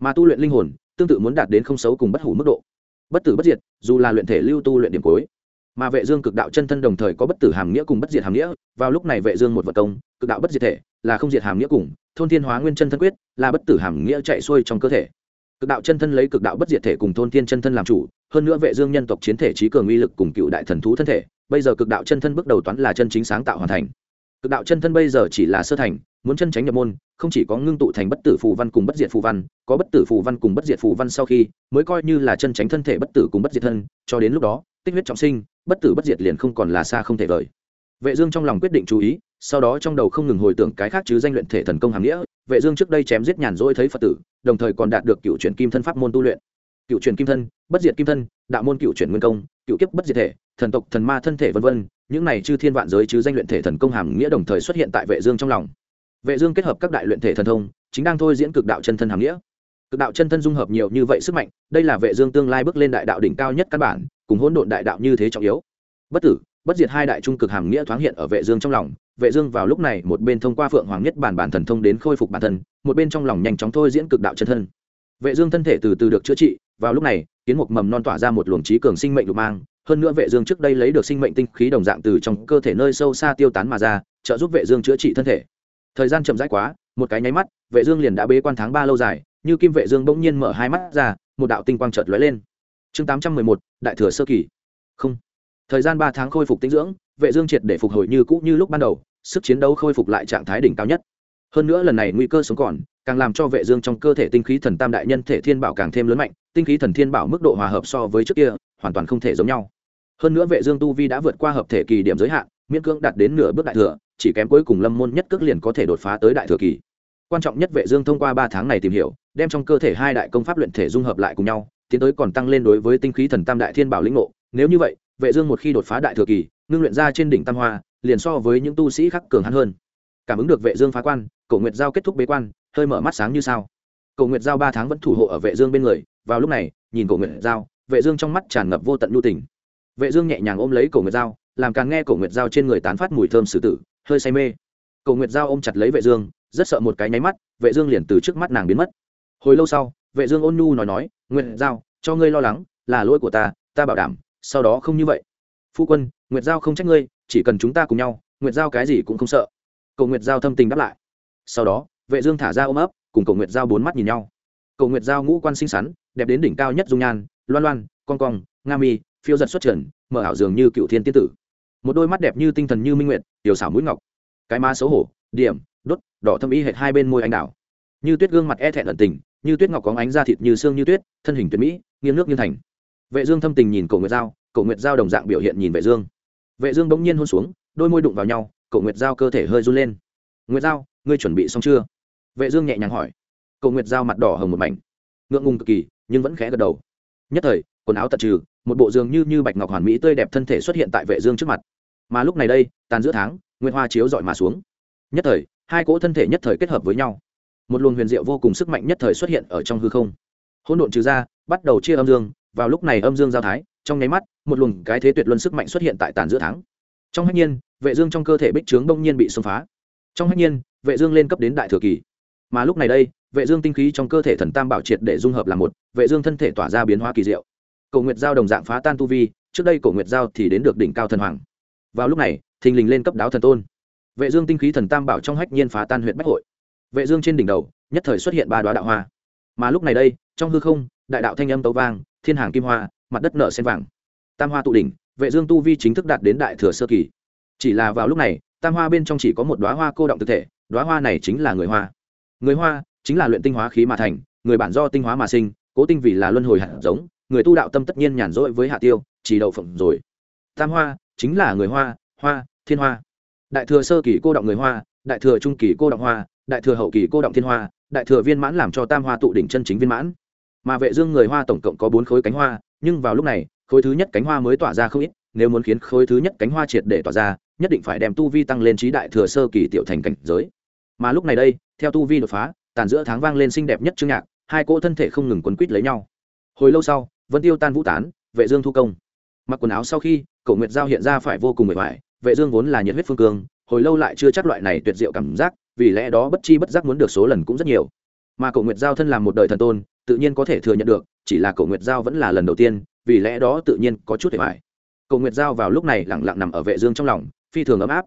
mà tu luyện linh hồn tương tự muốn đạt đến không xấu cùng bất hủ mức độ. Bất tử bất diệt, dù là luyện thể lưu tu luyện điểm cuối, mà vệ dương cực đạo chân thân đồng thời có bất tử hàm nghĩa cùng bất diệt hàm nghĩa, vào lúc này vệ dương một vật công, cực đạo bất diệt thể, là không diệt hàm nghĩa cùng, thôn thiên hóa nguyên chân thân quyết, là bất tử hàm nghĩa chạy xuôi trong cơ thể. Cực đạo chân thân lấy cực đạo bất diệt thể cùng thôn thiên chân thân làm chủ, hơn nữa vệ dương nhân tộc chiến thể trí cường uy lực cùng cựu đại thần thú thân thể, bây giờ cực đạo chân thân bước đầu toán là chân chính sáng tạo hoàn thành cực đạo chân thân bây giờ chỉ là sơ thành, muốn chân tránh nhập môn, không chỉ có ngưng tụ thành bất tử phù văn cùng bất diệt phù văn, có bất tử phù văn cùng bất diệt phù văn sau khi, mới coi như là chân tránh thân thể bất tử cùng bất diệt thân, cho đến lúc đó, tích huyết trọng sinh, bất tử bất diệt liền không còn là xa không thể vời. Vệ dương trong lòng quyết định chú ý, sau đó trong đầu không ngừng hồi tưởng cái khác chứ danh luyện thể thần công hàm nghĩa, vệ dương trước đây chém giết nhàn rỗi thấy phật tử, đồng thời còn đạt được cựu truyền kim thân pháp môn tu luyện. Cựu truyền kim thân, bất diệt kim thân, đạo môn cựu truyền nguyên công, cựu kiếp bất diệt thể, thần tộc thần ma thân thể vân vân những này chư thiên vạn giới chứ danh luyện thể thần công hàm nghĩa đồng thời xuất hiện tại vệ dương trong lòng. Vệ dương kết hợp các đại luyện thể thần thông, chính đang thôi diễn cực đạo chân thân hàm nghĩa. Cực đạo chân thân dung hợp nhiều như vậy sức mạnh, đây là vệ dương tương lai bước lên đại đạo đỉnh cao nhất căn bản, cùng hỗn độn đại đạo như thế trọng yếu. Bất tử, bất diệt hai đại trung cực hàm nghĩa thoáng hiện ở vệ dương trong lòng. Vệ dương vào lúc này, một bên thông qua phượng hoàng nhất bản bản thần thông đến khôi phục bản thân, một bên trong lòng nhanh chóng thôi diễn cực đạo chân thân. Vệ dương thân thể từ từ được chữa trị, vào lúc này, kiến mục mầm non tỏa ra một luồng trí cường sinh mệnh lục mang hơn nữa vệ dương trước đây lấy được sinh mệnh tinh khí đồng dạng từ trong cơ thể nơi sâu xa tiêu tán mà ra, trợ giúp vệ dương chữa trị thân thể. Thời gian chậm rãi quá, một cái nháy mắt, vệ dương liền đã bế quan tháng ba lâu dài, như kim vệ dương bỗng nhiên mở hai mắt ra, một đạo tinh quang chợt lóe lên. Chương 811 đại thừa sơ kỳ. Không. Thời gian ba tháng khôi phục tinh dưỡng, vệ dương triệt để phục hồi như cũ như lúc ban đầu, sức chiến đấu khôi phục lại trạng thái đỉnh cao nhất. Hơn nữa lần này nguy cơ sống còn, càng làm cho vệ dương trong cơ thể tinh khí thần tam đại nhân thể thiên bảo càng thêm lớn mạnh, tinh khí thần thiên bảo mức độ hòa hợp so với trước kia hoàn toàn không thể giống nhau. Hơn nữa vệ dương tu vi đã vượt qua hợp thể kỳ điểm giới hạn, miễn cưỡng đạt đến nửa bước đại thừa, chỉ kém cuối cùng lâm môn nhất cước liền có thể đột phá tới đại thừa kỳ. Quan trọng nhất vệ dương thông qua ba tháng này tìm hiểu, đem trong cơ thể hai đại công pháp luyện thể dung hợp lại cùng nhau, tiến tới còn tăng lên đối với tinh khí thần tam đại thiên bảo lĩnh ngộ. Nếu như vậy, vệ dương một khi đột phá đại thừa kỳ, ngưng luyện ra trên đỉnh tam hoa, liền so với những tu sĩ khác cường hắn hơn. Cảm ứng được vệ dương phá quan, cổ nguyệt giao kết thúc bế quan, hơi mở mắt sáng như sao. Cổ nguyệt giao ba tháng vẫn thủ hộ ở vệ dương bên người, vào lúc này, nhìn cổ nguyệt giao vệ dương trong mắt tràn ngập vô tận nhu tình. Vệ dương nhẹ nhàng ôm lấy cổ nguyệt giao, làm càng nghe cổ nguyệt giao trên người tán phát mùi thơm sử tử, hơi say mê. Cổ nguyệt giao ôm chặt lấy vệ dương, rất sợ một cái nháy mắt, vệ dương liền từ trước mắt nàng biến mất. Hồi lâu sau, vệ dương ôn nhu nói nói, nguyệt giao, cho ngươi lo lắng, là lỗi của ta ta bảo đảm, sau đó không như vậy. Phu quân, nguyệt giao không trách ngươi, chỉ cần chúng ta cùng nhau, nguyệt giao cái gì cũng không sợ. Cầu nguyệt giao thâm tình đáp lại. Sau đó, vệ dương thả ra ôm ấp, cùng cầu nguyệt giao bốn mắt nhìn nhau. Cầu nguyệt giao ngũ quan xinh xắn, đẹp đến đỉnh cao nhất dung nhan loan loan, con cong nga mi, phiêu giật xuất trần, mở ảo dường như cựu thiên tiên tử. Một đôi mắt đẹp như tinh thần như minh nguyệt, tiểu xảo mũi ngọc. Cái má xấu hổ, điểm, đốt, đỏ thâm ý hệt hai bên môi anh đào như tuyết gương mặt e thẹn ẩn tình, như tuyết ngọc có ánh da thịt như xương như tuyết, thân hình tuyệt mỹ, nghiêng nước như thành. Vệ dương thâm tình nhìn cổ nguyệt giao, cổ nguyệt giao đồng dạng biểu hiện nhìn vệ dương. Vệ dương bỗng nhiên hôn xuống, đôi môi đụng vào nhau, cổ nguyệt giao cơ thể hơi run lên. Nguyệt giao, ngươi chuẩn bị xong chưa? Vệ dương nhẹ nhàng hỏi. Cổ nguyệt giao mặt đỏ hồng một mảnh. Ngượng ngùng cực kỳ, nhưng vẫn khẽ gật đầu nhất thời, quần áo tận trừ, một bộ giường như như bạch ngọc hoàn mỹ tươi đẹp thân thể xuất hiện tại vệ dương trước mặt. Mà lúc này đây, tàn giữa tháng nguyên hoa chiếu dọi mà xuống. Nhất thời, hai cỗ thân thể nhất thời kết hợp với nhau. Một luồng huyền diệu vô cùng sức mạnh nhất thời xuất hiện ở trong hư không. Hỗn độn trừ ra, bắt đầu chia âm dương, vào lúc này âm dương giao thái, trong nháy mắt, một luồng cái thế tuyệt luân sức mạnh xuất hiện tại tàn giữa tháng. Trong hách nhiên, vệ dương trong cơ thể bích trướng đông nhiên bị xông phá. Trong hách nhiên, vệ dương lên cấp đến đại thừa kỳ mà lúc này đây, vệ dương tinh khí trong cơ thể thần tam bảo triệt để dung hợp làm một, vệ dương thân thể tỏa ra biến hóa kỳ diệu. Cổ nguyệt giao đồng dạng phá tan tu vi, trước đây cổ nguyệt giao thì đến được đỉnh cao thần hoàng. Vào lúc này, thình lình lên cấp đáo thần tôn. Vệ dương tinh khí thần tam bảo trong hách nhiên phá tan huyện bách hội. Vệ dương trên đỉnh đầu, nhất thời xuất hiện ba đóa đạo hoa. Mà lúc này đây, trong hư không, đại đạo thanh âm tấu vang, thiên hàng kim hoa, mặt đất nở sen vàng. Tam hoa tụ đỉnh, vệ dương tu vi chính thức đạt đến đại thừa sơ kỳ. Chỉ là vào lúc này, tam hoa bên trong chỉ có một đóa hoa cô động thực thể, đóa hoa này chính là người hoa người hoa chính là luyện tinh hóa khí mà thành, người bản do tinh hóa mà sinh, cố tinh vì là luân hồi hạt giống, người tu đạo tâm tất nhiên nhàn rỗi với hạ tiêu, chỉ đậu phộng rồi. Tam hoa chính là người hoa hoa, thiên hoa. Đại thừa sơ kỳ cô động người hoa, đại thừa trung kỳ cô động hoa, đại thừa hậu kỳ cô động thiên hoa, đại thừa viên mãn làm cho tam hoa tụ đỉnh chân chính viên mãn. Mà vệ dương người hoa tổng cộng có bốn khối cánh hoa, nhưng vào lúc này, khối thứ nhất cánh hoa mới tỏa ra không ít, nếu muốn khiến khối thứ nhất cánh hoa triệt để tỏa ra, nhất định phải đem tu vi tăng lên trí đại thừa sơ kỳ tiểu thành cảnh giới mà lúc này đây, theo tu vi đột phá, tàn giữa tháng vang lên xinh đẹp nhất chương nhạc, hai cỗ thân thể không ngừng quấn quýt lấy nhau. Hồi lâu sau, vân tiêu tan vũ tán, vệ dương thu công. Mặc quần áo sau khi, cổ nguyệt giao hiện ra phải vô cùng mệt mỏi vệ dương vốn là nhiệt huyết phương cương hồi lâu lại chưa chắc loại này tuyệt diệu cảm giác, vì lẽ đó bất chi bất giác muốn được số lần cũng rất nhiều. Mà cổ nguyệt giao thân làm một đời thần tôn, tự nhiên có thể thừa nhận được, chỉ là cậu nguyệt giao vẫn là lần đầu tiên, vì lẽ đó tự nhiên có chút để phải cậu nguyệt giao vào lúc này lặng lặng nằm ở vệ dương trong lòng, phi thường ấm áp.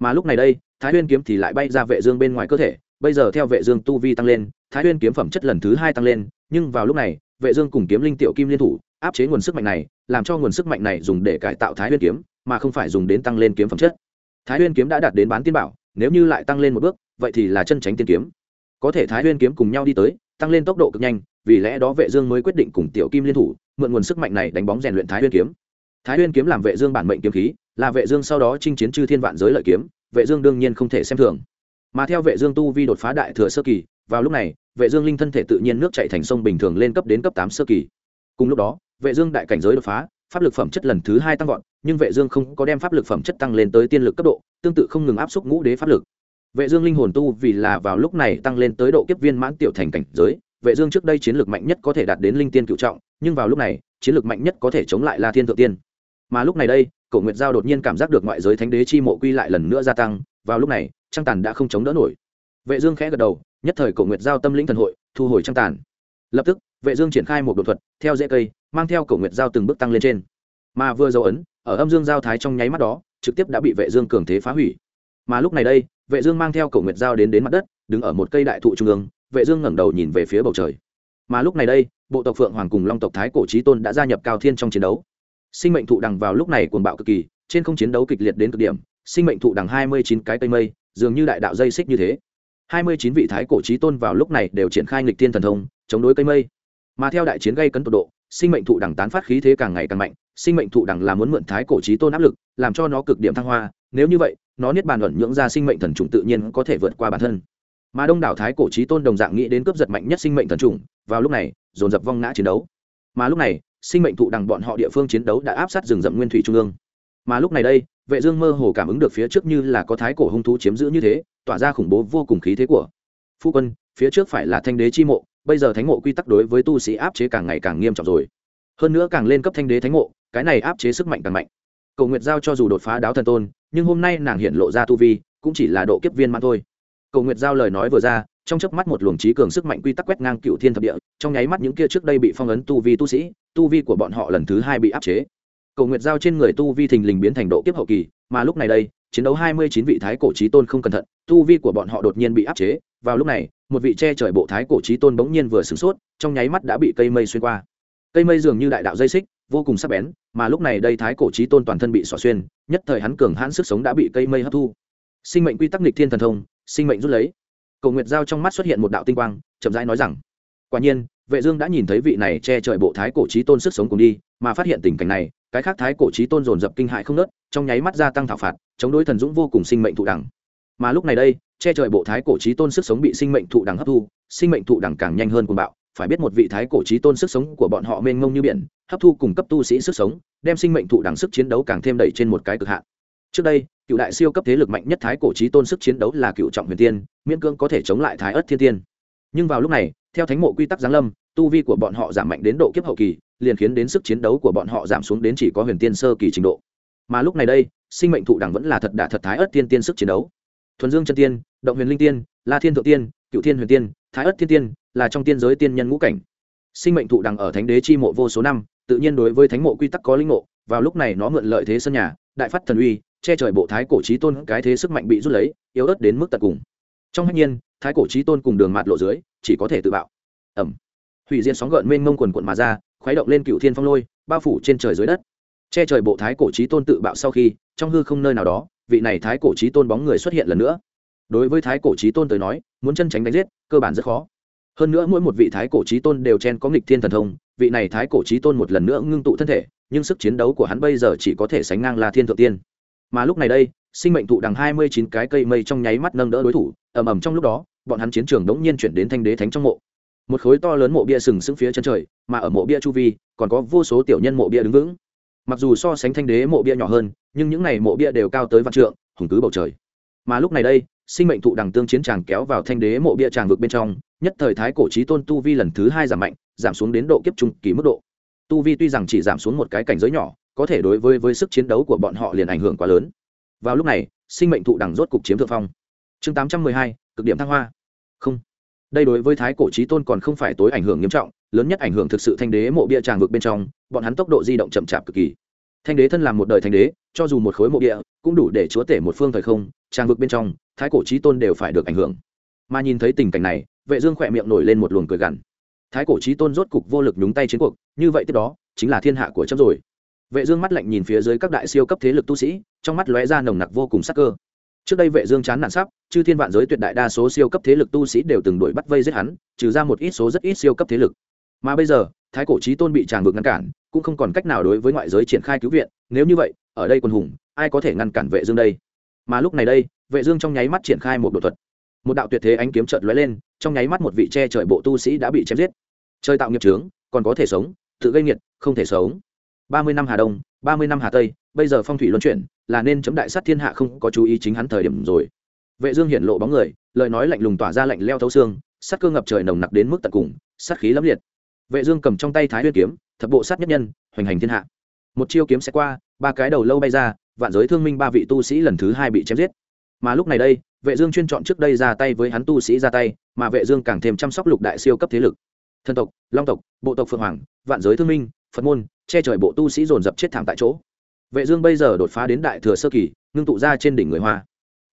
Mà lúc này đây thái huyên kiếm thì lại bay ra vệ dương bên ngoài cơ thể, bây giờ theo vệ dương tu vi tăng lên, thái huyên kiếm phẩm chất lần thứ hai tăng lên, nhưng vào lúc này, vệ dương cùng kiếm linh tiểu kim liên thủ, áp chế nguồn sức mạnh này, làm cho nguồn sức mạnh này dùng để cải tạo thái huyên kiếm, mà không phải dùng đến tăng lên kiếm phẩm chất. Thái huyên kiếm đã đạt đến bán tiên bảo, nếu như lại tăng lên một bước, vậy thì là chân tránh tiên kiếm. Có thể thái huyên kiếm cùng nhau đi tới, tăng lên tốc độ cực nhanh, vì lẽ đó vệ dương mới quyết định cùng tiểu kim liên thủ, mượn nguồn sức mạnh này đánh bóng rèn luyện thái huyên kiếm. Thái huyên kiếm làm vệ dương bản mệnh kiếm khí, là vệ dương sau đó chinh chiến chư thiên vạn giới lợi kiếm vệ dương đương nhiên không thể xem thường. Mà theo vệ dương tu vi đột phá đại thừa sơ kỳ, vào lúc này, vệ dương linh thân thể tự nhiên nước chảy thành sông bình thường lên cấp đến cấp tám sơ kỳ. Cùng lúc đó, vệ dương đại cảnh giới đột phá, pháp lực phẩm chất lần thứ hai tăng vọt, nhưng vệ dương không có đem pháp lực phẩm chất tăng lên tới tiên lực cấp độ, tương tự không ngừng áp suất ngũ đế pháp lực. Vệ dương linh hồn tu vì là vào lúc này tăng lên tới độ kiếp viên mãn tiểu thành cảnh giới, vệ dương trước đây chiến lược mạnh nhất có thể đạt đến linh tiên cựu trọng, nhưng vào lúc này, chiến lược mạnh nhất có thể chống lại la thiên thượng tiên. Mà lúc này đây cổ nguyệt giao đột nhiên cảm giác được ngoại giới thánh đế chi mộ quy lại lần nữa gia tăng, vào lúc này trang tàn đã không chống đỡ nổi. Vệ dương khẽ gật đầu, nhất thời cổ nguyệt giao tâm linh thần hội, thu hồi trang tàn. Lập tức, vệ dương triển khai một đột thuật, theo dễ cây, mang theo cổ nguyệt giao từng bước tăng lên trên. Mà vừa dấu ấn, ở âm dương giao thái trong nháy mắt đó, trực tiếp đã bị vệ dương cường thế phá hủy. Mà lúc này đây, vệ dương mang theo cổ nguyệt giao đến đến mặt đất, đứng ở một cây đại thụ trung ương, vệ dương ngẩng đầu nhìn về phía bầu trời. Mà lúc này đây, bộ tộc phượng hoàng cùng long tộc thái cổ chí tôn đã gia nhập cao thiên trong chiến đấu sinh mệnh thụ đằng vào lúc này cuồng bạo cực kỳ, trên không chiến đấu kịch liệt đến cực điểm, sinh mệnh thụ đằng hai mươi chín cái cây mây, dường như đại đạo dây xích như thế. hai mươi chín vị thái cổ chí tôn vào lúc này đều triển khai nghịch tiên thần thông, chống đối cây mây. Mà theo đại chiến gây cấn tột độ, sinh mệnh thụ đằng tán phát khí thế càng ngày càng mạnh, sinh mệnh thụ đằng là muốn mượn thái cổ chí tôn áp lực, làm cho nó cực điểm thăng hoa, nếu như vậy, nó niết bàn luận nhưỡng ra sinh mệnh thần trùng tự nhiên có thể vượt qua bản thân. Mà đông đảo thái cổ chí tôn đồng dạng nghĩ đến cướp giật mạnh nhất sinh mệnh thần trùng vào lúc này, dồn dập vong ngã chiến đấu. Mà lúc này sinh mệnh thụ đằng bọn họ địa phương chiến đấu đã áp sát rừng rậm nguyên thủy trung ương. Mà lúc này đây, vệ dương mơ hồ cảm ứng được phía trước như là có thái cổ hung thú chiếm giữ như thế, tỏa ra khủng bố vô cùng khí thế của phu quân, phía trước phải là thanh đế chi mộ, bây giờ thánh mộ quy tắc đối với tu sĩ áp chế càng ngày càng nghiêm trọng rồi. Hơn nữa càng lên cấp thanh đế thánh mộ, cái này áp chế sức mạnh càng mạnh. Cầu nguyệt giao cho dù đột phá đáo thần tôn, nhưng hôm nay nàng hiện lộ ra tu vi, cũng chỉ là độ kiếp viên mà thôi. Cầu nguyệt giao lời nói vừa ra, trong chớp mắt một luồng trí cường sức mạnh quy tắc quét ngang cựu thiên thập địa, trong nháy mắt những kia trước đây bị phong ấn tu vi tu sĩ tu vi của bọn họ lần thứ hai bị áp chế. Cầu nguyệt giao trên người tu vi thình lình biến thành độ kiếp hậu kỳ, mà lúc này đây, chiến đấu hai mươi chín vị thái cổ trí tôn không cẩn thận, tu vi của bọn họ đột nhiên bị áp chế. Vào lúc này, một vị che trời bộ thái cổ trí tôn bỗng nhiên vừa sửng sốt, trong nháy mắt đã bị cây mây xuyên qua. Cây mây dường như đại đạo dây xích, vô cùng sắc bén, mà lúc này đây thái cổ trí tôn toàn thân bị xỏ xuyên, nhất thời hắn cường hãn sức sống đã bị cây mây hấp thu. Sinh mệnh quy tắc nghịch thiên thần thông, sinh mệnh rút lấy. Cầu nguyệt giao trong mắt xuất hiện một đạo tinh quang, chậm rãi nói rằng, quả nhiên vệ dương đã nhìn thấy vị này che trời bộ thái cổ chí tôn sức sống cùng đi, mà phát hiện tình cảnh này, cái khác thái cổ chí tôn dồn dập kinh hại không nớt, trong nháy mắt gia tăng thảo phạt, chống đối thần dũng vô cùng sinh mệnh thụ đẳng. Mà lúc này đây, che trời bộ thái cổ chí tôn sức sống bị sinh mệnh thụ đẳng hấp thu, sinh mệnh thụ đẳng càng nhanh hơn cuồng bạo. Phải biết một vị thái cổ chí tôn sức sống của bọn họ mênh mông như biển, hấp thu cùng cấp tu sĩ sức sống, đem sinh mệnh thụ đẳng sức chiến đấu càng thêm đẩy trên một cái cực hạn. Trước đây, cựu đại siêu cấp thế lực mạnh nhất thái cổ chí tôn sức chiến đấu là cựu trọng huyền tiên, miễn cương có thể chống lại thái ất thiên tiên nhưng vào lúc này, theo thánh mộ quy tắc giáng lâm, tu vi của bọn họ giảm mạnh đến độ kiếp hậu kỳ, liền khiến đến sức chiến đấu của bọn họ giảm xuống đến chỉ có huyền tiên sơ kỳ trình độ. Mà lúc này đây, sinh mệnh thụ đẳng vẫn là thật đả thật thái ất tiên tiên sức chiến đấu. Thuần dương chân tiên, động huyền linh tiên, la thiên thượng tiên, cựu thiên huyền tiên, thái ất thiên tiên, là trong tiên giới tiên nhân ngũ cảnh. Sinh mệnh thụ đẳng ở thánh đế chi mộ vô số năm, tự nhiên đối với thánh mộ quy tắc có linh mộ vào lúc này nó mượn lợi thế sân nhà, đại phát thần uy, che trời bộ thái cổ trí tôn, cái thế sức mạnh bị rút lấy, yếu ớt đến mức tận cùng. Trong hạnh nhiên thái cổ trí tôn cùng đường mạt lộ dưới, chỉ có thể tự bạo. Ẩm hủy diệt sóng gợn mênh mông quần quận mà ra, khuấy động lên cựu thiên phong lôi, bao phủ trên trời dưới đất. Che trời bộ thái cổ trí tôn tự bạo sau khi, trong hư không nơi nào đó, vị này thái cổ trí tôn bóng người xuất hiện lần nữa. Đối với thái cổ trí tôn tới nói, muốn chân tránh đánh giết, cơ bản rất khó. Hơn nữa mỗi một vị thái cổ trí tôn đều chen có nghịch thiên thần thông, vị này thái cổ trí tôn một lần nữa ngưng tụ thân thể, nhưng sức chiến đấu của hắn bây giờ chỉ có thể sánh ngang là thiên thượng tiên. Mà lúc này đây, sinh mệnh thụ đằng hai mươi chín cái cây mây trong nháy mắt nâng đỡ đối thủ, ầm ầm trong lúc đó bọn hắn chiến trường đống nhiên chuyển đến thanh đế thánh trong mộ. Một khối to lớn mộ bia sừng sững phía chân trời, mà ở mộ bia chu vi, còn có vô số tiểu nhân mộ bia đứng vững. Mặc dù so sánh thanh đế mộ bia nhỏ hơn, nhưng những này mộ bia đều cao tới vạn trượng, hùng cứ bầu trời. Mà lúc này đây, sinh mệnh thụ đằng tương chiến tràng kéo vào thanh đế mộ bia tràng vực bên trong, nhất thời thái cổ trí tôn tu vi lần thứ hai giảm mạnh, giảm xuống đến độ kiếp trung kỳ mức độ. Tu vi tuy rằng chỉ giảm xuống một cái cảnh giới nhỏ, có thể đối với với sức chiến đấu của bọn họ liền ảnh hưởng quá lớn. Vào lúc này, sinh mệnh thụ đằng rốt cục chiếm thượng phong. Chương tám trăm mười hai, cực điểm thăng hoa không. Đây đối với thái cổ trí tôn còn không phải tối ảnh hưởng nghiêm trọng, lớn nhất ảnh hưởng thực sự thanh đế mộ bia tràng vực bên trong, bọn hắn tốc độ di động chậm chạp cực kỳ. Thanh đế thân làm một đời thanh đế, cho dù một khối mộ bia cũng đủ để chúa tể một phương thời không, tràng vực bên trong, thái cổ trí tôn đều phải được ảnh hưởng. Mà nhìn thấy tình cảnh này, vệ dương khỏe miệng nổi lên một luồng cười gằn. Thái cổ trí tôn rốt cục vô lực nhúng tay chiến cuộc, như vậy tiếp đó, chính là thiên hạ của chấp rồi. Vệ dương mắt lạnh nhìn phía dưới các đại siêu cấp thế lực tu sĩ, trong mắt lóe ra nồng nặc vô cùng sắc cơ trước đây vệ dương chán nản sắp, chư thiên vạn giới tuyệt đại đa số siêu cấp thế lực tu sĩ đều từng đuổi bắt vây giết hắn, trừ ra một ít số rất ít siêu cấp thế lực. Mà bây giờ, thái cổ trí tôn bị tràng vực ngăn cản, cũng không còn cách nào đối với ngoại giới triển khai cứu viện, nếu như vậy, ở đây quân hùng, ai có thể ngăn cản vệ dương đây? Mà lúc này đây, vệ dương trong nháy mắt triển khai một độ thuật. Một đạo tuyệt thế ánh kiếm chợt lóe lên, trong nháy mắt một vị che trời bộ tu sĩ đã bị chém giết. Chơi tạo nghiệp trướng còn có thể sống, tự gây nghiệt, không thể sống. Ba mươi năm hà đông, ba mươi năm hà tây, bây giờ phong thủy luân chuyển là nên chấm đại sát thiên hạ không có chú ý chính hắn thời điểm rồi. Vệ dương hiển lộ bóng người, lời nói lạnh lùng tỏa ra lạnh leo thấu xương, sát cơ ngập trời nồng nặc đến mức tận cùng, sát khí lẫm liệt. Vệ dương cầm trong tay thái nguyên kiếm, thập bộ sát nhất nhân, hoành hành thiên hạ. Một chiêu kiếm sẽ qua, ba cái đầu lâu bay ra, vạn giới thương minh ba vị tu sĩ lần thứ hai bị chém giết. Mà lúc này đây, vệ dương chuyên chọn trước đây ra tay với hắn tu sĩ ra tay, mà vệ dương càng thêm chăm sóc lục đại siêu cấp thế lực. Thân tộc, long tộc, bộ tộc phượng hoàng, vạn giới thương minh, phật môn, che trời bộ tu sĩ dồn dập chết thảm tại chỗ vệ dương bây giờ đột phá đến đại thừa sơ kỳ, ngưng tụ ra trên đỉnh người hoa.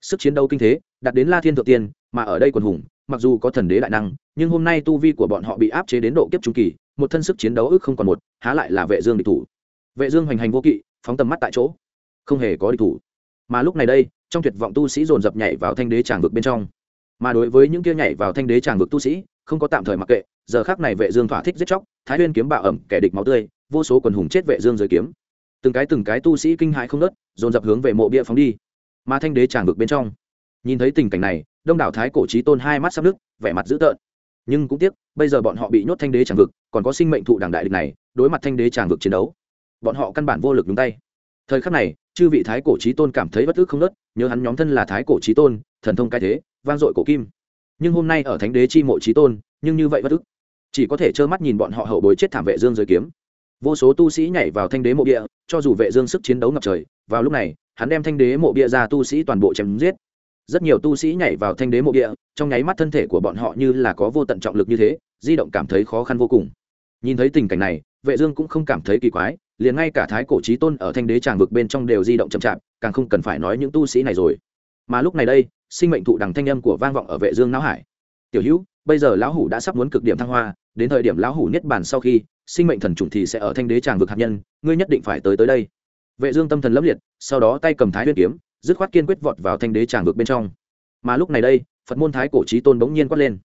Sức chiến đấu kinh thế, đạt đến la thiên thượng tiên, mà ở đây quần hùng, mặc dù có thần đế đại năng, nhưng hôm nay tu vi của bọn họ bị áp chế đến độ kiếp trung kỳ, một thân sức chiến đấu ước không còn một, há lại là vệ dương địch thủ. Vệ dương hoành hành vô kỵ, phóng tầm mắt tại chỗ. Không hề có địch thủ. Mà lúc này đây, trong tuyệt vọng tu sĩ dồn dập nhảy vào thanh đế tràng vực bên trong. Mà đối với những kia nhảy vào thanh đế tràng vực tu sĩ, không có tạm thời mặc kệ, giờ khác này vệ dương thỏa thích giết chóc, thái nguyên kiếm bạo ẩm, kẻ địch máu tươi, vô số quần hùng chết vệ dương dưới kiếm từng cái từng cái tu sĩ kinh hãi không nớt, dồn dập hướng về mộ bia phóng đi. Mà thanh đế tràng vực bên trong. Nhìn thấy tình cảnh này, đông đảo thái cổ trí tôn hai mắt sắp nước vẻ mặt dữ tợn. Nhưng cũng tiếc, bây giờ bọn họ bị nhốt thanh đế tràng vực còn có sinh mệnh thụ đảng đại địch này, đối mặt thanh đế tràng vực chiến đấu, bọn họ căn bản vô lực nhúng tay. Thời khắc này, chư vị thái cổ trí tôn cảm thấy bất ức không nớt, nhớ hắn nhóm thân là thái cổ trí tôn, thần thông cái thế, vang dội cổ kim. Nhưng hôm nay ở thánh đế chi mộ trí tôn, nhưng như vậy bất ức. Chỉ có thể trơ mắt nhìn bọn họ hậu bối chết thảm vệ dương dưới kiếm vô số tu sĩ nhảy vào thanh đế mộ địa cho dù vệ dương sức chiến đấu ngập trời, vào lúc này, hắn đem thanh đế mộ địa ra tu sĩ toàn bộ chém giết. Rất nhiều tu sĩ nhảy vào thanh đế mộ địa trong nháy mắt thân thể của bọn họ như là có vô tận trọng lực như thế, di động cảm thấy khó khăn vô cùng. Nhìn thấy tình cảnh này, vệ dương cũng không cảm thấy kỳ quái, liền ngay cả thái cổ chí tôn ở thanh đế tràng vực bên trong đều di động chậm chạp, càng không cần phải nói những tu sĩ này rồi. Mà lúc này đây, sinh mệnh thụ đằng thanh âm của vang vọng ở vệ dương não hải. Tiểu hữu, bây giờ lão hủ đã sắp muốn cực điểm thăng hoa đến thời điểm lão hủ nhất bản sau khi, sinh mệnh thần trùng thì sẽ ở thanh đế tràng vực hạt nhân, ngươi nhất định phải tới tới đây. Vệ dương tâm thần lấp liệt, sau đó tay cầm thái nguyên kiếm, dứt khoát kiên quyết vọt vào thanh đế tràng vực bên trong. Mà lúc này đây, phật môn thái cổ chí tôn bỗng nhiên quát lên.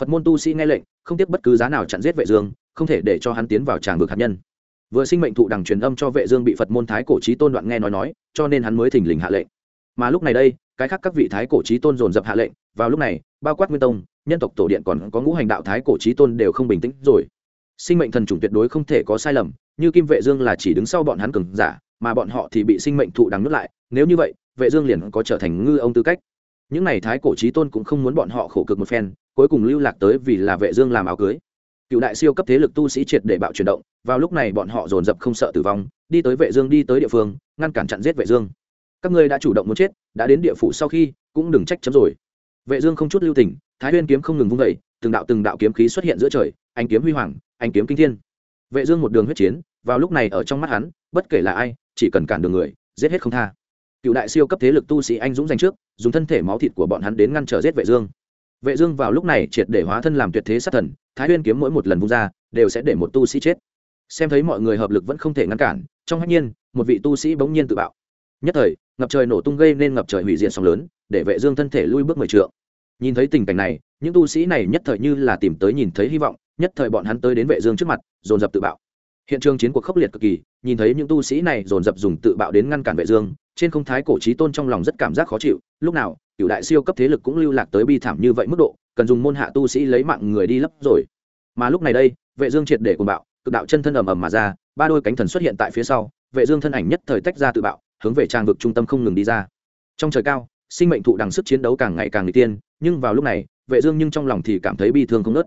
Phật môn tu sĩ nghe lệnh, không tiếc bất cứ giá nào chặn giết vệ dương, không thể để cho hắn tiến vào tràng vực hạt nhân. Vừa sinh mệnh thụ đằng truyền âm cho vệ dương bị phật môn thái cổ chí tôn đoạn nghe nói nói, cho nên hắn mới thỉnh lình hạ lệnh mà lúc này đây, cái khác các vị thái cổ chí tôn dồn dập hạ lệnh, vào lúc này, bao quát nguyên tông, nhân tộc tổ điện còn có ngũ hành đạo thái cổ chí tôn đều không bình tĩnh rồi. Sinh mệnh thần trùng tuyệt đối không thể có sai lầm, như kim vệ dương là chỉ đứng sau bọn hắn cường giả, mà bọn họ thì bị sinh mệnh thụ đằng nuốt lại, nếu như vậy, vệ dương liền có trở thành ngư ông tư cách. Những này thái cổ chí tôn cũng không muốn bọn họ khổ cực một phen, cuối cùng lưu lạc tới vì là vệ dương làm áo cưới. Cựu đại siêu cấp thế lực tu sĩ triệt để bạo chuyển động, vào lúc này bọn họ dồn dập không sợ tử vong, đi tới vệ dương đi tới địa phương, ngăn cản chặn giết vệ dương các ngươi đã chủ động muốn chết, đã đến địa phủ sau khi, cũng đừng trách chấm rồi. Vệ dương không chút lưu tình, thái nguyên kiếm không ngừng vung vẩy từng đạo từng đạo kiếm khí xuất hiện giữa trời anh kiếm huy hoàng anh kiếm kinh thiên. Vệ dương một đường huyết chiến, vào lúc này ở trong mắt hắn, bất kể là ai, chỉ cần cản đường người, giết hết không tha. Cựu đại siêu cấp thế lực tu sĩ anh dũng giành trước, dùng thân thể máu thịt của bọn hắn đến ngăn trở giết vệ dương. Vệ dương vào lúc này triệt để hóa thân làm tuyệt thế sát thần, thái nguyên kiếm mỗi một lần vung ra, đều sẽ để một tu sĩ chết. Xem thấy mọi người hợp lực vẫn không thể ngăn cản, trong hách nhiên, một vị tu sĩ bỗng nhiên tự bạo nhất thời, ngập trời nổ tung gây nên ngập trời hủy diệt sóng lớn, để vệ dương thân thể lui bước mười trượng. Nhìn thấy tình cảnh này, những tu sĩ này nhất thời như là tìm tới nhìn thấy hy vọng, nhất thời bọn hắn tới đến vệ dương trước mặt, dồn dập tự bạo. Hiện trường chiến cuộc khốc liệt cực kỳ, nhìn thấy những tu sĩ này dồn dập dùng tự bạo đến ngăn cản vệ dương, trên không thái cổ chí tôn trong lòng rất cảm giác khó chịu, lúc nào cửu đại siêu cấp thế lực cũng lưu lạc tới bi thảm như vậy mức độ, cần dùng môn hạ tu sĩ lấy mạng người đi lấp rồi. Mà lúc này đây, vệ dương triệt để cuồng bạo, cực đạo chân thân ầm ầm mà ra, ba đôi cánh thần xuất hiện tại phía sau, vệ dương thân ảnh nhất thời tách ra tự bạo hướng về trang vực trung tâm không ngừng đi ra. Trong trời cao, sinh mệnh thụ đằng sức chiến đấu càng ngày càng nguy tiên, nhưng vào lúc này, vệ dương nhưng trong lòng thì cảm thấy bi thương không nớt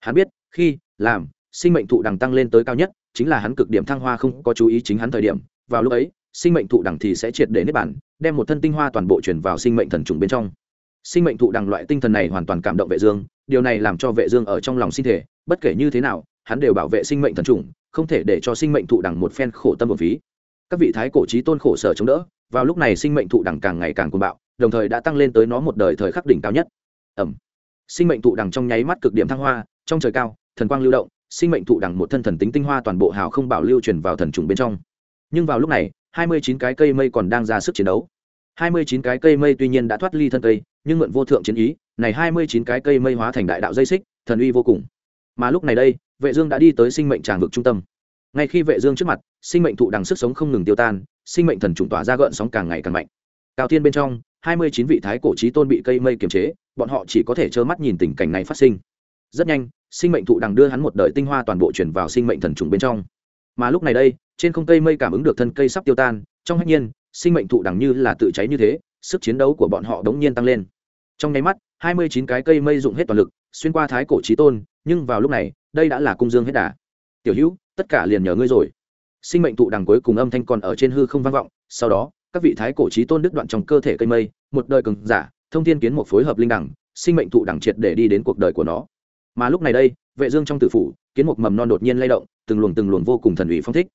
hắn biết, khi, làm, sinh mệnh thụ đằng tăng lên tới cao nhất, chính là hắn cực điểm thăng hoa không có chú ý chính hắn thời điểm. Vào lúc ấy, sinh mệnh thụ đằng thì sẽ triệt để nếp bản đem một thân tinh hoa toàn bộ chuyển vào sinh mệnh thần trùng bên trong. Sinh mệnh thụ đằng loại tinh thần này hoàn toàn cảm động vệ dương, điều này làm cho vệ dương ở trong lòng sinh thể, bất kể như thế nào, hắn đều bảo vệ sinh mệnh thần trùng, không thể để cho sinh mệnh thụ đẳng một phen khổ tâm một phí các vị thái cổ trí tôn khổ sở chống đỡ, vào lúc này sinh mệnh thụ đẳng càng ngày càng cuồng bạo, đồng thời đã tăng lên tới nó một đời thời khắc đỉnh cao nhất. Ẩm. Sinh mệnh thụ đẳng trong nháy mắt cực điểm thăng hoa, trong trời cao, thần quang lưu động, sinh mệnh thụ đẳng một thân thần tính tinh hoa toàn bộ hào không bảo lưu truyền vào thần trùng bên trong. Nhưng vào lúc này, hai mươi chín cái cây mây còn đang ra sức chiến đấu. hai mươi chín cái cây mây tuy nhiên đã thoát ly thân cây, nhưng mượn vô thượng chiến ý, này hai mươi chín cái cây mây hóa thành đại đạo dây xích, thần uy vô cùng. Mà lúc này đây, vệ dương đã đi tới sinh mệnh tràng vực trung tâm ngay khi vệ dương trước mặt, sinh mệnh thụ đằng sức sống không ngừng tiêu tan, sinh mệnh thần trùng tỏa ra gợn sóng càng ngày càng mạnh. Cao thiên bên trong, hai mươi chín vị thái cổ chí tôn bị cây mây kiềm chế, bọn họ chỉ có thể trơ mắt nhìn tình cảnh này phát sinh. Rất nhanh, sinh mệnh thụ đằng đưa hắn một đời tinh hoa toàn bộ chuyển vào sinh mệnh thần trùng bên trong. Mà lúc này đây, trên không cây mây cảm ứng được thân cây sắp tiêu tan, trong hạnh nhiên, sinh mệnh thụ đằng như là tự cháy như thế, sức chiến đấu của bọn họ đống nhiên tăng lên. Trong nháy mắt, hai mươi chín cái cây mây dụng hết toàn lực, xuyên qua thái cổ trí tôn, nhưng vào lúc này, đây đã là cung dương hết đà. Tiểu hữu tất cả liền nhờ ngươi rồi. Sinh mệnh thụ đằng cuối cùng âm thanh còn ở trên hư không vang vọng, sau đó, các vị thái cổ trí tôn đứt đoạn trong cơ thể cây mây, một đời cường giả, thông thiên kiến một phối hợp linh đẳng, sinh mệnh thụ đẳng triệt để đi đến cuộc đời của nó. Mà lúc này đây, vệ dương trong tử phủ, kiến một mầm non đột nhiên lay động, từng luồng từng luồng vô cùng thần ủy phong thích.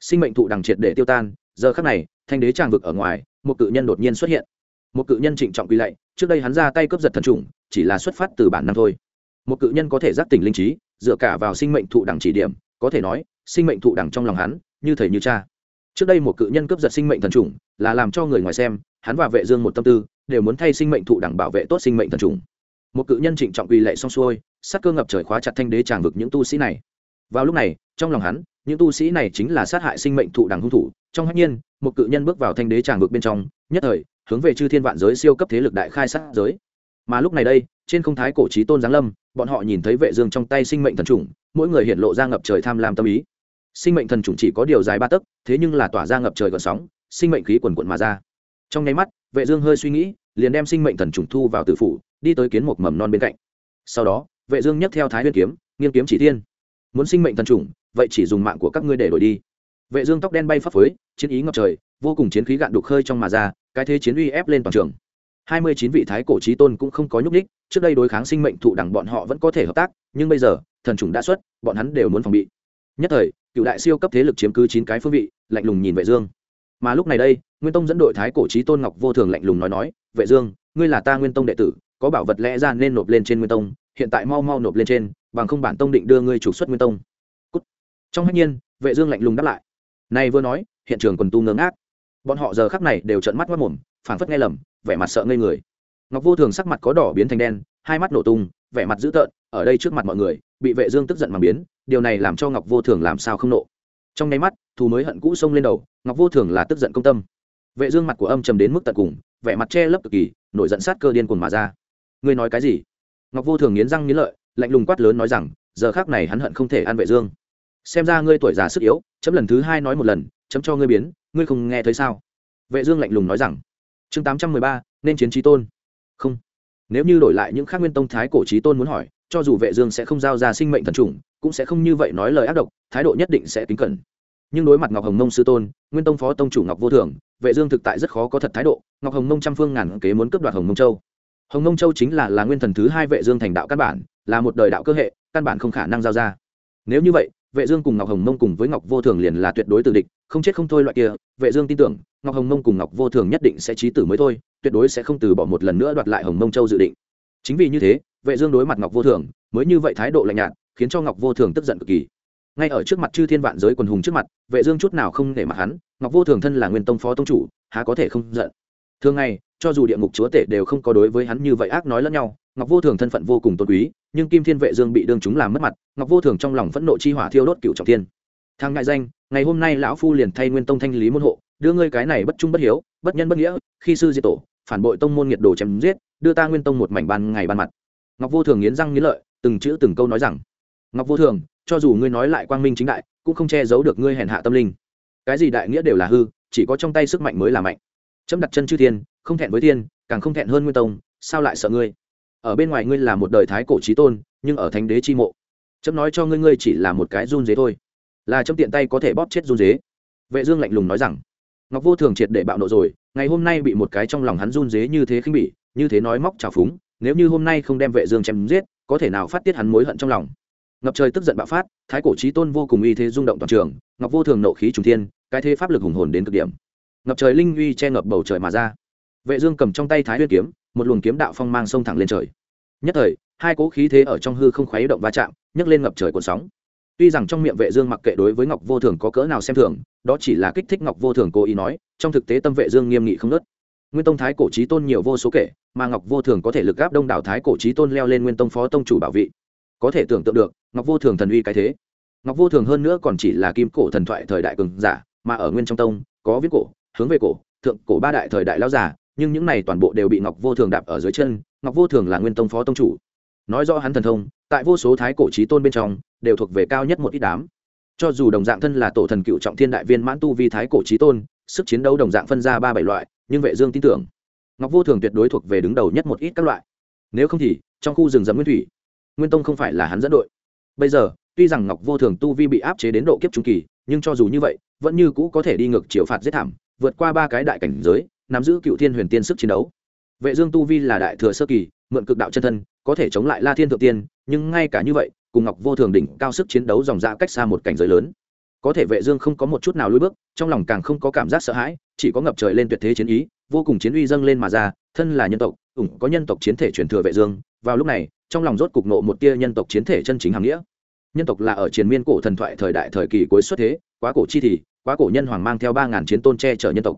Sinh mệnh thụ đằng triệt để tiêu tan, giờ khắc này, thanh đế tràng vực ở ngoài, một cự nhân đột nhiên xuất hiện. Một cự nhân trịnh trọng quy lạy, trước đây hắn ra tay cướp giật thần trùng, chỉ là xuất phát từ bản năng thôi. Một cự nhân có thể giác tỉnh linh trí, dựa cả vào sinh mệnh thụ đẳng chỉ điểm có thể nói, sinh mệnh thụ đẳng trong lòng hắn, như thầy như cha. Trước đây một cự nhân cướp giật sinh mệnh thần trùng là làm cho người ngoài xem, hắn và vệ dương một tâm tư, đều muốn thay sinh mệnh thụ đẳng bảo vệ tốt sinh mệnh thần trùng một cự nhân trịnh trọng quy lệ xong xuôi, sát cơ ngập trời khóa chặt thanh đế tràng vực những tu sĩ này. Vào lúc này, trong lòng hắn, những tu sĩ này chính là sát hại sinh mệnh thụ đẳng hung thủ. Trong hắc nhiên, một cự nhân bước vào thanh đế tràng vực bên trong, nhất thời, hướng về chư thiên vạn giới siêu cấp thế lực đại khai sát giới mà lúc này đây, trên không thái cổ trí tôn giáng lâm, bọn họ nhìn thấy vệ dương trong tay sinh mệnh thần trùng mỗi người hiện lộ ra ngập trời tham lam tâm ý. Sinh mệnh thần trùng chỉ có điều dài ba tấc, thế nhưng là tỏa ra ngập trời gợn sóng, sinh mệnh khí quần cuộn mà ra. Trong nháy mắt, vệ dương hơi suy nghĩ, liền đem sinh mệnh thần trùng thu vào tử phủ, đi tới kiến một mầm non bên cạnh. Sau đó, vệ dương nhấc theo thái nguyên kiếm nghiên kiếm chỉ thiên. Muốn sinh mệnh thần trùng vậy chỉ dùng mạng của các ngươi để đổi đi. Vệ dương tóc đen bay phấp phới, chiến ý ngập trời, vô cùng chiến khí gạn đục khơi trong mà ra, cái thế chiến uy ép lên toàn trường hai mươi chín vị thái cổ chí tôn cũng không có nhúc nhích, trước đây đối kháng sinh mệnh thụ đẳng bọn họ vẫn có thể hợp tác, nhưng bây giờ, thần trùng đã xuất, bọn hắn đều muốn phòng bị. Nhất thời, cựu đại siêu cấp thế lực chiếm cứ chín cái phương vị, lạnh lùng nhìn vệ dương. Mà lúc này đây, nguyên tông dẫn đội thái cổ chí tôn ngọc vô thường lạnh lùng nói nói, vệ dương, ngươi là ta nguyên tông đệ tử, có bảo vật lẽ ra nên nộp lên trên nguyên tông, hiện tại mau mau nộp lên trên, bằng không bản tông định đưa ngươi trục xuất nguyên tông. Cút. trong hạnh nhiên, vệ dương lạnh lùng đáp lại, này vừa nói, hiện trường quần tu ngơ ngác. Bọn họ giờ khắc này đều trợn mắt mắt mồm phảng phất nghe lầm, vẻ mặt sợ ngây người. Ngọc vô thường sắc mặt có đỏ biến thành đen, hai mắt nổ tung, vẻ mặt dữ tợn, ở đây trước mặt mọi người, bị vệ dương tức giận mà biến, điều này làm cho ngọc vô thường làm sao không nộ. Trong nháy mắt, thù mới hận cũ xông lên đầu, ngọc vô thường là tức giận công tâm. Vệ dương mặt của âm trầm đến mức tận cùng, vẻ mặt che lấp cực kỳ, nổi giận sát cơ điên cuồng mà ra. Ngươi nói cái gì? Ngọc vô thường nghiến răng nghiến lợi, lạnh lùng quát lớn nói rằng, giờ khắc này hắn hận không thể ăn vệ dương. Xem ra ngươi tuổi già sức yếu, chấm lần thứ hai nói một lần, chấm cho ngươi biến, ngươi không nghe thấy sao? Vệ dương lạnh lùng nói rằng chương 813, nên chiến trí tôn. Không. Nếu như đổi lại những khác nguyên tông thái cổ trí tôn muốn hỏi cho dù vệ dương sẽ không giao ra sinh mệnh thần trùng cũng sẽ không như vậy nói lời ác độc thái độ nhất định sẽ kính cẩn. Nhưng đối mặt ngọc hồng nông sư tôn nguyên tông phó tông chủ ngọc vô thường vệ dương thực tại rất khó có thật thái độ ngọc hồng nông trăm phương ngàn kế muốn cướp đoạt hồng nông châu. Hồng nông châu chính là là nguyên thần thứ hai vệ dương thành đạo căn bản là một đời đạo cơ hệ căn bản không khả năng giao ra. Nếu như vậy vệ dương cùng ngọc hồng mông cùng với ngọc vô thường liền là tuyệt đối tử địch, không chết không thôi loại kia, vệ dương tin tưởng, ngọc hồng mông cùng ngọc vô thường nhất định sẽ trí tử mới thôi, tuyệt đối sẽ không từ bỏ một lần nữa đoạt lại hồng mông châu dự định. Chính vì như thế, vệ dương đối mặt ngọc vô thường, mới như vậy thái độ lạnh nhạt, khiến cho ngọc vô thường tức giận cực kỳ. Ngay ở trước mặt chư thiên vạn giới quần hùng trước mặt, vệ dương chút nào không để mặt hắn, ngọc vô thường thân là nguyên tông phó tông chủ, há có thể không giận. Thường ngày cho dù địa ngục chúa tể đều không có đối với hắn như vậy ác nói lẫn nhau, ngọc vô thường thân phận vô cùng tôn quý, nhưng kim thiên vệ dương bị đương chúng làm mất mặt, ngọc vô thường trong lòng phẫn nộ chi hỏa thiêu đốt cựu trọng thiên. Thang ngại danh, ngày hôm nay lão phu liền thay nguyên tông thanh lý môn hộ, đưa ngươi cái này bất trung bất hiếu, bất nhân bất nghĩa, khi sư diệt tổ, phản bội tông môn nhiệt đồ chém giết, đưa ta nguyên tông một mảnh ban ngày ban mặt. Ngọc vô thường nghiến răng nghiến lợi, từng chữ từng câu nói rằng, ngọc vô thường, cho dù ngươi nói lại quang minh chính đại, cũng không che giấu được ngươi hèn hạ tâm linh. Cái gì đại nghĩa đều là hư, chỉ có trong tay sức mạnh mới là mạnh chấm đặt chân chư thiên, không thẹn với thiên, càng không thẹn hơn nguyên tông, sao lại sợ ngươi? Ở bên ngoài ngươi là một đời thái cổ trí tôn, nhưng ở thánh đế chi mộ. Chấm nói cho ngươi ngươi chỉ là một cái run dế thôi. Là chấm tiện tay có thể bóp chết run dế. Vệ dương lạnh lùng nói rằng, ngọc vô thường triệt để bạo nộ rồi, ngày hôm nay bị một cái trong lòng hắn run dế như thế khinh bỉ, như thế nói móc trào phúng, nếu như hôm nay không đem vệ dương chém giết, có thể nào phát tiết hắn mối hận trong lòng? Ngập trời tức giận bạo phát, thái cổ trí tôn vô cùng uy thế rung động toàn trường, ngọc vô thường nộ khí trùng thiên, cái thế pháp lực hùng hồn đến cực điểm ngập trời linh uy che ngập bầu trời mà ra. Vệ dương cầm trong tay thái huyết kiếm, một luồng kiếm đạo phong mang sông thẳng lên trời. Nhất thời, hai cỗ khí thế ở trong hư không khuấy động va chạm, nhấc lên ngập trời cuộn sóng. Tuy rằng trong miệng vệ dương mặc kệ đối với ngọc vô thường có cỡ nào xem thường, đó chỉ là kích thích ngọc vô thường cố ý nói, trong thực tế tâm vệ dương nghiêm nghị không nứt nguyên tông thái cổ chí tôn nhiều vô số kể, mà ngọc vô thường có thể lực áp đông đảo thái cổ chí tôn leo lên nguyên tông phó tông chủ bảo vị. Có thể tưởng tượng được, ngọc vô thường thần uy cái thế. Ngọc vô thường hơn nữa còn chỉ là kim cổ thần thoại thời đại cường giả, mà ở nguyên trong tông, có viết cổ hướng về cổ, thượng cổ ba đại thời đại lao giả nhưng những này toàn bộ đều bị ngọc vô thường đạp ở dưới chân, ngọc vô thường là nguyên tông phó tông chủ. Nói rõ hắn thần thông, tại vô số thái cổ trí tôn bên trong, đều thuộc về cao nhất một ít đám. Cho dù đồng dạng thân là tổ thần cựu trọng thiên đại viên mãn tu vi thái cổ trí tôn, sức chiến đấu đồng dạng phân ra ba bảy loại, nhưng vệ dương tin tưởng, ngọc vô thường tuyệt đối thuộc về đứng đầu nhất một ít các loại. Nếu không thì, trong khu rừng rậm nguyên thủy, nguyên tông không phải là hắn dẫn đội. Bây giờ, tuy rằng ngọc vô thường tu vi bị áp chế đến độ kiếp trung kỳ, nhưng cho dù như vậy, vẫn như cũ có thể đi ngược chiều phạt giết thảm vượt qua ba cái đại cảnh giới, nắm giữ cựu thiên huyền tiên sức chiến đấu. Vệ dương tu vi là đại thừa sơ kỳ, mượn cực đạo chân thân, có thể chống lại la thiên thượng tiên, nhưng ngay cả như vậy, cùng ngọc vô thường đỉnh cao sức chiến đấu dòng ra cách xa một cảnh giới lớn. Có thể vệ dương không có một chút nào lùi bước, trong lòng càng không có cảm giác sợ hãi, chỉ có ngập trời lên tuyệt thế chiến ý, vô cùng chiến uy dâng lên mà ra, thân là nhân tộc, ủng có nhân tộc chiến thể truyền thừa vệ dương, vào lúc này, trong lòng rốt cục nộ một tia nhân tộc chiến thể chân chính hàng nghĩa. Nhân tộc là ở triền miên cổ thần thoại thời đại thời kỳ cuối xuất thế, quá cổ chi thì quá cổ nhân hoàng mang theo ba ngàn chiến tôn che chở nhân tộc.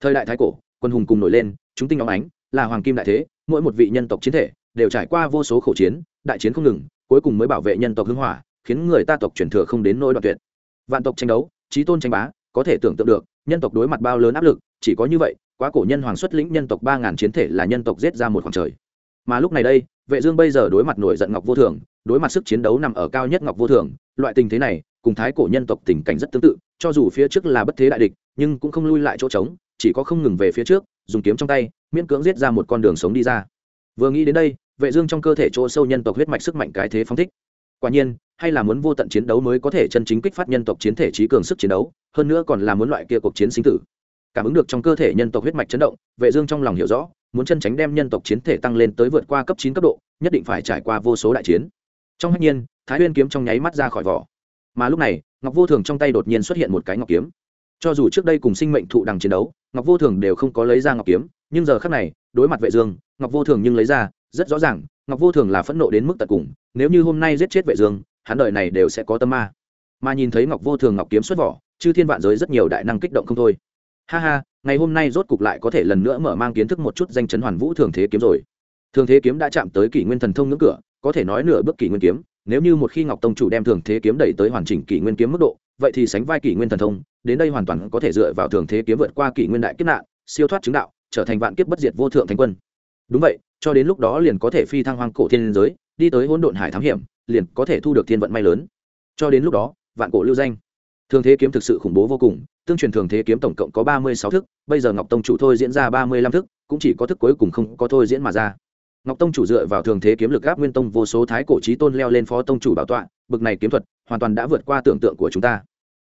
Thời đại thái cổ, quân hùng cùng nổi lên, chúng tinh óng ánh, là hoàng kim đại thế, mỗi một vị nhân tộc chiến thể đều trải qua vô số khổ chiến, đại chiến không ngừng, cuối cùng mới bảo vệ nhân tộc hưng hỏa, khiến người ta tộc truyền thừa không đến nỗi đoạn tuyệt. Vạn tộc tranh đấu trí tôn tranh bá, có thể tưởng tượng được, nhân tộc đối mặt bao lớn áp lực, chỉ có như vậy, quá cổ nhân hoàng xuất lĩnh nhân tộc ba ngàn chiến thể là nhân tộc giết ra một khoảng trời. Mà lúc này đây, vệ dương bây giờ đối mặt nổi giận ngọc vô thường, đối mặt sức chiến đấu nằm ở cao nhất ngọc vô thường, loại tình thế này, cùng thái cổ nhân tộc tình cảnh rất tương tự cho dù phía trước là bất thế đại địch, nhưng cũng không lui lại chỗ trống, chỉ có không ngừng về phía trước, dùng kiếm trong tay, miễn cưỡng giết ra một con đường sống đi ra. Vừa nghĩ đến đây, vệ dương trong cơ thể chỗ sâu nhân tộc huyết mạch sức mạnh cái thế phóng thích. Quả nhiên, hay là muốn vô tận chiến đấu mới có thể chân chính kích phát nhân tộc chiến thể trí cường sức chiến đấu, hơn nữa còn là muốn loại kia cuộc chiến sinh tử. Cảm ứng được trong cơ thể nhân tộc huyết mạch chấn động, vệ dương trong lòng hiểu rõ, muốn chân tránh đem nhân tộc chiến thể tăng lên tới vượt qua cấp 9 cấp độ, nhất định phải trải qua vô số đại chiến. Trong hắc nhiên, thái nguyên kiếm trong nháy mắt ra khỏi vỏ mà lúc này, ngọc vô thường trong tay đột nhiên xuất hiện một cái ngọc kiếm. Cho dù trước đây cùng sinh mệnh thụ đằng chiến đấu, ngọc vô thường đều không có lấy ra ngọc kiếm, nhưng giờ khắc này, đối mặt vệ dương, ngọc vô thường nhưng lấy ra, rất rõ ràng, ngọc vô thường là phẫn nộ đến mức tận cùng, nếu như hôm nay giết chết vệ dương, hắn đời này đều sẽ có tâm ma. Mà nhìn thấy ngọc vô thường ngọc kiếm xuất vỏ, chư thiên vạn giới rất nhiều đại năng kích động không thôi. Ha ha, ngày hôm nay rốt cục lại có thể lần nữa mở mang kiến thức một chút danh chấn hoàn vũ thường thế kiếm rồi. Thường thế kiếm đã chạm tới kỷ nguyên thần thông ngưỡng cửa, có thể nói nửa bước kỷ nguyên kiếm nếu như một khi ngọc tông chủ đem thường thế kiếm đẩy tới hoàn chỉnh kỷ nguyên kiếm mức độ, vậy thì sánh vai kỷ nguyên thần thông, đến đây hoàn toàn có thể dựa vào thường thế kiếm vượt qua kỷ nguyên đại kiếp nạn, siêu thoát chứng đạo, trở thành vạn kiếp bất diệt vô thượng thành quân. Đúng vậy, cho đến lúc đó liền có thể phi thăng hoang cổ thiên giới, đi tới hỗn độn hải thám hiểm, liền có thể thu được thiên vận may lớn. Cho đến lúc đó, vạn cổ lưu danh. Thường thế kiếm thực sự khủng bố vô cùng, tương truyền thường thế kiếm tổng cộng có ba mươi sáu thức, bây giờ ngọc tông chủ thôi diễn ra ba mươi lăm thức, cũng chỉ có thức cuối cùng không có thôi diễn mà ra ngọc tông chủ dựa vào thường thế kiếm lực gáp nguyên tông vô số thái cổ trí tôn leo lên phó tông chủ bảo tọa, bực này kiếm thuật hoàn toàn đã vượt qua tưởng tượng của chúng ta.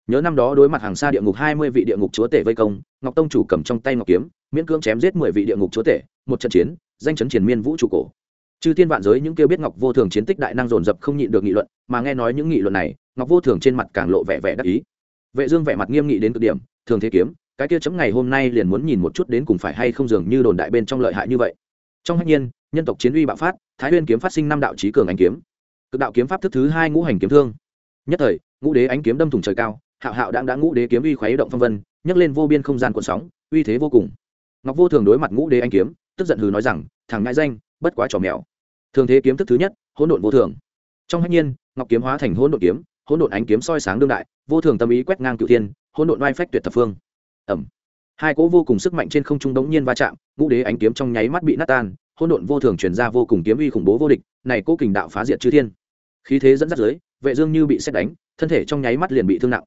Nhớ năm đó đối mặt hàng xa địa ngục hai mươi vị địa ngục chúa tể vây công, ngọc tông chủ cầm trong tay ngọc kiếm, miễn cưỡng chém giết mười vị địa ngục chúa tể, một trận chiến, danh chấn triển miên vũ trụ cổ. Chư tiên vạn giới những kêu biết ngọc vô thường chiến tích đại năng dồn dập không nhịn được nghị luận, mà nghe nói những nghị luận này, ngọc vô thường trên mặt càng lộ vẻ vẻ đắc ý. Vệ dương vẻ mặt nghiêm nghị đến cực điểm, thường thế kiếm, cái kia chấm ngày hôm nay liền muốn nhìn một chút đến cùng phải hay không dường như đồn đại bên trong lợi hại như vậy. Trong hạnh nhiên nhân tộc chiến uy bạo phát, thái nguyên kiếm phát sinh năm đạo trí cường ánh kiếm. Cực đạo kiếm pháp thức thứ hai ngũ hành kiếm thương. Nhất thời, ngũ đế ánh kiếm đâm thủng trời cao, hạo hạo đang đã ngũ đế kiếm uy khuấy động phong vân, nhấc lên vô biên không gian cuộn sóng, uy thế vô cùng. Ngọc vô thường đối mặt ngũ đế ánh kiếm, tức giận hừ nói rằng, thằng ngại danh, bất quá trò mèo. Thường thế kiếm thức thứ nhất, hỗn độn vô thường. Trong hạnh nhiên, ngọc kiếm hóa thành hỗn độn kiếm, hỗn độn ánh kiếm soi sáng đương đại, vô thường tâm ý quét ngang cựu thiên, hỗn độn oai phách tuyệt thập phương. Ẩm hai cỗ vô cùng sức mạnh trên không trung đống nhiên va chạm, ngũ đế ánh kiếm trong nháy mắt bị nát tan hỗn độn vô thường truyền ra vô cùng kiếm uy khủng bố vô địch, này cố kình đạo phá diệt chư thiên. Khí thế dẫn dắt dưới vệ dương như bị xét đánh, thân thể trong nháy mắt liền bị thương nặng.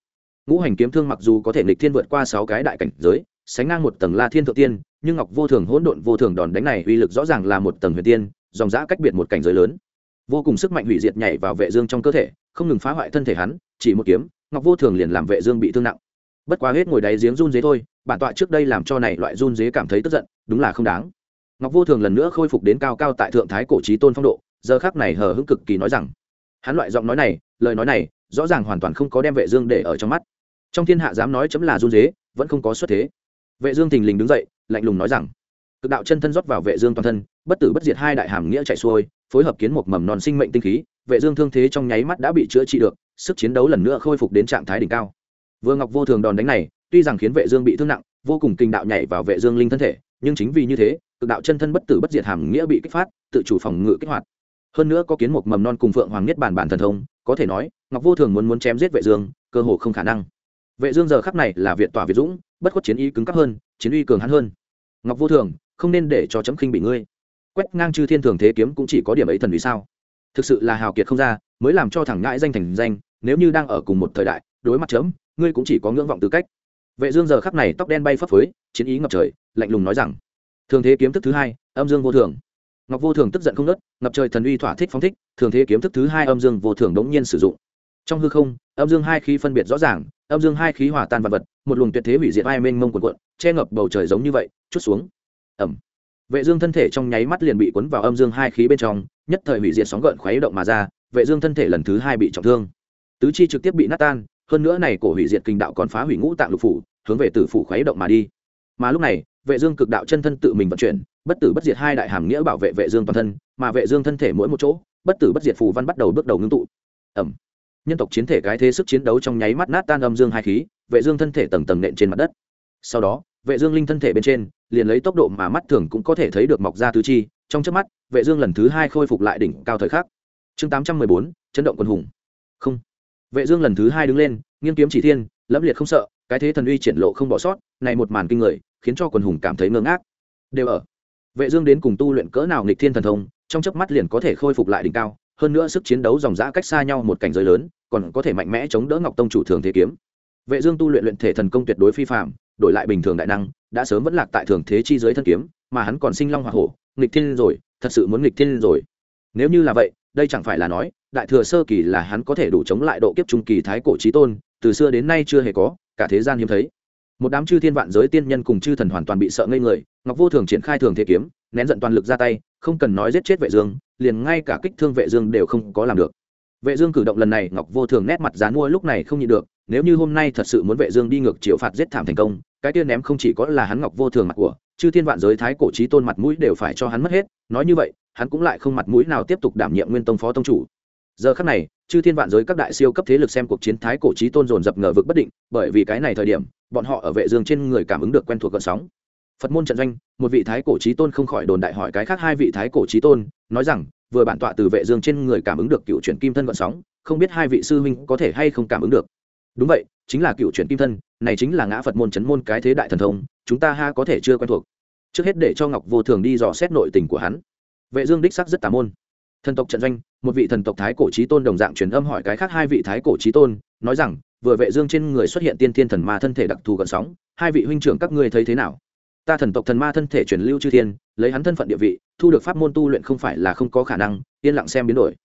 Ngũ hành kiếm thương mặc dù có thể nghịch thiên vượt qua sáu cái đại cảnh giới, sánh ngang một tầng la thiên thượng tiên, nhưng ngọc vô thường, hỗn độn vô thường đòn đánh này uy lực rõ ràng là một tầng huyền tiên, dòng dã cách biệt một cảnh giới lớn. Vô cùng sức mạnh hủy diệt nhảy vào vệ dương trong cơ thể, không ngừng phá hoại thân thể hắn, chỉ một kiếm, ngọc vô thường liền làm vệ dương bị thương nặng. Bất quá hết ngồi đáy giếng run dế thôi, bản tọa trước đây làm cho này loại run dế cảm thấy tức giận, đúng là không đáng ngọc vô thường lần nữa khôi phục đến cao cao tại thượng thái cổ trí tôn phong độ, giờ khắc này hờ hững cực kỳ nói rằng, hắn loại giọng nói này, lời nói này, rõ ràng hoàn toàn không có đem vệ dương để ở trong mắt. Trong thiên hạ dám nói chấm là run dế vẫn không có xuất thế. Vệ dương thình lình đứng dậy, lạnh lùng nói rằng, cực đạo chân thân rót vào vệ dương toàn thân, bất tử bất diệt hai đại hàm nghĩa chạy xuôi, phối hợp kiến một mầm non sinh mệnh tinh khí, vệ dương thương thế trong nháy mắt đã bị chữa trị được, sức chiến đấu lần nữa khôi phục đến trạng thái đỉnh cao. Vương ngọc vô thường đòn đánh này, tuy rằng khiến vệ dương bị thương nặng, vô cùng kinh đạo nhảy vào vệ dương linh thân thể, nhưng chính vì như thế cực đạo chân thân bất tử bất diệt hàm nghĩa bị kích phát, tự chủ phòng ngự kích hoạt. Hơn nữa có kiến một mầm non cùng phượng hoàng niết bản bản thần thông, có thể nói, ngọc vô thường muốn muốn chém giết vệ dương, cơ hồ không khả năng. Vệ dương giờ khắc này là viện tỏa việt dũng, bất khuất chiến ý cứng cáp hơn, chiến uy cường hắn hơn. Ngọc vô thường, không nên để cho chấm khinh bị ngươi. Quét ngang chư thiên thường thế kiếm cũng chỉ có điểm ấy thần vì sao. Thực sự là hào kiệt không ra, mới làm cho thẳng ngãi danh thành danh, nếu như đang ở cùng một thời đại, đối mặt chấm, ngươi cũng chỉ có ngưỡng vọng tư cách. Vệ dương giờ khắc này tóc đen bay phấp phới, chiến ý ngập trời, lạnh lùng nói rằng thường thế kiếm thức thứ hai, âm dương vô thường. Ngọc vô thường tức giận không nớt ngập trời thần uy thỏa thích phóng thích, thường thế kiếm thức thứ hai, âm dương vô thường đống nhiên sử dụng. Trong hư không, âm dương hai khí phân biệt rõ ràng, âm dương hai khí hòa tan vật vật, một luồng tuyệt thế hủy diệt ai mênh mông cuộn cuộn, che ngập bầu trời giống như vậy, chút xuống. Ẩm. Vệ dương thân thể trong nháy mắt liền bị cuốn vào âm dương hai khí bên trong, nhất thời hủy diệt sóng gợn khuấy động mà ra, vệ dương thân thể lần thứ hai bị trọng thương. Tứ chi trực tiếp bị nát tan, hơn nữa này cổ hủy diệt kinh đạo còn phá hủy ngũ tạng lục phủ, hướng về tử phủ khuấy động mà đi. Mà lúc này vệ dương cực đạo chân thân tự mình vận chuyển, bất tử bất diệt hai đại hàm nghĩa bảo vệ vệ dương toàn thân, mà vệ dương thân thể mỗi một chỗ, bất tử bất diệt phù văn bắt đầu bước đầu ngưng tụ. Ẩm. Nhân tộc chiến thể cái thế sức chiến đấu trong nháy mắt nát tan âm dương hai khí, vệ dương thân thể tầng tầng nện trên mặt đất. Sau đó, vệ dương linh thân thể bên trên, liền lấy tốc độ mà mắt thường cũng có thể thấy được mọc ra tứ chi, trong chớp mắt, vệ dương lần thứ hai khôi phục lại đỉnh cao thời khắc. Chương 814 chấn động quân hùng. Không. Vệ dương lần thứ hai đứng lên, nghiêng kiếm chỉ thiên, lẫm liệt không sợ, cái thế thần uy triển lộ không bỏ sót, này một màn kinh người khiến cho quần hùng cảm thấy ngơ ngác. Đều ở. Vệ dương đến cùng tu luyện cỡ nào nghịch thiên thần thông, trong chớp mắt liền có thể khôi phục lại đỉnh cao, hơn nữa sức chiến đấu dòng dã cách xa nhau một cảnh giới lớn, còn có thể mạnh mẽ chống đỡ ngọc tông chủ thường thế kiếm. Vệ dương tu luyện luyện thể thần công tuyệt đối phi phàm, đổi lại bình thường đại năng, đã sớm vẫn lạc tại thường thế chi dưới thân kiếm, mà hắn còn sinh long hỏa hổ, nghịch thiên rồi, thật sự muốn nghịch thiên rồi. Nếu như là vậy, đây chẳng phải là nói, đại thừa sơ kỳ là hắn có thể đủ chống lại độ kiếp trung kỳ thái cổ chí tôn, từ xưa đến nay chưa hề có, cả thế gian hiếm thấy một đám chư thiên vạn giới tiên nhân cùng chư thần hoàn toàn bị sợ ngây người, ngọc vô thường triển khai thường thế kiếm, nén giận toàn lực ra tay, không cần nói giết chết vệ dương, liền ngay cả kích thương vệ dương đều không có làm được. Vệ dương cử động lần này, ngọc vô thường nét mặt dán mua lúc này không nhịn được, nếu như hôm nay thật sự muốn vệ dương đi ngược triệu phạt giết thảm thành công, cái tiên ném không chỉ có là hắn ngọc vô thường mặt của, chư thiên vạn giới thái cổ chí tôn mặt mũi đều phải cho hắn mất hết, nói như vậy, hắn cũng lại không mặt mũi nào tiếp tục đảm nhiệm nguyên tông phó tông chủ. Giờ khắc này, chư thiên vạn giới các đại siêu cấp thế lực xem cuộc chiến thái cổ chí tôn dồn dập ngờ vực bất định, bởi vì cái này thời điểm bọn họ ở vệ dương trên người cảm ứng được quen thuộc gợn sóng. Phật môn trận doanh, một vị thái cổ chí tôn không khỏi đồn đại hỏi cái khác hai vị thái cổ chí tôn, nói rằng, vừa bản tọa từ vệ dương trên người cảm ứng được cựu chuyển kim thân gợn sóng, không biết hai vị sư huynh có thể hay không cảm ứng được. Đúng vậy, chính là cựu chuyển kim thân, này chính là ngã phật môn chấn môn cái thế đại thần thông, chúng ta ha có thể chưa quen thuộc. Trước hết để cho ngọc vô thường đi dò xét nội tình của hắn. Vệ dương đích sắc rất tà môn. Thần tộc trận doanh, một vị thần tộc thái cổ chí tôn đồng dạng truyền âm hỏi cái khác hai vị thái cổ chí tôn, nói rằng vừa vệ dương trên người xuất hiện tiên thiên thần ma thân thể đặc thù gần sóng, hai vị huynh trưởng các ngươi thấy thế nào? Ta thần tộc thần ma thân thể truyền lưu chư thiên, lấy hắn thân phận địa vị, thu được pháp môn tu luyện không phải là không có khả năng, yên lặng xem biến đổi.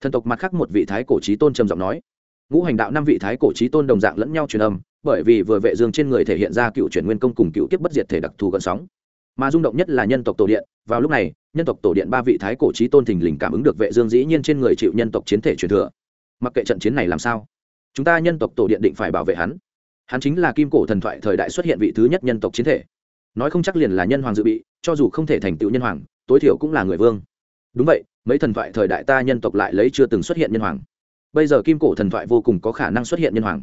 Thần tộc mặt khác một vị thái cổ chí tôn trầm giọng nói. Ngũ hành đạo năm vị thái cổ chí tôn đồng dạng lẫn nhau truyền âm, bởi vì vừa vệ dương trên người thể hiện ra cựu chuyển nguyên công cùng cựu kiếp bất diệt thể đặc thù gần sóng. Mà rung động nhất là nhân tộc tổ điện, vào lúc này, nhân tộc tổ điện ba vị thái cổ trí tôn thình lình cảm ứng được vệ dương dĩ nhiên trên người chịu nhân tộc chiến thể truyền thừa. Mặc kệ trận chiến này làm sao chúng ta nhân tộc tổ điện định phải bảo vệ hắn. Hắn chính là kim cổ thần thoại thời đại xuất hiện vị thứ nhất nhân tộc chiến thể. Nói không chắc liền là nhân hoàng dự bị, cho dù không thể thành tựu nhân hoàng, tối thiểu cũng là người vương. Đúng vậy, mấy thần thoại thời đại ta nhân tộc lại lấy chưa từng xuất hiện nhân hoàng. Bây giờ kim cổ thần thoại vô cùng có khả năng xuất hiện nhân hoàng.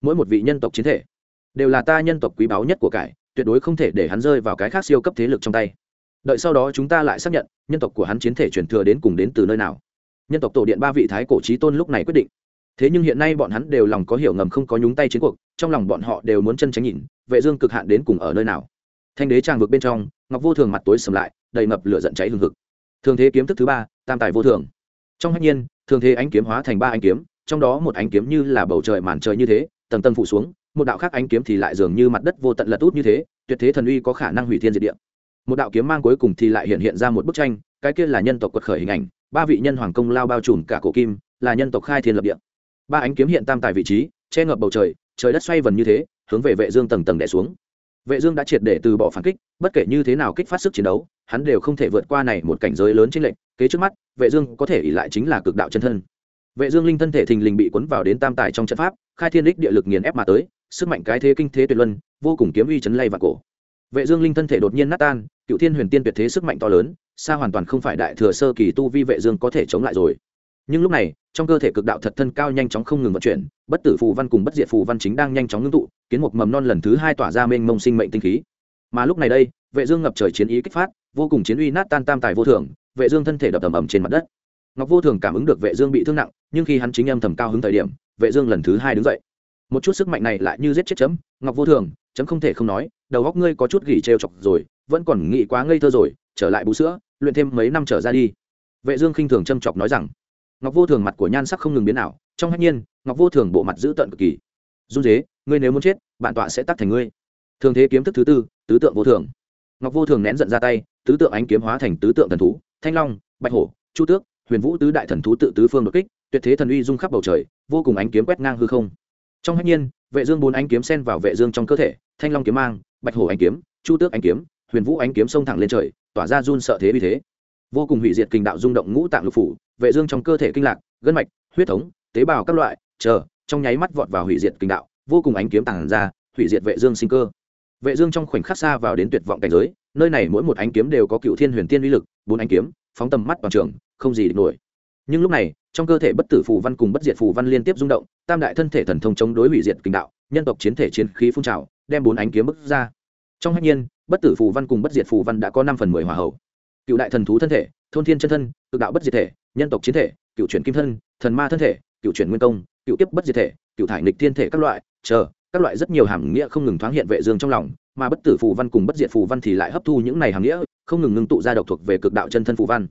Mỗi một vị nhân tộc chiến thể đều là ta nhân tộc quý báu nhất của cải, tuyệt đối không thể để hắn rơi vào cái khác siêu cấp thế lực trong tay. Đợi sau đó chúng ta lại xác nhận, nhân tộc của hắn chiến thể truyền thừa đến cùng đến từ nơi nào. Nhân tộc tổ điện ba vị thái cổ trí tôn lúc này quyết định thế nhưng hiện nay bọn hắn đều lòng có hiểu ngầm không có nhúng tay chiến cuộc, trong lòng bọn họ đều muốn chân tránh nhìn, vệ dương cực hạn đến cùng ở nơi nào. Thanh đế tràng vực bên trong, ngọc vô thường mặt tối sầm lại, đầy ngập lửa giận cháy hừng hực. Thường thế kiếm thức thứ ba, tam tài vô thường. Trong hách nhiên, thường thế ánh kiếm hóa thành ba ánh kiếm, trong đó một ánh kiếm như là bầu trời màn trời như thế, tầng tầng phủ xuống, một đạo khác ánh kiếm thì lại dường như mặt đất vô tận lật út như thế, tuyệt thế thần uy có khả năng hủy thiên diệt địa. Một đạo kiếm mang cuối cùng thì lại hiện hiện ra một bức tranh, cái kia là nhân tộc quật khởi hình ảnh, ba vị nhân hoàng công lao bao trùm cả cổ kim, là nhân tộc khai thiên lập địa ba ánh kiếm hiện tam tài vị trí, che ngập bầu trời trời đất xoay vần như thế, hướng về vệ dương tầng tầng đè xuống. Vệ dương đã triệt để từ bỏ phản kích, bất kể như thế nào kích phát sức chiến đấu, hắn đều không thể vượt qua này một cảnh giới lớn trên lệnh kế trước mắt, vệ dương có thể ỉ lại chính là cực đạo chân thân. Vệ dương linh thân thể thình lình bị cuốn vào đến tam tài trong trận pháp, khai thiên đích địa lực nghiền ép mà tới, sức mạnh cái thế kinh thế tuyệt luân, vô cùng kiếm uy chấn lay và cổ. Vệ dương linh thân thể đột nhiên nát tan, cựu thiên huyền tiên tuyệt thế sức mạnh to lớn, xa hoàn toàn không phải đại thừa sơ kỳ tu vi vệ dương có thể chống lại rồi nhưng lúc này, trong cơ thể cực đạo thật thân cao nhanh chóng không ngừng vận chuyển, bất tử phù văn cùng bất diệt phù văn chính đang nhanh chóng ngưng tụ, kiến một mầm non lần thứ hai tỏa ra mênh mông sinh mệnh tinh khí. Mà lúc này đây, vệ dương ngập trời chiến ý kích phát, vô cùng chiến uy nát tan tam tài vô thường vệ dương thân thể đập ầm ầm trên mặt đất. Ngọc vô thường cảm ứng được vệ dương bị thương nặng, nhưng khi hắn chính âm thầm cao hứng thời điểm, vệ dương lần thứ hai đứng dậy. Một chút sức mạnh này lại như giết chết chấm, ngọc vô thường, chấm không thể không nói, đầu óc ngươi có chút gỉ trêu chọc rồi, vẫn còn nghĩ quá ngây thơ rồi, trở lại bú sữa, luyện thêm mấy năm trở ra đi. Vệ dương khinh thường châm chọc nói rằng ngọc vô thường mặt của nhan sắc không ngừng biến ảo, trong hạnh nhiên, ngọc vô thường bộ mặt giữ tận cực kỳ. Run dế ngươi nếu muốn chết, bản tọa sẽ tắt thành ngươi. Thường thế kiếm thức thứ tư, tứ tượng vô thường. Ngọc vô thường nén giận ra tay, tứ tượng ánh kiếm hóa thành tứ tượng thần thú, thanh long, bạch hổ, chu tước, huyền vũ tứ đại thần thú tự tứ phương đột kích, tuyệt thế thần uy dung khắp bầu trời, vô cùng ánh kiếm quét ngang hư không. Trong hạnh nhiên, vệ dương bốn ánh kiếm xen vào vệ dương trong cơ thể, thanh long kiếm mang, bạch hổ ánh kiếm, chu tước ánh kiếm, huyền vũ ánh kiếm xông thẳng lên trời, tỏa ra run sợ thế uy thế. Vô cùng hủy diệt kinh đạo rung động ngũ tạng lục phủ vệ dương trong cơ thể kinh lạc, gân mạch, huyết thống, tế bào các loại, chờ, trong nháy mắt vọt vào hủy diệt kinh đạo, vô cùng ánh kiếm tàng ra, hủy diệt vệ dương sinh cơ. Vệ dương trong khoảnh khắc xa vào đến tuyệt vọng cảnh giới, nơi này mỗi một ánh kiếm đều có cựu thiên huyền tiên uy lực, bốn ánh kiếm, phóng tầm mắt toàn trường, không gì địch nổi. Nhưng lúc này, trong cơ thể bất tử phù văn cùng bất diệt phù văn liên tiếp rung động, tam đại thân thể thần thông chống đối hủy diệt kinh đạo, nhân tộc chiến thể chiến khí phun trào, đem bốn ánh kiếm bức ra. Trong hạnh nhiên, bất tử phù văn cùng bất diệt phù văn đã có năm phần mười hòa hậu. Cựu đại thần thú thân thể, thôn thiên chân thân, cực đạo bất diệt thể nhân tộc chiến thể, cựu chuyển kim thân, thần ma thân thể, cựu chuyển nguyên công, cựu tiếp bất diệt thể, cựu thải nịch thiên thể các loại, chờ, các loại rất nhiều hàm nghĩa không ngừng thoáng hiện vệ dương trong lòng, mà bất tử phù văn cùng bất diệt phù văn thì lại hấp thu những này hàm nghĩa, không ngừng ngưng tụ ra độc thuộc về cực đạo chân thân phù văn.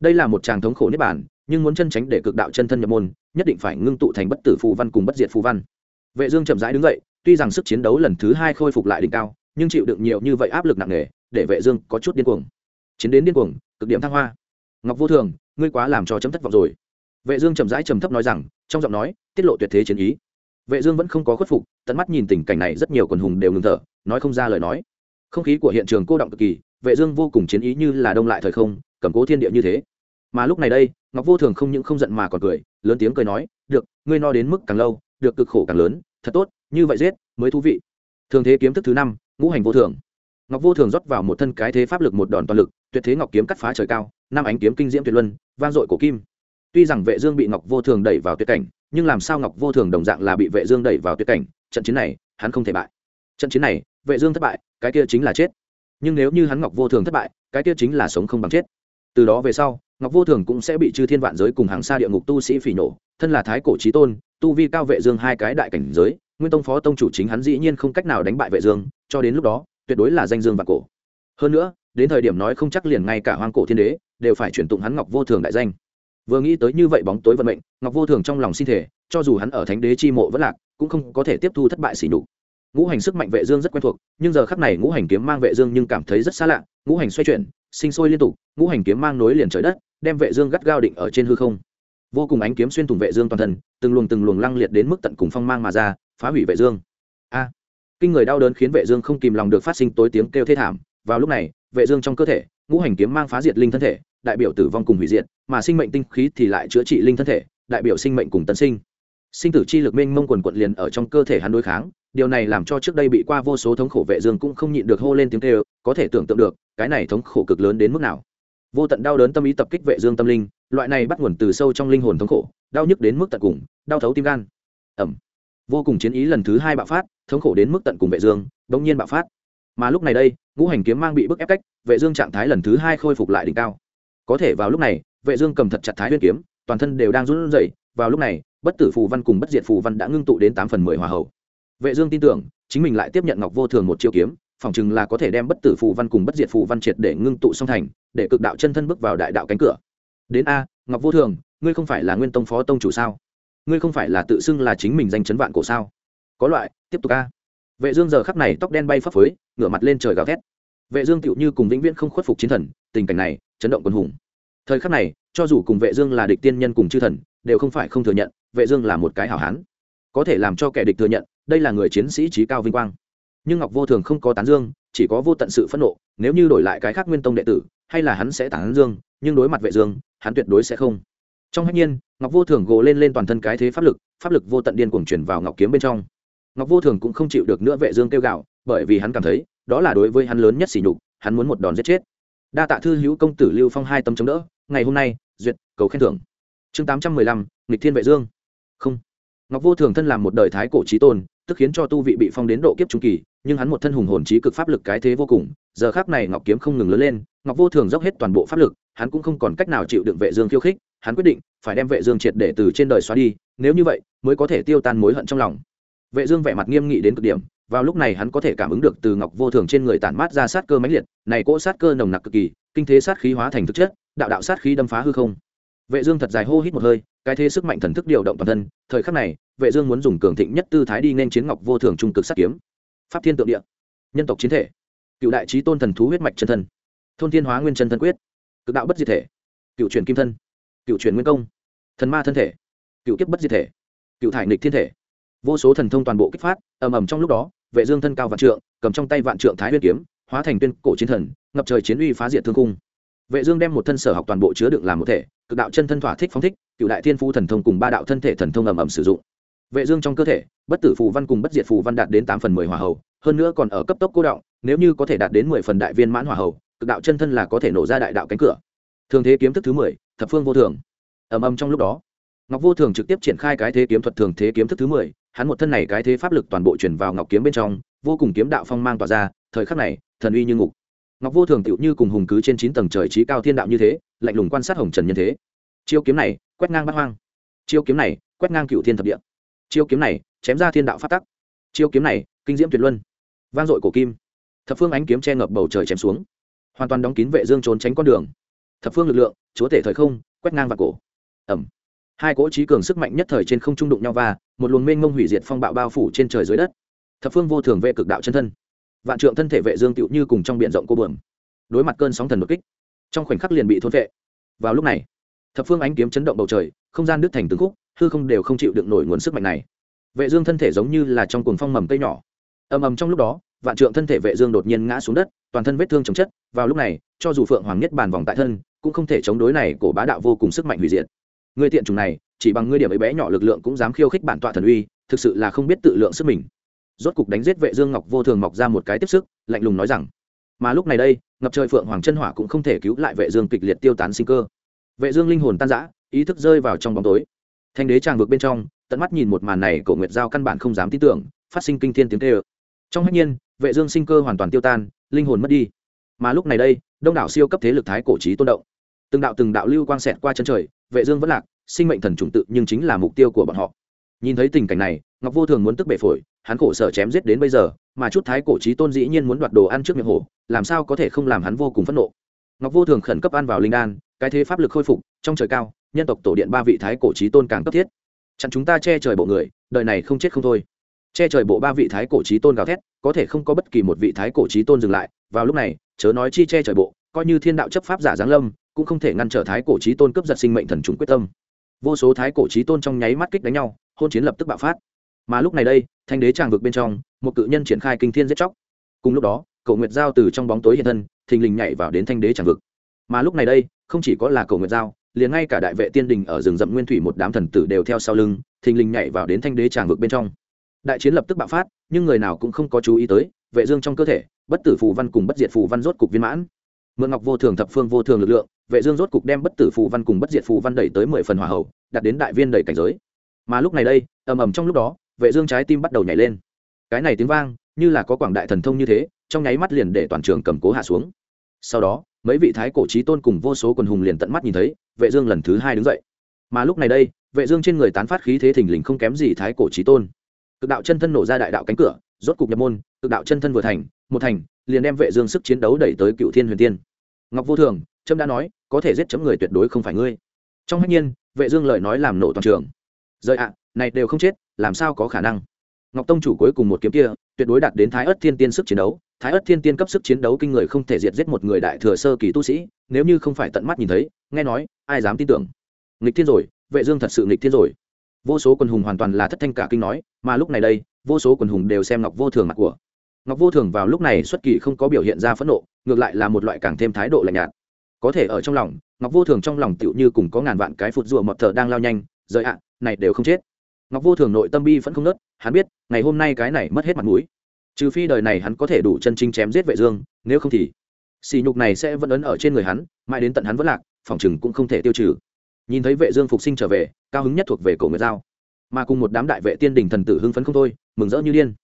Đây là một tràng thống khổ niết bản nhưng muốn chân tránh để cực đạo chân thân nhập môn, nhất định phải ngưng tụ thành bất tử phù văn cùng bất diệt phù văn. Vệ dương chậm rãi đứng dậy, tuy rằng sức chiến đấu lần thứ hai khôi phục lại đỉnh cao, nhưng chịu đựng nhiều như vậy áp lực nặng nề, để vệ dương có chút điên cuồng. Chiến đến điên cuồng, cực điểm thăng hoa. Ngọc vô thường ngươi quá làm cho chấm thất vọng rồi. Vệ dương chậm rãi trầm thấp nói rằng, trong giọng nói, tiết lộ tuyệt thế chiến ý. Vệ dương vẫn không có khuất phục, tận mắt nhìn tình cảnh này, rất nhiều quần hùng đều ngừng thở, nói không ra lời nói. Không khí của hiện trường cô động cực kỳ, vệ dương vô cùng chiến ý như là đông lại thời không, cầm cố thiên địa như thế. Mà lúc này đây, ngọc vô thường không những không giận mà còn cười, lớn tiếng cười nói, được, ngươi no đến mức càng lâu, được cực khổ càng lớn, thật tốt, như vậy giết, mới thú vị. Thường thế kiếm thức thứ năm, ngũ hành vô thường. Ngọc vô thường rót vào một thân cái thế pháp lực một đòn toàn lực, tuyệt thế ngọc kiếm cắt phá trời cao, năm ánh kiếm kinh diễm tuyệt luân vang dội cổ kim. Tuy rằng vệ dương bị ngọc vô thường đẩy vào tuyệt cảnh, nhưng làm sao ngọc vô thường đồng dạng là bị vệ dương đẩy vào tuyệt cảnh, trận chiến này, hắn không thể bại. Trận chiến này, vệ dương thất bại, cái kia chính là chết. Nhưng nếu như hắn ngọc vô thường thất bại, cái kia chính là sống không bằng chết. Từ đó về sau, ngọc vô thường cũng sẽ bị chư thiên vạn giới cùng hàng xa địa ngục tu sĩ phỉ nổ thân là thái cổ chí tôn, tu vi cao vệ dương hai cái đại cảnh giới, nguyên tông phó tông chủ chính hắn dĩ nhiên không cách nào đánh bại vệ dương, cho đến lúc đó, tuyệt đối là danh dương vạn cổ. Hơn nữa đến thời điểm nói không chắc liền ngay cả hoang cổ thiên đế đều phải chuyển tụng hắn ngọc vô thường đại danh. Vừa nghĩ tới như vậy bóng tối vận mệnh, ngọc vô thường trong lòng xin thể, cho dù hắn ở thánh đế chi mộ vẫn lạc, cũng không có thể tiếp thu thất bại xỉ nhục. Ngũ hành sức mạnh vệ dương rất quen thuộc, nhưng giờ khắc này ngũ hành kiếm mang vệ dương nhưng cảm thấy rất xa lạ, ngũ hành xoay chuyển, sinh sôi liên tục, ngũ hành kiếm mang nối liền trời đất, đem vệ dương gắt gao định ở trên hư không. Vô cùng ánh kiếm xuyên thủng vệ dương toàn thân, từng luồng từng luồng lăng liệt đến mức tận cùng phong mang mà ra, phá hủy vệ dương. A! Kinh người đau đớn khiến vệ dương không kìm lòng được phát sinh tối tiếng kêu thê thảm. Vào lúc này vệ dương trong cơ thể, ngũ hành kiếm mang phá diệt linh thân thể, đại biểu tử vong cùng hủy diệt, mà sinh mệnh tinh khí thì lại chữa trị linh thân thể, đại biểu sinh mệnh cùng tân sinh. Sinh tử chi lực mênh mông quần quận liền ở trong cơ thể hắn đối kháng, điều này làm cho trước đây bị qua vô số thống khổ vệ dương cũng không nhịn được hô lên tiếng kêu, có thể tưởng tượng được, cái này thống khổ cực lớn đến mức nào. Vô tận đau đớn tâm ý tập kích vệ dương tâm linh, loại này bắt nguồn từ sâu trong linh hồn thống khổ, đau nhức đến mức tận cùng, đau thấu tim gan. Ẩm vô cùng chiến ý lần thứ hai bạo phát, thống khổ đến mức tận cùng vệ dương, đống nhiên bạo phát. Mà lúc này đây ngũ hành kiếm mang bị bức ép cách, vệ dương trạng thái lần thứ hai khôi phục lại đỉnh cao. Có thể vào lúc này, vệ dương cầm thật chặt thái nguyên kiếm, toàn thân đều đang run rẩy. Vào lúc này, bất tử phù văn cùng bất diệt phù văn đã ngưng tụ đến tám phần mười hòa hậu. Vệ dương tin tưởng, chính mình lại tiếp nhận ngọc vô thường một chiêu kiếm, phỏng chừng là có thể đem bất tử phù văn cùng bất diệt phù văn triệt để ngưng tụ song thành, để cực đạo chân thân bước vào đại đạo cánh cửa. Đến a, ngọc vô thường, ngươi không phải là nguyên tông phó tông chủ sao? Ngươi không phải là tự xưng là chính mình danh chấn vạn cổ sao? Có loại, tiếp tục a vệ dương giờ khắc này tóc đen bay phấp phới, ngửa mặt lên trời gào thét. Vệ dương tựu như cùng vĩnh viễn không khuất phục chiến thần, tình cảnh này, chấn động quân hùng. Thời khắc này, cho dù cùng vệ dương là địch tiên nhân cùng chư thần, đều không phải không thừa nhận, vệ dương là một cái hảo hán. Có thể làm cho kẻ địch thừa nhận, đây là người chiến sĩ trí cao vinh quang. Nhưng ngọc vô thường không có tán dương, chỉ có vô tận sự phẫn nộ, nếu như đổi lại cái khác nguyên tông đệ tử, hay là hắn sẽ tán dương, nhưng đối mặt vệ dương, hắn tuyệt đối sẽ không. Trong hách nhiên, ngọc vô thường gồ lên lên toàn thân cái thế pháp lực pháp lực vô tận điên cuồng truyền vào ngọc kiếm bên trong ngọc vô thường cũng không chịu được nữa vệ dương kêu gạo bởi vì hắn cảm thấy, đó là đối với hắn lớn nhất sỉ nhục, hắn muốn một đòn giết chết. Đa tạ thư hữu công tử lưu phong hai tấm chống đỡ, ngày hôm nay, duyệt, cầu khen thưởng. Chương tám trăm mười lăm, nghịch thiên vệ dương. Không. Ngọc vô thường thân làm một đời thái cổ trí tôn, tức khiến cho tu vị bị phong đến độ kiếp trung kỳ, nhưng hắn một thân hùng hồn trí cực pháp lực cái thế vô cùng, giờ khác này ngọc kiếm không ngừng lớn lên, ngọc vô thường dốc hết toàn bộ pháp lực, hắn cũng không còn cách nào chịu đựng vệ dương khiêu khích, hắn quyết định phải đem vệ dương triệt để từ trên đời xóa đi, nếu như vậy, mới có thể tiêu tan mối hận trong lòng vệ dương vẻ mặt nghiêm nghị đến cực điểm, vào lúc này hắn có thể cảm ứng được từ ngọc vô thường trên người tản mát ra sát cơ mãnh liệt, này cỗ sát cơ nồng nặc cực kỳ, kinh thế sát khí hóa thành thực chất, đạo đạo sát khí đâm phá hư không. Vệ dương thật dài hô hít một hơi, cái thế sức mạnh thần thức điều động toàn thân, thời khắc này, vệ dương muốn dùng cường thịnh nhất tư thái đi nên chiến ngọc vô thường trung cực sát kiếm. Pháp thiên tượng địa, nhân tộc chiến thể, cựu đại chí tôn thần thú huyết mạch chân thân, thôn thiên hóa nguyên chân thân quyết, cực đạo bất diệt thể, cựu truyền kim thân, cựu truyền nguyên công, thần ma thân thể, cựu kiếp bất diệt thể, cựu thải nghịch thiên thể vô số thần thông toàn bộ kích phát, ầm ầm trong lúc đó, vệ dương thân cao vạn trượng, cầm trong tay vạn trượng thái nguyên kiếm, hóa thành tuyên cổ chiến thần, ngập trời chiến uy phá diệt thương cung vệ dương đem một thân sở học toàn bộ chứa đựng làm một thể, cực đạo chân thân thỏa thích phóng thích, cựu đại thiên phu thần thông cùng ba đạo thân thể thần thông ầm ầm sử dụng. Vệ dương trong cơ thể, bất tử phù văn cùng bất diệt phù văn đạt đến tám phần mười hỏa hầu, hơn nữa còn ở cấp tốc cố động, nếu như có thể đạt đến mười phần đại viên mãn hỏa hầu, cực đạo chân thân là có thể nổ ra đại đạo cánh cửa. Thường thế kiếm thức thứ mười, thập phương vô thường. Ầm ầm trong lúc đó, ngọc vô thường trực tiếp triển khai cái thế kiếm thuật thường thế kiếm thức thứ mười hắn một thân này cái thế pháp lực toàn bộ chuyển vào ngọc kiếm bên trong, vô cùng kiếm đạo phong mang tỏa ra, thời khắc này, thần uy như ngục. Ngọc vô thường tựu như cùng hùng cứ trên chín tầng trời trí cao thiên đạo như thế, lạnh lùng quan sát hồng trần nhân thế. Chiêu kiếm này, quét ngang bắt hoang. Chiêu kiếm này, quét ngang cựu thiên thập địa. Chiêu kiếm này, chém ra thiên đạo phát tắc. Chiêu kiếm này, kinh diễm tuyệt luân. Vang dội cổ kim. Thập phương ánh kiếm che ngập bầu trời chém xuống. Hoàn toàn đóng kín vệ dương trốn tránh con đường. Thập phương lực lượng, chúa tể thời không, quét ngang vào cổ. Ẩm. Hai cỗ trí cường sức mạnh nhất thời trên không trung đụng nhau và một luồng mênh mông hủy diệt phong bạo bao phủ trên trời dưới đất. Thập phương vô thường vệ cực đạo chân thân. Vạn trượng thân thể vệ dương tựu như cùng trong biển rộng cô buồm. Đối mặt cơn sóng thần đột kích, trong khoảnh khắc liền bị thôn vệ. Vào lúc này, thập phương ánh kiếm chấn động bầu trời, không gian đứt thành từng khúc, hư không đều không chịu đựng nổi nguồn sức mạnh này. Vệ dương thân thể giống như là trong cuồng phong mầm cây nhỏ. Ầm ầm trong lúc đó, vạn trượng thân thể vệ dương đột nhiên ngã xuống đất, toàn thân vết thương chồng chất. Vào lúc này, cho dù phượng hoàng nhất bàn vòng tại thân, cũng không thể chống đối này cổ bá đạo vô cùng sức mạnh hủy diệt. Người tiện chủng này chỉ bằng ngươi điểm ấy bé nhỏ lực lượng cũng dám khiêu khích bản tọa thần uy, thực sự là không biết tự lượng sức mình. Rốt cục đánh giết vệ dương ngọc vô thường mọc ra một cái tiếp sức, lạnh lùng nói rằng, mà lúc này đây, ngập trời phượng hoàng chân hỏa cũng không thể cứu lại vệ dương kịch liệt tiêu tán sinh cơ. Vệ dương linh hồn tan rã, ý thức rơi vào trong bóng tối. Thanh đế tràng vực bên trong, tận mắt nhìn một màn này, cổ nguyệt giao căn bản không dám tin tưởng, phát sinh kinh thiên tiếng kêu. Trong hách nhiên, vệ dương sinh cơ hoàn toàn tiêu tan, linh hồn mất đi. Mà lúc này đây, đông đảo siêu cấp thế lực thái cổ trí tôn động. Từng đạo từng đạo lưu quang xẹt qua chân trời, vệ dương vẫn lạc sinh mệnh thần trùng tự nhưng chính là mục tiêu của bọn họ. Nhìn thấy tình cảnh này, ngọc vô thường muốn tức bể phổi, hắn khổ sở chém giết đến bây giờ, mà chút thái cổ trí tôn dĩ nhiên muốn đoạt đồ ăn trước miệng hổ, làm sao có thể không làm hắn vô cùng phẫn nộ. Ngọc vô thường khẩn cấp ăn vào linh đan, cái thế pháp lực khôi phục, trong trời cao, nhân tộc tổ điện ba vị thái cổ trí tôn càng cấp thiết. Chặn chúng ta che trời bộ người, đời này không chết không thôi. Che trời bộ ba vị thái cổ trí tôn gào thét, có thể không có bất kỳ một vị thái cổ trí tôn dừng lại. Vào lúc này, chớ nói chi che trời bộ, coi như thiên đạo chấp pháp giả giáng lâm, cũng không thể ngăn trở thái cổ trí tôn cướp giật sinh mệnh thần trùng quyết tâm vô số thái cổ trí tôn trong nháy mắt kích đánh nhau, hôn chiến lập tức bạo phát. Mà lúc này đây, thanh đế tràng vực bên trong, một cự nhân triển khai kinh thiên giết chóc. Cùng lúc đó cầu nguyệt giao từ trong bóng tối hiện thân, thình lình nhảy vào đến thanh đế tràng vực. Mà lúc này đây, không chỉ có là cầu nguyệt giao, liền ngay cả đại vệ tiên đình ở rừng rậm nguyên thủy một đám thần tử đều theo sau lưng, thình lình nhảy vào đến thanh đế tràng vực bên trong. Đại chiến lập tức bạo phát, nhưng người nào cũng không có chú ý tới, vệ dương trong cơ thể, bất tử phù văn cùng bất diệt phù văn rốt cục viên mãn mượn ngọc vô thường thập phương vô thường lực lượng, vệ dương rốt cục đem bất tử phù văn cùng bất diệt phù văn đẩy tới mười phần hỏa hậu, đạt đến đại viên đầy cảnh giới. Mà lúc này đây, ầm ầm trong lúc đó, vệ dương trái tim bắt đầu nhảy lên. Cái này tiếng vang, như là có quảng đại thần thông như thế, trong nháy mắt liền để toàn trường cầm cố hạ xuống. Sau đó, mấy vị thái cổ chí tôn cùng vô số quần hùng liền tận mắt nhìn thấy, vệ dương lần thứ hai đứng dậy. Mà lúc này đây, vệ dương trên người tán phát khí thế thình lình không kém gì thái cổ chí tôn. Cực đạo chân thân nổ ra đại đạo cánh cửa, rốt cục nhập môn, cực đạo chân thân vừa thành một thành, liền đem vệ dương sức chiến đấu đẩy tới cựu thiên huyền tiên. Ngọc vô thường, trâm đã nói, có thể giết chấm người tuyệt đối không phải ngươi. Trong hách nhiên, vệ dương lời nói làm nổ toàn trường. Rời ạ, này đều không chết, làm sao có khả năng? Ngọc tông chủ cuối cùng một kiếm kia, tuyệt đối đạt đến thái ất thiên tiên sức chiến đấu. Thái ất thiên tiên cấp sức chiến đấu kinh người không thể diệt giết một người đại thừa sơ kỳ tu sĩ, nếu như không phải tận mắt nhìn thấy, nghe nói, ai dám tin tưởng? Nghịch thiên rồi, vệ dương thật sự nghịch thiên rồi. Vô số quần hùng hoàn toàn là thất thanh cả kinh nói, mà lúc này đây, vô số quần hùng đều xem ngọc vô thường mặt của ngọc vô thường vào lúc này xuất kỳ không có biểu hiện ra phẫn nộ, ngược lại là một loại càng thêm thái độ lạnh nhạt. Có thể ở trong lòng, ngọc vô thường trong lòng tựu như cùng có ngàn vạn cái phụt rùa mọt thờ đang lao nhanh, rời ạ, này đều không chết. Ngọc vô thường nội tâm bi vẫn không nớt hắn biết, ngày hôm nay cái này mất hết mặt mũi. Trừ phi đời này hắn có thể đủ chân chính chém giết vệ dương, nếu không thì xì nhục này sẽ vẫn ấn ở trên người hắn, mãi đến tận hắn vẫn lạc, phòng chừng cũng không thể tiêu trừ. Nhìn thấy vệ dương phục sinh trở về, cao hứng nhất thuộc về cổ người giao. Mà cùng một đám đại vệ tiên đình thần tử hưng phấn không thôi, mừng rỡ như điên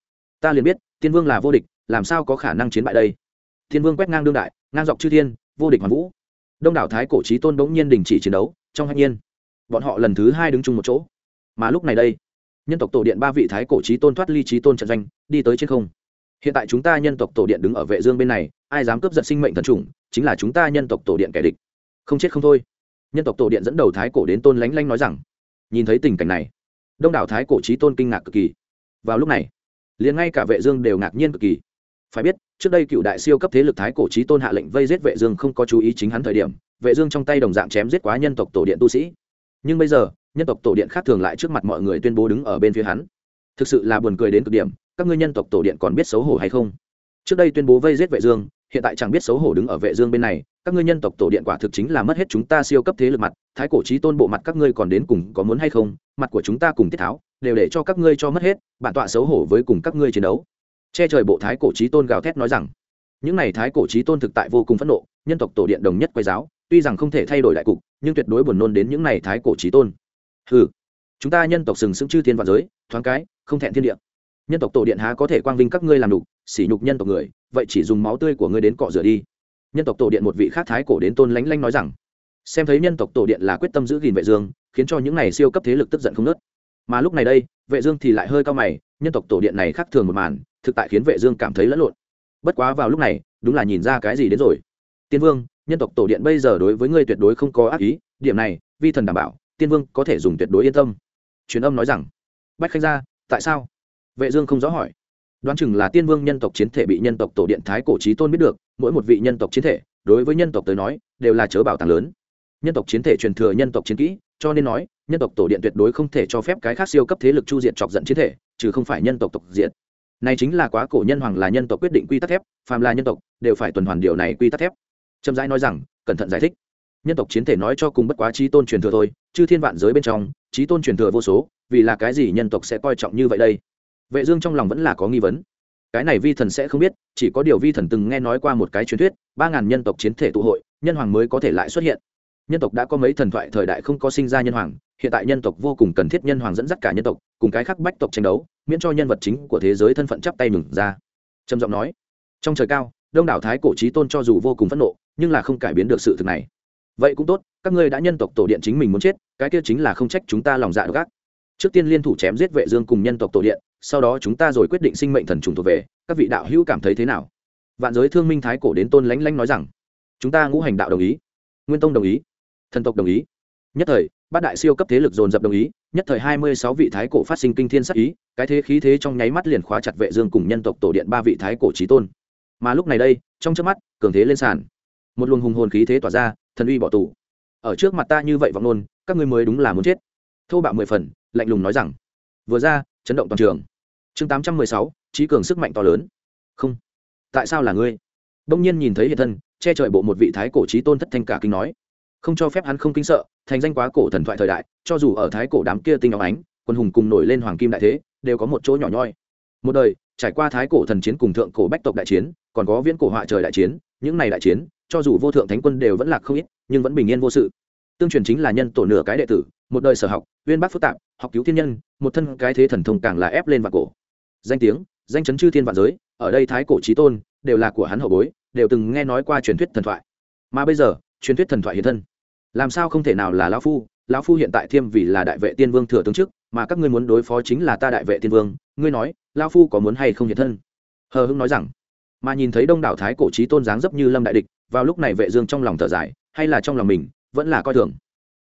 ta liền biết tiên vương là vô địch, làm sao có khả năng chiến bại đây? Thiên vương quét ngang đương đại, ngang dọc chư thiên, vô địch hoàn vũ. Đông đảo thái cổ trí tôn bỗng nhiên đình chỉ chiến đấu, trong hạnh nhiên, bọn họ lần thứ hai đứng chung một chỗ. Mà lúc này đây, nhân tộc tổ điện ba vị thái cổ trí tôn thoát ly trí tôn trận doanh, đi tới trên không. Hiện tại chúng ta nhân tộc tổ điện đứng ở vệ dương bên này, ai dám cướp giật sinh mệnh thần trùng chính là chúng ta nhân tộc tổ điện kẻ địch. Không chết không thôi. Nhân tộc tổ điện dẫn đầu thái cổ đến tôn lánh lanh nói rằng, nhìn thấy tình cảnh này, đông đảo thái cổ trí tôn kinh ngạc cực kỳ. Vào lúc này liền ngay cả vệ dương đều ngạc nhiên cực kỳ. Phải biết, trước đây cựu đại siêu cấp thế lực thái cổ chí tôn hạ lệnh vây giết vệ dương không có chú ý chính hắn thời điểm, vệ dương trong tay đồng dạng chém giết quá nhân tộc tổ điện tu sĩ. Nhưng bây giờ, nhân tộc tổ điện khác thường lại trước mặt mọi người tuyên bố đứng ở bên phía hắn. Thực sự là buồn cười đến cực điểm, các ngươi nhân tộc tổ điện còn biết xấu hổ hay không? Trước đây tuyên bố vây giết vệ dương, hiện tại chẳng biết xấu hổ đứng ở vệ dương bên này, các ngươi nhân tộc tổ điện quả thực chính là mất hết chúng ta siêu cấp thế lực mặt, thái cổ chí tôn bộ mặt các ngươi còn đến cùng có muốn hay không? Mặt của chúng ta cùng tiết tháo đều để cho các ngươi cho mất hết, bản tọa xấu hổ với cùng các ngươi chiến đấu. Che trời bộ thái cổ trí tôn gào thét nói rằng. Những này thái cổ trí tôn thực tại vô cùng phẫn nộ, nhân tộc tổ điện đồng nhất quay giáo, tuy rằng không thể thay đổi đại cục, nhưng tuyệt đối buồn nôn đến những này thái cổ trí tôn. Ừ chúng ta nhân tộc sừng sững chư thiên vạn giới, thoáng cái, không thẹn thiên địa. Nhân tộc tổ điện há có thể quang vinh các ngươi làm đục, sỉ nhục nhân tộc người, vậy chỉ dùng máu tươi của ngươi đến cọ rửa đi. Nhân tộc tổ điện một vị khác thái cổ đến tôn lánh lanh nói rằng. Xem thấy nhân tộc tổ điện là quyết tâm giữ gìn vệ dương, khiến cho những này siêu cấp thế lực tức giận không nớt mà lúc này đây, vệ dương thì lại hơi cao mày, nhân tộc tổ điện này khác thường một màn, thực tại khiến vệ dương cảm thấy lẫn lộn. Bất quá vào lúc này, đúng là nhìn ra cái gì đến rồi. Tiên vương, nhân tộc tổ điện bây giờ đối với ngươi tuyệt đối không có ác ý, điểm này, vi thần đảm bảo, tiên vương có thể dùng tuyệt đối yên tâm. Truyền âm nói rằng, bách khanh gia, tại sao? Vệ dương không rõ hỏi. Đoán chừng là tiên vương nhân tộc chiến thể bị nhân tộc tổ điện thái cổ trí tôn biết được, mỗi một vị nhân tộc chiến thể, đối với nhân tộc tới nói, đều là chớ bảo tàng lớn. Nhân tộc chiến thể truyền thừa nhân tộc chiến kỹ cho nên nói, nhân tộc tổ điện tuyệt đối không thể cho phép cái khác siêu cấp thế lực chu diện chọc giận chiến thể, trừ không phải nhân tộc tộc diện này chính là quá cổ nhân hoàng là nhân tộc quyết định quy tắc thép, phàm là nhân tộc, đều phải tuần hoàn điều này quy tắc thép. Trầm rãi nói rằng, cẩn thận giải thích. Nhân tộc chiến thể nói cho cùng bất quá trí tôn truyền thừa thôi chứ thiên vạn giới bên trong trí tôn truyền thừa vô số, vì là cái gì nhân tộc sẽ coi trọng như vậy đây? Vệ dương trong lòng vẫn là có nghi vấn. Cái này vi thần sẽ không biết, chỉ có điều vi thần từng nghe nói qua một cái truyền thuyết, ba ngàn nhân tộc chiến thể tụ hội, nhân hoàng mới có thể lại xuất hiện nhân tộc đã có mấy thần thoại thời đại không có sinh ra nhân hoàng, hiện tại nhân tộc vô cùng cần thiết nhân hoàng dẫn dắt cả nhân tộc, cùng cái khác bách tộc tranh đấu, miễn cho nhân vật chính của thế giới thân phận chắp tay mừng ra. Trầm giọng nói. Trong trời cao, đông đảo thái cổ trí tôn cho dù vô cùng phẫn nộ, nhưng là không cải biến được sự thực này. Vậy cũng tốt, các ngươi đã nhân tộc tổ điện chính mình muốn chết, cái kia chính là không trách chúng ta lòng dạ gác trước tiên liên thủ chém giết vệ dương cùng nhân tộc tổ điện, sau đó chúng ta rồi quyết định sinh mệnh thần trùng thuộc về, các vị đạo hữu cảm thấy thế nào? Vạn giới thương minh thái cổ đến tôn lãnh lãnh nói rằng, chúng ta ngũ hành đạo đồng ý. Nguyên tông đồng ý thần tộc đồng ý. Nhất thời, bát đại siêu cấp thế lực dồn dập đồng ý, nhất thời hai mươi sáu vị thái cổ phát sinh kinh thiên sắc ý, cái thế khí thế trong nháy mắt liền khóa chặt vệ dương cùng nhân tộc tổ điện ba vị thái cổ chí tôn. Mà lúc này đây, trong chớp mắt, cường thế lên sàn. Một luồng hùng hồn khí thế tỏa ra, thần uy bỏ tù. Ở trước mặt ta như vậy vọng nôn các ngươi mới đúng là muốn chết. Thô bạo mười phần, lạnh lùng nói rằng. Vừa ra, chấn động toàn trường. Chương tám trăm mười sáu, trí cường sức mạnh to lớn. Không. Tại sao là ngươi? Đông nhiên nhìn thấy hiện thân, che trời bộ một vị thái cổ trí tôn thất thanh cả kinh nói không cho phép hắn không kinh sợ, thành danh quá cổ thần thoại thời đại, cho dù ở thái cổ đám kia tinh óng ánh, quân hùng cùng nổi lên hoàng kim đại thế, đều có một chỗ nhỏ nhoi. Một đời, trải qua thái cổ thần chiến cùng thượng cổ bách tộc đại chiến, còn có viễn cổ họa trời đại chiến, những này đại chiến, cho dù vô thượng thánh quân đều vẫn lạc không ít, nhưng vẫn bình yên vô sự. Tương truyền chính là nhân tổ nửa cái đệ tử, một đời sở học, uyên bác phức tạp, học cứu thiên nhân, một thân cái thế thần thông càng là ép lên vạn cổ. Danh tiếng, danh chấn chư thiên vạn giới, ở đây thái cổ trí tôn, đều là của hắn hậu bối, đều từng nghe nói qua truyền thuyết thần thoại. Mà bây giờ truyền thuyết thần thoại hiện thân. Làm sao không thể nào là lão phu? Lão phu hiện tại thiêm vì là đại vệ tiên vương thừa tướng trước, mà các ngươi muốn đối phó chính là ta đại vệ tiên vương. Ngươi nói, lão phu có muốn hay không hiện thân? Hờ hưng nói rằng, mà nhìn thấy đông đảo thái cổ trí tôn dáng dấp như lâm đại địch, vào lúc này vệ dương trong lòng thở dài, hay là trong lòng mình, vẫn là coi thường.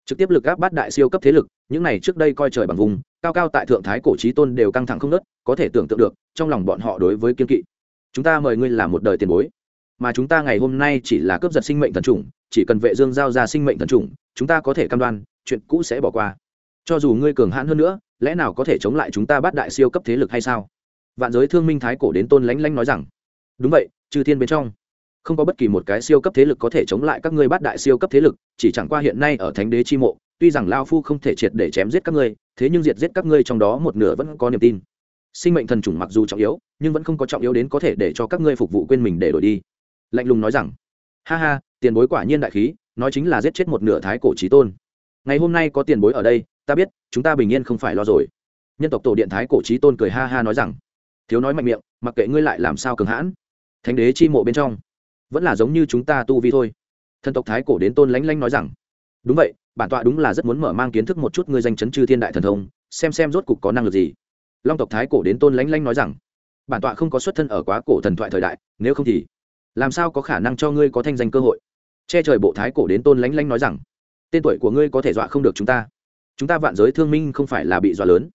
Trực tiếp lực áp bát đại siêu cấp thế lực, những này trước đây coi trời bằng vùng, cao cao tại thượng thái cổ trí tôn đều căng thẳng không nớt có thể tưởng tượng được, trong lòng bọn họ đối với kiên kỵ. Chúng ta mời ngươi làm một đời tiền bối mà chúng ta ngày hôm nay chỉ là cướp giật sinh mệnh thần trùng chỉ cần vệ dương giao ra sinh mệnh thần trùng chúng ta có thể cam đoan, chuyện cũ sẽ bỏ qua. Cho dù ngươi cường hãn hơn nữa, lẽ nào có thể chống lại chúng ta bắt đại siêu cấp thế lực hay sao? Vạn giới thương minh thái cổ đến tôn lãnh lãnh nói rằng, đúng vậy, trừ thiên bên trong, không có bất kỳ một cái siêu cấp thế lực có thể chống lại các ngươi bát đại siêu cấp thế lực, chỉ chẳng qua hiện nay ở thánh đế chi mộ, tuy rằng lao phu không thể triệt để chém giết các ngươi, thế nhưng diệt giết các ngươi trong đó một nửa vẫn có niềm tin. Sinh mệnh thần chủng mặc dù trọng yếu, nhưng vẫn không có trọng yếu đến có thể để cho các ngươi phục vụ quên mình để đổi đi lạnh lùng nói rằng, ha ha, tiền bối quả nhiên đại khí, nói chính là giết chết một nửa thái cổ trí tôn. Ngày hôm nay có tiền bối ở đây, ta biết, chúng ta bình yên không phải lo rồi. Nhân tộc tổ điện thái cổ trí tôn cười ha ha nói rằng, thiếu nói mạnh miệng, mặc kệ ngươi lại làm sao cường hãn, thánh đế chi mộ bên trong, vẫn là giống như chúng ta tu vi thôi. Thần tộc thái cổ đến tôn lánh lánh nói rằng, đúng vậy, bản tọa đúng là rất muốn mở mang kiến thức một chút ngươi danh chấn chư thiên đại thần thông, xem xem rốt cục có năng lực gì. Long tộc thái cổ đến tôn lánh lánh nói rằng, bản tọa không có xuất thân ở quá cổ thần thoại thời đại, nếu không thì làm sao có khả năng cho ngươi có thanh danh cơ hội? Che trời bộ thái cổ đến tôn lánh lánh nói rằng, tên tuổi của ngươi có thể dọa không được chúng ta. Chúng ta vạn giới thương minh không phải là bị dọa lớn.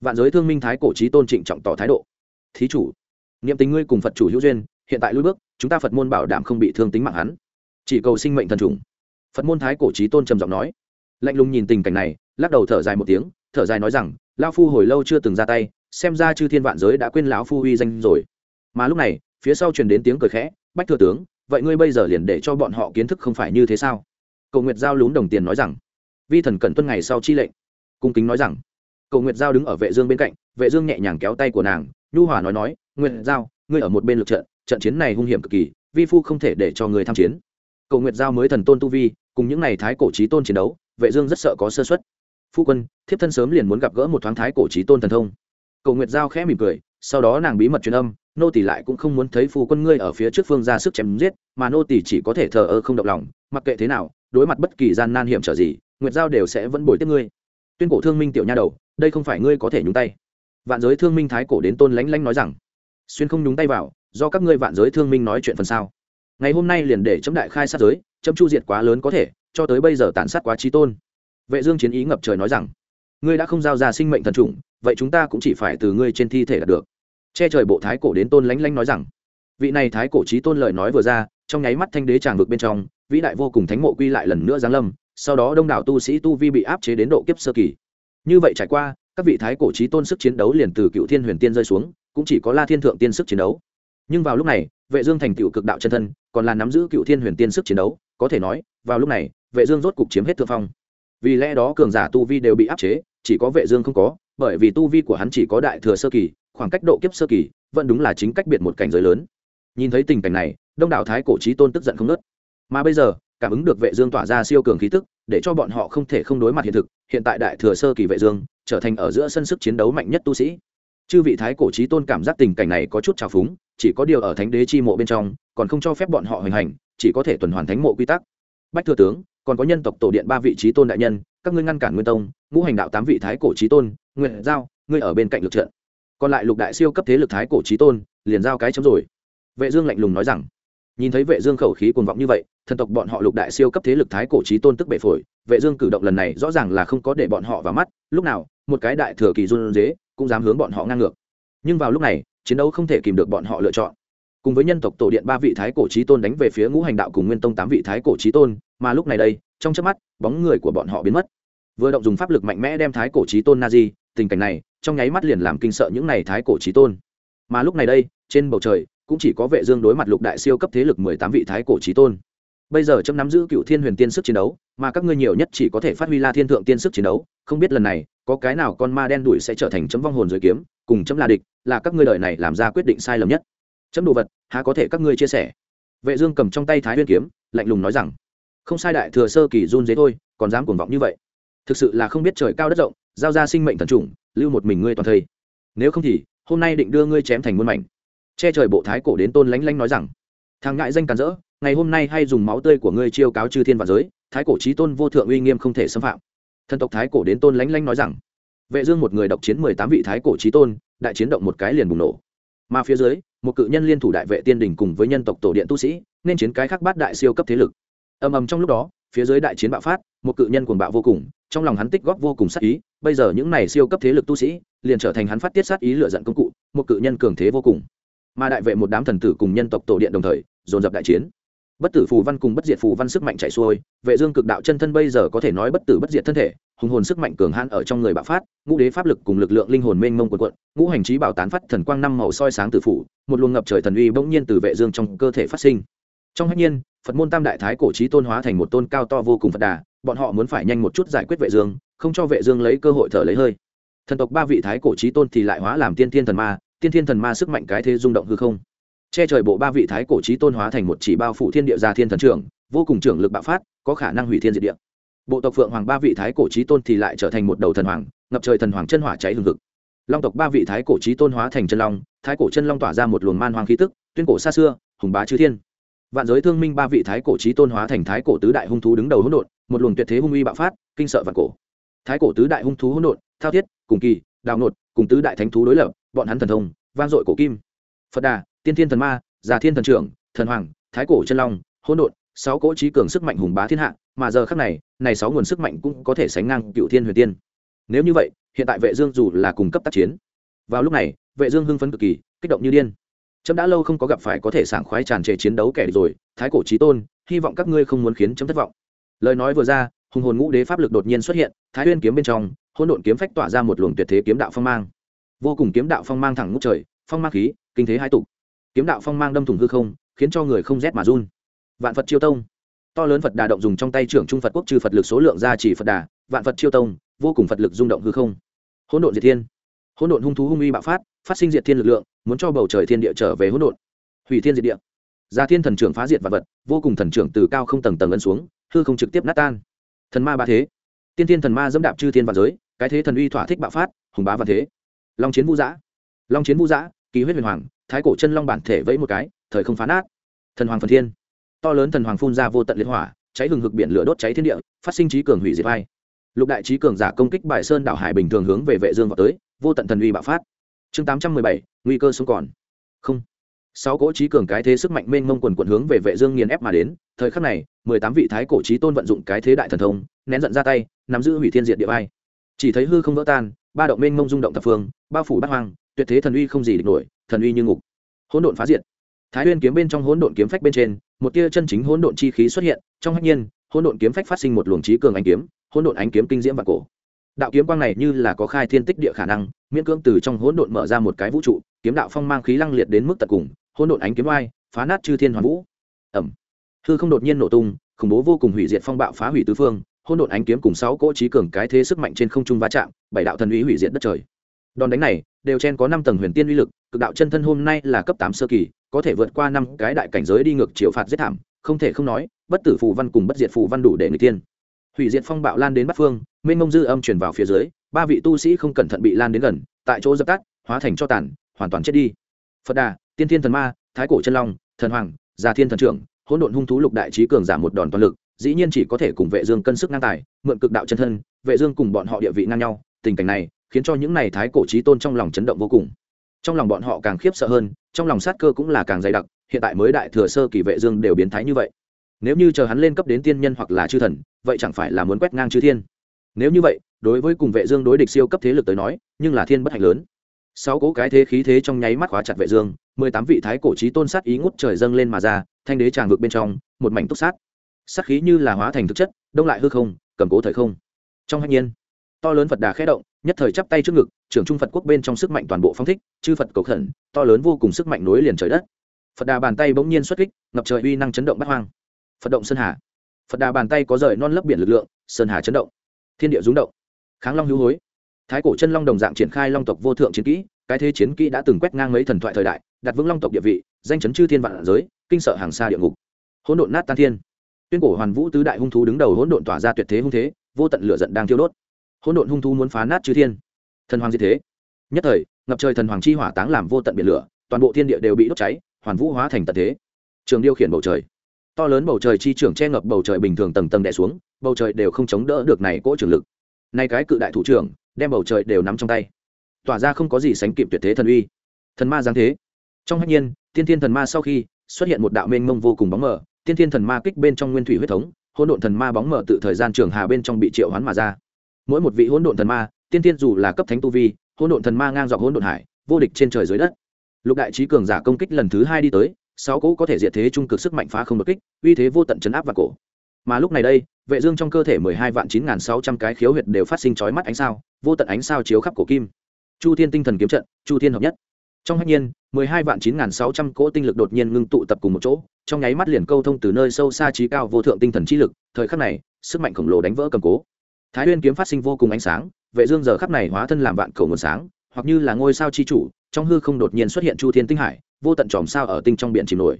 Vạn giới thương minh thái cổ trí tôn trịnh trọng tỏ thái độ. Thí chủ, niệm tình ngươi cùng phật chủ hữu duyên, hiện tại lui bước, chúng ta phật môn bảo đảm không bị thương tính mạng hắn. Chỉ cầu sinh mệnh thần trùng. Phật môn thái cổ trí tôn trầm giọng nói. Lạnh lùng nhìn tình cảnh này, lắc đầu thở dài một tiếng, thở dài nói rằng lao phu hồi lâu chưa từng ra tay, xem ra chư thiên vạn giới đã quên lão phu uy danh rồi. Mà lúc này, phía sau truyền đến tiếng cười khẽ bách thừa tướng, vậy ngươi bây giờ liền để cho bọn họ kiến thức không phải như thế sao? Cầu nguyệt giao lún đồng tiền nói rằng, vi thần cần tuân ngày sau chi lệnh. Cung kính nói rằng, cầu nguyệt giao đứng ở vệ dương bên cạnh, vệ dương nhẹ nhàng kéo tay của nàng, nhu hòa nói nói, nguyệt giao, ngươi ở một bên lực trận trận chiến này hung hiểm cực kỳ, vi phu không thể để cho người tham chiến. Cầu nguyệt giao mới thần tôn tu vi, cùng những này thái cổ chí tôn chiến đấu, vệ dương rất sợ có sơ suất. Phu quân, thiếp thân sớm liền muốn gặp gỡ một thoáng thái cổ chí tôn thần thông. Cầu nguyệt giao khẽ mỉm cười sau đó nàng bí mật truyền âm, nô tỳ lại cũng không muốn thấy phu quân ngươi ở phía trước phương ra sức chém giết, mà nô tỳ chỉ có thể thờ ơ không động lòng, mặc kệ thế nào, đối mặt bất kỳ gian nan hiểm trở gì, nguyệt giao đều sẽ vẫn bồi tiếp ngươi. Tuyên cổ thương minh tiểu nha đầu, đây không phải ngươi có thể nhúng tay. Vạn giới thương minh thái cổ đến tôn lánh lánh nói rằng, xuyên không nhúng tay vào, do các ngươi vạn giới thương minh nói chuyện phần sao ngày hôm nay liền để chấm đại khai sát giới, chấm chu diệt quá lớn có thể, cho tới bây giờ tàn sát quá trí tôn. Vệ dương chiến ý ngập trời nói rằng ngươi đã không giao ra sinh mệnh thần trùng vậy chúng ta cũng chỉ phải từ ngươi trên thi thể đạt được. Che trời bộ thái cổ đến tôn lánh lánh nói rằng. Vị này thái cổ trí tôn lời nói vừa ra, trong nháy mắt thanh đế tràng vực bên trong, vĩ đại vô cùng thánh mộ quy lại lần nữa giáng lâm, sau đó đông đảo tu sĩ tu vi bị áp chế đến độ kiếp sơ kỳ. Như vậy trải qua, các vị thái cổ trí tôn sức chiến đấu liền từ cựu thiên huyền tiên rơi xuống, cũng chỉ có la thiên thượng tiên sức chiến đấu. Nhưng vào lúc này, vệ dương thành tựu cực đạo chân thân, còn là nắm giữ cựu thiên huyền tiên sức chiến đấu, có thể nói, vào lúc này, vệ dương rốt cục chiếm hết thượng phong vì lẽ đó cường giả tu vi đều bị áp chế, chỉ có vệ dương không có, bởi vì tu vi của hắn chỉ có đại thừa sơ kỳ, khoảng cách độ kiếp sơ kỳ vẫn đúng là chính cách biệt một cảnh giới lớn. Nhìn thấy tình cảnh này, đông đảo thái cổ trí tôn tức giận không nớt mà bây giờ, cảm ứng được vệ dương tỏa ra siêu cường khí tức, để cho bọn họ không thể không đối mặt hiện thực, hiện tại đại thừa sơ kỳ vệ dương trở thành ở giữa sân sức chiến đấu mạnh nhất tu sĩ. Chư vị thái cổ trí tôn cảm giác tình cảnh này có chút trào phúng, chỉ có điều ở thánh đế chi mộ bên trong, còn không cho phép bọn họ hành hành, chỉ có thể tuần hoàn thánh mộ quy tắc. Bách thừa tướng còn có nhân tộc tổ điện ba vị trí tôn đại nhân, các ngươi ngăn cản nguyên tông, ngũ hành đạo tám vị thái cổ trí tôn, nguyện giao, ngươi ở bên cạnh lực trận. Còn lại lục đại siêu cấp thế lực thái cổ trí tôn, liền giao cái chấm rồi. Vệ dương lạnh lùng nói rằng, nhìn thấy vệ dương khẩu khí cuồng vọng như vậy, thần tộc bọn họ lục đại siêu cấp thế lực thái cổ trí tôn tức bệ phổi, vệ dương cử động lần này rõ ràng là không có để bọn họ vào mắt, lúc nào, một cái đại thừa kỳ run rế, cũng dám hướng bọn họ ngang ngược. Nhưng vào lúc này, chiến đấu không thể kìm được bọn họ lựa chọn cùng với nhân tộc tổ điện ba vị thái cổ trí tôn đánh về phía ngũ hành đạo cùng nguyên tông tám vị thái cổ trí tôn, mà lúc này đây, trong chớp mắt, bóng người của bọn họ biến mất. Vừa động dùng pháp lực mạnh mẽ đem thái cổ trí tôn na di tình cảnh này, trong nháy mắt liền làm kinh sợ những này thái cổ trí tôn. Mà lúc này đây, trên bầu trời, cũng chỉ có vệ dương đối mặt lục đại siêu cấp thế lực mười tám vị thái cổ trí tôn. Bây giờ chấm nắm giữ cựu thiên huyền tiên sức chiến đấu, mà các ngươi nhiều nhất chỉ có thể phát huy la thiên thượng tiên sức chiến đấu, không biết lần này, có cái nào con ma đen đuổi sẽ trở thành chấm vong hồn dưới kiếm, cùng chấm là địch, là các ngươi đời này làm ra quyết định sai lầm nhất chấm đồ vật, há có thể các ngươi chia sẻ? Vệ dương cầm trong tay thái nguyên kiếm, lạnh lùng nói rằng, không sai đại thừa sơ kỳ run dế thôi, còn dám cuồng vọng như vậy. Thực sự là không biết trời cao đất rộng, giao ra sinh mệnh thần trùng lưu một mình ngươi toàn thây. Nếu không thì, hôm nay định đưa ngươi chém thành muôn mảnh. Che trời bộ thái cổ đến tôn lánh lánh nói rằng, thằng ngại danh càn rỡ, ngày hôm nay hay dùng máu tươi của ngươi chiêu cáo chư thiên và giới, thái cổ trí tôn vô thượng uy nghiêm không thể xâm phạm. Thần tộc thái cổ đến tôn lánh lánh nói rằng, vệ dương một người độc chiến mười tám vị thái cổ trí tôn, đại chiến động một cái liền bùng nổ mà phía dưới, một cự nhân liên thủ đại vệ tiên đỉnh cùng với nhân tộc tổ điện tu sĩ, nên chiến cái khác bát đại siêu cấp thế lực. Ầm ầm trong lúc đó, phía dưới đại chiến bạo phát, một cự nhân cuồng bạo vô cùng, trong lòng hắn tích góp vô cùng sát ý, bây giờ những này siêu cấp thế lực tu sĩ, liền trở thành hắn phát tiết sát ý lựa giận công cụ, một cự nhân cường thế vô cùng. Mà đại vệ một đám thần tử cùng nhân tộc tổ điện đồng thời, dồn dập đại chiến bất tử phù văn cùng bất diệt phù văn sức mạnh chạy xuôi, vệ dương cực đạo chân thân bây giờ có thể nói bất tử bất diệt thân thể, hùng hồn sức mạnh cường hãn ở trong người bạo phát, ngũ đế pháp lực cùng lực lượng linh hồn mênh mông cuộn quận ngũ hành trí bảo tán phát thần quang năm màu soi sáng tử phủ, một luồng ngập trời thần uy bỗng nhiên từ vệ dương trong cơ thể phát sinh. Trong hách nhiên, phật môn tam đại thái cổ trí tôn hóa thành một tôn cao to vô cùng phật đà, bọn họ muốn phải nhanh một chút giải quyết vệ dương, không cho vệ dương lấy cơ hội thở lấy hơi. Thần tộc ba vị thái cổ trí tôn thì lại hóa làm tiên thiên thần ma, tiên thiên thần ma sức mạnh cái thế rung động hư không che trời bộ ba vị thái cổ trí tôn hóa thành một chỉ bao phủ thiên địa gia thiên thần trưởng, vô cùng trưởng lực bạo phát, có khả năng hủy thiên diệt địa. Bộ tộc phượng hoàng ba vị thái cổ trí tôn thì lại trở thành một đầu thần hoàng, ngập trời thần hoàng chân hỏa cháy hừng hực. Long tộc ba vị thái cổ trí tôn hóa thành chân long, thái cổ chân long tỏa ra một luồng man hoàng khí tức, tuyên cổ xa xưa, hùng bá chư thiên. Vạn giới thương minh ba vị thái cổ trí tôn hóa thành thái cổ tứ đại hung thú đứng đầu hỗn độn, một luồng tuyệt thế hung uy bạo phát, kinh sợ vạn cổ. Thái cổ tứ đại hung thú hỗn độn, thao thiết, cùng kỳ, đào nột, cùng tứ đại thánh thú đối lập, bọn hắn thần thông, vang dội cổ kim. Phật đà tiên thiên thần ma, già thiên thần trưởng, thần hoàng, thái cổ chân long, hỗn độn, sáu cỗ trí cường sức mạnh hùng bá thiên hạ, mà giờ khác này này sáu nguồn sức mạnh cũng có thể sánh ngang cựu thiên huyền tiên. Nếu như vậy, hiện tại vệ dương dù là cùng cấp tác chiến, vào lúc này, vệ dương hưng phấn cực kỳ, kích động như điên. Chấm đã lâu không có gặp phải có thể sảng khoái tràn trề chiến đấu kẻ rồi, thái cổ chí tôn, hy vọng các ngươi không muốn khiến chấm thất vọng. Lời nói vừa ra, hùng hồn ngũ đế pháp lực đột nhiên xuất hiện, thái nguyên kiếm bên trong, hỗn độn kiếm phách tỏa ra một luồng tuyệt thế kiếm đạo phong mang. Vô cùng kiếm đạo phong mang thẳng ngút trời, phong mang khí, kinh thế hai tục kiếm đạo phong mang đâm thủng hư không, khiến cho người không rét mà run. Vạn phật chiêu tông. To lớn phật đà động dùng trong tay trưởng trung phật quốc trừ phật lực số lượng ra chỉ phật đà, vạn phật chiêu tông, vô cùng phật lực rung động hư không. Hỗn độn diệt thiên. Hỗn độn hung thú hung uy bạo phát phát sinh diệt thiên lực lượng, muốn cho bầu trời thiên địa trở về hỗn độn. Hủy thiên diệt địa. Gia thiên thần trưởng phá diệt vạn vật, vô cùng thần trưởng từ cao không tầng tầng ấn xuống, hư không trực tiếp nát tan. Thần ma ba thế. Tiên thiên thần ma dẫm đạp chư thiên và giới, cái thế thần uy thỏa thích bạo phát, hùng bá và thế. Long chiến vũ giã. Long chiến vũ giã ký huyết huyền hoàng thái cổ chân long bản thể vẫy một cái thời không phá nát. Thần hoàng phần thiên. To lớn thần hoàng phun ra vô tận liên hỏa cháy hừng hực biển lửa đốt cháy thiên địa phát sinh trí cường hủy diệt vai. Lục đại trí cường giả công kích bài sơn đảo hải bình thường hướng về vệ dương vào tới vô tận thần uy bạo phát. Chương 817, nguy cơ sống còn. Không. Sáu cỗ trí cường cái thế sức mạnh mênh mông quần quần hướng về vệ dương nghiền ép mà đến thời khắc này mười tám vị thái cổ trí tôn vận dụng cái thế đại thần thông nén giận ra tay nắm giữ hủy thiên diệt địa vai. Chỉ thấy hư không vỡ tan ba động mênh mông rung động thập phương bao phủ bát hoang tuyệt thế thần uy không gì địch nổi, thần uy như ngục. Hỗn độn phá diệt. Thái nguyên kiếm bên trong hỗn độn kiếm phách bên trên, một tia chân chính hỗn độn chi khí xuất hiện, trong hách nhiên, hỗn độn kiếm phách phát sinh một luồng trí cường ánh kiếm, hỗn độn ánh kiếm kinh diễm và cổ. Đạo kiếm quang này như là có khai thiên tích địa khả năng, miễn cưỡng từ trong hỗn độn mở ra một cái vũ trụ, kiếm đạo phong mang khí lăng liệt đến mức tận cùng, hỗn độn ánh kiếm oai, phá nát chư thiên hoàn vũ. Ẩm hư không đột nhiên nổ tung, khủng bố vô cùng hủy diệt phong bạo phá hủy tứ phương, hỗn độn ánh kiếm cùng sáu cỗ trí cường cái thế sức mạnh trên không trung va chạm, bảy đạo thần uy hủy diệt đất trời. Đòn đánh này đều chen có năm tầng huyền tiên uy lực, cực đạo chân thân hôm nay là cấp tám sơ kỳ, có thể vượt qua năm cái đại cảnh giới đi ngược chiều phạt giết thảm, không thể không nói, bất tử phù văn cùng bất diệt phù văn đủ để người tiên hủy diệt phong bạo lan đến bắc phương, mênh mông dư âm truyền vào phía dưới, ba vị tu sĩ không cẩn thận bị lan đến gần, tại chỗ dập tắt, hóa thành cho tàn, hoàn toàn chết đi. Phật đà, tiên thiên thần ma, thái cổ chân long, thần hoàng, già thiên thần trưởng, hỗn độn hung thú lục đại trí cường giảm một đòn toàn lực, dĩ nhiên chỉ có thể cùng vệ dương cân sức ngang tài, mượn cực đạo chân thân, vệ dương cùng bọn họ địa vị ngang nhau, tình cảnh này khiến cho những này thái cổ trí tôn trong lòng chấn động vô cùng. Trong lòng bọn họ càng khiếp sợ hơn, trong lòng sát cơ cũng là càng dày đặc, hiện tại mới đại thừa sơ kỳ vệ dương đều biến thái như vậy. Nếu như chờ hắn lên cấp đến tiên nhân hoặc là chư thần, vậy chẳng phải là muốn quét ngang chư thiên. Nếu như vậy, đối với cùng vệ dương đối địch siêu cấp thế lực tới nói, nhưng là thiên bất hạnh lớn. Sáu cố cái thế khí thế trong nháy mắt khóa chặt vệ dương, mười tám vị thái cổ chí tôn sát ý ngút trời dâng lên mà ra, thanh đế tràng vực bên trong, một mảnh túc sát. Sát khí như là hóa thành thực chất, đông lại hư không, cầm cố thời không. Trong hạnh nhiên, to lớn phật đà khẽ động nhất thời chắp tay trước ngực, trưởng trung phật quốc bên trong sức mạnh toàn bộ phong thích, chư phật cầu khẩn, to lớn vô cùng sức mạnh nối liền trời đất. Phật đà bàn tay bỗng nhiên xuất kích, ngập trời uy năng chấn động bắt hoang. Phật động sơn hà. Phật đà bàn tay có rời non lấp biển lực lượng, sơn hà chấn động. Thiên địa rúng động. Kháng long hữu hối. Thái cổ chân long đồng dạng triển khai long tộc vô thượng chiến kỹ, cái thế chiến kỹ đã từng quét ngang mấy thần thoại thời đại, đặt vững long tộc địa vị, danh chấn chư thiên vạn giới, kinh sợ hàng xa địa ngục. Hỗn độn nát tan thiên. Tuyên cổ hoàn vũ tứ đại hung thú đứng đầu hỗn độn tỏa ra tuyệt thế hung thế, vô tận lửa giận đang thiêu đốt hỗn độn hung thú muốn phá nát chư thiên. Thần hoàng diệt thế. Nhất thời, ngập trời thần hoàng chi hỏa táng làm vô tận biển lửa, toàn bộ thiên địa đều bị đốt cháy, hoàn vũ hóa thành tận thế. Trường điều khiển bầu trời. To lớn bầu trời chi trưởng che ngập bầu trời bình thường tầng tầng đè xuống, bầu trời đều không chống đỡ được này cỗ trường lực. Nay cái cự đại thủ trưởng, đem bầu trời đều nắm trong tay. Tỏa ra không có gì sánh kịp tuyệt thế thần uy. Thần ma giáng thế. Trong hách nhiên, tiên thiên thần ma sau khi xuất hiện một đạo mênh mông vô cùng bóng mờ, tiên thiên thần ma kích bên trong nguyên thủy huyết thống, hỗn độn thần ma bóng mờ tự thời gian trường hà bên trong bị triệu hoán mà ra mỗi một vị hỗn độn thần ma, tiên thiên dù là cấp thánh tu vi, hỗn độn thần ma ngang dọc hỗn độn hải, vô địch trên trời dưới đất. Lục đại trí cường giả công kích lần thứ hai đi tới, sáu cỗ có thể diệt thế trung cực sức mạnh phá không đột kích, uy thế vô tận chấn áp và cổ. Mà lúc này đây, vệ dương trong cơ thể mười hai vạn chín sáu trăm cái khiếu huyệt đều phát sinh chói mắt ánh sao, vô tận ánh sao chiếu khắp cổ kim. Chu thiên tinh thần kiếm trận, chu thiên hợp nhất. Trong hách nhiên, mười hai vạn chín sáu trăm cỗ tinh lực đột nhiên ngưng tụ tập cùng một chỗ, trong nháy mắt liền câu thông từ nơi sâu xa trí cao vô thượng tinh thần trí lực, thời khắc này, sức mạnh khổng lồ đánh vỡ cầm cố thái huyên kiếm phát sinh vô cùng ánh sáng, vệ dương giờ khắc này hóa thân làm vạn cầu nguồn sáng, hoặc như là ngôi sao chi chủ, trong hư không đột nhiên xuất hiện chu thiên tinh hải, vô tận tròm sao ở tinh trong biển chìm nổi.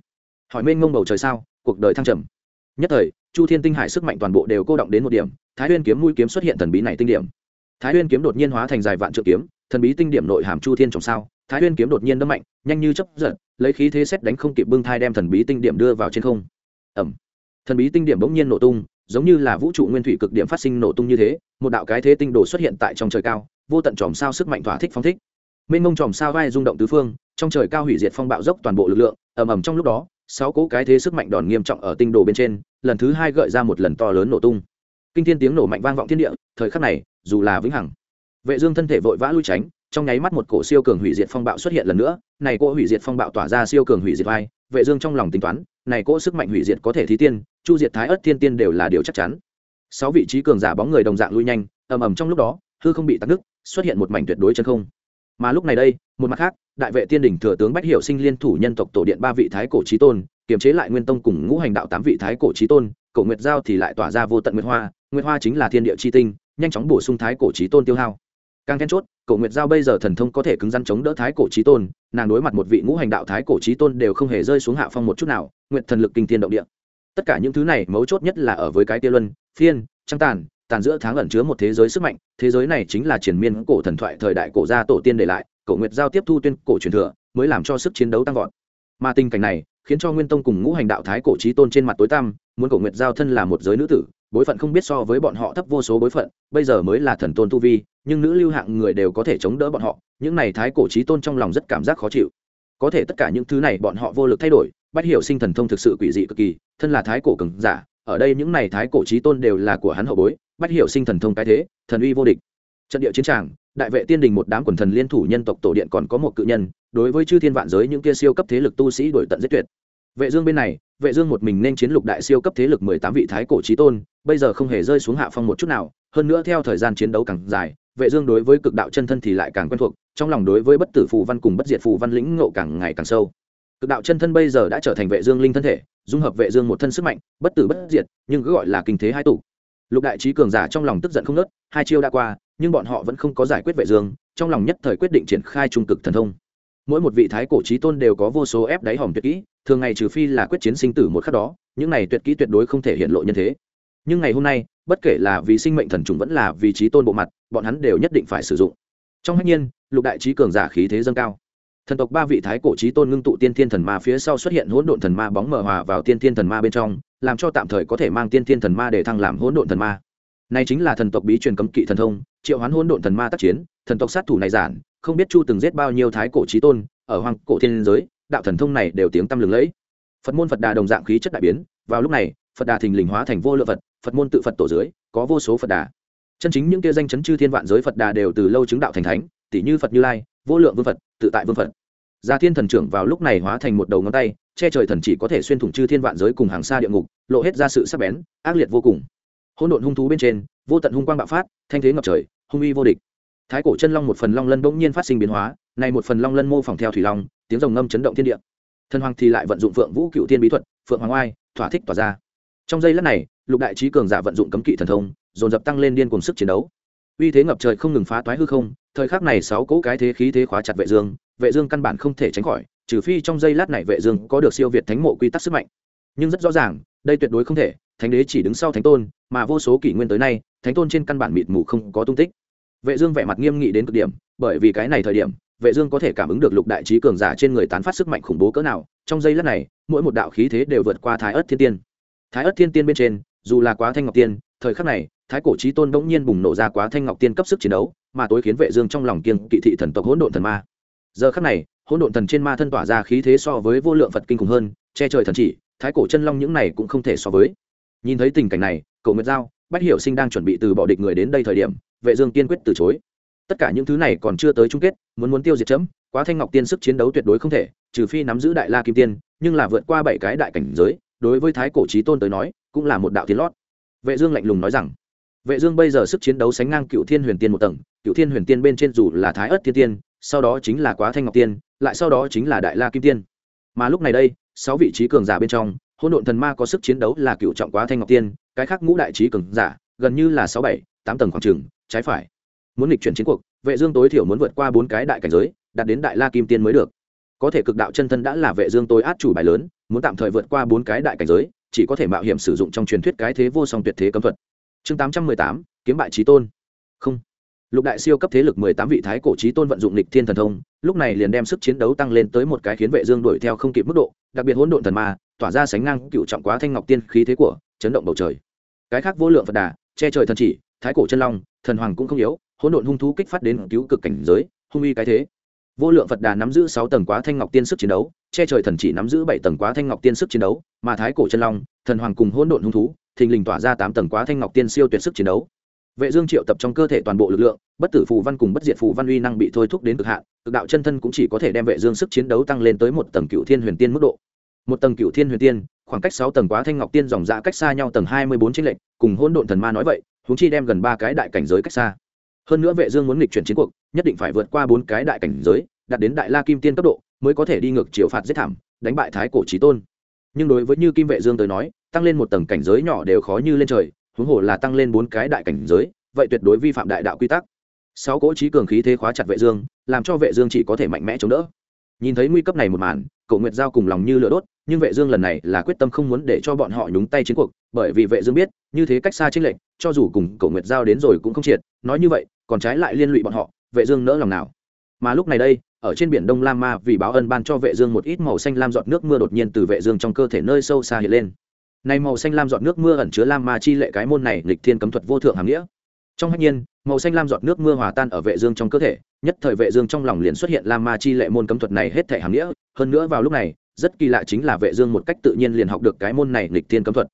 Hỏi mênh mông bầu trời sao, cuộc đời thăng trầm. Nhất thời, chu thiên tinh hải sức mạnh toàn bộ đều cô động đến một điểm, thái huyên kiếm mũi kiếm xuất hiện thần bí này tinh điểm. Thái huyên kiếm đột nhiên hóa thành dài vạn trượng kiếm, thần bí tinh điểm nội hàm chu thiên trồng sao, thái huyên kiếm đột nhiên đâm mạnh, nhanh như chấp giật, lấy khí thế xét đánh không kịp bưng thai đem thần bí tinh điểm đưa vào trên không. Ẩm thần bí tinh điểm bỗng nhiên nổ tung giống như là vũ trụ nguyên thủy cực điểm phát sinh nổ tung như thế, một đạo cái thế tinh đồ xuất hiện tại trong trời cao, vô tận tròm sao sức mạnh thỏa thích phong thích. Mênh mông tròm sao vai rung động tứ phương, trong trời cao hủy diệt phong bạo dốc toàn bộ lực lượng, ầm ầm trong lúc đó, sáu cỗ cái thế sức mạnh đòn nghiêm trọng ở tinh đồ bên trên, lần thứ hai gợi ra một lần to lớn nổ tung. Kinh thiên tiếng nổ mạnh vang vọng thiên địa, thời khắc này, dù là vĩnh hằng, vệ dương thân thể vội vã lui tránh trong nháy mắt một cổ siêu cường hủy diệt phong bạo xuất hiện lần nữa, này cỗ hủy diệt phong bạo tỏa ra siêu cường hủy diệt vai, vệ dương trong lòng tính toán, này cỗ sức mạnh hủy diệt có thể thí tiên, chu diệt thái ất thiên tiên đều là điều chắc chắn. Sáu vị trí cường giả bóng người đồng dạng lui nhanh, ầm ầm trong lúc đó, hư không bị tắc nước xuất hiện một mảnh tuyệt đối chân không. Mà lúc này đây, một mặt khác, đại vệ tiên đỉnh thừa tướng bách hiểu sinh liên thủ nhân tộc tổ điện ba vị thái cổ trí tôn, kiềm chế lại nguyên tông cùng ngũ hành đạo tám vị thái cổ trí tôn, cổ nguyệt giao thì lại tỏa ra vô tận nguyệt hoa nguyệt hoa chính là thiên địa chi tinh, nhanh chóng bổ sung thái cổ trí tôn tiêu hao. Càng then chốt cổ nguyệt giao bây giờ thần thông có thể cứng rắn chống đỡ thái cổ trí tôn, nàng đối mặt một vị ngũ hành đạo thái cổ trí tôn đều không hề rơi xuống hạ phong một chút nào nguyệt thần lực kinh thiên động địa. Tất cả những thứ này mấu chốt nhất là ở với cái tiêu luân, phiên, trăng tàn tàn giữa tháng ẩn chứa một thế giới sức mạnh, thế giới này chính là triển miên cổ thần thoại thời đại cổ gia tổ tiên để lại, cổ nguyệt giao tiếp thu tuyên cổ truyền thừa, mới làm cho sức chiến đấu tăng vọt. Mà tình cảnh này khiến cho nguyên tông cùng ngũ hành đạo thái cổ trí tôn trên mặt tối tăm, muốn cổ nguyệt giao thân là một giới nữ tử bối phận không biết so với bọn họ thấp vô số bối phận, bây giờ mới là thần tôn tu vi, nhưng nữ lưu hạng người đều có thể chống đỡ bọn họ, những này thái cổ trí tôn trong lòng rất cảm giác khó chịu. Có thể tất cả những thứ này bọn họ vô lực thay đổi bắt hiểu sinh thần thông thực sự quỷ dị cực kỳ, thân là thái cổ cường giả, ở đây những này thái cổ trí tôn đều là của hắn hậu bối bắt hiểu sinh thần thông cái thế, thần uy vô địch. Trận địa chiến tràng, đại vệ tiên đình một đám quần thần liên thủ nhân tộc tổ điện còn có một cự nhân, đối với chư thiên vạn giới những kia siêu cấp thế lực tu sĩ đổi tận giết tuyệt vệ dương bên này, vệ dương một mình nên chiến lục đại siêu cấp thế lực mười tám vị thái cổ chí tôn, bây giờ không hề rơi xuống hạ phong một chút nào, hơn nữa theo thời gian chiến đấu càng dài, vệ dương đối với cực đạo chân thân thì lại càng quen thuộc, trong lòng đối với bất tử phù văn cùng bất diệt phù văn lĩnh ngộ càng ngày càng sâu. Cực đạo chân thân bây giờ đã trở thành vệ dương linh thân thể, dung hợp vệ dương một thân sức mạnh, bất tử bất diệt, nhưng cứ gọi là kinh thế hai tụ. Lục đại trí cường giả trong lòng tức giận không nớt hai chiêu đã qua, nhưng bọn họ vẫn không có giải quyết vệ dương, trong lòng nhất thời quyết định triển khai trung cực thần thông. Mỗi một vị thái cổ trí tôn đều có vô số ép đáy hòm tuyệt kỹ thường ngày trừ phi là quyết chiến sinh tử một khắc đó, những này tuyệt kỹ tuyệt đối không thể hiện lộ nhân thế. Nhưng ngày hôm nay, bất kể là vì sinh mệnh thần trùng vẫn là vì trí tôn bộ mặt, bọn hắn đều nhất định phải sử dụng. Trong hạnh nhiên, lục đại trí cường giả khí thế dâng cao. Thần tộc ba vị thái cổ trí tôn ngưng tụ tiên thiên thần ma phía sau xuất hiện hỗn độn thần ma bóng mờ hòa vào tiên thiên thần ma bên trong, làm cho tạm thời có thể mang tiên thiên thần ma để thăng làm hỗn độn thần ma. Này chính là thần tộc bí truyền cấm kỵ thần thông, triệu hoán hỗn độn thần ma tác chiến, thần tộc sát thủ này giản, không biết chu từng giết bao nhiêu thái cổ trí tôn, ở hoàng cổ thiên giới đạo thần thông này đều tiếng tăm lừng lẫy. Phật môn phật đà đồng dạng khí chất đại biến, vào lúc này, phật đà thình lình hóa thành vô lượng phật phật môn tự phật tổ dưới, có vô số phật đà. Chân chính những kia danh chấn chư thiên vạn giới phật đà đều từ lâu chứng đạo thành thánh tỷ như phật như lai, vô lượng vương phật, tự tại vương phật. Gia thiên thần trưởng vào lúc này hóa thành một đầu ngón tay, che trời thần chỉ có thể xuyên thủng chư thiên vạn giới cùng hàng xa địa ngục, lộ hết ra sự sắc bén, ác liệt vô cùng. Hỗn độn hung thú bên trên, vô tận hung quang bạo phát, thanh thế ngập trời, hung uy vô địch thái cổ chân long một phần long lân bỗng nhiên phát sinh biến hóa, này một phần long lân mô phỏng theo thủy long, tiếng rồng ngâm chấn động thiên địa. Thần hoàng thì lại vận dụng phượng vũ cựu thiên bí thuật, phượng hoàng oai, thỏa thích tỏa ra. Trong giây lát này, lục đại trí cường giả vận dụng cấm kỵ thần thông, dồn dập tăng lên điên cùng sức chiến đấu. Uy thế ngập trời không ngừng phá toái hư không, thời khắc này sáu cỗ cái thế khí thế khóa chặt vệ dương vệ dương căn bản không thể tránh khỏi, trừ phi trong giây lát này vệ dương có được siêu việt thánh mộ quy tắc sức mạnh. Nhưng rất rõ ràng, đây tuyệt đối không thể, thánh đế chỉ đứng sau thánh tôn, mà vô số kỷ nguyên tới nay, thánh tôn trên căn bản mịt mù không có tung tích vệ dương vẻ mặt nghiêm nghị đến cực điểm, bởi vì cái này thời điểm, vệ dương có thể cảm ứng được lục đại trí cường giả trên người tán phát sức mạnh khủng bố cỡ nào, trong giây lát này, mỗi một đạo khí thế đều vượt qua thái ất thiên tiên. Thái ất thiên tiên bên trên, dù là quá thanh ngọc tiên, thời khắc này, thái cổ trí tôn bỗng nhiên bùng nổ ra quá thanh ngọc tiên cấp sức chiến đấu, mà tối khiến vệ dương trong lòng kiêng kỵ thị thần tộc hỗn độn thần ma. Giờ khắc này, hỗn độn thần trên ma thân tỏa ra khí thế so với vô lượng phật kinh khủng hơn, che trời thần chỉ, thái cổ chân long những này cũng không thể so với. Nhìn thấy tình cảnh này cậu nguyệt giao, bách hiểu sinh đang chuẩn bị từ bỏ địch người đến đây thời điểm vệ dương kiên quyết từ chối. Tất cả những thứ này còn chưa tới chung kết, muốn muốn tiêu diệt chấm, quá thanh ngọc tiên sức chiến đấu tuyệt đối không thể, trừ phi nắm giữ đại la kim tiên, nhưng là vượt qua bảy cái đại cảnh giới, đối với thái cổ trí tôn tới nói, cũng là một đạo tiến lót. Vệ dương lạnh lùng nói rằng, vệ dương bây giờ sức chiến đấu sánh ngang cựu thiên huyền tiên một tầng, cựu thiên huyền tiên bên trên dù là thái ất thiên tiên, sau đó chính là quá thanh ngọc tiên, lại sau đó chính là đại la kim tiên. Mà lúc này đây, sáu vị trí cường giả bên trong, hỗn độn thần ma có sức chiến đấu là cựu trọng quá thanh ngọc tiên, cái khác ngũ đại trí cường giả, gần như là sáu bảy, tám tầng khoảng trường trái phải. Muốn nghịch chuyển chiến cuộc vệ dương tối thiểu muốn vượt qua bốn cái đại cảnh giới đạt đến đại la kim tiên mới được. Có thể cực đạo chân thân đã là vệ dương tối át chủ bài lớn muốn tạm thời vượt qua bốn cái đại cảnh giới chỉ có thể mạo hiểm sử dụng trong truyền thuyết cái thế vô song tuyệt thế cấm thuật. Chương 818, kiếm bại chí tôn. Không. Lục đại siêu cấp thế lực mười tám vị thái cổ chí tôn vận dụng lịch thiên thần thông lúc này liền đem sức chiến đấu tăng lên tới một cái khiến vệ dương đuổi theo không kịp mức độ đặc biệt hỗn độn thần ma tỏa ra sánh ngang cựu trọng quá thanh ngọc tiên khí thế của chấn động bầu trời. Cái khác vô lượng phật đà che trời thần chỉ thái cổ chân long, thần hoàng cũng không yếu, hỗn độn hung thú kích phát đến cứu cực cảnh giới, hung uy cái thế. Vô lượng phật đà nắm giữ sáu tầng quá thanh ngọc tiên sức chiến đấu, che trời thần chỉ nắm giữ bảy tầng quá thanh ngọc tiên sức chiến đấu, mà thái cổ chân long, thần hoàng cùng hỗn độn hung thú, thình lình tỏa ra tám tầng quá thanh ngọc tiên siêu tuyệt sức chiến đấu. Vệ dương triệu tập trong cơ thể toàn bộ lực lượng, bất tử phù văn cùng bất diệt phù văn uy năng bị thôi thúc đến cực hạn, cực đạo chân thân cũng chỉ có thể đem vệ dương sức chiến đấu tăng lên tới một tầng cựu thiên huyền tiên mức độ. Một tầng cựu thiên huyền tiên, khoảng cách sáu tầng quá thanh ngọc tiên dòng dã cách xa nhau tầng hai mươi bốn trên lệnh cùng hỗn độn thần ma nói vậy chúng chi đem gần ba cái đại cảnh giới cách xa. Hơn nữa vệ dương muốn nghịch chuyển chiến cuộc, nhất định phải vượt qua bốn cái đại cảnh giới, đạt đến đại la kim tiên cấp độ, mới có thể đi ngược chiều phạt giết thảm, đánh bại thái cổ chí tôn. Nhưng đối với như kim vệ dương tới nói, tăng lên một tầng cảnh giới nhỏ đều khó như lên trời, huống hồ là tăng lên bốn cái đại cảnh giới, vậy tuyệt đối vi phạm đại đạo quy tắc. Sáu cỗ trí cường khí thế khóa chặt vệ dương, làm cho vệ dương chỉ có thể mạnh mẽ chống đỡ. Nhìn thấy nguy cấp này một màn cậu nguyệt giao cùng lòng như lửa đốt, nhưng vệ dương lần này là quyết tâm không muốn để cho bọn họ nhúng tay chiến cuộc, bởi vì vệ dương biết, như thế cách xa chiến lệnh cho dù cùng cậu nguyệt giao đến rồi cũng không triệt, nói như vậy, còn trái lại liên lụy bọn họ, vệ dương nỡ lòng nào. Mà lúc này đây, ở trên biển đông lam ma vì báo ân ban cho vệ dương một ít màu xanh lam giọt nước mưa đột nhiên từ vệ dương trong cơ thể nơi sâu xa hiện lên. Này màu xanh lam giọt nước mưa ẩn chứa lam ma chi lệ cái môn này lịch thiên cấm thuật vô thượng hàm nghĩa. Trong hắc nhiên, màu xanh lam giọt nước mưa hòa tan ở vệ dương trong cơ thể, nhất thời vệ dương trong lòng liền xuất hiện lam ma chi lệ môn cấm thuật này hết thảy hàm nghĩa hơn nữa vào lúc này, rất kỳ lạ chính là vệ dương một cách tự nhiên liền học được cái môn này lịch thiên cấm thuật.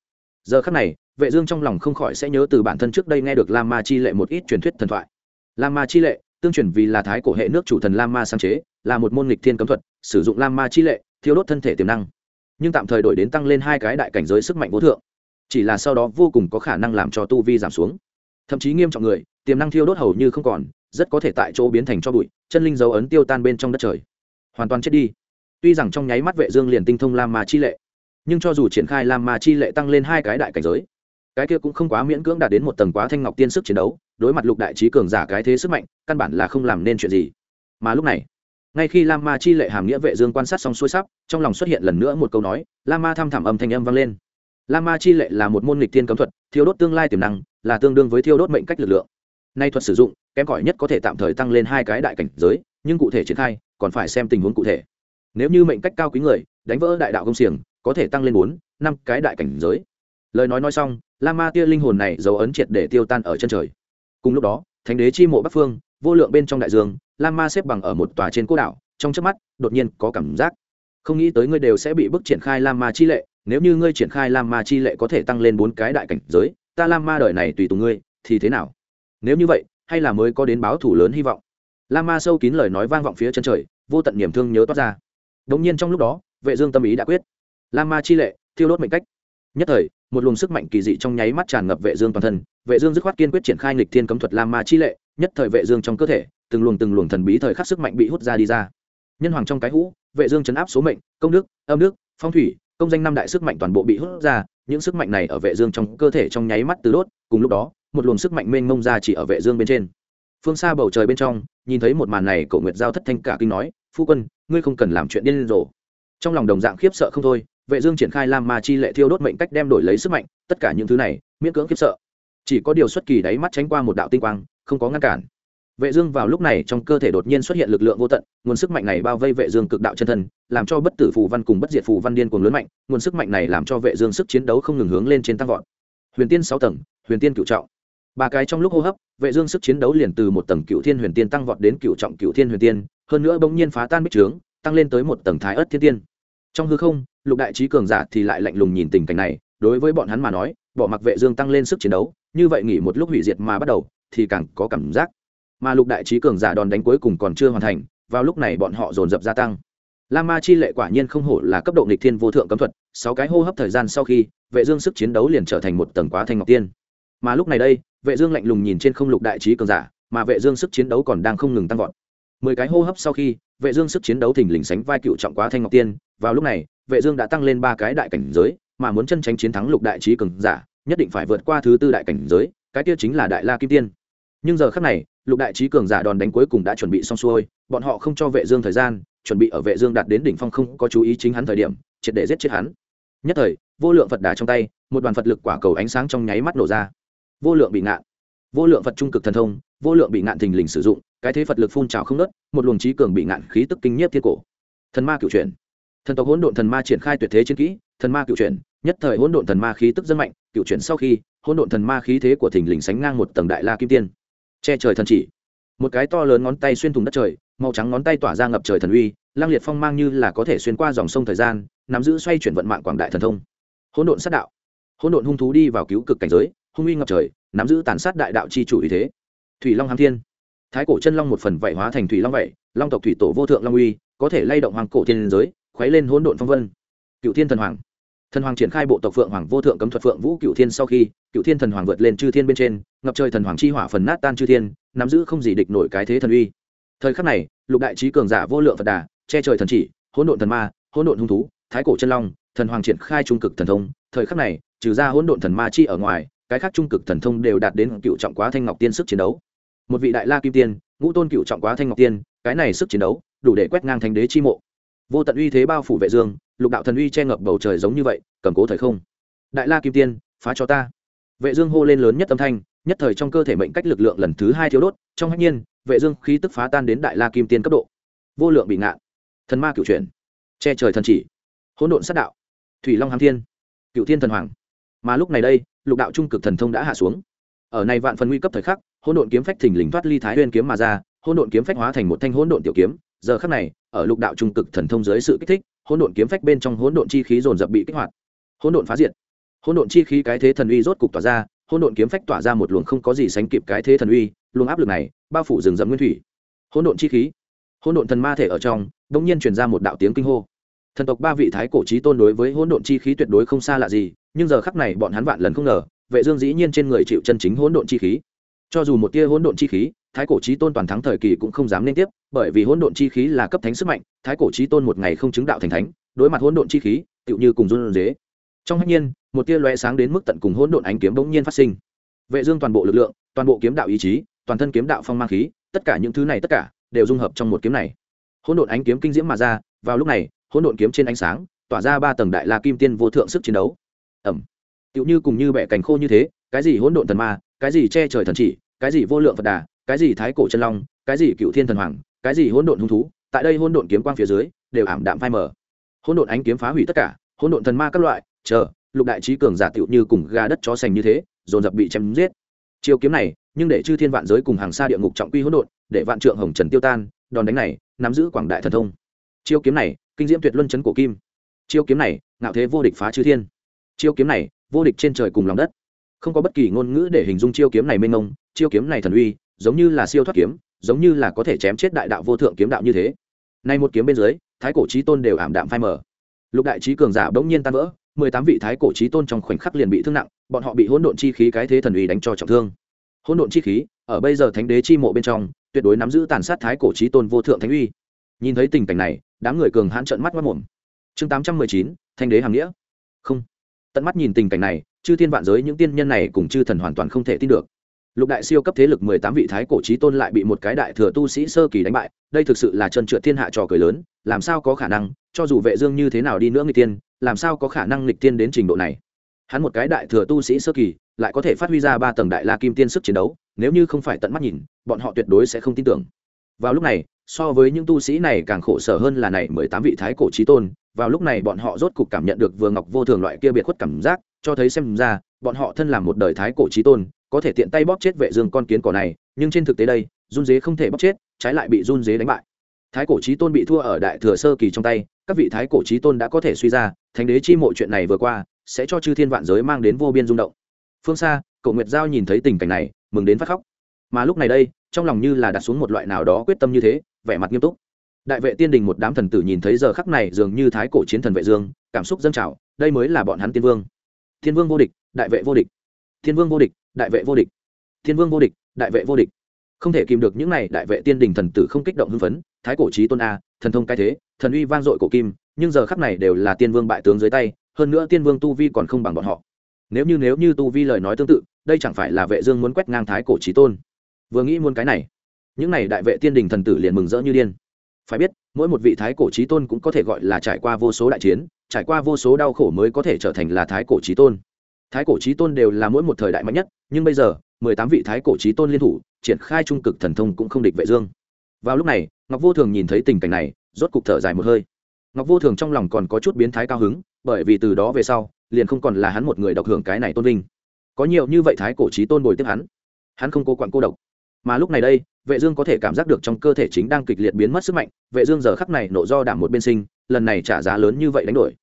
Giờ khắc này, vệ dương trong lòng không khỏi sẽ nhớ từ bản thân trước đây nghe được lam ma chi lệ một ít truyền thuyết thần thoại. Lam ma chi lệ, tương truyền vì là thái cổ hệ nước chủ thần lam ma sáng chế, là một môn lịch thiên cấm thuật, sử dụng lam ma chi lệ, thiêu đốt thân thể tiềm năng. Nhưng tạm thời đổi đến tăng lên hai cái đại cảnh giới sức mạnh vô thượng. Chỉ là sau đó vô cùng có khả năng làm cho tu vi giảm xuống. Thậm chí nghiêm trọng người, tiềm năng thiêu đốt hầu như không còn, rất có thể tại chỗ biến thành cho bụi, chân linh dấu ấn tiêu tan bên trong đất trời. Hoàn toàn chết đi tuy rằng trong nháy mắt vệ dương liền tinh thông lam ma chi lệ, nhưng cho dù triển khai lam ma chi lệ tăng lên hai cái đại cảnh giới, cái kia cũng không quá miễn cưỡng đạt đến một tầng quá thanh ngọc tiên sức chiến đấu, đối mặt lục đại trí cường giả cái thế sức mạnh, căn bản là không làm nên chuyện gì. Mà lúc này, ngay khi lam ma chi lệ hàm nghĩa vệ dương quan sát xong xuôi sắp, trong lòng xuất hiện lần nữa một câu nói, lam ma thăm thẳm âm thanh âm vang lên. Lam ma chi lệ là một môn nghịch thiên cấm thuật, thiêu đốt tương lai tiềm năng, là tương đương với thiêu đốt mệnh cách lực lượng. Nay thuật sử dụng, kém cỏi nhất có thể tạm thời tăng lên hai cái đại cảnh giới, nhưng cụ thể triển khai, còn phải xem tình huống cụ thể nếu như mệnh cách cao quý người, đánh vỡ đại đạo công xiềng, có thể tăng lên bốn, năm cái đại cảnh giới. Lời nói nói xong, la ma tia linh hồn này dấu ấn triệt để tiêu tan ở chân trời. Cùng lúc đó, thánh đế chi mộ bắc phương, vô lượng bên trong đại dương, la ma xếp bằng ở một tòa trên cô đảo, trong trước mắt, đột nhiên có cảm giác. Không nghĩ tới ngươi đều sẽ bị bức triển khai la ma chi lệ, nếu như ngươi triển khai la ma chi lệ có thể tăng lên bốn cái đại cảnh giới, ta la ma đời này tùy tùng ngươi, thì thế nào? Nếu như vậy, hay là mới có đến báo thủ lớn hy vọng. La ma sâu kín lời nói vang vọng phía chân trời, vô tận niềm thương nhớ toát ra đống nhiên trong lúc đó, vệ dương tâm ý đã quyết. Lam ma chi lệ, thiêu đốt mệnh cách. Nhất thời, một luồng sức mạnh kỳ dị trong nháy mắt tràn ngập vệ dương toàn thân. Vệ dương dứt khoát kiên quyết triển khai nghịch thiên cấm thuật lam ma chi lệ, nhất thời vệ dương trong cơ thể, từng luồng từng luồng thần bí thời khắc sức mạnh bị hút ra đi ra. Nhân hoàng trong cái hũ, vệ dương chấn áp số mệnh, công đức, âm đức, phong thủy, công danh năm đại sức mạnh toàn bộ bị hút ra. Những sức mạnh này ở vệ dương trong cơ thể trong nháy mắt từ đốt. Cùng lúc đó, một luồng sức mạnh mênh mông ra chỉ ở vệ dương bên trên. Phương xa bầu trời bên trong, nhìn thấy một màn này, cổ nguyệt giao thất thanh cả kinh nói phu quân, ngươi không cần làm chuyện điên rồ. Trong lòng đồng dạng khiếp sợ không thôi, vệ dương triển khai lam ma chi lệ thiêu đốt mệnh cách đem đổi lấy sức mạnh, tất cả những thứ này, miễn cưỡng khiếp sợ. Chỉ có điều xuất kỳ đáy mắt tránh qua một đạo tinh quang, không có ngăn cản. Vệ dương vào lúc này trong cơ thể đột nhiên xuất hiện lực lượng vô tận, nguồn sức mạnh này bao vây vệ dương cực đạo chân thân, làm cho bất tử phù văn cùng bất diệt phù văn điên cuồng lớn mạnh, nguồn sức mạnh này làm cho vệ dương sức chiến đấu không ngừng hướng lên trên tăng vọt. Huyền tiên sáu tầng, huyền tiên cửu trọng. Ba cái trong lúc hô hấp, vệ dương sức chiến đấu liền từ một tầng cửu thiên huyền tiên tăng vọt đến cửu trọng cửu thiên huyền tiên hơn nữa bỗng nhiên phá tan bích trướng, tăng lên tới một tầng thái ất thiên tiên. Trong hư không, lục đại trí cường giả thì lại lạnh lùng nhìn tình cảnh này, đối với bọn hắn mà nói, bỏ mặc vệ dương tăng lên sức chiến đấu, như vậy nghỉ một lúc hủy diệt mà bắt đầu, thì càng có cảm giác. Mà lục đại trí cường giả đòn đánh cuối cùng còn chưa hoàn thành, vào lúc này bọn họ dồn dập gia tăng. La ma chi lệ quả nhiên không hổ là cấp độ nghịch thiên vô thượng cấm thuật, sáu cái hô hấp thời gian sau khi, vệ dương sức chiến đấu liền trở thành một tầng quá thanh ngọc tiên. Mà lúc này đây, vệ dương lạnh lùng nhìn trên không lục đại trí cường giả, mà vệ dương sức chiến đấu còn đang không ngừng tăng vọt mười cái hô hấp sau khi, vệ dương sức chiến đấu thình lình sánh vai cựu trọng quá thanh ngọc tiên. Vào lúc này, vệ dương đã tăng lên ba cái đại cảnh giới, mà muốn chân tránh chiến thắng lục đại trí cường giả, nhất định phải vượt qua thứ tư đại cảnh giới, cái kia chính là đại la kim tiên. Nhưng giờ khắc này, lục đại trí cường giả đòn đánh cuối cùng đã chuẩn bị xong xuôi, bọn họ không cho vệ dương thời gian, chuẩn bị ở vệ dương đạt đến đỉnh phong không có chú ý chính hắn thời điểm, triệt để giết chết hắn. Nhất thời, vô lượng phật đà trong tay, một đoàn phật lực quả cầu ánh sáng trong nháy mắt nổ ra. Vô lượng bị ngạn vô lượng phật trung cực thần thông, vô lượng bị ngạn thình lình sử dụng, cái thế phật lực phun trào không nớt một luồng trí cường bị ngạn khí tức kinh nhiếp thiên cổ. Thần ma cựu truyền thần tộc hỗn độn thần ma triển khai tuyệt thế chiến kỹ, thần ma cựu truyền nhất thời hỗn độn thần ma khí tức dân mạnh cựu truyền sau khi, hỗn độn thần ma khí thế của thình lình sánh ngang một tầng đại la kim tiên. Che trời thần chỉ. Một cái to lớn ngón tay xuyên thủng đất trời, màu trắng ngón tay tỏa ra ngập trời thần uy, lang liệt phong mang như là có thể xuyên qua dòng sông thời gian, nắm giữ xoay chuyển vận mạng quảng đại thần thông. Hỗn độn sát đạo. Hỗn độn hung thú đi vào cứu cực cảnh giới hung uy ngập trời, nắm giữ tàn sát đại đạo chi chủ ý thế. Thủy long hám thiên. Thái cổ chân long một phần vảy hóa thành thủy long vảy long tộc thủy tổ vô thượng long uy, có thể lay động hoàng cổ thiên giới, khuấy lên hỗn độn phong vân. Cựu thiên thần hoàng. Thần hoàng triển khai bộ tộc phượng hoàng vô thượng cấm thuật phượng vũ cựu thiên sau khi, cựu thiên thần hoàng vượt lên chư thiên bên trên, ngập trời thần hoàng chi hỏa phần nát tan chư thiên, nắm giữ không gì địch nổi cái thế thần uy. Thời khắc này, lục đại trí cường giả vô lượng phật đà, che trời thần chỉ, hỗn độn thần ma, hỗn độn hung thú, thái cổ chân long, thần hoàng triển khai trung cực thần thông. Thời khắc này, trừ ra hỗn độn thần ma chi ở ngoài cái khác trung cực thần thông đều đạt đến cựu trọng quá thanh ngọc tiên sức chiến đấu. Một vị đại la kim tiên, ngũ tôn cựu trọng quá thanh ngọc tiên, cái này sức chiến đấu, đủ để quét ngang thành đế chi mộ. Vô tận uy thế bao phủ vệ dương, lục đạo thần uy che ngập bầu trời giống như vậy, cầm cố thời không. Đại la kim tiên, phá cho ta. Vệ dương hô lên lớn nhất âm thanh, nhất thời trong cơ thể mệnh cách lực lượng lần thứ hai thiếu đốt, trong hách nhiên, vệ dương khí tức phá tan đến đại la kim tiên cấp độ. Vô lượng bị ngạn. Thần ma cửu chuyển. Che trời thần chỉ. Hỗn độn sát đạo. Thủy long hám thiên. Cửu thiên thần hoàng. Mà lúc này đây lục đạo trung cực thần thông đã hạ xuống. Ở này vạn phần nguy cấp thời khắc, hỗn độn kiếm phách thình lình thoát ly thái nguyên kiếm mà ra, hỗn độn kiếm phách hóa thành một thanh hỗn độn tiểu kiếm. Giờ khắc này, ở lục đạo trung cực thần thông dưới sự kích thích, hỗn độn kiếm phách bên trong hỗn độn chi khí dồn dập bị kích hoạt. Hỗn độn phá diệt. Hỗn độn chi khí cái thế thần uy rốt cục tỏa ra, hỗn độn kiếm phách tỏa ra một luồng không có gì sánh kịp cái thế thần uy, luồng áp lực này, bao phủ rừng rậm nguyên thủy. Hỗn độn chi khí. Hỗn độn thần ma thể ở trong đống nhiên truyền ra một đạo tiếng kinh hô thần tộc ba vị thái cổ chí tôn đối với hỗn độn chi khí tuyệt đối không xa lạ gì, nhưng giờ khắc này bọn hắn vạn lần không ngờ, vệ dương dĩ nhiên trên người chịu chân chính hỗn độn chi khí. Cho dù một tia hỗn độn chi khí, thái cổ chí tôn toàn thắng thời kỳ cũng không dám liên tiếp, bởi vì hỗn độn chi khí là cấp thánh sức mạnh, thái cổ chí tôn một ngày không chứng đạo thành thánh, đối mặt hỗn độn chi khí, tựu như cùng run rế trong khách nhiên, một tia lóe sáng đến mức tận cùng hỗn độn ánh kiếm bỗng nhiên phát sinh. Vệ dương toàn bộ lực lượng, toàn bộ kiếm đạo ý chí, toàn thân kiếm đạo phong mang khí, tất cả những thứ này tất cả đều dung hợp trong một kiếm này. Hỗn độn ánh kiếm kinh diễm mà ra, vào lúc này hỗn độn kiếm trên ánh sáng, tỏa ra ba tầng đại la kim tiên vô thượng sức chiến đấu. Ẩm. Tựu như cùng như bẻ cành khô như thế, cái gì hỗn độn thần ma, cái gì che trời thần chỉ, cái gì vô lượng phật đà, cái gì thái cổ chân long, cái gì cựu thiên thần hoàng, cái gì hỗn độn hung thú, tại đây hỗn độn kiếm quang phía dưới, đều ảm đạm phai mờ. Hỗn độn ánh kiếm phá hủy tất cả, hỗn độn thần ma các loại, chờ, lục đại trí cường giả tựu như cùng gà đất chó sành như thế, dồn dập bị chém giết. Chiêu kiếm này, nhưng để chư thiên vạn giới cùng hàng xa địa ngục trọng quy hỗn độn, để vạn trượng hồng trần tiêu tan, đòn đánh này, nắm giữ quảng đại thần thông chiêu kiếm này, kinh diễm tuyệt luân chấn cổ kim. Chiêu kiếm này, ngạo thế vô địch phá chư thiên. Chiêu kiếm này, vô địch trên trời cùng lòng đất. Không có bất kỳ ngôn ngữ để hình dung chiêu kiếm này mênh mông, chiêu kiếm này thần uy, giống như là siêu thoát kiếm, giống như là có thể chém chết đại đạo vô thượng kiếm đạo như thế. Nay một kiếm bên dưới, thái cổ trí tôn đều ảm đạm phai mờ. Lục đại trí cường giả bỗng nhiên tan vỡ, mười tám vị thái cổ trí tôn trong khoảnh khắc liền bị thương nặng, bọn họ bị hỗn độn chi khí cái thế thần uy đánh cho trọng thương. Hỗn độn chi khí, ở bây giờ thánh đế chi mộ bên trong, tuyệt đối nắm giữ tàn sát thái cổ trí tôn vô thượng thánh uy. Nhìn thấy tình cảnh này đám người cường hãn trợn mắt mất mồm. Chương tám trăm mười chín, thanh đế hàm nghĩa. Không. Tận mắt nhìn tình cảnh này, chư thiên vạn giới những tiên nhân này cùng chư thần hoàn toàn không thể tin được. Lục đại siêu cấp thế lực mười tám vị thái cổ trí tôn lại bị một cái đại thừa tu sĩ sơ kỳ đánh bại, đây thực sự là chân trượt thiên hạ trò cười lớn, làm sao có khả năng, cho dù vệ dương như thế nào đi nữa người tiên, làm sao có khả năng lịch tiên đến trình độ này. Hắn một cái đại thừa tu sĩ sơ kỳ, lại có thể phát huy ra ba tầng đại la kim tiên sức chiến đấu, nếu như không phải tận mắt nhìn, bọn họ tuyệt đối sẽ không tin tưởng. Vào lúc này so với những tu sĩ này càng khổ sở hơn là này mười tám vị thái cổ trí tôn, vào lúc này bọn họ rốt cục cảm nhận được vừa ngọc vô thường loại kia biệt khuất cảm giác, cho thấy xem ra, bọn họ thân làm một đời thái cổ trí tôn, có thể tiện tay bóp chết vệ dương con kiến cỏ này, nhưng trên thực tế đây, run dế không thể bóp chết, trái lại bị run dế đánh bại. Thái cổ trí tôn bị thua ở đại thừa sơ kỳ trong tay, các vị thái cổ trí tôn đã có thể suy ra, thánh đế chi mộ chuyện này vừa qua, sẽ cho chư thiên vạn giới mang đến vô biên rung động. Phương xa cậu nguyệt giao nhìn thấy tình cảnh này, mừng đến phát khóc mà lúc này đây, trong lòng như là đặt xuống một loại nào đó quyết tâm như thế, vẻ mặt nghiêm túc. Đại vệ tiên đình một đám thần tử nhìn thấy giờ khắc này dường như thái cổ chiến thần vệ dương, cảm xúc dâng trào, đây mới là bọn hắn tiên vương. Thiên vương vô địch, đại vệ vô địch. Thiên vương vô địch, đại vệ vô địch. Thiên vương vô địch, đại vệ vô địch. Không thể kìm được những này, đại vệ tiên đình thần tử không kích động hưng phấn, thái cổ trí tôn a, thần thông cái thế, thần uy vang dội cổ kim, nhưng giờ khắc này đều là tiên vương bại tướng dưới tay, hơn nữa tiên vương tu vi còn không bằng bọn họ. Nếu như nếu như tu vi lời nói tương tự, đây chẳng phải là vệ dương muốn quét ngang thái cổ trí tôn vừa nghĩ muốn cái này. Những này đại vệ tiên đình thần tử liền mừng rỡ như điên. Phải biết, mỗi một vị thái cổ trí tôn cũng có thể gọi là trải qua vô số đại chiến, trải qua vô số đau khổ mới có thể trở thành là thái cổ trí tôn. Thái cổ trí tôn đều là mỗi một thời đại mạnh nhất, nhưng bây giờ, mười tám vị thái cổ trí tôn liên thủ, triển khai trung cực thần thông cũng không địch vệ dương. Vào lúc này, ngọc vô thường nhìn thấy tình cảnh này, rốt cục thở dài một hơi. Ngọc vô thường trong lòng còn có chút biến thái cao hứng, bởi vì từ đó về sau, liền không còn là hắn một người độc hưởng cái này tôn vinh. Có nhiều như vậy thái cổ trí tôn bồi tiếp hắn. Hắn không cố quặn cô độc mà lúc này đây, vệ dương có thể cảm giác được trong cơ thể chính đang kịch liệt biến mất sức mạnh, vệ dương giờ khắc này nộ do đảm một bên sinh, lần này trả giá lớn như vậy đánh đổi.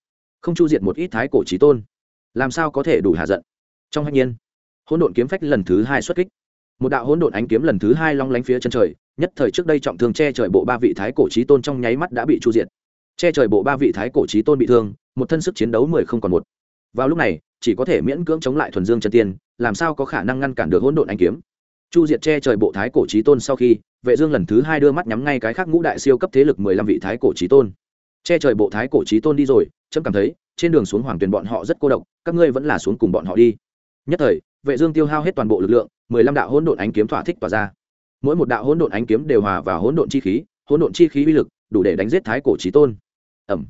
Không chu diệt một ít thái cổ chí tôn. Làm sao có thể đủ hạ giận? Trong hạnh nhiên, hỗn độn kiếm phách lần thứ hai xuất kích. Một đạo hỗn độn ánh kiếm lần thứ hai long lánh phía chân trời, nhất thời trước đây trọng thương che trời bộ ba vị thái cổ chí tôn trong nháy mắt đã bị chu diệt. Che trời bộ ba vị thái cổ chí tôn bị thương, một thân sức chiến đấu mười không còn một. Vào lúc này, chỉ có thể miễn cưỡng chống lại thuần dương chân tiên, làm sao có khả năng ngăn cản được hỗn độn ánh kiếm? Chu diệt che trời bộ thái cổ trí tôn sau khi, vệ dương lần thứ hai đưa mắt nhắm ngay cái khác ngũ đại siêu cấp thế lực mười lăm vị thái cổ trí tôn. Che trời bộ thái cổ trí tôn đi rồi trẫm cảm thấy, trên đường xuống hoàng tuyền bọn họ rất cô độc, các ngươi vẫn là xuống cùng bọn họ đi. Nhất thời, vệ dương tiêu hao hết toàn bộ lực lượng, mười lăm đạo hỗn độn ánh kiếm thỏa thích tỏa ra. Mỗi một đạo hỗn độn ánh kiếm đều hòa vào hỗn độn chi khí, hỗn độn chi khí uy lực, đủ để đánh giết thái cổ chí tôn. Ẩm.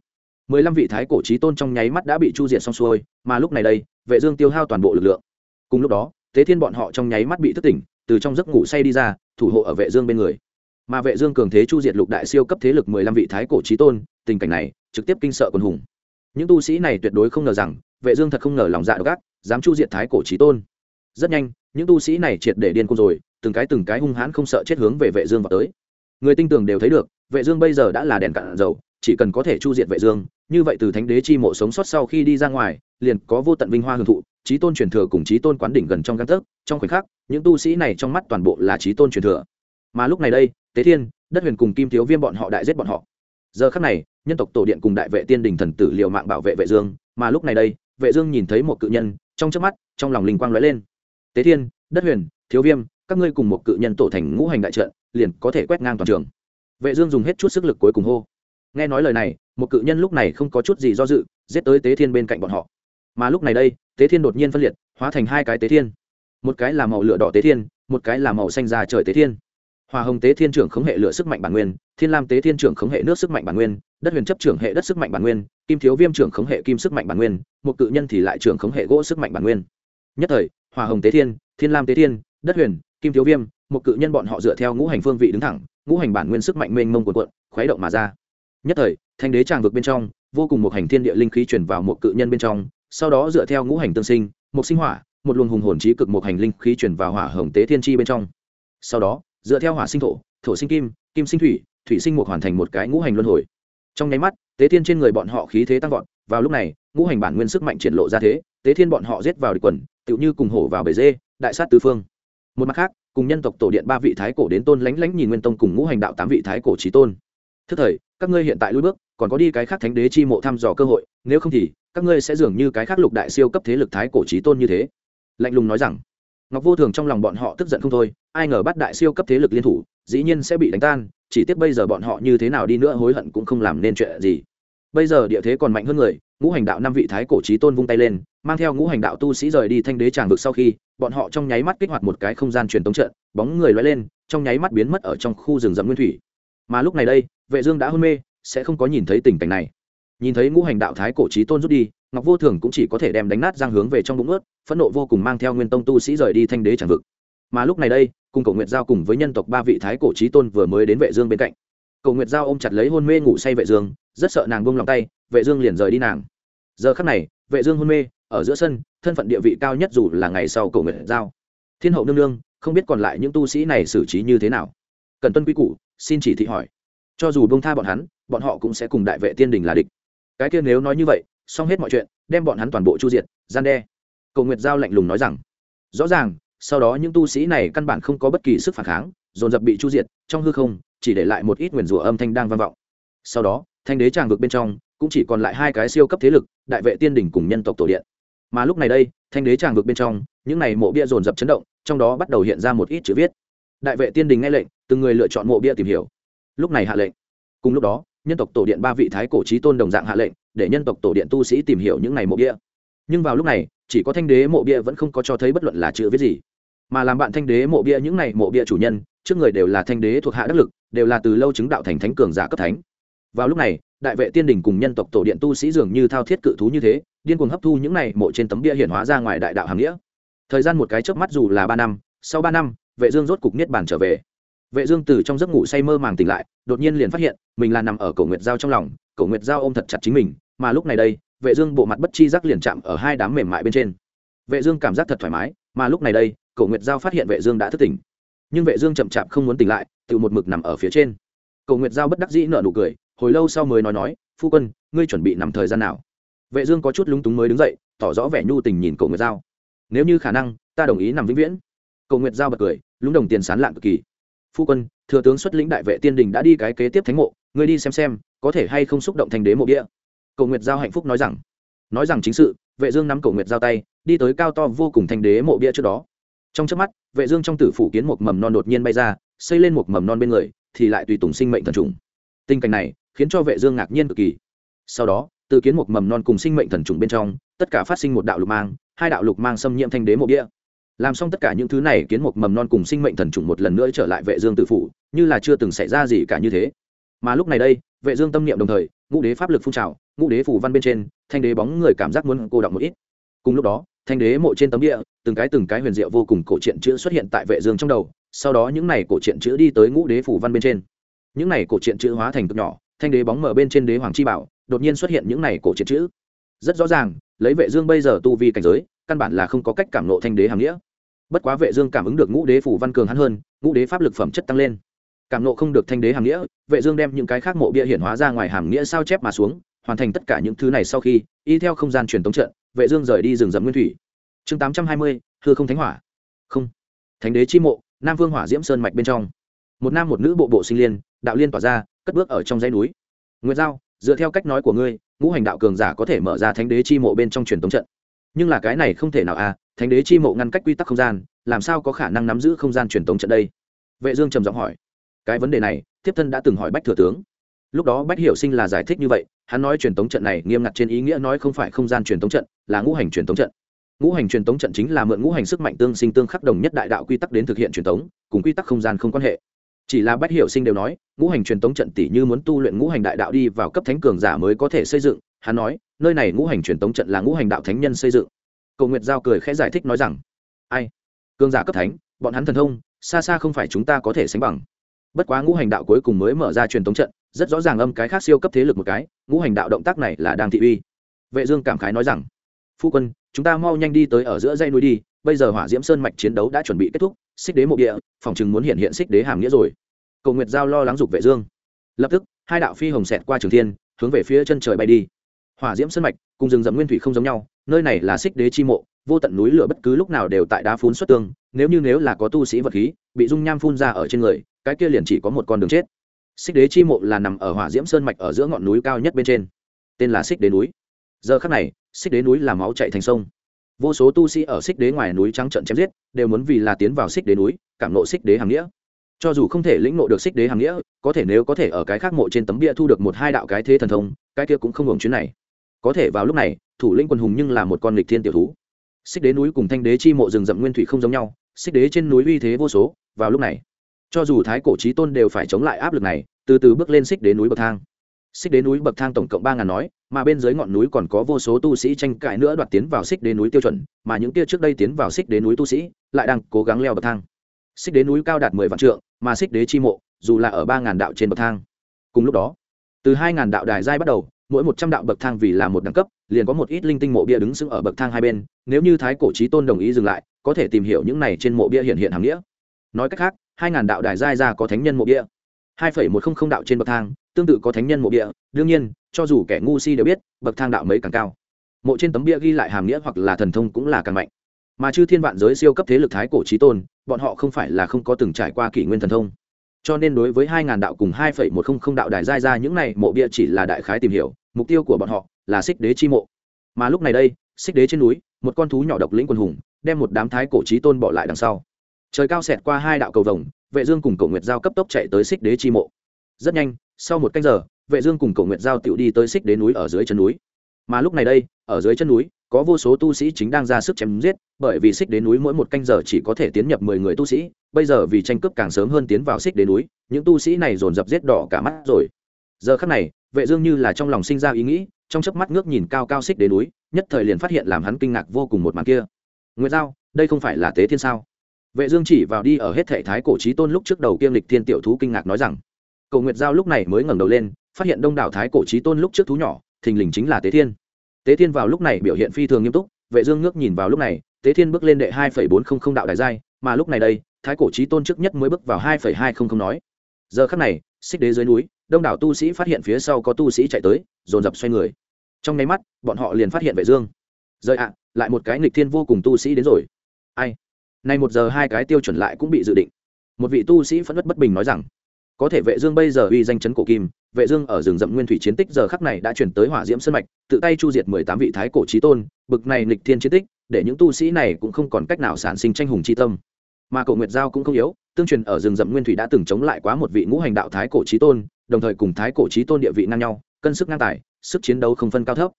Mười lăm vị thái cổ chí tôn trong nháy mắt đã bị chu diệt xong xuôi, mà lúc này đây, vệ dương tiêu hao toàn bộ lực lượng. Cùng lúc đó tế thiên bọn họ trong nháy mắt bị thức tỉnh từ trong giấc ngủ say đi ra, thủ hộ ở vệ dương bên người. Mà vệ dương cường thế chu diệt lục đại siêu cấp thế lực mười lăm vị thái cổ chí tôn, tình cảnh này, trực tiếp kinh sợ quần hùng. Những tu sĩ này tuyệt đối không ngờ rằng, vệ dương thật không ngờ lòng dạ độc ác, dám chu diệt thái cổ chí tôn. Rất nhanh, những tu sĩ này triệt để điên cuồng rồi, từng cái từng cái hung hãn không sợ chết hướng về vệ dương vào tới. Người tinh tường đều thấy được, vệ dương bây giờ đã là đèn cạn dầu, chỉ cần có thể chu diệt vệ dương như vậy từ thánh đế chi mộ sống sót sau khi đi ra ngoài, liền có vô tận vinh hoa hưởng thụ, trí tôn truyền thừa cùng trí tôn quán đỉnh gần trong căn tấc, trong khoảnh khắc, những tu sĩ này trong mắt toàn bộ là trí tôn truyền thừa. Mà lúc này đây, tế thiên, đất huyền cùng kim thiếu viêm bọn họ đại giết bọn họ. Giờ khắc này, nhân tộc tổ điện cùng đại vệ tiên đình thần tử liều mạng bảo vệ vệ dương, mà lúc này đây, vệ dương nhìn thấy một cự nhân, trong chớp mắt, trong lòng linh quang lóe lên. Tế thiên, đất huyền, thiếu viêm, các ngươi cùng một cự nhân tổ thành ngũ hành đại trận, liền có thể quét ngang toàn trường. Vệ dương dùng hết chút sức lực cuối cùng hô nghe nói lời này, một cự nhân lúc này không có chút gì do dự, giết tới tế thiên bên cạnh bọn họ. Mà lúc này đây, tế thiên đột nhiên phân liệt, hóa thành hai cái tế thiên. Một cái là màu lửa đỏ tế thiên, một cái là màu xanh già trời tế thiên. Hòa hồng tế thiên trưởng khống hệ lửa sức mạnh bản nguyên, thiên lam tế thiên trưởng khống hệ nước sức mạnh bản nguyên, đất huyền chấp trưởng hệ đất sức mạnh bản nguyên, kim thiếu viêm trưởng khống hệ kim sức mạnh bản nguyên, một cự nhân thì lại trưởng khống hệ gỗ sức mạnh bản nguyên. Nhất thời, hòa hồng tế thiên thiên lam tế thiên, đất huyền, kim thiếu viêm, một cự nhân bọn họ dựa theo ngũ hành phương vị đứng thẳng, ngũ hành bản nguyên sức mạnh mênh mông quần quận khuấy động mà ra nhất thời, thanh đế tràng vực bên trong, vô cùng một hành thiên địa linh khí chuyển vào một cự nhân bên trong, sau đó dựa theo ngũ hành tương sinh, một sinh hỏa, một luồng hùng hồn trí cực một hành linh khí chuyển vào hỏa hồng tế thiên chi bên trong. Sau đó, dựa theo hỏa sinh thổ thổ sinh kim kim sinh thủy thủy sinh một hoàn thành một cái ngũ hành luân hồi. Trong nháy mắt, tế thiên trên người bọn họ khí thế tăng vọt, vào lúc này, ngũ hành bản nguyên sức mạnh triển lộ ra thế, tế thiên bọn họ giết vào địch quần, tựu như cùng hổ vào bể dê, đại sát tứ phương. Một mặt khác, cùng nhân tộc tổ điện ba vị thái cổ đến tôn lánh lánh nhìn nguyên tông cùng ngũ hành đạo tám vị thái cổ trí tôn. Thức thời các ngươi hiện tại lui bước, còn có đi cái khác thánh đế chi mộ thăm dò cơ hội, nếu không thì, các ngươi sẽ dường như cái khác lục đại siêu cấp thế lực thái cổ trí tôn như thế. Lạnh lùng nói rằng. Ngọc vô thường trong lòng bọn họ tức giận không thôi, ai ngờ bắt đại siêu cấp thế lực liên thủ, dĩ nhiên sẽ bị đánh tan, chỉ tiếc bây giờ bọn họ như thế nào đi nữa hối hận cũng không làm nên chuyện gì. Bây giờ địa thế còn mạnh hơn người, ngũ hành đạo năm vị thái cổ trí tôn vung tay lên, mang theo ngũ hành đạo tu sĩ rời đi thanh đế tràng vực sau khi, bọn họ trong nháy mắt kích hoạt một cái không gian truyền tống trận, bóng người loay lên, trong nháy mắt biến mất ở trong khu rừng rậm nguyên thủy. Mà lúc này đây vệ dương đã hôn mê, sẽ không có nhìn thấy tình cảnh này. Nhìn thấy ngũ hành đạo thái cổ chí tôn rút đi, ngọc vô thường cũng chỉ có thể đem đánh nát giang hướng về trong bụng ướt, phẫn nộ vô cùng mang theo nguyên tông tu sĩ rời đi thanh đế chẳng vực. Mà lúc này đây, cùng cổ nguyệt giao cùng với nhân tộc ba vị thái cổ chí tôn vừa mới đến vệ dương bên cạnh. Cổ nguyệt giao ôm chặt lấy hôn mê ngủ say vệ dương, rất sợ nàng buông lòng tay, vệ dương liền rời đi nàng. Giờ khắc này, vệ dương hôn mê, ở giữa sân, thân phận địa vị cao nhất dù là ngày sau Cổ nguyệt giao. Thiên hậu nương nương, không biết còn lại những tu sĩ này xử trí như thế nào. Cần tuân quy củ, xin chỉ thị hỏi cho dù bông tha bọn hắn, bọn họ cũng sẽ cùng đại vệ tiên đình là địch. Cái kia nếu nói như vậy, xong hết mọi chuyện, đem bọn hắn toàn bộ chu diệt, gian đe. Cầu nguyệt giao lạnh lùng nói rằng, rõ ràng, sau đó những tu sĩ này căn bản không có bất kỳ sức phản kháng, dồn dập bị chu diệt, trong hư không, chỉ để lại một ít nguyền rủa âm thanh đang vang vọng. Sau đó, thanh đế tràng vực bên trong, cũng chỉ còn lại hai cái siêu cấp thế lực, đại vệ tiên đỉnh cùng nhân tộc tổ điện. Mà lúc này đây, thanh đế tràng vực bên trong, những này mộ bia dồn dập chấn động, trong đó bắt đầu hiện ra một ít chữ viết. Đại vệ tiên đình nghe lệnh, từng người lựa chọn mộ bia tìm hiểu lúc này hạ lệnh. Cùng lúc đó, nhân tộc tổ điện ba vị thái cổ trí tôn đồng dạng hạ lệnh, để nhân tộc tổ điện tu sĩ tìm hiểu những này mộ bia. Nhưng vào lúc này, chỉ có thanh đế mộ bia vẫn không có cho thấy bất luận là chữ viết gì. Mà làm bạn thanh đế mộ bia những này mộ bia chủ nhân, trước người đều là thanh đế thuộc hạ đắc lực, đều là từ lâu chứng đạo thành thánh cường giả cấp thánh. Vào lúc này, đại vệ tiên đình cùng nhân tộc tổ điện tu sĩ dường như thao thiết cự thú như thế, điên cuồng hấp thu những này mộ trên tấm bia hiển hóa ra ngoài đại đạo hàng nghĩa. Thời gian một cái chớp mắt dù là ba năm, sau ba năm, vệ dương rốt cục niết bàn trở về vệ dương từ trong giấc ngủ say mơ màng tỉnh lại, đột nhiên liền phát hiện, mình là nằm ở cổ nguyệt giao trong lòng, cổ nguyệt giao ôm thật chặt chính mình, mà lúc này đây, vệ dương bộ mặt bất chi giác liền chạm ở hai đám mềm mại bên trên. Vệ dương cảm giác thật thoải mái, mà lúc này đây, cổ nguyệt giao phát hiện vệ dương đã thức tỉnh. Nhưng vệ dương chậm chạp không muốn tỉnh lại, tự một mực nằm ở phía trên. Cổ nguyệt giao bất đắc dĩ nở nụ cười, hồi lâu sau mới nói nói, phu quân, ngươi chuẩn bị nằm thời gian nào? Vệ dương có chút lúng túng mới đứng dậy, tỏ rõ vẻ nhu tình nhìn cổ nguyệt giao. Nếu như khả năng, ta đồng ý nằm vĩnh viễn. Cổ nguyệt giao bật cười, lúng đồng tiền sán lạng cực kỳ phu quân, thừa tướng xuất lĩnh đại vệ tiên đình đã đi cái kế tiếp thánh mộ, ngươi đi xem xem, có thể hay không xúc động thành đế mộ bia. cầu nguyệt giao hạnh phúc nói rằng. Nói rằng chính sự, vệ dương nắm cầu nguyệt giao tay, đi tới cao to vô cùng thành đế mộ bia trước đó. Trong chớp mắt, vệ dương trong tử phủ kiến một mầm non đột nhiên bay ra, xây lên một mầm non bên người, thì lại tùy tùng sinh mệnh thần trùng. Tình cảnh này, khiến cho vệ dương ngạc nhiên cực kỳ. Sau đó, từ kiến một mầm non cùng sinh mệnh thần trùng bên trong, tất cả phát sinh một đạo lục mang, hai đạo lục mang xâm nhiễm thanh đế mộ bia làm xong tất cả những thứ này, kiến một mầm non cùng sinh mệnh thần trùng một lần nữa trở lại vệ dương tử phủ, như là chưa từng xảy ra gì cả như thế. Mà lúc này đây, vệ dương tâm niệm đồng thời, ngũ đế pháp lực phun trào, ngũ đế phủ văn bên trên, thanh đế bóng người cảm giác muốn cô động một ít. Cùng lúc đó, thanh đế mộ trên tấm địa, từng cái từng cái huyền diệu vô cùng cổ truyện chữ xuất hiện tại vệ dương trong đầu, sau đó những này cổ truyện chữ đi tới ngũ đế phủ văn bên trên. Những này cổ truyện chữ hóa thành cực nhỏ, thanh đế bóng mở bên trên đế hoàng chi bảo, đột nhiên xuất hiện những này cổ truyện chữ. Rất rõ ràng, lấy vệ dương bây giờ tu vi cảnh giới căn bản là không có cách cảm nộ thanh đế hàng nghĩa. Bất quá vệ dương cảm ứng được ngũ đế phủ văn cường hắn hơn ngũ đế pháp lực phẩm chất tăng lên. Cảm nộ không được thanh đế hàng nghĩa vệ dương đem những cái khác mộ bia hiển hóa ra ngoài hàm nghĩa sao chép mà xuống hoàn thành tất cả những thứ này sau khi y theo không gian truyền tống trận vệ dương rời đi rừng rậm nguyên thủy. Chương 820, hư không thánh hỏa. Không. Thánh đế chi mộ nam vương hỏa diễm sơn mạch bên trong. Một nam một nữ bộ bộ sinh liên đạo liên tỏa ra cất bước ở trong dãy núi. Nguyệt giao dựa theo cách nói của ngươi ngũ hành đạo cường giả có thể mở ra thánh đế chi mộ bên trong truyền tống trận nhưng là cái này không thể nào à thánh đế chi mộ ngăn cách quy tắc không gian, làm sao có khả năng nắm giữ không gian truyền tống trận đây? Vệ dương trầm giọng hỏi. Cái vấn đề này tiếp thân đã từng hỏi bách thừa tướng. Lúc đó bách hiểu sinh là giải thích như vậy, hắn nói truyền tống trận này nghiêm ngặt trên ý nghĩa nói không phải không gian truyền tống trận, là ngũ hành truyền tống trận. Ngũ hành truyền tống trận chính là mượn ngũ hành sức mạnh tương sinh tương khắc đồng nhất đại đạo quy tắc đến thực hiện truyền tống, cùng quy tắc không gian không quan hệ. Chỉ là bách hiểu sinh đều nói, ngũ hành truyền tống trận tỷ như muốn tu luyện ngũ hành đại đạo đi vào cấp thánh cường giả mới có thể xây dựng, hắn nói nơi này ngũ hành truyền tống trận là ngũ hành đạo thánh nhân xây dựng. Cầu nguyệt giao cười khẽ giải thích nói rằng, ai? Cường giả cấp thánh, bọn hắn thần thông, xa xa không phải chúng ta có thể sánh bằng. Bất quá ngũ hành đạo cuối cùng mới mở ra truyền tống trận, rất rõ ràng âm cái khác siêu cấp thế lực một cái, ngũ hành đạo động tác này là đang thị uy. Vệ dương cảm khái nói rằng, phu quân, chúng ta mau nhanh đi tới ở giữa dây núi đi, bây giờ hỏa diễm sơn mạch chiến đấu đã chuẩn bị kết thúc, xích đế mộ địa, phòng chừng muốn hiện hiện xích đế hàm nghĩa rồi. Cầu nguyệt giao lo lắng dục vệ dương. Lập tức, hai đạo phi hồng xẹt qua trường thiên, hướng về phía chân trời bay đi hỏa diễm sơn mạch, cùng rừng rậm nguyên thủy không giống nhau, nơi này là xích đế chi mộ, vô tận núi lửa bất cứ lúc nào đều tại đá phun xuất tương nếu như nếu là có tu sĩ vật khí, bị dung nham phun ra ở trên người, cái kia liền chỉ có một con đường chết. Xích đế chi mộ là nằm ở hỏa diễm sơn mạch ở giữa ngọn núi cao nhất bên trên. Tên là xích đế núi. Giờ khắc này, xích đế núi là máu chạy thành sông. Vô số tu sĩ ở xích đế ngoài núi trắng trận chém giết, đều muốn vì là tiến vào xích đế núi, cảm nộ xích đế hàng nghĩa. Cho dù không thể lĩnh nộ được xích đế hàng nghĩa, có thể nếu có thể ở cái khác mộ trên tấm bia thu được một hai đạo cái thế thần thông, cái kia cũng không hưởng chuyến này có thể vào lúc này, thủ lĩnh quân hùng nhưng là một con lịch thiên tiểu thú. Xích đế núi cùng thanh đế chi mộ rừng rậm nguyên thủy không giống nhau, xích đế trên núi uy thế vô số, vào lúc này, cho dù thái cổ trí tôn đều phải chống lại áp lực này, từ từ bước lên xích đế núi bậc thang. Xích đế núi bậc thang tổng cộng ba ngàn nói, mà bên dưới ngọn núi còn có vô số tu sĩ tranh cãi nữa đoạt tiến vào xích đế núi tiêu chuẩn, mà những tia trước đây tiến vào xích đế núi tu sĩ lại đang cố gắng leo bậc thang. Xích đế núi cao đạt mười vạn trượng, mà xích đế chi mộ dù là ở ba ngàn đạo trên bậc thang. Cùng lúc đó, từ hai ngàn đạo đài giai bắt đầu mỗi một trăm đạo bậc thang vì là một đẳng cấp, liền có một ít linh tinh mộ bia đứng sững ở bậc thang hai bên, nếu như thái cổ trí tôn đồng ý dừng lại, có thể tìm hiểu những này trên mộ bia hiện hiện hàng nghĩa. Nói cách khác, hai ngàn đạo đài giai ra có thánh nhân mộ bia. Hai phẩy một không không đạo trên bậc thang, tương tự có thánh nhân mộ bia. Đương nhiên, cho dù kẻ ngu si đều biết, bậc thang đạo mấy càng cao. Mộ trên tấm bia ghi lại hàm nghĩa hoặc là thần thông cũng là càng mạnh. Mà chư thiên vạn giới siêu cấp thế lực thái cổ trí tôn, bọn họ không phải là không có từng trải qua kỷ nguyên thần thông cho nên đối với hai ngàn đạo cùng hai phẩy một không không đạo đài giai ra những này, mộ bia chỉ là đại khái tìm hiểu, mục tiêu của bọn họ là xích đế chi mộ. Mà lúc này đây, xích đế trên núi, một con thú nhỏ độc lĩnh quân hùng, đem một đám thái cổ trí tôn bỏ lại đằng sau. Trời cao xẹt qua hai đạo cầu vồng, vệ dương cùng cổ nguyệt giao cấp tốc chạy tới xích đế chi mộ. Rất nhanh, sau một canh giờ, vệ dương cùng cổ nguyệt giao tiểu đi tới xích đế núi ở dưới chân núi. Mà lúc này đây, ở dưới chân núi, có vô số tu sĩ chính đang ra sức chém giết, bởi vì xích đế núi mỗi một canh giờ chỉ có thể tiến nhập mười người tu sĩ bây giờ vì tranh cướp càng sớm hơn tiến vào xích đến núi, những tu sĩ này dồn dập giết đỏ cả mắt rồi. Giờ khắc này, vệ dương như là trong lòng sinh ra ý nghĩ, trong chớp mắt ngước nhìn cao cao xích đến núi, nhất thời liền phát hiện làm hắn kinh ngạc vô cùng một màn kia. Nguyệt giao, đây không phải là tế thiên sao? Vệ dương chỉ vào đi ở hết thể thái cổ chí tôn lúc trước đầu kiêm lịch thiên tiểu thú kinh ngạc nói rằng, cầu nguyệt giao lúc này mới ngẩng đầu lên, phát hiện đông đảo thái cổ chí tôn lúc trước thú nhỏ, thình lình chính là tế thiên. Tế thiên vào lúc này biểu hiện phi thường nghiêm túc, vệ dương ngước nhìn vào lúc này, tế thiên bước lên đệ hai bốn đạo đại giai, mà lúc này đây thái cổ chí tôn trước nhất mới bước vào hai hai không không nói. Giờ khắc này, xích đế dưới núi, đông đảo tu sĩ phát hiện phía sau có tu sĩ chạy tới, dồn dập xoay người. Trong nháy mắt, bọn họ liền phát hiện vệ dương. Rời ạ, lại một cái nghịch thiên vô cùng tu sĩ đến rồi. Ai? Nay một giờ hai cái tiêu chuẩn lại cũng bị dự định. Một vị tu sĩ phẫn nộ bất bình nói rằng, có thể vệ dương bây giờ uy danh chấn cổ kim, vệ dương ở rừng rậm nguyên thủy chiến tích giờ khắc này đã chuyển tới hỏa diễm sơn mạch, tự tay chu diệt 18 vị thái cổ chí tôn, bực này nghịch thiên chiến tích, để những tu sĩ này cũng không còn cách nào sản sinh tranh hùng chi tâm mà cổ nguyệt giao cũng không yếu, tương truyền ở rừng rậm nguyên thủy đã từng chống lại quá một vị ngũ hành đạo thái cổ chí tôn, đồng thời cùng thái cổ chí tôn địa vị ngang nhau, cân sức ngang tài, sức chiến đấu không phân cao thấp.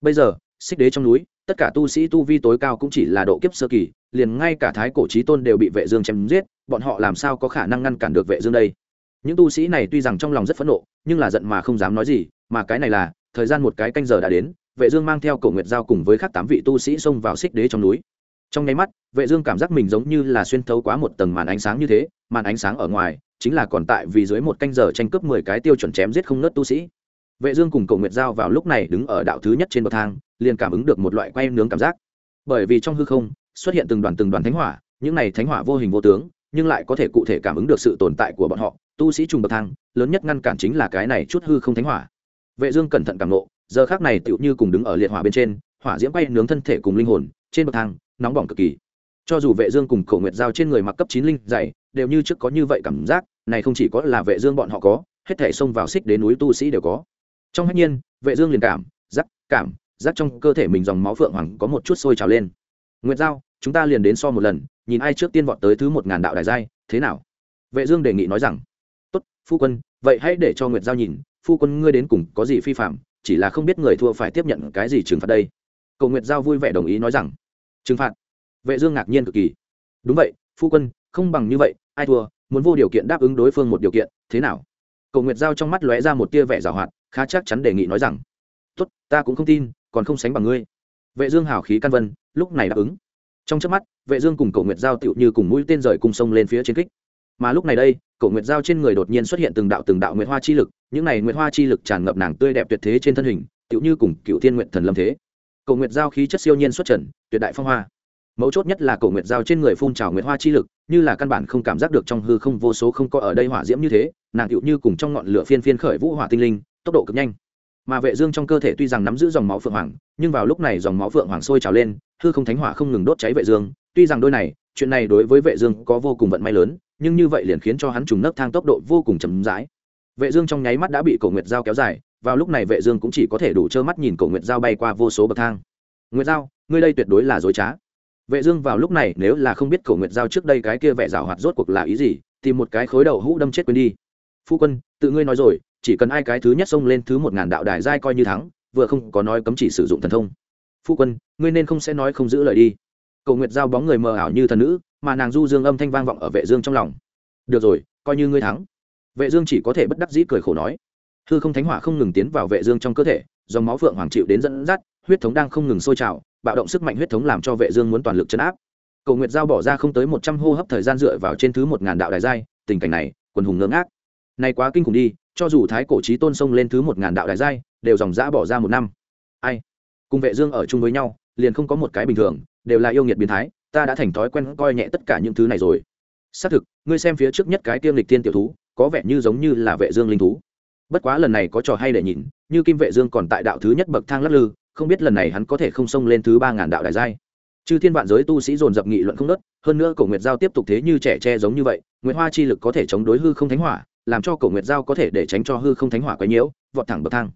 Bây giờ, xích đế trong núi, tất cả tu sĩ tu vi tối cao cũng chỉ là độ kiếp sơ kỳ, liền ngay cả thái cổ chí tôn đều bị vệ dương chém giết, bọn họ làm sao có khả năng ngăn cản được vệ dương đây? Những tu sĩ này tuy rằng trong lòng rất phẫn nộ, nhưng là giận mà không dám nói gì, mà cái này là, thời gian một cái canh giờ đã đến, vệ dương mang theo cổ nguyệt giao cùng với các tám vị tu sĩ xông vào xích đế trong núi trong nháy mắt, vệ dương cảm giác mình giống như là xuyên thấu quá một tầng màn ánh sáng như thế, màn ánh sáng ở ngoài chính là còn tại vì dưới một canh giờ tranh cướp 10 cái tiêu chuẩn chém giết không nứt tu sĩ. Vệ dương cùng cổ nguyệt giao vào lúc này đứng ở đạo thứ nhất trên bậc thang, liền cảm ứng được một loại quay nướng cảm giác. Bởi vì trong hư không xuất hiện từng đoàn từng đoàn thánh hỏa, những này thánh hỏa vô hình vô tướng, nhưng lại có thể cụ thể cảm ứng được sự tồn tại của bọn họ. Tu sĩ trùng bậc thang, lớn nhất ngăn cản chính là cái này chút hư không thánh hỏa. Vệ dương cẩn thận cảm nộ giờ khắc này tựu như cùng đứng ở liệt hỏa bên trên, hỏa diễm quay nướng thân thể cùng linh hồn, trên bậc thang nóng bỏng cực kỳ. Cho dù vệ dương cùng cổ nguyệt giao trên người mặc cấp chín linh dày, đều như trước có như vậy cảm giác, này không chỉ có là vệ dương bọn họ có, hết thể xông vào xích đến núi tu sĩ đều có. Trong hách nhiên, vệ dương liền cảm, giác cảm, giác trong cơ thể mình dòng máu phượng hoàng có một chút sôi trào lên. Nguyệt giao, chúng ta liền đến so một lần, nhìn ai trước tiên vọt tới thứ một ngàn đạo đài giai, thế nào? Vệ dương đề nghị nói rằng, tốt, phu quân, vậy hãy để cho nguyệt giao nhìn, phu quân ngươi đến cùng có gì phi phạm, chỉ là không biết người thua phải tiếp nhận cái gì trừng phạt đây. Cầu nguyệt giao vui vẻ đồng ý nói rằng trừng phạt. Vệ dương ngạc nhiên cực kỳ. Đúng vậy, phu quân, không bằng như vậy, ai thua, muốn vô điều kiện đáp ứng đối phương một điều kiện, thế nào? Cầu nguyệt giao trong mắt lóe ra một tia vẻ giảo hoạt, khá chắc chắn đề nghị nói rằng, tốt, ta cũng không tin, còn không sánh bằng ngươi. Vệ dương hào khí căn vân, lúc này đáp ứng. Trong chớp mắt, vệ dương cùng cầu nguyệt giao tựu như cùng mũi tên rời cung sông lên phía trên kích. Mà lúc này đây, cổ nguyệt giao trên người đột nhiên xuất hiện từng đạo từng đạo nguyệt hoa chi lực, những này nguyệt hoa chi lực tràn ngập nàng tươi đẹp tuyệt thế trên thân hình, tựu như cùng cựu thiên nguyện thần lâm thế cổ nguyệt giao khí chất siêu nhiên xuất trần, tuyệt đại phong hoa. Mấu chốt nhất là cổ nguyệt giao trên người phun trào nguyệt hoa chi lực, như là căn bản không cảm giác được trong hư không vô số không có ở đây hỏa diễm như thế, nàng tựu như cùng trong ngọn lửa phiên phiên khởi vũ hỏa tinh linh, tốc độ cực nhanh. Mà vệ dương trong cơ thể tuy rằng nắm giữ dòng máu phượng hoàng, nhưng vào lúc này dòng máu phượng hoàng sôi trào lên, hư không thánh hỏa không ngừng đốt cháy vệ dương. Tuy rằng đôi này, chuyện này đối với vệ dương có vô cùng vận may lớn, nhưng như vậy liền khiến cho hắn trùng nấc thang tốc độ vô cùng chậm rãi. Vệ dương trong nháy mắt đã bị cổ nguyệt giao kéo dài vào lúc này vệ dương cũng chỉ có thể đủ trơ mắt nhìn cổ nguyệt giao bay qua vô số bậc thang. Nguyệt giao, ngươi đây tuyệt đối là dối trá. Vệ dương vào lúc này, nếu là không biết cổ nguyệt giao trước đây cái kia vẻ rào hoạt rốt cuộc là ý gì tìm một cái khối đầu hũ đâm chết quên đi. Phu quân, tự ngươi nói rồi, chỉ cần ai cái thứ nhất xông lên thứ một ngàn đạo đài giai coi như thắng, vừa không có nói cấm chỉ sử dụng thần thông. Phu quân, ngươi nên không sẽ nói không giữ lời đi. Cầu nguyệt giao bóng người mờ ảo như thần nữ, mà nàng du dương âm thanh vang vọng ở vệ dương trong lòng. Được rồi, coi như ngươi thắng. Vệ dương chỉ có thể bất đắc dĩ cười khổ nói hư không thánh hỏa không ngừng tiến vào vệ dương trong cơ thể, dòng máu phượng hoàng chịu đến dẫn dắt, huyết thống đang không ngừng sôi trào, bạo động sức mạnh huyết thống làm cho vệ dương muốn toàn lực chấn áp. Cầu nguyệt giao bỏ ra không tới 100 hô hấp thời gian dựa vào trên thứ 1000 đạo đài giai, tình cảnh này, quần hùng ngưỡng ngác này quá kinh khủng đi, cho dù thái cổ chí tôn sông lên thứ 1000 đạo đài giai, đều dòng dã bỏ ra một năm. Ai? Cùng vệ dương ở chung với nhau, liền không có một cái bình thường, đều là yêu nghiệt biến thái, ta đã thành thói quen coi nhẹ tất cả những thứ này rồi. Xác thực, ngươi xem phía trước nhất cái tiêm lịch tiên tiểu thú, có vẻ như giống như là vệ dương linh thú bất quá lần này có trò hay để nhìn, như kim vệ dương còn tại đạo thứ nhất bậc thang lắc lư, không biết lần này hắn có thể không xông lên thứ ba ngàn đạo đại giai. Chư thiên vạn giới tu sĩ dồn dập nghị luận không nớt hơn nữa cổ nguyệt giao tiếp tục thế như trẻ tre giống như vậy, nguyệt hoa chi lực có thể chống đối hư không thánh hỏa, làm cho cổ nguyệt giao có thể để tránh cho hư không thánh hỏa quấy nhiễu, vọt thẳng bậc thang.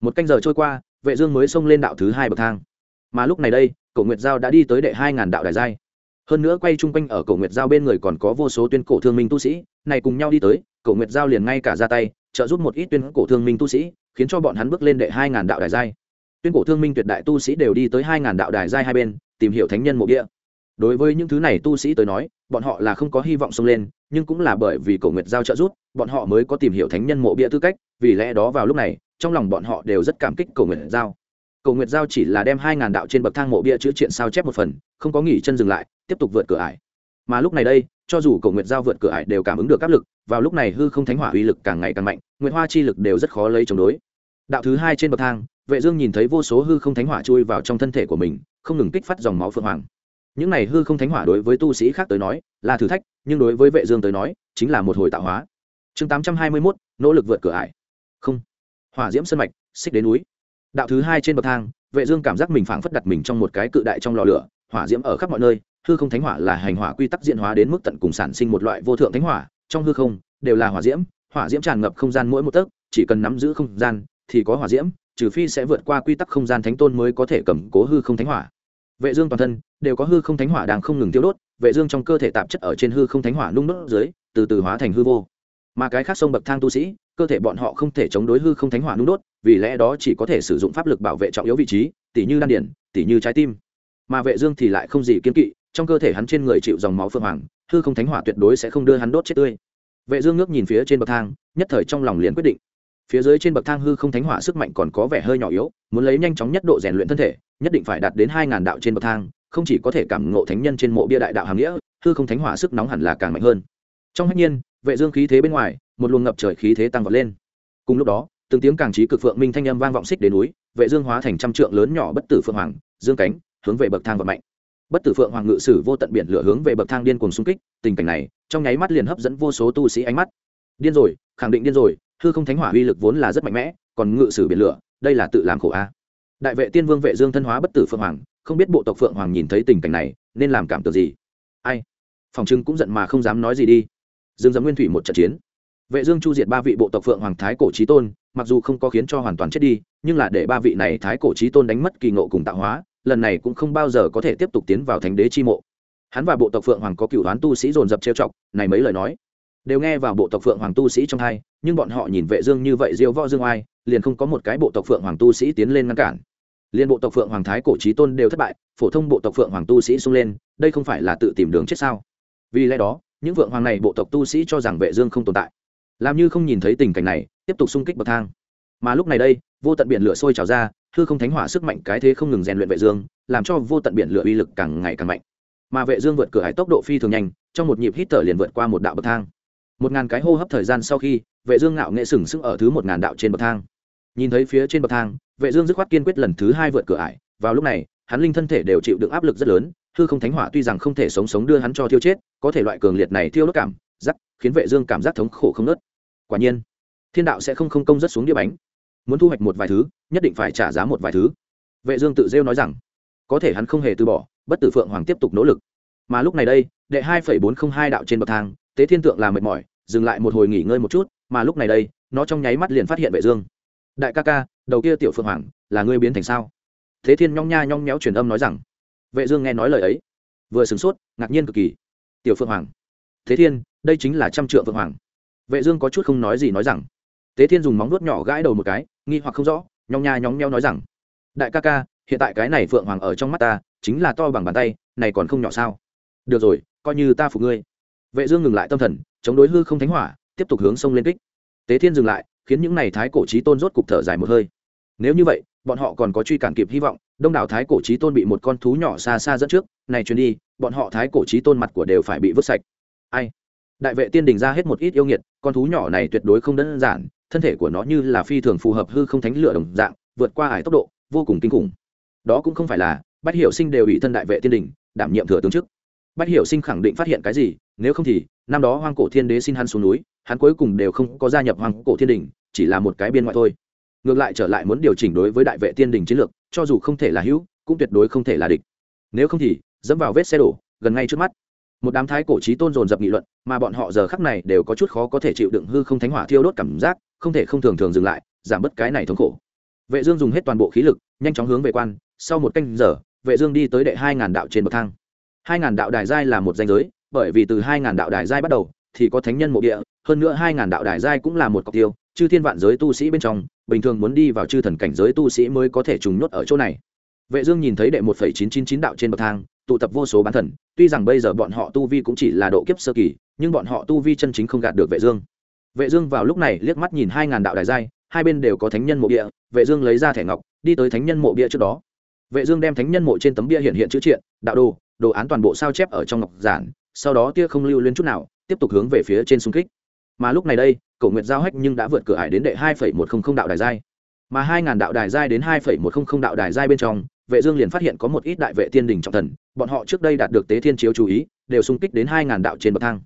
Một canh giờ trôi qua, vệ dương mới xông lên đạo thứ hai bậc thang. Mà lúc này đây, cổ nguyệt giao đã đi tới đệ hai ngàn đạo đại giai. Hơn nữa quay chung quanh ở cổ nguyệt giao bên người còn có vô số tuyên cổ thương minh tu sĩ, này cùng nhau đi tới, cổ nguyệt giao liền ngay cả ra tay trợ giúp một ít tuyên cổ thương minh tu sĩ, khiến cho bọn hắn bước lên đệ hai ngàn đạo đài giai. Tuyên cổ thương minh tuyệt đại tu sĩ đều đi tới hai ngàn đạo đài giai hai bên, tìm hiểu thánh nhân mộ địa. Đối với những thứ này tu sĩ tới nói, bọn họ là không có hy vọng xông lên, nhưng cũng là bởi vì cổ nguyệt giao trợ giúp, bọn họ mới có tìm hiểu thánh nhân mộ bia tư cách, vì lẽ đó vào lúc này, trong lòng bọn họ đều rất cảm kích cổ nguyệt giao. Cổ nguyệt giao chỉ là đem hai ngàn đạo trên bậc thang mộ bia chữ triện sao chép một phần, không có nghỉ chân dừng lại, tiếp tục vượt cửa ải. Mà lúc này đây cho dù cổ nguyệt giao vượt cửa ải đều cảm ứng được áp lực vào lúc này hư không thánh hỏa uy lực càng ngày càng mạnh nguyệt hoa chi lực đều rất khó lấy chống đối. Đạo thứ hai trên bậc thang vệ dương nhìn thấy vô số hư không thánh hỏa chui vào trong thân thể của mình không ngừng kích phát dòng máu phượng hoàng. Những này hư không thánh hỏa đối với tu sĩ khác tới nói là thử thách nhưng đối với vệ dương tới nói chính là một hồi tạo hóa. Chương 821, nỗ lực vượt cửa ải. Không. Hỏa diễm sơn mạch xích đến núi. Đạo thứ hai trên bậc thang vệ dương cảm giác mình phảng phất đặt mình trong một cái cự đại trong lò lửa hỏa diễm ở khắp mọi nơi hư không thánh hỏa là hành hỏa quy tắc diễn hóa đến mức tận cùng sản sinh một loại vô thượng thánh hỏa, trong hư không đều là hỏa diễm hỏa diễm tràn ngập không gian mỗi một tấc, chỉ cần nắm giữ không gian thì có hỏa diễm, trừ phi sẽ vượt qua quy tắc không gian thánh tôn mới có thể cầm cố hư không thánh hỏa. Vệ dương toàn thân đều có hư không thánh hỏa đang không ngừng tiêu đốt, vệ dương trong cơ thể tạp chất ở trên hư không thánh hỏa nung đốt dưới, từ từ hóa thành hư vô. Mà cái khác sông bậc thang tu sĩ, cơ thể bọn họ không thể chống đối hư không thánh hỏa nung đốt, vì lẽ đó chỉ có thể sử dụng pháp lực bảo vệ trọng yếu vị trí tỷ như đan điển tỷ như trái tim. Mà vệ dương thì lại không gì kiên kỵ trong cơ thể hắn trên người chịu dòng máu phượng hoàng, hư không thánh hỏa tuyệt đối sẽ không đưa hắn đốt chết tươi. Vệ dương ngước nhìn phía trên bậc thang, nhất thời trong lòng liền quyết định. Phía dưới trên bậc thang hư không thánh hỏa sức mạnh còn có vẻ hơi nhỏ yếu, muốn lấy nhanh chóng nhất độ rèn luyện thân thể, nhất định phải đạt đến hai ngàn đạo trên bậc thang, không chỉ có thể cảm ngộ thánh nhân trên mộ bia đại đạo hàm nghĩa, hư không thánh hỏa sức nóng hẳn là càng mạnh hơn. Trong hạnh nhiên, vệ dương khí thế bên ngoài, một luồng ngập trời khí thế tăng vọt lên. Cùng lúc đó, từng tiếng càng trí cực phượng minh thanh âm vang vọng xích đến núi, vệ dương hóa thành trăm trượng lớn nhỏ bất tử phượng hoàng, dương cánh, hướng về bậc thang vọt mạnh bất tử phượng hoàng ngự sử vô tận biển lửa hướng về bậc thang điên cuồng xung kích, tình cảnh này trong nháy mắt liền hấp dẫn vô số tu sĩ ánh mắt. Điên rồi, khẳng định điên rồi, hư không thánh hỏa uy lực vốn là rất mạnh mẽ, còn ngự sử biển lửa, đây là tự làm khổ a. Đại vệ tiên vương vệ dương thân hóa bất tử phượng hoàng, không biết bộ tộc phượng hoàng nhìn thấy tình cảnh này, nên làm cảm tưởng gì? Ai? Phòng trưng cũng giận mà không dám nói gì đi. Dương dấm nguyên thủy một trận chiến. Vệ dương chu diệt ba vị bộ tộc phượng hoàng thái cổ chí tôn, mặc dù không có khiến cho hoàn toàn chết đi, nhưng là để ba vị này thái cổ chí tôn đánh mất kỳ ngộ cùng tạo hóa lần này cũng không bao giờ có thể tiếp tục tiến vào thánh đế chi mộ. Hắn và bộ tộc phượng hoàng có cựu đoán tu sĩ dồn dập trêu chọc, này mấy lời nói, đều nghe vào bộ tộc phượng hoàng tu sĩ trong hai, nhưng bọn họ nhìn vệ dương như vậy diêu võ dương oai, liền không có một cái bộ tộc phượng hoàng tu sĩ tiến lên ngăn cản. Liên bộ tộc phượng hoàng thái cổ trí tôn đều thất bại, phổ thông bộ tộc phượng hoàng tu sĩ xung lên, đây không phải là tự tìm đường chết sao? Vì lẽ đó, những phượng hoàng này bộ tộc tu sĩ cho rằng vệ dương không tồn tại. Làm như không nhìn thấy tình cảnh này, tiếp tục xung kích bậc thang. Mà lúc này đây, vô tận biển lửa sôi trào ra hư không thánh hỏa sức mạnh cái thế không ngừng rèn luyện vệ dương, làm cho vô tận biển lửa uy lực càng ngày càng mạnh. Mà vệ dương vượt cửa hải tốc độ phi thường nhanh, trong một nhịp hít thở liền vượt qua một đạo bậc thang. Một ngàn cái hô hấp thời gian sau khi, vệ dương ngạo nghệ sừng sững ở thứ một ngàn đạo trên bậc thang. Nhìn thấy phía trên bậc thang, vệ dương dứt khoát kiên quyết lần thứ hai vượt cửa ải. Vào lúc này, hắn linh thân thể đều chịu đựng áp lực rất lớn, hư không thánh hỏa tuy rằng không thể sống sống đưa hắn cho thiêu chết, có thể loại cường liệt này thiêu đốt cảm giác, khiến vệ dương cảm giác thống khổ không nớt. Quả nhiên, thiên đạo sẽ không không công rất xuống đĩa bánh muốn thu hoạch một vài thứ, nhất định phải trả giá một vài thứ. Vệ dương tự rêu nói rằng, có thể hắn không hề từ bỏ, bất tử phượng hoàng tiếp tục nỗ lực. Mà lúc này đây, đệ hai bốn không hai đạo trên bậc thang, tế thiên tượng là mệt mỏi, dừng lại một hồi nghỉ ngơi một chút, mà lúc này đây, nó trong nháy mắt liền phát hiện vệ dương. Đại ca ca, đầu kia tiểu phượng hoàng, là ngươi biến thành sao? Thế thiên nhong nha nhong nhéo truyền âm nói rằng, vệ dương nghe nói lời ấy, vừa sửng sốt, ngạc nhiên cực kỳ. Tiểu phượng hoàng thế thiên, đây chính là trăm trượng phượng hoàng. Vệ dương có chút không nói gì nói rằng Tế thiên dùng móng vuốt nhỏ gãi đầu một cái, nghi hoặc không rõ, nhong nha nhóng nheo nói rằng, đại ca ca, hiện tại cái này phượng hoàng ở trong mắt ta, chính là to bằng bàn tay, này còn không nhỏ sao? Được rồi, coi như ta phục ngươi. Vệ dương ngừng lại tâm thần, chống đối hư không thánh hỏa, tiếp tục hướng sông lên kích. Tế thiên dừng lại, khiến những này thái cổ chí tôn rốt cục thở dài một hơi. Nếu như vậy, bọn họ còn có truy cản kịp hy vọng, đông đảo thái cổ chí tôn bị một con thú nhỏ xa xa dẫn trước, này chuyến đi, bọn họ thái cổ chí tôn mặt của đều phải bị vứt sạch. Ai? Đại vệ tiên đình ra hết một ít yêu nghiệt, con thú nhỏ này tuyệt đối không đơn giản thân thể của nó như là phi thường phù hợp hư không thánh lửa đồng dạng, vượt qua ải tốc độ, vô cùng kinh khủng. Đó cũng không phải là, bách hiểu sinh đều bị thân đại vệ tiên đình, đảm nhiệm thừa tướng chức. Bách hiểu sinh khẳng định phát hiện cái gì, nếu không thì, năm đó hoang cổ thiên đế xin hắn xuống núi, hắn cuối cùng đều không có gia nhập hoang cổ thiên đình, chỉ là một cái biên ngoại thôi. Ngược lại trở lại muốn điều chỉnh đối với đại vệ tiên đình chiến lược, cho dù không thể là hữu, cũng tuyệt đối không thể là địch. Nếu không thì, dẫm vào vết xe đổ, gần ngay trước mắt một đám thái cổ trí tôn dồn dập nghị luận, mà bọn họ giờ khắc này đều có chút khó có thể chịu đựng hư không thánh hỏa thiêu đốt cảm giác, không thể không thường thường dừng lại, giảm bớt cái này thống khổ. Vệ dương dùng hết toàn bộ khí lực, nhanh chóng hướng về quan, sau một canh giờ, vệ dương đi tới đệ hai ngàn đạo trên bậc thang. Hai ngàn đạo đài giai là một danh giới, bởi vì từ hai ngàn đạo đài giai bắt đầu, thì có thánh nhân mộ địa, hơn nữa hai ngàn đạo đài giai cũng là một cọc tiêu, chư thiên vạn giới tu sĩ bên trong, bình thường muốn đi vào chư thần cảnh giới tu sĩ mới có thể trùng nhốt ở chỗ này. Vệ dương nhìn thấy đệ một phẩy chín chín chín đạo trên bậc thang tụ tập vô số bán thần, tuy rằng bây giờ bọn họ tu vi cũng chỉ là độ kiếp sơ kỳ, nhưng bọn họ tu vi chân chính không gạt được vệ dương. Vệ dương vào lúc này liếc mắt nhìn hai ngàn đạo đài giai, hai bên đều có thánh nhân mộ bia, vệ dương lấy ra thẻ ngọc, đi tới thánh nhân mộ bia trước đó. Vệ dương đem thánh nhân mộ trên tấm bia hiện hiện chữ triện, đạo đồ đồ án toàn bộ sao chép ở trong ngọc giản, sau đó tia không lưu lên chút nào, tiếp tục hướng về phía trên xung kích. Mà lúc này đây, cổ nguyệt giao hách nhưng đã vượt cửa hải đến đệ hai một trăm linh đạo đài giai. Mà hai ngàn đạo đài giai đến hai một trăm linh đạo đài giai bên trong vệ dương liền phát hiện có một ít đại vệ tiên đình trọng thần, bọn họ trước đây đạt được tế thiên chiếu chú ý, đều xung kích đến hai ngàn đạo trên bậc thang.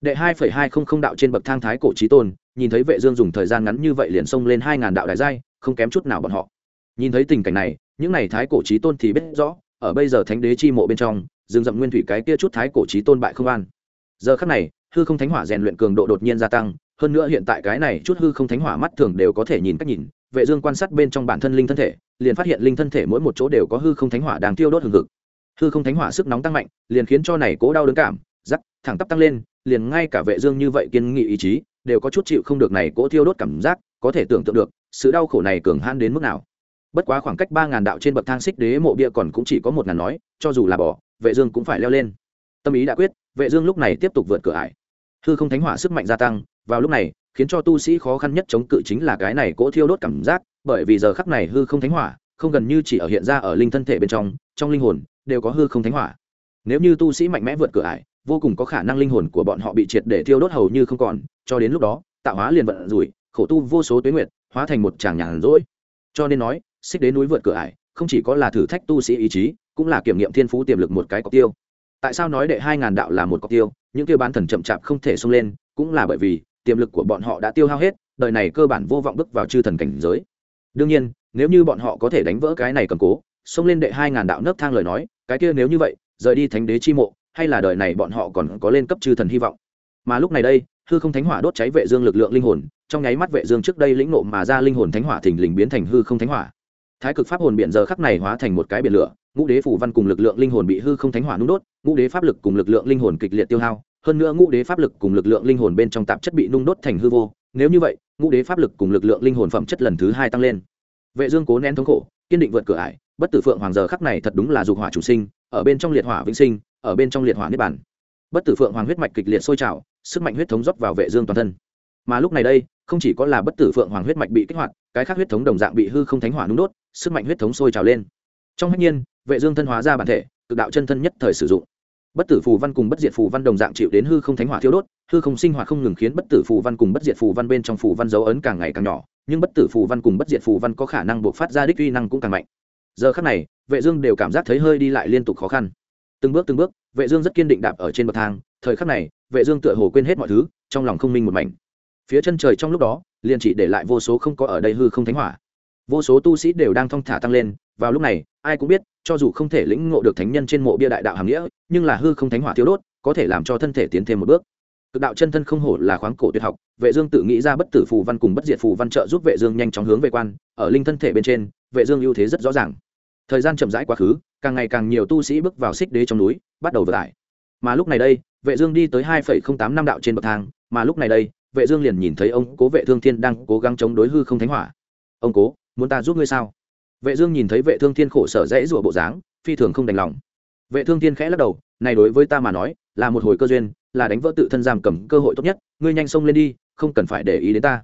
Đệ hai hai trăm linh đạo trên bậc thang thái cổ chí tôn, nhìn thấy vệ dương dùng thời gian ngắn như vậy liền xông lên hai ngàn đạo đại giai, không kém chút nào bọn họ. Nhìn thấy tình cảnh này, những này thái cổ chí tôn thì biết rõ, ở bây giờ thánh đế chi mộ bên trong Dương Dậm nguyên thủy cái kia chút thái cổ chí tôn bại không an. Giờ khắc này, hư không thánh hỏa rèn luyện cường độ đột nhiên gia tăng, hơn nữa hiện tại cái này chút hư không thánh hỏa mắt thường đều có thể nhìn cách nhìn, vệ dương quan sát bên trong bản thân linh thân thể liền phát hiện linh thân thể mỗi một chỗ đều có hư không thánh hỏa đang tiêu đốt hừng hực. Hư không thánh hỏa sức nóng tăng mạnh, liền khiến cho này cố đau đớn cảm, rắc, thẳng tắp tăng lên, liền ngay cả vệ dương như vậy kiên nghị ý chí, đều có chút chịu không được này cố tiêu đốt cảm giác, có thể tưởng tượng được, sự đau khổ này cường hãn đến mức nào. Bất quá khoảng cách ba ngàn đạo trên bậc thang xích đế mộ bia còn cũng chỉ có một ngàn nói, cho dù là bỏ, vệ dương cũng phải leo lên. Tâm ý đã quyết, vệ dương lúc này tiếp tục vượt cửa ải. Hư không thánh hỏa sức mạnh gia tăng, vào lúc này, khiến cho tu sĩ khó khăn nhất chống cự chính là cái này cỗ thiêu đốt cảm giác bởi vì giờ khắc này hư không thánh hỏa, không gần như chỉ ở hiện ra ở linh thân thể bên trong trong linh hồn đều có hư không thánh hỏa. Nếu như tu sĩ mạnh mẽ vượt cửa ải, vô cùng có khả năng linh hồn của bọn họ bị triệt để thiêu đốt hầu như không còn, cho đến lúc đó, tạo hóa liền vận rủi, khổ tu vô số tuế nguyệt, hóa thành một tràng nhàn rỗi. Cho nên nói, xích đến núi vượt cửa ải, không chỉ có là thử thách tu sĩ ý chí, cũng là kiểm nghiệm thiên phú tiềm lực một cái cọc tiêu. Tại sao nói đệ hai ngàn đạo là một cọc tiêu, những tiêu bán thần chậm chạp không thể xông lên, cũng là bởi vì tiềm lực của bọn họ đã tiêu hao hết, đời này cơ bản vô vọng bước vào chư thần cảnh giới đương nhiên, nếu như bọn họ có thể đánh vỡ cái này cầm cố, xông lên đệ hai ngàn đạo nấc thang lời nói, cái kia nếu như vậy, rời đi thánh đế chi mộ, hay là đời này bọn họ còn có lên cấp chư thần hy vọng? Mà lúc này đây, hư không thánh hỏa đốt cháy vệ dương lực lượng linh hồn, trong nháy mắt vệ dương trước đây lĩnh nộ mà ra linh hồn thánh hỏa thình lình biến thành hư không thánh hỏa. Thái cực pháp hồn biển giờ khắc này hóa thành một cái biển lửa, ngũ đế phủ văn cùng lực lượng linh hồn bị hư không thánh hỏa nung đốt, ngũ đế pháp lực cùng lực lượng linh hồn kịch liệt tiêu hao, hơn nữa ngũ đế pháp lực cùng lực lượng linh hồn bên trong tạp chất bị nung đốt thành hư vô. Nếu như vậy, ngũ đế pháp lực cùng lực lượng linh hồn phẩm chất lần thứ hai tăng lên vệ dương cố nén thống khổ, kiên định vượt cửa ải, bất tử phượng hoàng giờ khắc này thật đúng là dục hỏa chủ sinh, ở bên trong liệt hỏa vĩnh sinh, ở bên trong liệt hỏa niết bản bất tử phượng hoàng huyết mạch kịch liệt sôi trào, sức mạnh huyết thống dốc vào vệ dương toàn thân. Mà lúc này đây, không chỉ có là bất tử phượng hoàng huyết mạch bị kích hoạt, cái khác huyết thống đồng dạng bị hư không thánh hỏa nung đốt, sức mạnh huyết thống sôi trào lên. Trong hách nhiên, vệ dương thân hóa ra bản thể, cực đạo chân thân nhất thời sử dụng. Bất tử phù văn cùng bất diệt phù văn đồng dạng chịu đến hư không thánh hỏa thiêu đốt, hư không sinh hoạt không ngừng khiến bất tử phù văn cùng bất diệt phù văn bên trong phù văn dấu ấn càng ngày càng nhỏ nhưng bất tử phù văn cùng bất diệt phù văn có khả năng buộc phát ra đích uy năng cũng càng mạnh. Giờ khắc này, vệ dương đều cảm giác thấy hơi đi lại liên tục khó khăn. Từng bước từng bước, vệ dương rất kiên định đạp ở trên bậc thang, thời khắc này, vệ dương tựa hồ quên hết mọi thứ, trong lòng không minh một mảnh. Phía chân trời trong lúc đó, liền chỉ để lại vô số không có ở đây hư không thánh hỏa. Vô số tu sĩ đều đang thong thả tăng lên, vào lúc này, ai cũng biết, cho dù không thể lĩnh ngộ được thánh nhân trên mộ bia đại đạo hàm nghĩa, nhưng là hư không thánh hỏa thiếu đốt, có thể làm cho thân thể tiến thêm một bước cực đạo chân thân không hổ là khoáng cổ tuyệt học, vệ dương tự nghĩ ra bất tử phù văn cùng bất diệt phù văn trợ giúp vệ dương nhanh chóng hướng về quan, ở linh thân thể bên trên, vệ dương ưu thế rất rõ ràng. Thời gian chậm rãi quá khứ, càng ngày càng nhiều tu sĩ bước vào xích đế trong núi, bắt đầu vượt lại. mà lúc này đây, vệ dương đi tới hai tám năm đạo trên bậc thang, mà lúc này đây, vệ dương liền nhìn thấy ông cố vệ thương thiên đang cố gắng chống đối hư không thánh hỏa. Ông cố, muốn ta giúp ngươi sao? Vệ dương nhìn thấy vệ thương thiên khổ sở dễ rủa bộ dáng, phi thường không đành lòng. Vệ thương thiên khẽ lắc đầu, này đối với ta mà nói, là một hồi cơ duyên là đánh vỡ tự thân giam cầm cơ hội tốt nhất ngươi nhanh xông lên đi không cần phải để ý đến ta.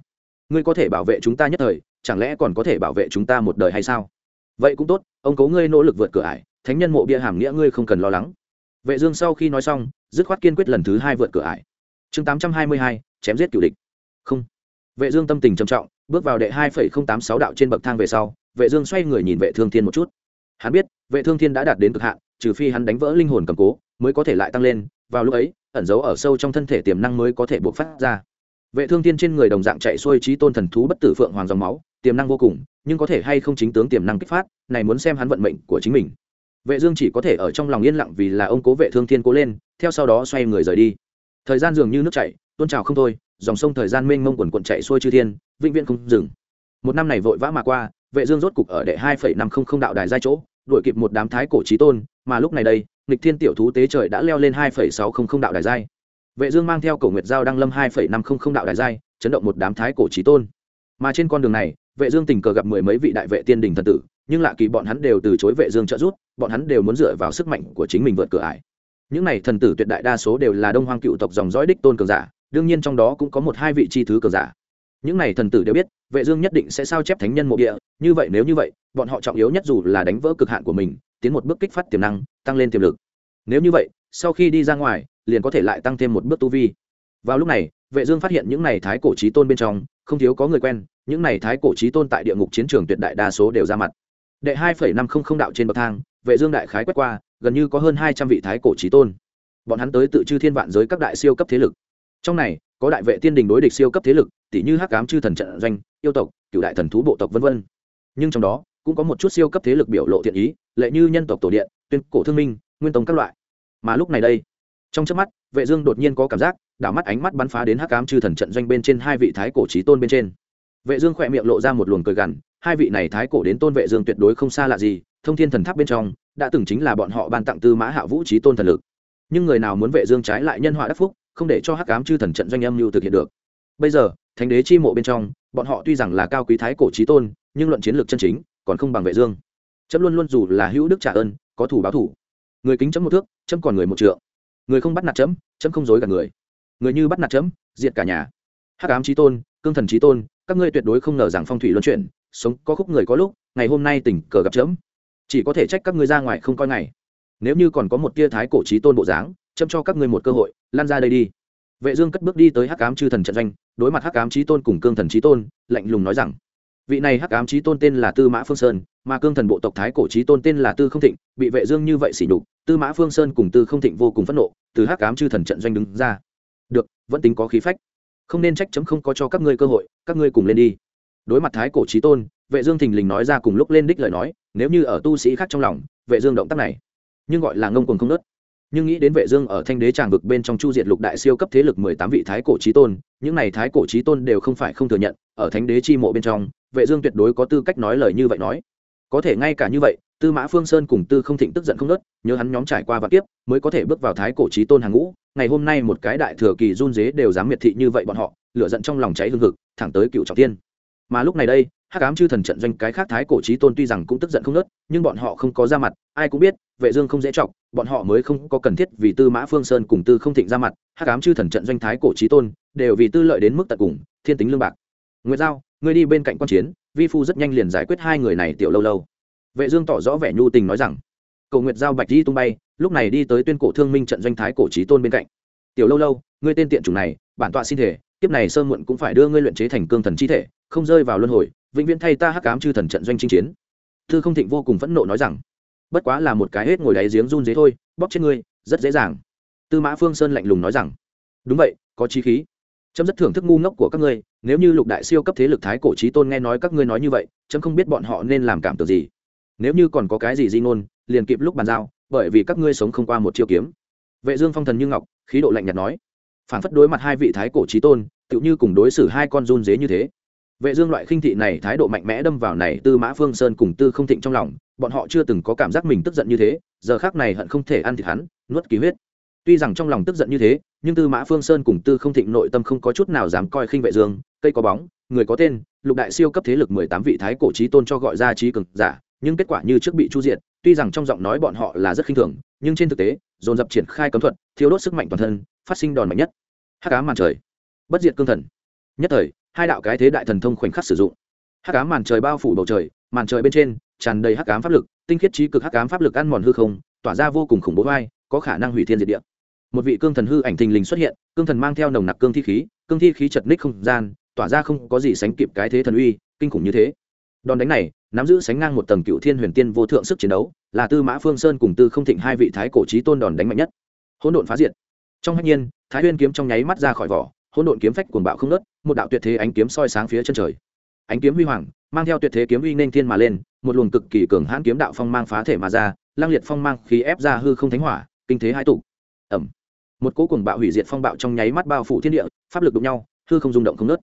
Ngươi có thể bảo vệ chúng ta nhất thời chẳng lẽ còn có thể bảo vệ chúng ta một đời hay sao? Vậy cũng tốt ông cố ngươi nỗ lực vượt cửa ải thánh nhân mộ bia hàm nghĩa ngươi không cần lo lắng. Vệ dương sau khi nói xong dứt khoát kiên quyết lần thứ hai vượt cửa ải. Chương 822, chém giết cửu địch. Không. Vệ dương tâm tình trầm trọng bước vào đệ hai tám sáu đạo trên bậc thang về sau vệ dương xoay người nhìn vệ thương thiên một chút. Hắn biết vệ thương thiên đã đạt đến cực hạn trừ phi hắn đánh vỡ linh hồn cầm cố mới có thể lại tăng lên vào lúc ấy ẩn giấu ở sâu trong thân thể tiềm năng mới có thể bộc phát ra. Vệ thương thiên trên người đồng dạng chạy xuôi trí tôn thần thú bất tử phượng hoàng dòng máu, tiềm năng vô cùng, nhưng có thể hay không chính tướng tiềm năng kích phát, này muốn xem hắn vận mệnh của chính mình. Vệ dương chỉ có thể ở trong lòng yên lặng vì là ông cố vệ thương thiên cố lên, theo sau đó xoay người rời đi. Thời gian dường như nước chảy, tuôn trào không thôi, dòng sông thời gian mênh mông quần cuộn chạy xuôi chư thiên, vĩnh viễn không dừng. Một năm này vội vã mà qua, vệ dương rốt cục ở đệ hai năm không không đạo đài giai chỗ, đuổi kịp một đám thái cổ chí tôn, mà lúc này đây nghịch thiên tiểu thú tế trời đã leo lên hai sáu không không đạo đài giai. Vệ dương mang theo cổ nguyệt giao đăng lâm hai năm không không đạo đài giai, chấn động một đám thái cổ chí tôn. Mà trên con đường này, vệ dương tình cờ gặp mười mấy vị đại vệ tiên đình thần tử, nhưng lạ kỳ bọn hắn đều từ chối vệ dương trợ giúp, bọn hắn đều muốn dựa vào sức mạnh của chính mình vượt cửa ải. Những này thần tử tuyệt đại đa số đều là đông hoang cựu tộc dòng dõi đích tôn cường giả, đương nhiên trong đó cũng có một hai vị chi thứ cường giả. Những này thần tử đều biết, vệ dương nhất định sẽ sao chép thánh nhân mộ địa, như vậy nếu như vậy, bọn họ trọng yếu nhất dù là đánh vỡ cực hạn của mình tiến một bước kích phát tiềm năng, tăng lên tiềm lực. Nếu như vậy, sau khi đi ra ngoài, liền có thể lại tăng thêm một bước tu vi. Vào lúc này, vệ dương phát hiện những này thái cổ chí tôn bên trong, không thiếu có người quen, những này thái cổ chí tôn tại địa ngục chiến trường tuyệt đại đa số đều ra mặt. Đệ hai năm không không đạo trên bậc thang, vệ dương đại khái quét qua, gần như có hơn hai trăm vị thái cổ chí tôn. Bọn hắn tới tự chư thiên vạn giới các đại siêu cấp thế lực. Trong này, có đại vệ tiên đình đối địch siêu cấp thế lực, tỷ như hắc ám chư thần trận doanh, yêu tộc, cửu đại thần thú bộ tộc, vân vân. Nhưng trong đó cũng có một chút siêu cấp thế lực biểu lộ thiện ý, lệ như nhân tộc tổ điện, tuyên cổ thương minh, nguyên tông các loại. Mà lúc này đây, trong chớp mắt, vệ dương đột nhiên có cảm giác, đảo mắt ánh mắt bắn phá đến hắc ám chư thần trận doanh bên trên hai vị thái cổ chí tôn bên trên. Vệ dương khoẹt miệng lộ ra một luồng cười gằn, hai vị này thái cổ đến tôn vệ dương tuyệt đối không xa lạ gì, thông thiên thần tháp bên trong, đã từng chính là bọn họ ban tặng tư mã hạ vũ chí tôn thần lực. Nhưng người nào muốn vệ dương trái lại nhân họa đắc phúc, không để cho hắc ám chư thần trận doanh âm lưu thực hiện được. Bây giờ, thánh đế chi mộ bên trong, bọn họ tuy rằng là cao quý thái cổ chí tôn, nhưng luận chiến lược chân chính còn không bằng vệ dương. Chấm luôn luôn dù là hữu đức trả ơn, có thủ báo thủ. Người kính chấm một thước, chấm còn người một trượng. Người không bắt nạt chấm chấm không dối cả người. Người như bắt nạt chấm, diệt cả nhà. Hắc ám chí tôn, cương thần chí tôn, các ngươi tuyệt đối không ngờ rằng phong thủy luân chuyển, sống có khúc người có lúc, ngày hôm nay tình cờ gặp chấm. Chỉ có thể trách các ngươi ra ngoài không coi ngày. Nếu như còn có một tia thái cổ chí tôn bộ dáng, chấm cho các ngươi một cơ hội, lan ra đây đi. Vệ dương cất bước đi tới hắc ám chư thần trận doanh, đối mặt hắc ám chí tôn cùng cương thần chí tôn, lạnh lùng nói rằng vị này hắc ám chí tôn tên là tư mã phương sơn mà cương thần bộ tộc thái cổ chí tôn tên là tư không thịnh bị vệ dương như vậy xỉ nhục tư mã phương sơn cùng tư không thịnh vô cùng phẫn nộ từ hắc ám chư thần trận doanh đứng ra được vẫn tính có khí phách không nên trách chấm không có cho các ngươi cơ hội các ngươi cùng lên đi đối mặt thái cổ chí tôn vệ dương thình lình nói ra cùng lúc lên đích lời nói nếu như ở tu sĩ khác trong lòng vệ dương động tác này nhưng gọi là ngông cuồng không nớt nhưng nghĩ đến vệ dương ở thanh đế tràng vực bên trong chu diệt lục đại siêu cấp thế lực mười tám vị thái cổ chí tôn những này thái cổ chí tôn đều không phải không thừa nhận ở thánh đế chi mộ bên trong vệ dương tuyệt đối có tư cách nói lời như vậy nói. Có thể ngay cả như vậy, tư mã phương sơn cùng tư không thịnh tức giận không nớt, nhớ hắn nhóm trải qua và tiếp mới có thể bước vào thái cổ chí tôn hàng ngũ. Ngày hôm nay một cái đại thừa kỳ run dế đều dám miệt thị như vậy bọn họ, lửa giận trong lòng cháy hương hực, thẳng tới cựu trọng tiên. Mà lúc này đây, hắc ám chư thần trận doanh cái khác thái cổ chí tôn tuy rằng cũng tức giận không nớt, nhưng bọn họ không có ra mặt, ai cũng biết, vệ dương không dễ trọng bọn họ mới không có cần thiết vì tư mã phương sơn cùng tư không thịnh ra mặt. Hắc ám chư thần trận doanh thái cổ chí tôn, đều vì tư lợi đến mức tận cùng, thiên tính lương bạc. Nguyệt giao ngươi đi bên cạnh quan chiến, vi phu rất nhanh liền giải quyết hai người này tiểu lâu lâu. Vệ dương tỏ rõ vẻ nhu tình nói rằng, cầu nguyệt giao bạch di tung bay, lúc này đi tới tuyên cổ thương minh trận doanh thái cổ chí tôn bên cạnh. Tiểu lâu lâu, ngươi tên tiện chủ này, bản tọa xin thể, kiếp này sơ muộn cũng phải đưa ngươi luyện chế thành cương thần chi thể, không rơi vào luân hồi, vĩnh viễn thay ta hắc ám chư thần trận doanh chinh chiến. Thư không thịnh vô cùng phẫn nộ nói rằng, bất quá là một cái hết ngồi đáy giếng run dế thôi, bóp chết ngươi, rất dễ dàng. Tư mã phương sơn lạnh lùng nói rằng, đúng vậy, có chí khí chấm rất thưởng thức ngu ngốc của các ngươi, nếu như lục đại siêu cấp thế lực thái cổ trí tôn nghe nói các ngươi nói như vậy, chấm không biết bọn họ nên làm cảm tưởng gì. Nếu như còn có cái gì di ngôn, liền kịp lúc bàn giao, bởi vì các ngươi sống không qua một chiêu kiếm. Vệ dương phong thần như ngọc, khí độ lạnh nhạt nói. Phản phất đối mặt hai vị thái cổ trí tôn, tựu như cùng đối xử hai con run dế như thế. Vệ dương loại khinh thị này thái độ mạnh mẽ đâm vào này tư mã phương sơn cùng tư không thịnh trong lòng, bọn họ chưa từng có cảm giác mình tức giận như thế, giờ khắc này hận không thể ăn thịt hắn, nuốt ký huyết. Tuy rằng trong lòng tức giận như thế nhưng tư mã phương sơn cùng tư không thịnh nội tâm không có chút nào dám coi khinh vệ dương, cây có bóng, người có tên, lục đại siêu cấp thế lực mười tám vị thái cổ trí tôn cho gọi ra trí cực giả, nhưng kết quả như trước bị chu diện tuy rằng trong giọng nói bọn họ là rất khinh thường, nhưng trên thực tế, dồn dập triển khai cấm thuật thiếu đốt sức mạnh toàn thân, phát sinh đòn mạnh nhất. Hắc ám màn trời, bất diệt cương thần. Nhất thời, hai đạo cái thế đại thần thông khoảnh khắc sử dụng. Hắc ám màn trời bao phủ bầu trời, màn trời bên trên, tràn đầy hắc ám pháp lực, tinh khiết trí cực hắc ám pháp lực ăn mòn hư không, tỏa ra vô cùng khủng bố vai có khả năng hủy thiên diệt địa một vị cương thần hư ảnh thình lình xuất hiện, cương thần mang theo nồng nặc cương thi khí, cương thi khí chật ních không gian, tỏa ra không có gì sánh kịp cái thế thần uy, kinh khủng như thế. Đòn đánh này, nắm giữ sánh ngang một tầng cựu thiên huyền tiên vô thượng sức chiến đấu, là tư mã phương sơn cùng tư không thịnh hai vị thái cổ trí tôn đòn đánh mạnh nhất. Hỗn độn phá diệt. Trong hạnh nhiên, thái huyên kiếm trong nháy mắt ra khỏi vỏ, hỗn độn kiếm phách cuồng bạo không nớt một đạo tuyệt thế ánh kiếm soi sáng phía chân trời. Ánh kiếm huy hoàng, mang theo tuyệt thế kiếm uy nên thiên mà lên, một luồng cực kỳ cường hãn kiếm đạo phong mang phá thể mà ra, lang liệt phong mang khí ép ra hư không thánh hỏa, kinh thế hai tụ. Ẩm một cố cùng bạo hủy diệt phong bạo trong nháy mắt bao phủ thiên địa, pháp lực đụng nhau, hư không rung động không nớt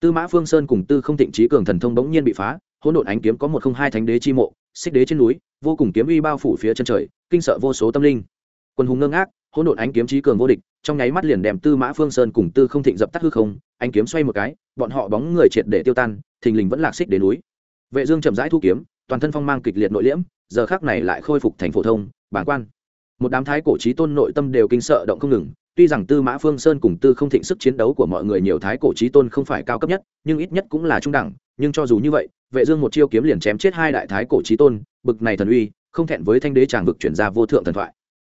tư mã phương sơn cùng tư không thịnh trí cường thần thông bỗng nhiên bị phá, hỗn độn ánh kiếm có một không hai thánh đế chi mộ, xích đế trên núi, vô cùng kiếm uy bao phủ phía chân trời, kinh sợ vô số tâm linh. Quân hùng ngơ ngác, hỗn độn ánh kiếm trí cường vô địch, trong nháy mắt liền đem tư mã phương sơn cùng tư không thịnh dập tắt hư không, ánh kiếm xoay một cái, bọn họ bóng người triệt để tiêu tan, thình lình vẫn lạc xích đến núi. Vệ dương chậm rãi thu kiếm, toàn thân phong mang kịch liệt nội liễm, giờ khắc này lại khôi phục thành phổ thông, bản quan một đám thái cổ trí tôn nội tâm đều kinh sợ động không ngừng. Tuy rằng tư mã phương sơn cùng tư không thịnh sức chiến đấu của mọi người nhiều thái cổ trí tôn không phải cao cấp nhất, nhưng ít nhất cũng là trung đẳng, nhưng cho dù như vậy, vệ dương một chiêu kiếm liền chém chết hai đại thái cổ trí tôn, bực này thần uy, không thẹn với thanh đế tràng vực chuyển ra vô thượng thần thoại.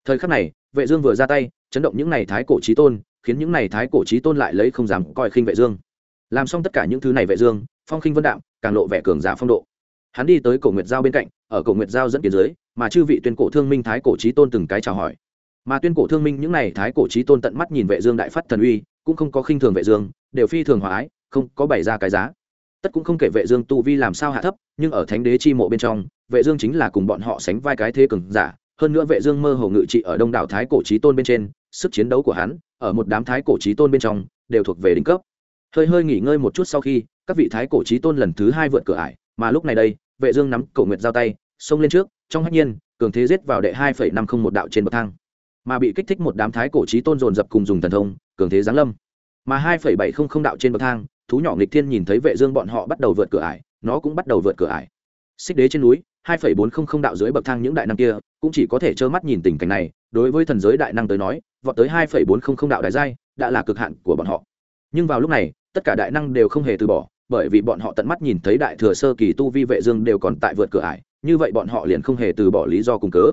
Thời khắc này, vệ dương vừa ra tay, chấn động những này thái cổ trí tôn, khiến những này thái cổ trí tôn lại lấy không dám coi khinh vệ dương. Làm xong tất cả những thứ này vệ dương, phong khinh vân đạm, càng lộ vẻ cường giả phong độ hắn đi tới cổ nguyệt giao bên cạnh, ở cổ nguyệt giao dẫn kiến dưới, mà chư vị tuyên cổ thương minh thái cổ trí tôn từng cái chào hỏi. Mà tuyên cổ thương minh những này thái cổ trí tôn tận mắt nhìn vệ dương đại phát thần uy, cũng không có khinh thường vệ dương, đều phi thường hòa ái, không có bày ra cái giá. Tất cũng không kể vệ dương tu vi làm sao hạ thấp, nhưng ở thánh đế chi mộ bên trong, vệ dương chính là cùng bọn họ sánh vai cái thế cường giả. Hơn nữa vệ dương mơ hồ ngự trị ở đông đảo thái cổ trí tôn bên trên, sức chiến đấu của hắn, ở một đám thái cổ trí tôn bên trong, đều thuộc về đỉnh cấp. Hơi hơi nghỉ ngơi một chút sau khi, các vị thái cổ trí tôn lần thứ hai vượt cửa ải mà lúc này đây, vệ dương nắm cổ nguyệt giao tay, xông lên trước, trong hách nhiên, cường thế giết vào đệ hai năm không một đạo trên bậc thang. Mà bị kích thích một đám thái cổ trí tôn dồn dập cùng dùng thần thông, cường thế giáng lâm. Mà hai bảy không không đạo trên bậc thang, thú nhỏ nghịch thiên nhìn thấy vệ dương bọn họ bắt đầu vượt cửa ải, nó cũng bắt đầu vượt cửa ải. Xích đế trên núi, hai bốn không không đạo dưới bậc thang những đại năng kia, cũng chỉ có thể trơ mắt nhìn tình cảnh này, đối với thần giới đại năng tới nói, vọt tới hai bốn không không đạo đại giai, đã là cực hạn của bọn họ. Nhưng vào lúc này, tất cả đại năng đều không hề từ bỏ bởi vì bọn họ tận mắt nhìn thấy đại thừa sơ kỳ tu vi vệ dương đều còn tại vượt cửa ải, như vậy bọn họ liền không hề từ bỏ lý do cùng cớ.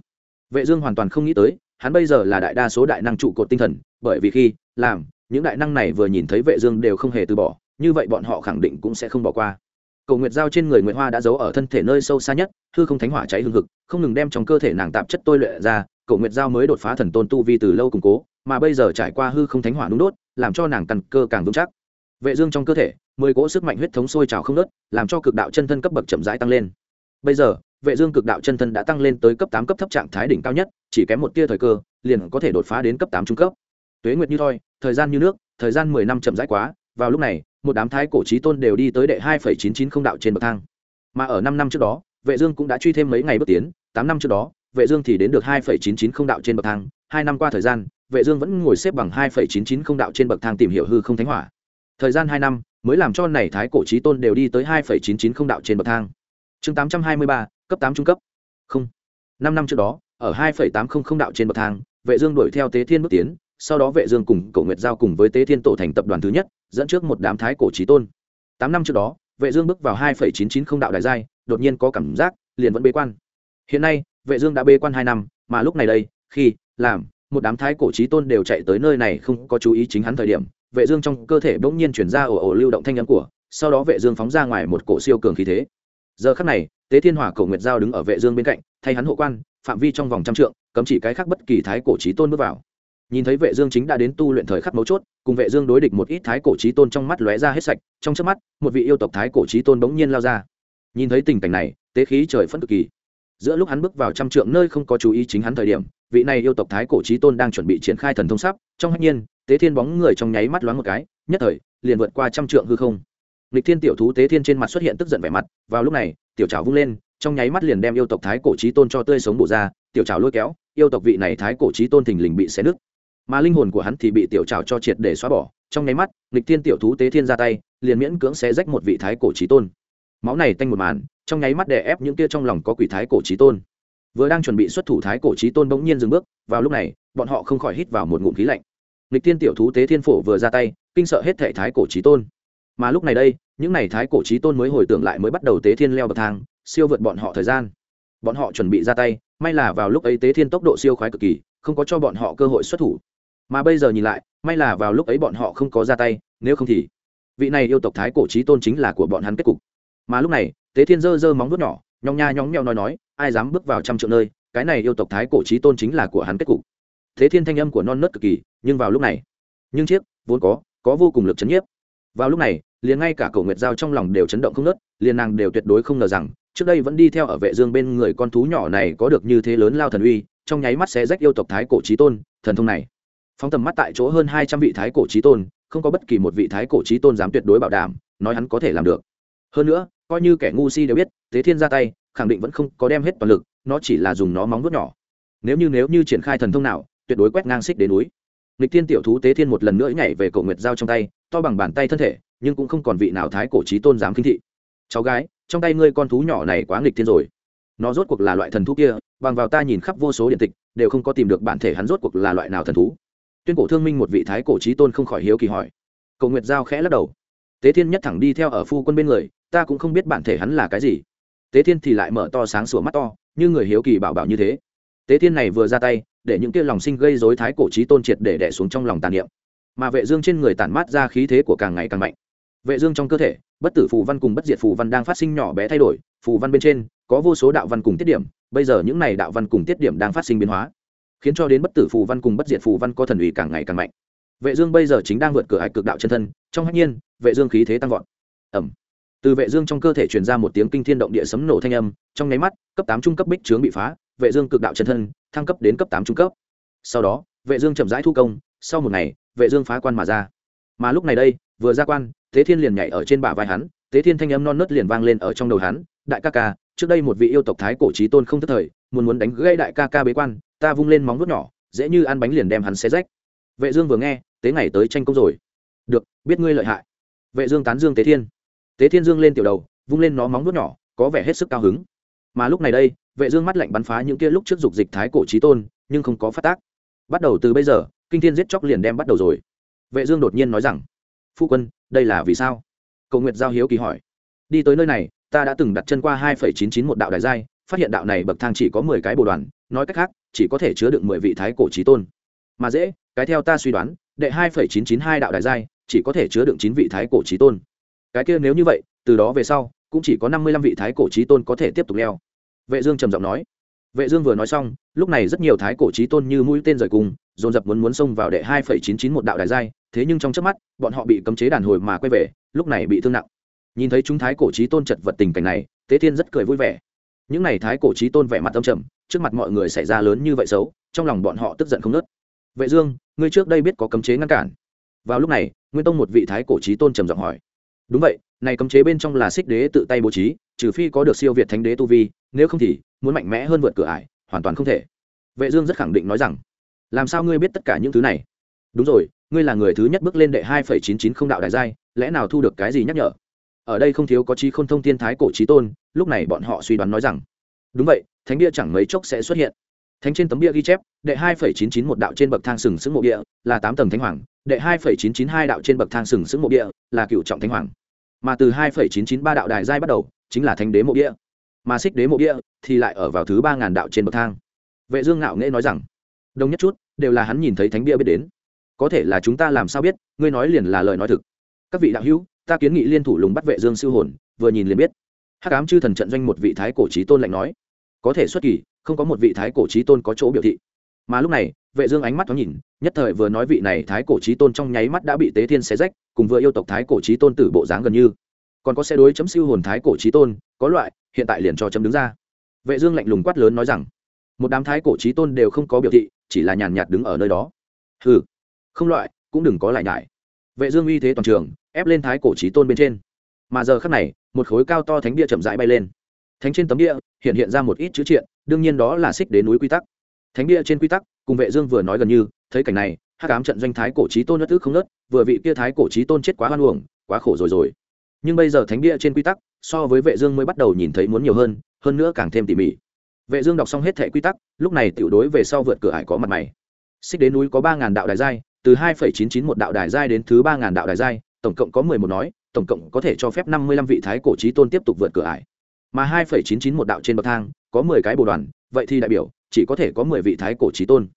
Vệ dương hoàn toàn không nghĩ tới, hắn bây giờ là đại đa số đại năng trụ cột tinh thần, bởi vì khi, làm, những đại năng này vừa nhìn thấy vệ dương đều không hề từ bỏ, như vậy bọn họ khẳng định cũng sẽ không bỏ qua. Cầu nguyệt giao trên người nguyệt hoa đã giấu ở thân thể nơi sâu xa nhất, hư không thánh hỏa cháy hương hực, không ngừng đem trong cơ thể nàng tạp chất tôi luyện ra, cầu nguyệt giao mới đột phá thần tôn tu vi từ lâu củng cố, mà bây giờ trải qua hư không thánh hỏa đúng đốt, làm cho nàng căn cơ càng vững chắc vệ dương trong cơ thể, mười cỗ sức mạnh huyết thống sôi trào không nớt làm cho cực đạo chân thân cấp bậc chậm rãi tăng lên. Bây giờ, vệ dương cực đạo chân thân đã tăng lên tới cấp tám cấp thấp trạng thái đỉnh cao nhất, chỉ kém một tia thời cơ, liền có thể đột phá đến cấp tám trung cấp. Tuế nguyệt như thoi, thời gian như nước, thời gian mười năm chậm rãi quá, vào lúc này, một đám thái cổ trí tôn đều đi tới đệ hai chín chín không đạo trên bậc thang. Mà ở năm năm trước đó, vệ dương cũng đã truy thêm mấy ngày bước tiến, tám năm trước đó, vệ dương thì đến được hai chín chín không đạo trên bậc thang. Hai năm qua thời gian, vệ dương vẫn ngồi xếp bằng hai chín chín không đạo trên bậc thang tìm hiểu hư không thánh hỏa thời gian hai năm, mới làm cho này thái cổ trí tôn đều đi tới hai chín chín không đạo trên bậc thang. Chương tám trăm hai mươi ba, cấp tám trung cấp. Không. Năm năm trước đó, ở hai tám không không đạo trên bậc thang, vệ dương đuổi theo tế thiên bước tiến, sau đó vệ dương cùng cổ nguyệt giao cùng với tế thiên tổ thành tập đoàn thứ nhất, dẫn trước một đám thái cổ trí tôn. Tám năm trước đó, vệ dương bước vào hai chín chín không đạo đại giai, đột nhiên có cảm giác, liền vẫn bế quan. Hiện nay, vệ dương đã bế quan hai năm, mà lúc này đây, khi, làm, một đám thái cổ trí tôn đều chạy tới nơi này không có chú ý chính hắn thời điểm vệ dương trong cơ thể bỗng nhiên chuyển ra ồ ồ lưu động thanh âm của, sau đó vệ dương phóng ra ngoài một cổ siêu cường khí thế. Giờ khắc này, tế thiên hỏa cổ nguyệt giao đứng ở vệ dương bên cạnh, thay hắn hộ quan, phạm vi trong vòng trăm trượng, cấm chỉ cái khác bất kỳ thái cổ chí tôn bước vào. Nhìn thấy vệ dương chính đã đến tu luyện thời khắc mấu chốt, cùng vệ dương đối địch một ít thái cổ chí tôn trong mắt lóe ra hết sạch, trong chớp mắt, một vị yêu tộc thái cổ chí tôn bỗng nhiên lao ra. Nhìn thấy tình cảnh này, tế khí trời phẫn cực kỳ giữa lúc hắn bước vào trăm trượng nơi không có chú ý chính hắn thời điểm, vị này yêu tộc thái cổ chí tôn đang chuẩn bị triển khai thần thông sắp, trong hạnh nhiên, tế thiên bóng người trong nháy mắt loáng một cái, nhất thời, liền vượt qua trăm trượng hư không. Lịch thiên tiểu thú tế thiên trên mặt xuất hiện tức giận vẻ mặt, vào lúc này, tiểu trào vung lên, trong nháy mắt liền đem yêu tộc thái cổ trí tôn cho tươi sống bổ ra, tiểu trào lôi kéo, yêu tộc vị này thái cổ trí tôn thình lình bị xé nứt. Mà linh hồn của hắn thì bị tiểu trào cho triệt để xóa bỏ, trong nháy mắt, lịch thiên tiểu thú tế thiên ra tay, liền miễn cưỡng xé rách một vị thái cổ trí tôn máu này tanh một màn, trong nháy mắt đè ép những kia trong lòng có quỷ thái cổ trí tôn. Vừa đang chuẩn bị xuất thủ thái cổ trí tôn bỗng nhiên dừng bước, vào lúc này, bọn họ không khỏi hít vào một ngụm khí lạnh. Lịch thiên tiểu thú tế thiên phổ vừa ra tay, kinh sợ hết thể thái cổ trí tôn. Mà lúc này đây, những n à y thái cổ trí tôn mới hồi tưởng lại mới bắt đầu tế thiên leo bậc thang, siêu vượt bọn họ thời gian. Bọn họ chuẩn bị ra tay, may là vào lúc ấy tế thiên tốc độ siêu khoái cực kỳ, không có cho bọn họ cơ hội xuất thủ. Mà bây giờ nhìn lại, may là vào lúc ấy bọn họ không có ra tay, nếu không thì vị này yêu tộc thái cổ trí tôn chính là của bọn hắn kết cục mà lúc này, tế thiên dơ dơ móng vuốt nhỏ, nhong nha nhóng nheo nói nói, ai dám bước vào trăm triệu nơi, cái này yêu tộc thái cổ trí tôn chính là của hắn kết cục. Thế thiên thanh âm của non nớt cực kỳ, nhưng vào lúc này, nhưng chiếc, vốn có có vô cùng lực chấn nhiếp. Vào lúc này, liền ngay cả cầu nguyệt giao trong lòng đều chấn động không nớt liền nàng đều tuyệt đối không ngờ rằng, trước đây vẫn đi theo ở vệ dương bên người con thú nhỏ này có được như thế lớn lao thần uy, trong nháy mắt sẽ rách yêu tộc thái cổ chí tôn, thần thông này. Phóng tầm mắt tại chỗ hơn hai trăm vị thái cổ chí tôn, không có bất kỳ một vị thái cổ chí tôn dám tuyệt đối bảo đảm, nói hắn có thể làm được. Hơn nữa coi như kẻ ngu si đều biết, tế thiên ra tay, khẳng định vẫn không có đem hết toàn lực, nó chỉ là dùng nó móng vuốt nhỏ. Nếu như nếu như triển khai thần thông nào, tuyệt đối quét ngang xích đến núi. Lịch thiên tiểu thú tế thiên một lần nữa nhảy về cổ nguyệt giao trong tay, to bằng bàn tay thân thể, nhưng cũng không còn vị nào thái cổ trí tôn dám kinh thị. Cháu gái, trong tay ngươi con thú nhỏ này quá nghịch thiên rồi. Nó rốt cuộc là loại thần thú kia, bằng vào ta nhìn khắp vô số điện tịch, đều không có tìm được bản thể hắn rốt cuộc là loại nào thần thú. Tuyên cổ thương minh một vị thái cổ trí tôn không khỏi hiếu kỳ hỏi. Cầu nguyệt giao khẽ lắc đầu. Tế thiên nhất thẳng đi theo ở phu quân bên người ta cũng không biết bản thể hắn là cái gì. Tế thiên thì lại mở to sáng sủa mắt to, như người hiếu kỳ bảo bảo như thế. Tế thiên này vừa ra tay, để những kia lòng sinh gây dối thái cổ trí tôn triệt để đẻ xuống trong lòng tàn niệm. Mà vệ dương trên người tản mát ra khí thế của càng ngày càng mạnh. Vệ dương trong cơ thể, bất tử phù văn cùng bất diệt phù văn đang phát sinh nhỏ bé thay đổi, phù văn bên trên, có vô số đạo văn cùng tiết điểm, bây giờ những này đạo văn cùng tiết điểm đang phát sinh biến hóa, khiến cho đến bất tử phù văn cùng bất diệt phù văn có thần ủy càng ngày càng mạnh. Vệ dương bây giờ chính đang vượt cửa hạch cực đạo chân thân, trong hắc nhiên, vệ dương khí thế tăng vọt. Ẩm từ vệ dương trong cơ thể truyền ra một tiếng kinh thiên động địa sấm nổ thanh âm, trong nháy mắt, cấp tám trung cấp bích trướng bị phá, vệ dương cực đạo chân thân, thăng cấp đến cấp tám trung cấp. Sau đó, vệ dương chậm rãi thu công, sau một ngày, vệ dương phá quan mà ra. Mà lúc này đây, vừa ra quan thế thiên liền nhảy ở trên bả vai hắn thế thiên thanh âm non nớt liền vang lên ở trong đầu hắn, đại ca ca, trước đây một vị yêu tộc thái cổ trí tôn không thất thời, muốn muốn đánh gãy đại ca ca bế quan, ta vung lên móng vuốt nhỏ, dễ như ăn bánh liền đem hắn xé rách. Vệ dương vừa nghe, tế ngày tới tranh công rồi. Được, biết ngươi lợi hại. Vệ dương tán dương tế thiên tế thiên dương lên tiểu đầu, vung lên nó móng vuốt nhỏ, có vẻ hết sức cao hứng. Mà lúc này đây, vệ dương mắt lạnh bắn phá những kia lúc trước dục dịch thái cổ chí tôn, nhưng không có phát tác. Bắt đầu từ bây giờ, kinh thiên giết chóc liền đem bắt đầu rồi. Vệ dương đột nhiên nói rằng, phu quân, đây là vì sao? Cầu nguyệt giao hiếu kỳ hỏi. Đi tới nơi này, ta đã từng đặt chân qua hai chín chín một đạo đại giai, phát hiện đạo này bậc thang chỉ có mười cái bồ đoàn, nói cách khác, chỉ có thể chứa được mười vị thái cổ chí tôn. Mà dễ, cái theo ta suy đoán, đệ hai chín chín hai đạo đại giai, chỉ có thể chứa được chín vị thái cổ chí tôn cái kia nếu như vậy, từ đó về sau, cũng chỉ có năm mươi lăm vị thái cổ trí tôn có thể tiếp tục leo. Vệ dương trầm giọng nói. Vệ dương vừa nói xong, lúc này rất nhiều thái cổ trí tôn như mũi tên rời cùng, dồn dập muốn muốn xông vào đệ hai phẩy chín chín một đạo đại giai, thế nhưng trong chớp mắt, bọn họ bị cấm chế đàn hồi mà quay về, lúc này bị thương nặng. Nhìn thấy chúng thái cổ trí tôn chật vật tình cảnh này, tế thiên rất cười vui vẻ. Những n à y thái cổ trí tôn vẻ mặt tâm trầm, trước mặt mọi người xảy ra lớn như vậy xấu, trong lòng bọn họ tức giận không nớt vệ dương, ngươi trước đây biết có cấm chế ngăn cản. Vào lúc này, nguyên tông một vị thái cổ trí tôn trầm giọng hỏi đúng vậy, này cấm chế bên trong là xích đế tự tay bố trí, trừ phi có được siêu việt thánh đế tu vi, nếu không thì muốn mạnh mẽ hơn vượt cửa ải, hoàn toàn không thể. Vệ dương rất khẳng định nói rằng, làm sao ngươi biết tất cả những thứ này? Đúng rồi, ngươi là người thứ nhất bước lên đệ hai phẩy chín chín không đạo đại giai, lẽ nào thu được cái gì nhắc nhở? Ở đây không thiếu có trí khôn thông thiên thái cổ trí tôn, lúc này bọn họ suy đoán nói rằng, đúng vậy, thánh bia chẳng mấy chốc sẽ xuất hiện. Thánh trên tấm bia ghi chép, đệ hai phẩy chín chín một đạo trên bậc thang sừng sững mộ địa là tám tầng thánh hoàng, đệ hai phẩy chín chín hai đạo trên bậc thang sừng sững mộ địa là cựu trọng thánh hoàng. Mà từ hai phẩy chín chín ba đạo đài giai bắt đầu, chính là thánh đế mộ địa mà xích đế mộ địa thì lại ở vào thứ ba ngàn đạo trên bậc thang. Vệ dương ngạo nghễ nói rằng, đông nhất chút, đều là hắn nhìn thấy thánh bia biết đến. Có thể là chúng ta làm sao biết, ngươi nói liền là lời nói thực. Các vị đạo hữu, ta kiến nghị liên thủ lùng bắt vệ dương siêu hồn, vừa nhìn liền biết. Hắc ám chư thần trận doanh một vị thái cổ trí tôn lạnh nói, có thể xuất kỳ, không có một vị thái cổ trí tôn có chỗ biểu thị mà lúc này, vệ dương ánh mắt thoáng nhìn, nhất thời vừa nói vị này thái cổ chí tôn trong nháy mắt đã bị tế thiên xé rách, cùng vừa yêu tộc thái cổ chí tôn tử bộ dáng gần như. Còn có xe đối chấm siêu hồn thái cổ chí tôn, có loại, hiện tại liền cho chấm đứng ra. Vệ dương lạnh lùng quát lớn nói rằng, một đám thái cổ chí tôn đều không có biểu thị, chỉ là nhàn nhạt đứng ở nơi đó. Hừ, không loại, cũng đừng có lại nhải. Vệ dương uy thế toàn trường, ép lên thái cổ chí tôn bên trên. Mà giờ khắc này, một khối cao to thánh bia chậm rãi bay lên. Thánh trên tấm bia, hiện hiện ra một ít chữ triện, đương nhiên đó là xích đến núi quy tắc thánh Địa trên quy tắc, cùng vệ dương vừa nói gần như, thấy cảnh này, hắc ám trận doanh thái cổ chí tôn nhất tức không nứt vừa vị kia thái cổ chí tôn chết quá hoan uổng, quá khổ rồi rồi. Nhưng bây giờ thánh Địa trên quy tắc, so với vệ dương mới bắt đầu nhìn thấy muốn nhiều hơn hơn nữa càng thêm tỉ mỉ. Vệ dương đọc xong hết thể quy tắc, lúc này tiểu đối về sau vượt cửa ải có mặt mày. Xích đến núi có ba ngàn đạo đài giai, từ hai phẩy chín chín một đạo đài giai đến thứ ba ngàn đạo đài giai, tổng cộng có mười một nói, tổng cộng có thể cho phép năm mươi lăm vị thái cổ chí tôn tiếp tục vượt cửa ải. Mà hai phẩy chín chín một đạo trên bậc thang, có mười cái bồ đoàn, vậy thì đại biểu chỉ có thể có mười vị thái cổ trí tôn.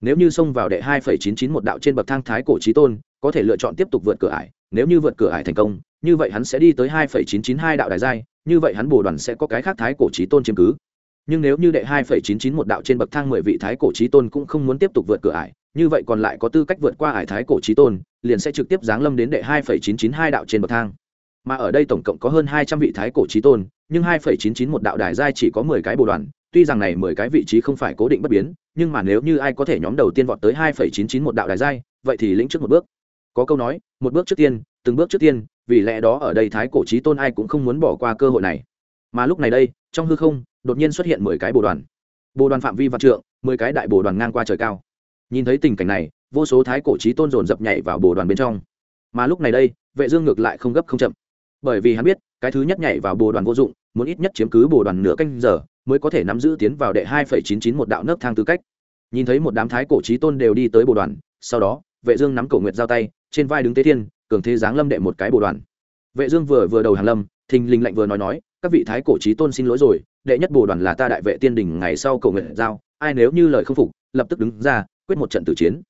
Nếu như xông vào đệ hai phẩy chín chín một đạo trên bậc thang thái cổ trí tôn, có thể lựa chọn tiếp tục vượt cửa ải. Nếu như vượt cửa ải thành công, như vậy hắn sẽ đi tới hai phẩy chín chín hai đạo đài giai, như vậy hắn bồ đoàn sẽ có cái khác thái cổ trí tôn chiếm cứ. Nhưng nếu như đệ hai phẩy chín chín một đạo trên bậc thang mười vị thái cổ trí tôn cũng không muốn tiếp tục vượt cửa ải, như vậy còn lại có tư cách vượt qua ải thái cổ trí tôn, liền sẽ trực tiếp giáng lâm đến đệ hai phẩy chín chín hai đạo trên bậc thang. Mà ở đây tổng cộng có hơn hai trăm vị thái cổ trí tôn, nhưng hai phẩy chín chín một đạo đài giai chỉ có mười cái bồ đoàn tuy rằng này mười cái vị trí không phải cố định bất biến, nhưng mà nếu như ai có thể nhóm đầu tiên vọt tới hai phẩy chín chín một đạo đài giai, vậy thì lĩnh trước một bước. Có câu nói, một bước trước tiên, từng bước trước tiên, vì lẽ đó ở đây thái cổ trí tôn ai cũng không muốn bỏ qua cơ hội này. Mà lúc này đây, trong hư không, đột nhiên xuất hiện mười cái bồ đoàn. Bồ đoàn phạm vi vạn trượng, mười cái đại bồ đoàn ngang qua trời cao. Nhìn thấy tình cảnh này, vô số thái cổ trí tôn dồn dập nhảy vào bồ đoàn bên trong. Mà lúc này đây, vệ dương ngược lại không gấp không chậm. Bởi vì hắn biết, cái thứ nhất nhảy vào bồ đoàn vô dụng, muốn ít nhất chiếm cứ bồ đoàn nửa canh giờ mới có thể nắm giữ tiến vào đệ hai phẩy chín chín một đạo nấc thang tư cách. Nhìn thấy một đám thái cổ trí tôn đều đi tới bồ đoàn, sau đó, vệ dương nắm cổ nguyệt giao tay, trên vai đứng tế thiên, cường thế giáng lâm đệ một cái bồ đoàn. Vệ dương vừa vừa đầu hàng lâm, thình lình lạnh vừa nói nói, các vị thái cổ trí tôn xin lỗi rồi, đệ nhất bồ đoàn là ta đại vệ tiên đỉnh ngày sau cổ nguyệt giao, ai nếu như lời không phục, lập tức đứng ra, quyết một trận tử chiến.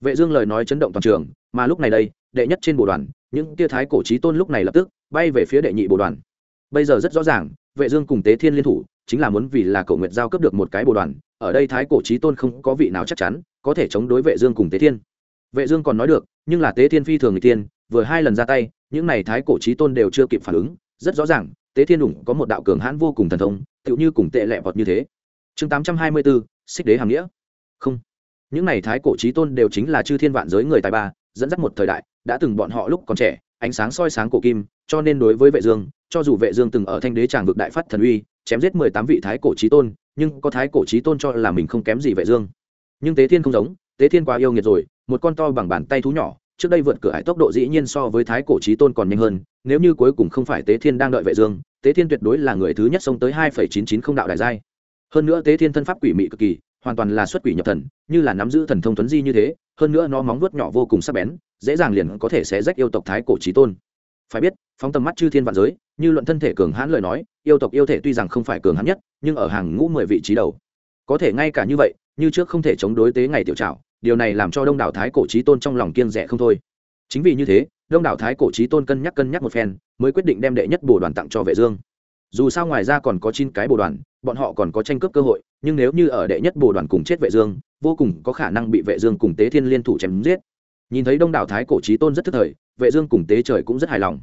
Vệ dương lời nói chấn động toàn trường, mà lúc này đây, đệ nhất trên bồ đoàn, những tia thái cổ trí tôn lúc này lập tức bay về phía đệ nhị bồ đoàn. Bây giờ rất rõ ràng, vệ dương cùng tế thiên liên thủ chính là muốn vì là cổ nguyệt giao cấp được một cái bồ đoàn ở đây thái cổ trí tôn không có vị nào chắc chắn có thể chống đối vệ dương cùng tế thiên. Vệ dương còn nói được nhưng là tế thiên phi thường người tiên vừa hai lần ra tay những này thái cổ trí tôn đều chưa kịp phản ứng rất rõ ràng tế thiên đủng có một đạo cường hãn vô cùng thần thông tựu như cùng tệ lẹ vọt như thế. Chương 824, xích đế hàng nghĩa. Không. Những này thái cổ trí tôn đều chính là chư thiên vạn giới người tài ba dẫn dắt một thời đại đã từng bọn họ lúc còn trẻ ánh sáng soi sáng cổ kim cho nên đối với vệ dương cho dù vệ dương từng ở thanh đế tràng vực đại phát thần uy chém giết mười tám vị thái cổ trí tôn, nhưng có thái cổ trí tôn cho là mình không kém gì vệ dương. Nhưng tế thiên không giống, tế thiên quá yêu nghiệt rồi, một con to bằng bàn tay thú nhỏ, trước đây vượt cửa hải tốc độ dĩ nhiên so với thái cổ trí tôn còn nhanh hơn, nếu như cuối cùng không phải tế thiên đang đợi vệ dương, tế thiên tuyệt đối là người thứ nhất xông tới hai chín chín không đạo đại giai. Hơn nữa tế thiên thân pháp quỷ mị cực kỳ, hoàn toàn là xuất quỷ nhập thần, như là nắm giữ thần thông tuấn di như thế, hơn nữa nó móng vuốt nhỏ vô cùng sắc bén, dễ dàng liền có thể xé rách yêu tộc thái cổ trí tôn. Phải biết, phóng tầm mắt chư thiên vạn giới, như luận thân thể cường hãn lời nói yêu tộc yêu thể tuy rằng không phải cường hãn nhất, nhưng ở hàng ngũ mười vị trí đầu. Có thể ngay cả như vậy, như trước không thể chống đối tế ngày tiểu trảo, điều này làm cho đông đảo thái cổ trí tôn trong lòng kiên rẻ không thôi. Chính vì như thế, đông đảo thái cổ trí tôn cân nhắc cân nhắc một phen, mới quyết định đem đệ nhất bồ đoàn tặng cho vệ dương. Dù sao ngoài ra còn có chín cái bồ đoàn, bọn họ còn có tranh cướp cơ hội, nhưng nếu như ở đệ nhất bồ đoàn cùng chết vệ dương, vô cùng có khả năng bị vệ dương cùng tế thiên liên thủ chém giết. Nhìn thấy đông đảo thái cổ trí tôn rất thức thời, vệ dương cùng tế trời cũng rất hài lòng.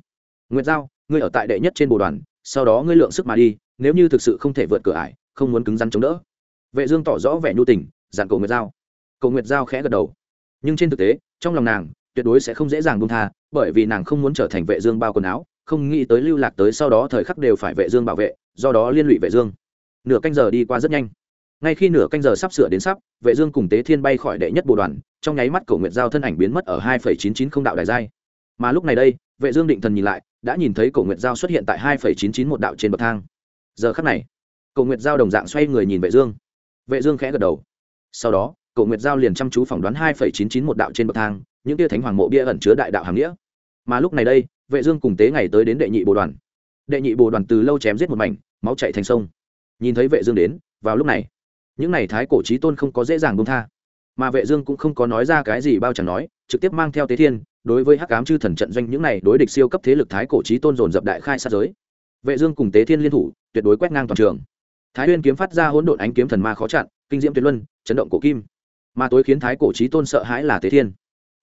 Nguyệt giao, ngươi ở tại đệ nhất trên bồ đoàn sau đó ngươi lượng sức mà đi, nếu như thực sự không thể vượt cửa ải, không muốn cứng rắn chống đỡ. Vệ dương tỏ rõ vẻ nhu tình, dặn cầu nguyệt giao. Cầu nguyệt giao khẽ gật đầu. Nhưng trên thực tế, trong lòng nàng, tuyệt đối sẽ không dễ dàng buông tha, bởi vì nàng không muốn trở thành vệ dương bao quần áo, không nghĩ tới lưu lạc tới sau đó thời khắc đều phải vệ dương bảo vệ, do đó liên lụy vệ dương. Nửa canh giờ đi qua rất nhanh. Ngay khi nửa canh giờ sắp sửa đến sắp, vệ dương cùng tế thiên bay khỏi đệ nhất bộ đoàn, trong nháy mắt cổ nguyệt giao thân ảnh biến mất ở 2.990 đạo đại giai. Mà lúc này đây, vệ dương định thần nhìn lại đã nhìn thấy cổ nguyệt giao xuất hiện tại 2.991 đạo trên bậc thang. Giờ khắc này, cổ nguyệt giao đồng dạng xoay người nhìn vệ dương. Vệ dương khẽ gật đầu. Sau đó, cổ nguyệt giao liền chăm chú phỏng đoán 2.991 đạo trên bậc thang, những tia thánh hoàng mộ bia ẩn chứa đại đạo hàm nghĩa. Mà lúc này đây, vệ dương cùng tế ngày tới đến đệ nhị bồ đoàn. Đệ nhị bồ đoàn từ lâu chém giết một mảnh, máu chảy thành sông. Nhìn thấy vệ dương đến, vào lúc này, những này thái cổ chí tôn không có dễ dàng buông tha. Mà vệ dương cũng không có nói ra cái gì bao chẳng nói, trực tiếp mang theo tế thiên đối với hắc ám chư thần trận doanh những này đối địch siêu cấp thế lực thái cổ chí tôn dồn dập đại khai sát giới. Vệ dương cùng tế thiên liên thủ, tuyệt đối quét ngang toàn trường. Thái nguyên kiếm phát ra hỗn độn ánh kiếm thần ma khó chặn, kinh diễm tuyệt luân, chấn động cổ kim. Mà tối khiến thái cổ chí tôn sợ hãi là tế thiên.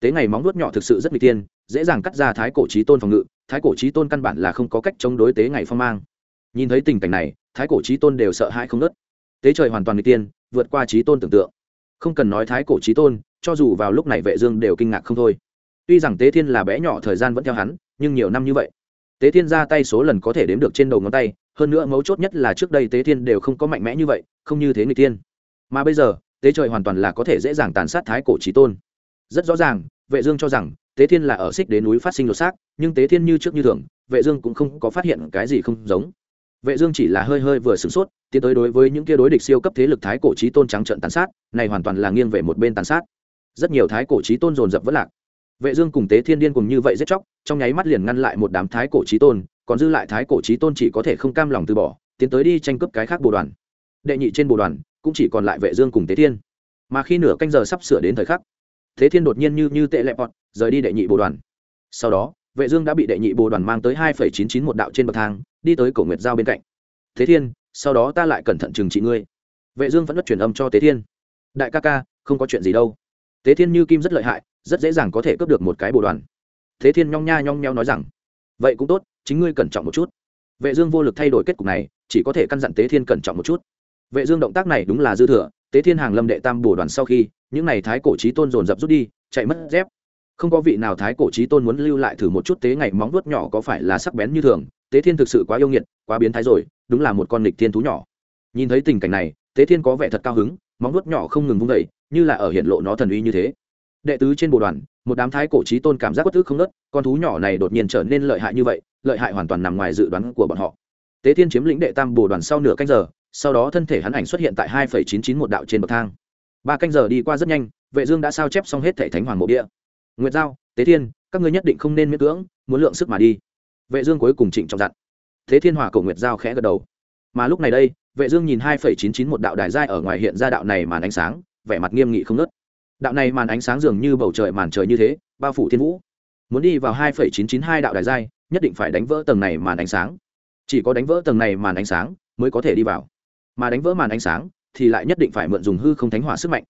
Tế ngày móng nuốt nhỏ thực sự rất nguy tiên, dễ dàng cắt ra thái cổ chí tôn phòng ngự, thái cổ chí tôn căn bản là không có cách chống đối tế ngày phong mang. Nhìn thấy tình cảnh này, thái cổ chí tôn đều sợ hãi không nớt tế trời hoàn toàn nguy tiên, vượt qua chí tôn tưởng tượng. Không cần nói thái cổ chí tôn, cho dù vào lúc này vệ dương đều kinh ngạc không thôi tuy rằng tế thiên là bé nhỏ, thời gian vẫn theo hắn, nhưng nhiều năm như vậy, tế thiên ra tay số lần có thể đếm được trên đầu ngón tay, hơn nữa mấu chốt nhất là trước đây tế thiên đều không có mạnh mẽ như vậy, không như thế người tiên mà bây giờ, tế trời hoàn toàn là có thể dễ dàng tàn sát thái cổ chí tôn. Rất rõ ràng, vệ dương cho rằng, tế thiên là ở xích đến núi phát sinh lột xác, nhưng tế thiên như trước như thường, vệ dương cũng không có phát hiện cái gì không giống. Vệ dương chỉ là hơi hơi vừa sửng sốt, tiến tới đối với những kia đối địch siêu cấp thế lực thái cổ chí tôn trắng trợn tàn sát, này hoàn toàn là nghiêng về một bên tàn sát. Rất nhiều thái cổ chí tôn dồn dập vỡ lạc vệ dương cùng tế thiên điên cùng như vậy giết chóc, trong nháy mắt liền ngăn lại một đám thái cổ chí tôn, còn dư lại thái cổ chí tôn chỉ có thể không cam lòng từ bỏ, tiến tới đi tranh cướp cái khác bồ đoàn. Đệ nhị trên bồ đoàn, cũng chỉ còn lại vệ dương cùng tế thiên. Mà khi nửa canh giờ sắp sửa đến thời khắc thế thiên đột nhiên như như tệ lệ bọt rời đi đệ nhị bồ đoàn. Sau đó, vệ dương đã bị đệ nhị bồ đoàn mang tới hai chín chín một đạo trên bậc thang, đi tới cổ nguyệt giao bên cạnh. Thế thiên, sau đó ta lại cẩn thận trừng trị ngươi. Vệ dương vẫn bất truyền âm cho tế thiên. Đại ca ca, không có chuyện gì đâu. Tế thiên như kim rất lợi hại rất dễ dàng có thể cướp được một cái bộ đoàn. Thế thiên nhong nha nhong nheo nói rằng vậy cũng tốt chính ngươi cẩn trọng một chút. Vệ dương vô lực thay đổi kết cục này chỉ có thể căn dặn tế thiên cẩn trọng một chút. Vệ dương động tác này đúng là dư thừa tế thiên hàng lâm đệ tam bổ đoàn sau khi những này thái cổ chí tôn dồn dập rút đi chạy mất dép. Không có vị nào thái cổ chí tôn muốn lưu lại thử một chút tế ngày móng vuốt nhỏ có phải là sắc bén như thường tế thiên thực sự quá yêu nghiệt quá biến thái rồi đúng là một con nghịch thiên thú nhỏ. Nhìn thấy tình cảnh này tế thiên có vẻ thật cao hứng móng vuốt nhỏ không ngừng vung đẩy, như là ở hiện lộ nó thần uy như thế đệ tứ trên bộ đoàn, một đám thái cổ trí tôn cảm giác bất thức không nớt, con thú nhỏ này đột nhiên trở nên lợi hại như vậy, lợi hại hoàn toàn nằm ngoài dự đoán của bọn họ. Tế thiên chiếm lĩnh đệ tam bồ đoàn sau nửa canh giờ, sau đó thân thể hắn ảnh xuất hiện tại hai chín chín một đạo trên bậc thang. Ba canh giờ đi qua rất nhanh, vệ dương đã sao chép xong hết thể thánh hoàng mộ địa. Nguyệt giao, tế thiên, các ngươi nhất định không nên miễn cưỡng, muốn lượng sức mà đi. Vệ dương cuối cùng trịnh trọng dặn. Thế thiên hỏa cổ nguyệt giao khẽ gật đầu. Mà lúc này đây, vệ dương nhìn hai chín chín một đạo đài giai ở ngoài hiện ra đạo này màn ánh sáng, vẻ mặt nghiêm nghị không nứt đạo này màn ánh sáng dường như bầu trời màn trời như thế, bao phủ thiên vũ. Muốn đi vào hai chín chín hai đạo đài giai, nhất định phải đánh vỡ tầng này màn ánh sáng. Chỉ có đánh vỡ tầng này màn ánh sáng mới có thể đi vào. Mà đánh vỡ màn ánh sáng thì lại nhất định phải mượn dùng hư không thánh hỏa sức mạnh.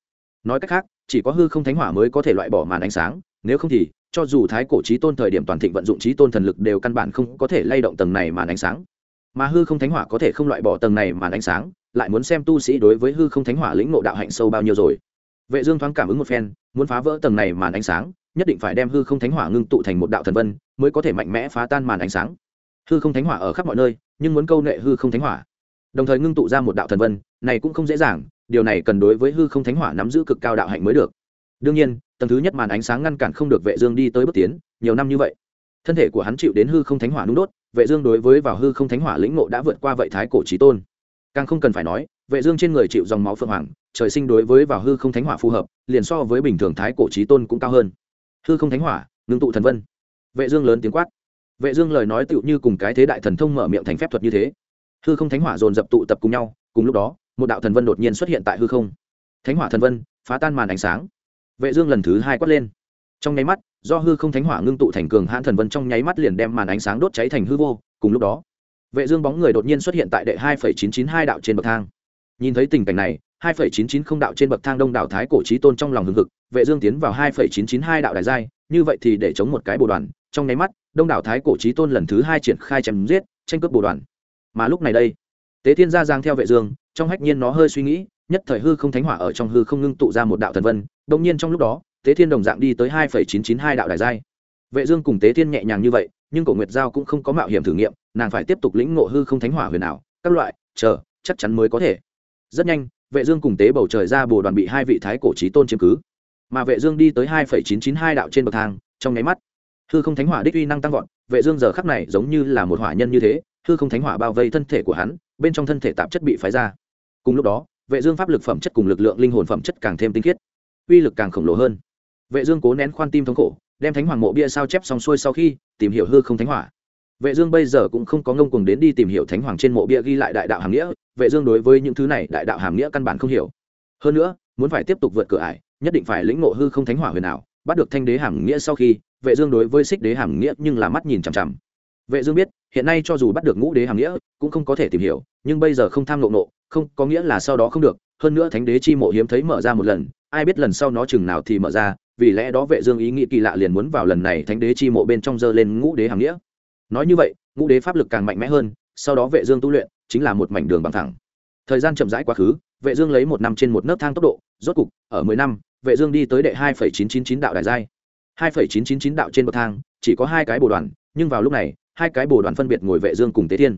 Nói cách khác, chỉ có hư không thánh hỏa mới có thể loại bỏ màn ánh sáng, nếu không thì, cho dù thái cổ trí tôn thời điểm toàn thịnh vận dụng trí tôn thần lực đều căn bản không có thể lay động tầng này màn ánh sáng. Mà hư không thánh hỏa có thể không loại bỏ tầng này màn ánh sáng, lại muốn xem tu sĩ đối với hư không thánh hỏa lĩnh ngộ đạo hạnh sâu bao nhiêu rồi vệ dương thoáng cảm ứng một phen, muốn phá vỡ tầng này màn ánh sáng, nhất định phải đem hư không thánh hỏa ngưng tụ thành một đạo thần vân, mới có thể mạnh mẽ phá tan màn ánh sáng. Hư không thánh hỏa ở khắp mọi nơi, nhưng muốn câu nệ hư không thánh hỏa. Đồng thời ngưng tụ ra một đạo thần vân, này cũng không dễ dàng, điều này cần đối với hư không thánh hỏa nắm giữ cực cao đạo hạnh mới được. Đương nhiên, tầng thứ nhất màn ánh sáng ngăn cản không được vệ dương đi tới bước tiến, nhiều năm như vậy, thân thể của hắn chịu đến hư không thánh hỏa nung đốt, vệ dương đối với vào hư không thánh hỏa lĩnh ngộ đã vượt qua vậy thái cổ chí tôn. Càng không cần phải nói vệ dương trên người chịu dòng máu phượng hoàng, trời sinh đối với vào hư không thánh hỏa phù hợp, liền so với bình thường thái cổ chí tôn cũng cao hơn. Hư không thánh hỏa, ngưng tụ thần vân. Vệ dương lớn tiếng quát. Vệ dương lời nói tựu như cùng cái thế đại thần thông mở miệng thành phép thuật như thế. Hư không thánh hỏa dồn dập tụ tập cùng nhau, cùng lúc đó, một đạo thần vân đột nhiên xuất hiện tại hư không. Thánh hỏa thần vân, phá tan màn ánh sáng. Vệ dương lần thứ hai quát lên. Trong nháy mắt, do hư không thánh hỏa ngưng tụ thành cường hãn thần vân trong nháy mắt liền đem màn ánh sáng đốt cháy thành hư vô, cùng lúc đó, vệ dương bóng người đột nhiên xuất hiện tại đệ 2.992 đạo trên bậc thang nhìn thấy tình cảnh này 2.990 đạo trên bậc thang đông đảo thái cổ chí tôn trong lòng hưng hực, vệ dương tiến vào 2.992 đạo đại giai, như vậy thì để chống một cái bộ đoàn. Trong nháy mắt, đông đảo thái cổ chí tôn lần thứ hai triển khai chém giết, tranh cướp bộ đoàn. Mà lúc này đây, tế thiên gia giang theo vệ dương, trong hách nhiên nó hơi suy nghĩ, nhất thời hư không thánh hỏa ở trong hư không ngưng tụ ra một đạo thần vân đông nhiên trong lúc đó, tế thiên đồng dạng đi tới hai chín chín hai đạo đại giai. Vệ dương cùng tế thiên nhẹ nhàng như vậy, nhưng cổ nguyệt giao cũng không có mạo hiểm thử nghiệm, nàng phải tiếp tục lĩnh ngộ hư không thánh hỏa huyền ảo, các loại, chờ, chắc chắn mới có thể rất nhanh, vệ dương cùng tế bầu trời ra bồ đoàn bị hai vị thái cổ chí tôn chiếm cứ. Mà vệ dương đi tới hai chín chín hai đạo trên bậc thang, trong nháy mắt, hư không thánh hỏa đích uy năng tăng vọt, vệ dương giờ khắc này giống như là một hỏa nhân như thế, hư không thánh hỏa bao vây thân thể của hắn, bên trong thân thể tạp chất bị phái ra. Cùng lúc đó, vệ dương pháp lực phẩm chất cùng lực lượng linh hồn phẩm chất càng thêm tinh khiết, uy lực càng khổng lồ hơn. Vệ dương cố nén khoan tim thống khổ, đem thánh hoàng mộ bia sao chép xong xuôi sau khi tìm hiểu hư không thánh hỏa. Vệ dương bây giờ cũng không có ngông cuồng đến đi tìm hiểu thánh hoàng trên mộ bia ghi lại đại đạo hàng nghĩa vệ dương đối với những thứ này đại đạo hàm nghĩa căn bản không hiểu. Hơn nữa, muốn phải tiếp tục vượt cửa ải, nhất định phải lĩnh ngộ hư không thánh hỏa huyền ảo, bắt được thanh đế hàm nghĩa sau khi, vệ dương đối với xích đế hàm nghĩa nhưng là mắt nhìn chằm chằm. Vệ dương biết, hiện nay cho dù bắt được ngũ đế hàm nghĩa, cũng không có thể tìm hiểu, nhưng bây giờ không tham ngộ nộ không, có nghĩa là sau đó không được, hơn nữa thánh đế chi mộ hiếm thấy mở ra một lần, ai biết lần sau nó chừng nào thì mở ra, vì lẽ đó vệ dương ý nghĩ kỳ lạ liền muốn vào lần này thánh đế chi mộ bên trong dơ lên ngũ đế hàm nghĩa. Nói như vậy, ngũ đế pháp lực càng mạnh mẽ hơn, sau đó vệ dương tu luyện chính là một mảnh đường bằng thẳng. Thời gian chậm rãi quá khứ, vệ dương lấy một năm trên một nấc thang tốc độ, rốt cục, ở mười năm, vệ dương đi tới đệ 2.999 đạo đại giai. 2.999 đạo trên bậc thang, chỉ có hai cái bồ đoàn, nhưng vào lúc này, hai cái bồ đoàn phân biệt ngồi vệ dương cùng tế thiên.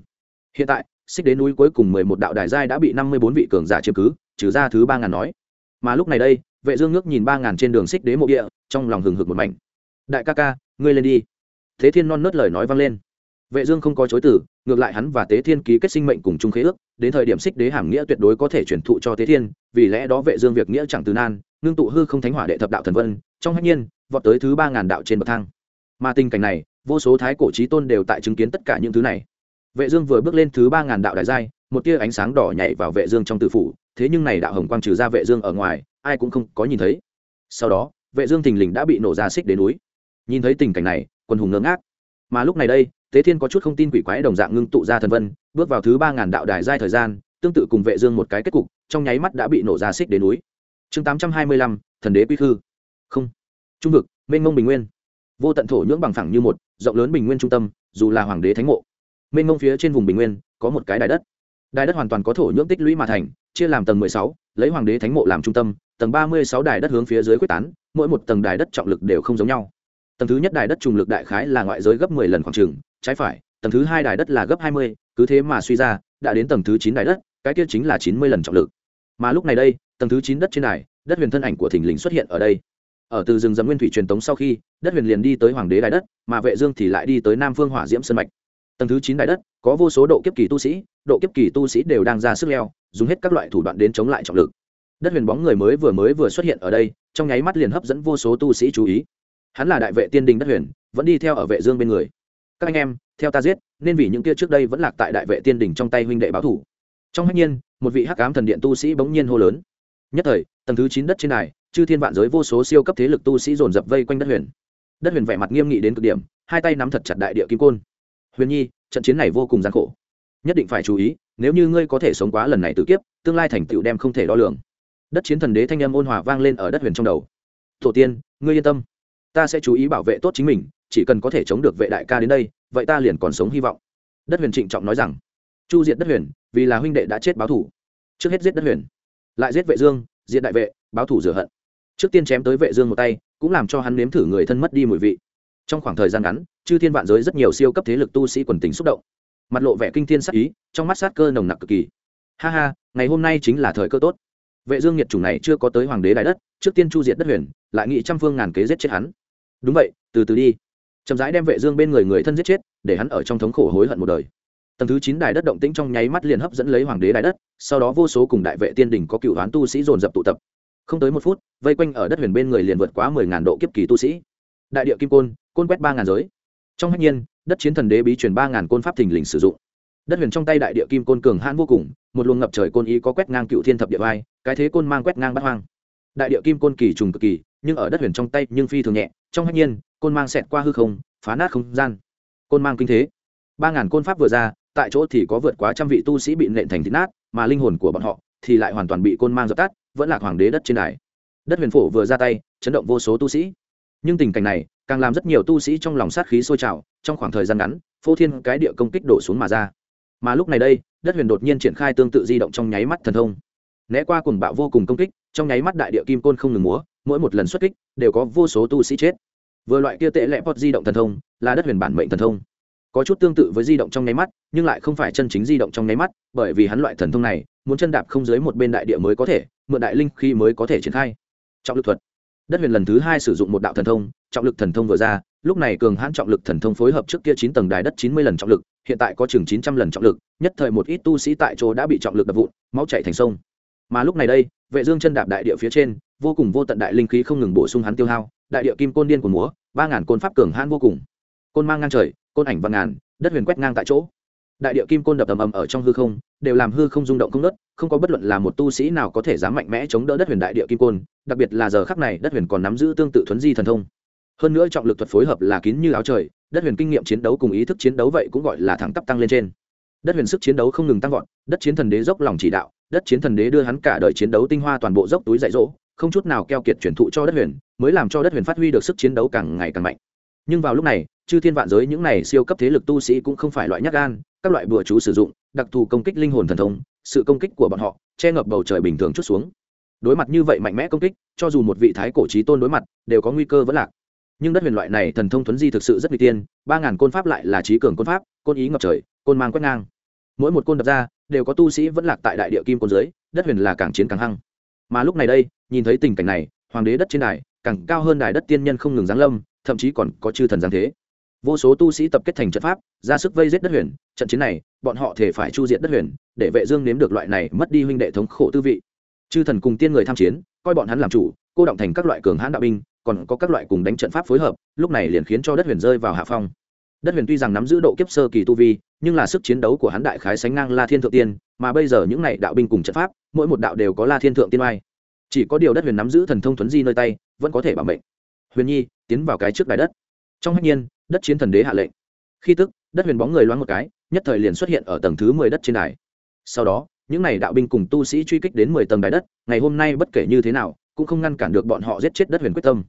Hiện tại, xích đến núi cuối cùng mười một đạo đại giai đã bị năm mươi bốn vị cường giả chiếm cứ, trừ ra thứ ba ngàn nói. Mà lúc này đây, vệ dương ngước nhìn ba ngàn trên đường xích đế mộ địa, trong lòng hừng hực một mảnh. Đại ca ca, ngươi lên đi. Thế thiên non nớt lời nói vang lên vệ dương không có chối từ, ngược lại hắn và tế thiên ký kết sinh mệnh cùng chung khế ước, đến thời điểm xích đế hàm nghĩa tuyệt đối có thể chuyển thụ cho tế thiên, vì lẽ đó vệ dương việc nghĩa chẳng từ nan nương tụ hư không thánh hỏa đệ thập đạo thần vân, trong hắc nhiên, vọt tới thứ ba ngàn đạo trên bậc thang. Mà tình cảnh này, vô số thái cổ trí tôn đều tại chứng kiến tất cả những thứ này. Vệ dương vừa bước lên thứ ba ngàn đạo đại giai, một tia ánh sáng đỏ nhảy vào vệ dương trong tử phủ, thế nhưng này đạo hồng quang trừ ra vệ dương ở ngoài, ai cũng không có nhìn thấy. Sau đó, vệ dương thình lình đã bị nổ ra xích đế núi. Nhìn thấy tình cảnh này quân hùng ngơ ngác. Mà lúc này đây tế thiên có chút không tin quỷ quái đồng dạng ngưng tụ ra thần vân bước vào thứ ba ngàn đạo đài giai thời gian tương tự cùng vệ dương một cái kết cục trong nháy mắt đã bị nổ ra xích đến núi. Chương 825, thần đế quy khư. Không. Trung vực mênh mông bình nguyên. Vô tận thổ nhưỡng bằng phẳng như một rộng lớn bình nguyên trung tâm dù là hoàng đế thánh mộ. Mênh mông phía trên vùng bình nguyên có một cái đài đất. Đài đất hoàn toàn có thổ nhưỡng tích lũy mà thành chia làm tầng mười sáu lấy hoàng đế thánh mộ làm trung tâm tầng ba mươi sáu đài đất hướng phía dưới quyết tán mỗi một tầng đài đất trọng lực đều không giống nhau. Tầng thứ nhất đài đất trùng lực đại khái là ngoại giới gấp mười lần khoảng trừng trái phải, tầng thứ hai đài đất là gấp hai mươi, cứ thế mà suy ra, đã đến tầng thứ chín đài đất, cái kia chính là chín mươi lần trọng lực. Mà lúc này đây, tầng thứ chín đất trên đài, đất huyền thân ảnh của thình lình xuất hiện ở đây. Ở từ rừng dầm nguyên thủy truyền tống sau khi, đất huyền liền đi tới hoàng đế đài đất, mà vệ dương thì lại đi tới nam phương hỏa diễm sơn mạch. Tầng thứ chín đài đất, có vô số độ kiếp kỳ tu sĩ, độ kiếp kỳ tu sĩ đều đang ra sức leo, dùng hết các loại thủ đoạn đến chống lại trọng lực. Đất huyền bóng người mới vừa mới vừa xuất hiện ở đây, trong nháy mắt liền hấp dẫn vô số tu sĩ chú ý. Hắn là đại vệ tiên đình đất huyền, vẫn đi theo ở vệ dương bên người các anh em, theo ta giết, nên vì những kia trước đây vẫn lạc tại đại vệ tiên đình trong tay huynh đệ báo thủ. Trong hách nhiên, một vị hắc ám thần điện tu sĩ bỗng nhiên hô lớn. Nhất thời, tầng thứ chín đất trên này chư thiên vạn giới vô số siêu cấp thế lực tu sĩ dồn dập vây quanh đất huyền. Đất huyền vẻ mặt nghiêm nghị đến cực điểm, hai tay nắm thật chặt đại địa kim côn. Huyền nhi, trận chiến này vô cùng gian khổ. Nhất định phải chú ý, nếu như ngươi có thể sống quá lần này tự kiếp, tương lai thành tựu đem không thể đo lường. Đất chiến thần đế thanh âm ôn hòa vang lên ở đất huyền trong đầu. Tổ tiên, ngươi yên tâm. Ta sẽ chú ý bảo vệ tốt chính mình chỉ cần có thể chống được vệ đại ca đến đây, vậy ta liền còn sống hy vọng. Đất huyền trịnh trọng nói rằng. Chu diệt đất huyền, vì là huynh đệ đã chết báo thủ. Trước hết giết đất huyền, lại giết vệ dương, diệt đại vệ, báo thủ rửa hận. Trước tiên chém tới vệ dương một tay, cũng làm cho hắn nếm thử người thân mất đi mùi vị. Trong khoảng thời gian ngắn, chư thiên vạn giới rất nhiều siêu cấp thế lực tu sĩ quần tình xúc động. Mặt lộ vẻ kinh thiên sắc ý, trong mắt sát cơ nồng nặc cực kỳ. Ha ha, ngày hôm nay chính là thời cơ tốt. Vệ dương nhiệt chủng này chưa có tới hoàng đế đại đất, trước tiên chu diệt đất huyền, lại nghị trăm phương ngàn kế giết chết hắn. Đúng vậy, từ từ đi chậm rãi đem vệ dương bên người người thân giết chết, để hắn ở trong thống khổ hối hận một đời. Tầng thứ chín đài đất động tĩnh trong nháy mắt liền hấp dẫn lấy hoàng đế đại đất, sau đó vô số cùng đại vệ tiên đỉnh có cựu đoán tu sĩ dồn dập tụ tập. Không tới một phút, vây quanh ở đất huyền bên người liền vượt quá mười ngàn độ kiếp kỳ tu sĩ. Đại địa kim côn côn quét ba ngàn giới. Trong hách nhiên, đất chiến thần đế bí truyền ba ngàn côn pháp thình lình sử dụng. Đất huyền trong tay đại địa kim côn cường hãn vô cùng, một luồng ngập trời côn ý có quét ngang cựu thiên thập địa vai, cái thế côn mang quét ngang bát hoang. Đại địa kim côn kỳ trùng cực kỳ, nhưng ở đất huyền trong tay nhưng phi thường nhẹ, trong hách nhiên côn mang xẹt qua hư không, phá nát không gian. Côn mang kinh thế. Ba ngàn côn pháp vừa ra, tại chỗ thì có vượt quá trăm vị tu sĩ bị nện thành thịt nát, mà linh hồn của bọn họ thì lại hoàn toàn bị côn mang dập tắt, vẫn là hoàng đế đất trên đài. Đất huyền phổ vừa ra tay, chấn động vô số tu sĩ. Nhưng tình cảnh này càng làm rất nhiều tu sĩ trong lòng sát khí sôi trào, trong khoảng thời gian ngắn, phô thiên cái địa công kích đổ xuống mà ra. Mà lúc này đây, đất huyền đột nhiên triển khai tương tự di động trong nháy mắt thần thông. Né qua cùng bạo vô cùng công kích, trong nháy mắt đại địa kim côn không ngừng múa, mỗi một lần xuất kích đều có vô số tu sĩ chết vừa loại kia tệ lẽ pot di động thần thông, là đất huyền bản mệnh thần thông. Có chút tương tự với di động trong nháy mắt, nhưng lại không phải chân chính di động trong nháy mắt, bởi vì hắn loại thần thông này, muốn chân đạp không dưới một bên đại địa mới có thể, mượn đại linh khi mới có thể triển khai. Trọng lực thuật. Đất huyền lần thứ hai sử dụng một đạo thần thông, trọng lực thần thông vừa ra, lúc này cường hãn trọng lực thần thông phối hợp trước kia chín tầng đài đất chín mươi lần trọng lực, hiện tại có chừng chín trăm lần trọng lực, nhất thời một ít tu sĩ tại chỗ đã bị trọng lực đập vụn, máu chạy thành sông mà lúc này đây, vệ dương chân đạp đại địa phía trên, vô cùng vô tận đại linh khí không ngừng bổ sung hắn tiêu hao, đại địa kim côn điên của múa, ba ngàn côn pháp cường hãn vô cùng. Côn mang ngang trời, côn ảnh vạn ngàn, đất huyền quét ngang tại chỗ. Đại địa kim côn đập ầm ầm ở trong hư không, đều làm hư không rung động không nớt không có bất luận là một tu sĩ nào có thể dám mạnh mẽ chống đỡ đất huyền đại địa kim côn, đặc biệt là giờ khắc này đất huyền còn nắm giữ tương tự thuấn di thần thông. Hơn nữa trọng lực thuật phối hợp là kín như áo trời, đất huyền kinh nghiệm chiến đấu cùng ý thức chiến đấu vậy cũng gọi là thẳng tắp tăng lên trên. Đất huyền sức chiến đấu không ngừng tăng vọt, đất chiến thần đế dốc lòng chỉ đạo đất chiến thần đế đưa hắn cả đời chiến đấu tinh hoa toàn bộ dốc túi dạy dỗ, không chút nào keo kiệt truyền thụ cho đất huyền, mới làm cho đất huyền phát huy được sức chiến đấu càng ngày càng mạnh. Nhưng vào lúc này, chư thiên vạn giới những này siêu cấp thế lực tu sĩ cũng không phải loại nhát gan, các loại bùa chú sử dụng, đặc thù công kích linh hồn thần thông, sự công kích của bọn họ, che ngập bầu trời bình thường chút xuống. Đối mặt như vậy mạnh mẽ công kích, cho dù một vị thái cổ trí tôn đối mặt, đều có nguy cơ vẫn lạc. Nhưng đất huyền loại này thần thông thuấn di thực sự rất nguy tiên, ba ngàn côn pháp lại là trí cường côn pháp, côn ý ngập trời, côn mang quét ngang. Mỗi một côn đập ra đều có tu sĩ vẫn lạc tại đại địa kim côn dưới, đất huyền là càng chiến càng hăng. Mà lúc này đây, nhìn thấy tình cảnh này, hoàng đế đất trên đài, càng cao hơn đài đất tiên nhân không ngừng giáng lâm, thậm chí còn có chư thần giáng thế. Vô số tu sĩ tập kết thành trận pháp, ra sức vây giết đất huyền, trận chiến này, bọn họ thể phải chu diệt đất huyền, để vệ dương nếm được loại này mất đi huynh đệ thống khổ tư vị. Chư thần cùng tiên người tham chiến, coi bọn hắn làm chủ, cô động thành các loại cường hãn đạo binh, còn có các loại cùng đánh trận pháp phối hợp, lúc này liền khiến cho đất huyền rơi vào hạ phong đất huyền tuy rằng nắm giữ độ kiếp sơ kỳ tu vi, nhưng là sức chiến đấu của hắn đại khái sánh ngang la thiên thượng tiên, mà bây giờ những này đạo binh cùng trận pháp, mỗi một đạo đều có la thiên thượng tiên oai. Chỉ có điều đất huyền nắm giữ thần thông thuấn di nơi tay, vẫn có thể bảo mệnh. Huyền nhi, tiến vào cái trước đài đất. Trong hạnh nhiên, đất chiến thần đế hạ lệnh. Khi tức, đất huyền bóng người loáng một cái, nhất thời liền xuất hiện ở tầng thứ mười đất trên đài. Sau đó, những n à y đạo binh cùng tu sĩ truy kích đến mười tầng đài đất, ngày hôm nay bất kể như thế nào, cũng không ngăn cản được bọn họ giết chết đất huyền quyết tâm.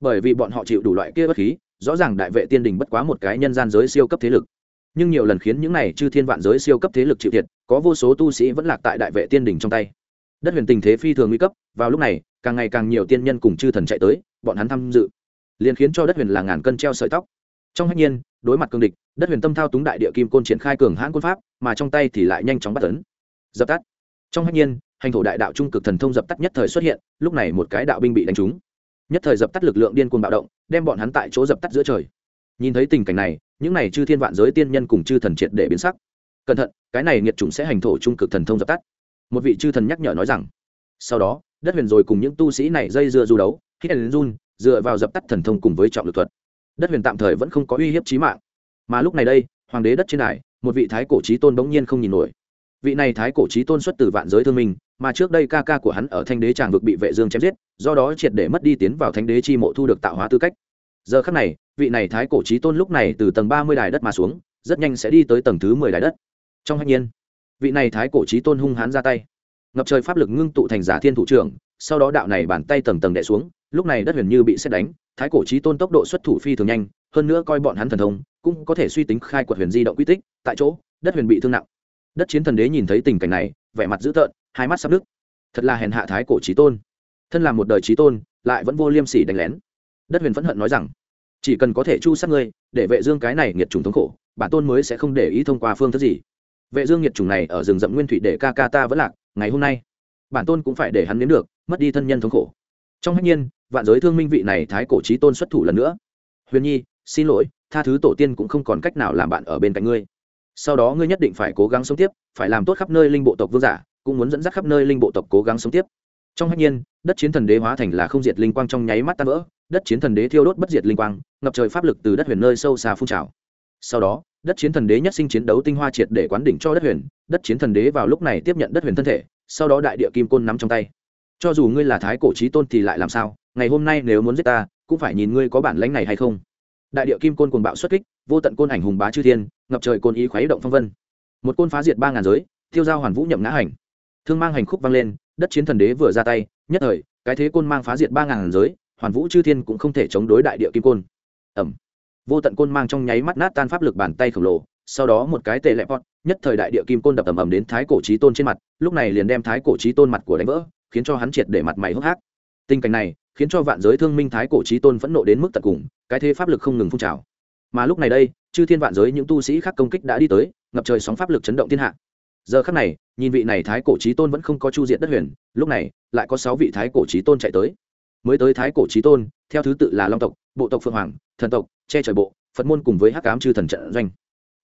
Bởi vì bọn họ chịu đủ loại kia bất khí rõ ràng đại vệ tiên đình bất quá một cái nhân gian giới siêu cấp thế lực. Nhưng nhiều lần khiến những này chư thiên vạn giới siêu cấp thế lực chịu thiệt, có vô số tu sĩ vẫn lạc tại đại vệ tiên đình trong tay. Đất huyền tình thế phi thường nguy cấp, vào lúc này, càng ngày càng nhiều tiên nhân cùng chư thần chạy tới, bọn hắn tham dự, liền khiến cho đất huyền là ngàn cân treo sợi tóc. Trong hách nhiên, đối mặt cương địch, đất huyền tâm thao túng đại địa kim côn triển khai cường hãn quân pháp, mà trong tay thì lại nhanh chóng bắt tấn. Dập tắt. Trong hách nhiên, hành thổ đại đạo trung cực thần thông dập tắt nhất thời xuất hiện, lúc này một cái đạo binh bị đánh trúng nhất thời dập tắt lực lượng điên cuồng bạo động, đem bọn hắn tại chỗ dập tắt giữa trời. Nhìn thấy tình cảnh này, những này chư thiên vạn giới tiên nhân cùng chư thần triệt để biến sắc. Cẩn thận, cái này nghiệt chủng sẽ hành thổ trung cực thần thông dập tắt. Một vị chư thần nhắc nhở nói rằng, sau đó, đất huyền rồi cùng những tu sĩ này dây dưa du đấu, hít đến run, dựa vào dập tắt thần thông cùng với trọng lực thuật. Đất huyền tạm thời vẫn không có uy hiếp chí mạng. Mà lúc này đây, hoàng đế đất trên đài, một vị thái cổ trí tôn bỗng nhiên không nhìn nổi. Vị này thái cổ trí tôn xuất từ vạn giới thương minh mà trước đây ca ca của hắn ở thanh đế tràng vực bị vệ dương chém giết, do đó triệt để mất đi tiến vào thanh đế chi mộ thu được tạo hóa tư cách. Giờ khắc này, vị này thái cổ chí tôn lúc này từ tầng ba mươi đài đất mà xuống, rất nhanh sẽ đi tới tầng thứ mười đài đất. Trong hạnh nhiên, vị này thái cổ chí tôn hung hãn ra tay. Ngập trời pháp lực ngưng tụ thành giả thiên thủ trưởng, sau đó đạo này bàn tay tầng tầng đè xuống, lúc này đất huyền như bị xét đánh, thái cổ chí tôn tốc độ xuất thủ phi thường nhanh, hơn nữa coi bọn hắn thần thông, cũng có thể suy tính khai quật huyền di động quy tích, tại chỗ, đất huyền bị thương nặng. Đất chiến thần đế nhìn thấy tình cảnh này vẻ mặt dữ tợn, hai mắt sắp đứt thật là hèn hạ thái cổ trí tôn. Thân làm một đời trí tôn, lại vẫn vô liêm sỉ đánh lén. Đất huyền phẫn hận nói rằng, chỉ cần có thể chu sát ngươi, để vệ dương cái này nghiệt trùng thống khổ, bản tôn mới sẽ không để ý thông qua phương thức gì. Vệ dương nghiệt trùng này ở rừng rậm nguyên thủy để ca ca ta vẫn lạc, ngày hôm nay, bản tôn cũng phải để hắn nếm được, mất đi thân nhân thống khổ. Trong hách nhiên, vạn giới thương minh vị này thái cổ trí tôn xuất thủ lần nữa. Huyền nhi, xin lỗi, tha thứ tổ tiên cũng không còn cách nào làm bạn ở bên cạnh ngươi sau đó ngươi nhất định phải cố gắng sống tiếp, phải làm tốt khắp nơi linh bộ tộc vương giả, cũng muốn dẫn dắt khắp nơi linh bộ tộc cố gắng sống tiếp. Trong hạnh nhiên, đất chiến thần đế hóa thành là không diệt linh quang trong nháy mắt tan vỡ, đất chiến thần đế thiêu đốt bất diệt linh quang, ngập trời pháp lực từ đất huyền nơi sâu xa phun trào. Sau đó, đất chiến thần đế nhất sinh chiến đấu tinh hoa triệt để quán đỉnh cho đất huyền, đất chiến thần đế vào lúc này tiếp nhận đất huyền thân thể, sau đó đại địa kim côn nắm trong tay. Cho dù ngươi là thái cổ trí tôn thì lại làm sao? Ngày hôm nay nếu muốn giết ta, cũng phải nhìn ngươi có bản lãnh này hay không? Đại địa kim côn cuồng bạo xuất kích, vô tận côn ảnh hùng bá chư thiên, ngập trời côn ý khuấy động phong vân. Một côn phá diệt ba ngàn giới tiêu giao hoàn vũ nhậm ngã hành. Thương mang hành khúc vang lên, đất chiến thần đế vừa ra tay, nhất thời, cái thế côn mang phá diệt ba ngàn giới, hoàn vũ chư thiên cũng không thể chống đối đại địa kim côn. Ẩm. Vô tận côn mang trong nháy mắt nát tan pháp lực bàn tay khổng lồ, sau đó một cái tệ lẹp pot nhất thời đại địa kim côn đập ầm ầm đến thái cổ trí tôn trên mặt, lúc này liền đem thái cổ trí tôn mặt của đánh vỡ, khiến cho hắn triệt để mặt mày hốc hác. Tình cảnh này khiến cho vạn giới thương minh thái cổ trí tôn phẫn nộ đến mức tận cùng, cái thế pháp lực không ngừng phun trào. Mà lúc này đây, chư thiên vạn giới những tu sĩ khác công kích đã đi tới, ngập trời sóng pháp lực chấn động thiên hạ. Giờ khắc này, nhìn vị này thái cổ trí tôn vẫn không có chu diện đất huyền, lúc này, lại có sáu vị thái cổ trí tôn chạy tới. Mới tới thái cổ trí tôn, theo thứ tự là long tộc, bộ tộc phượng hoàng, thần tộc, che trời bộ, phật môn cùng với hắc cám chư thần trận doanh.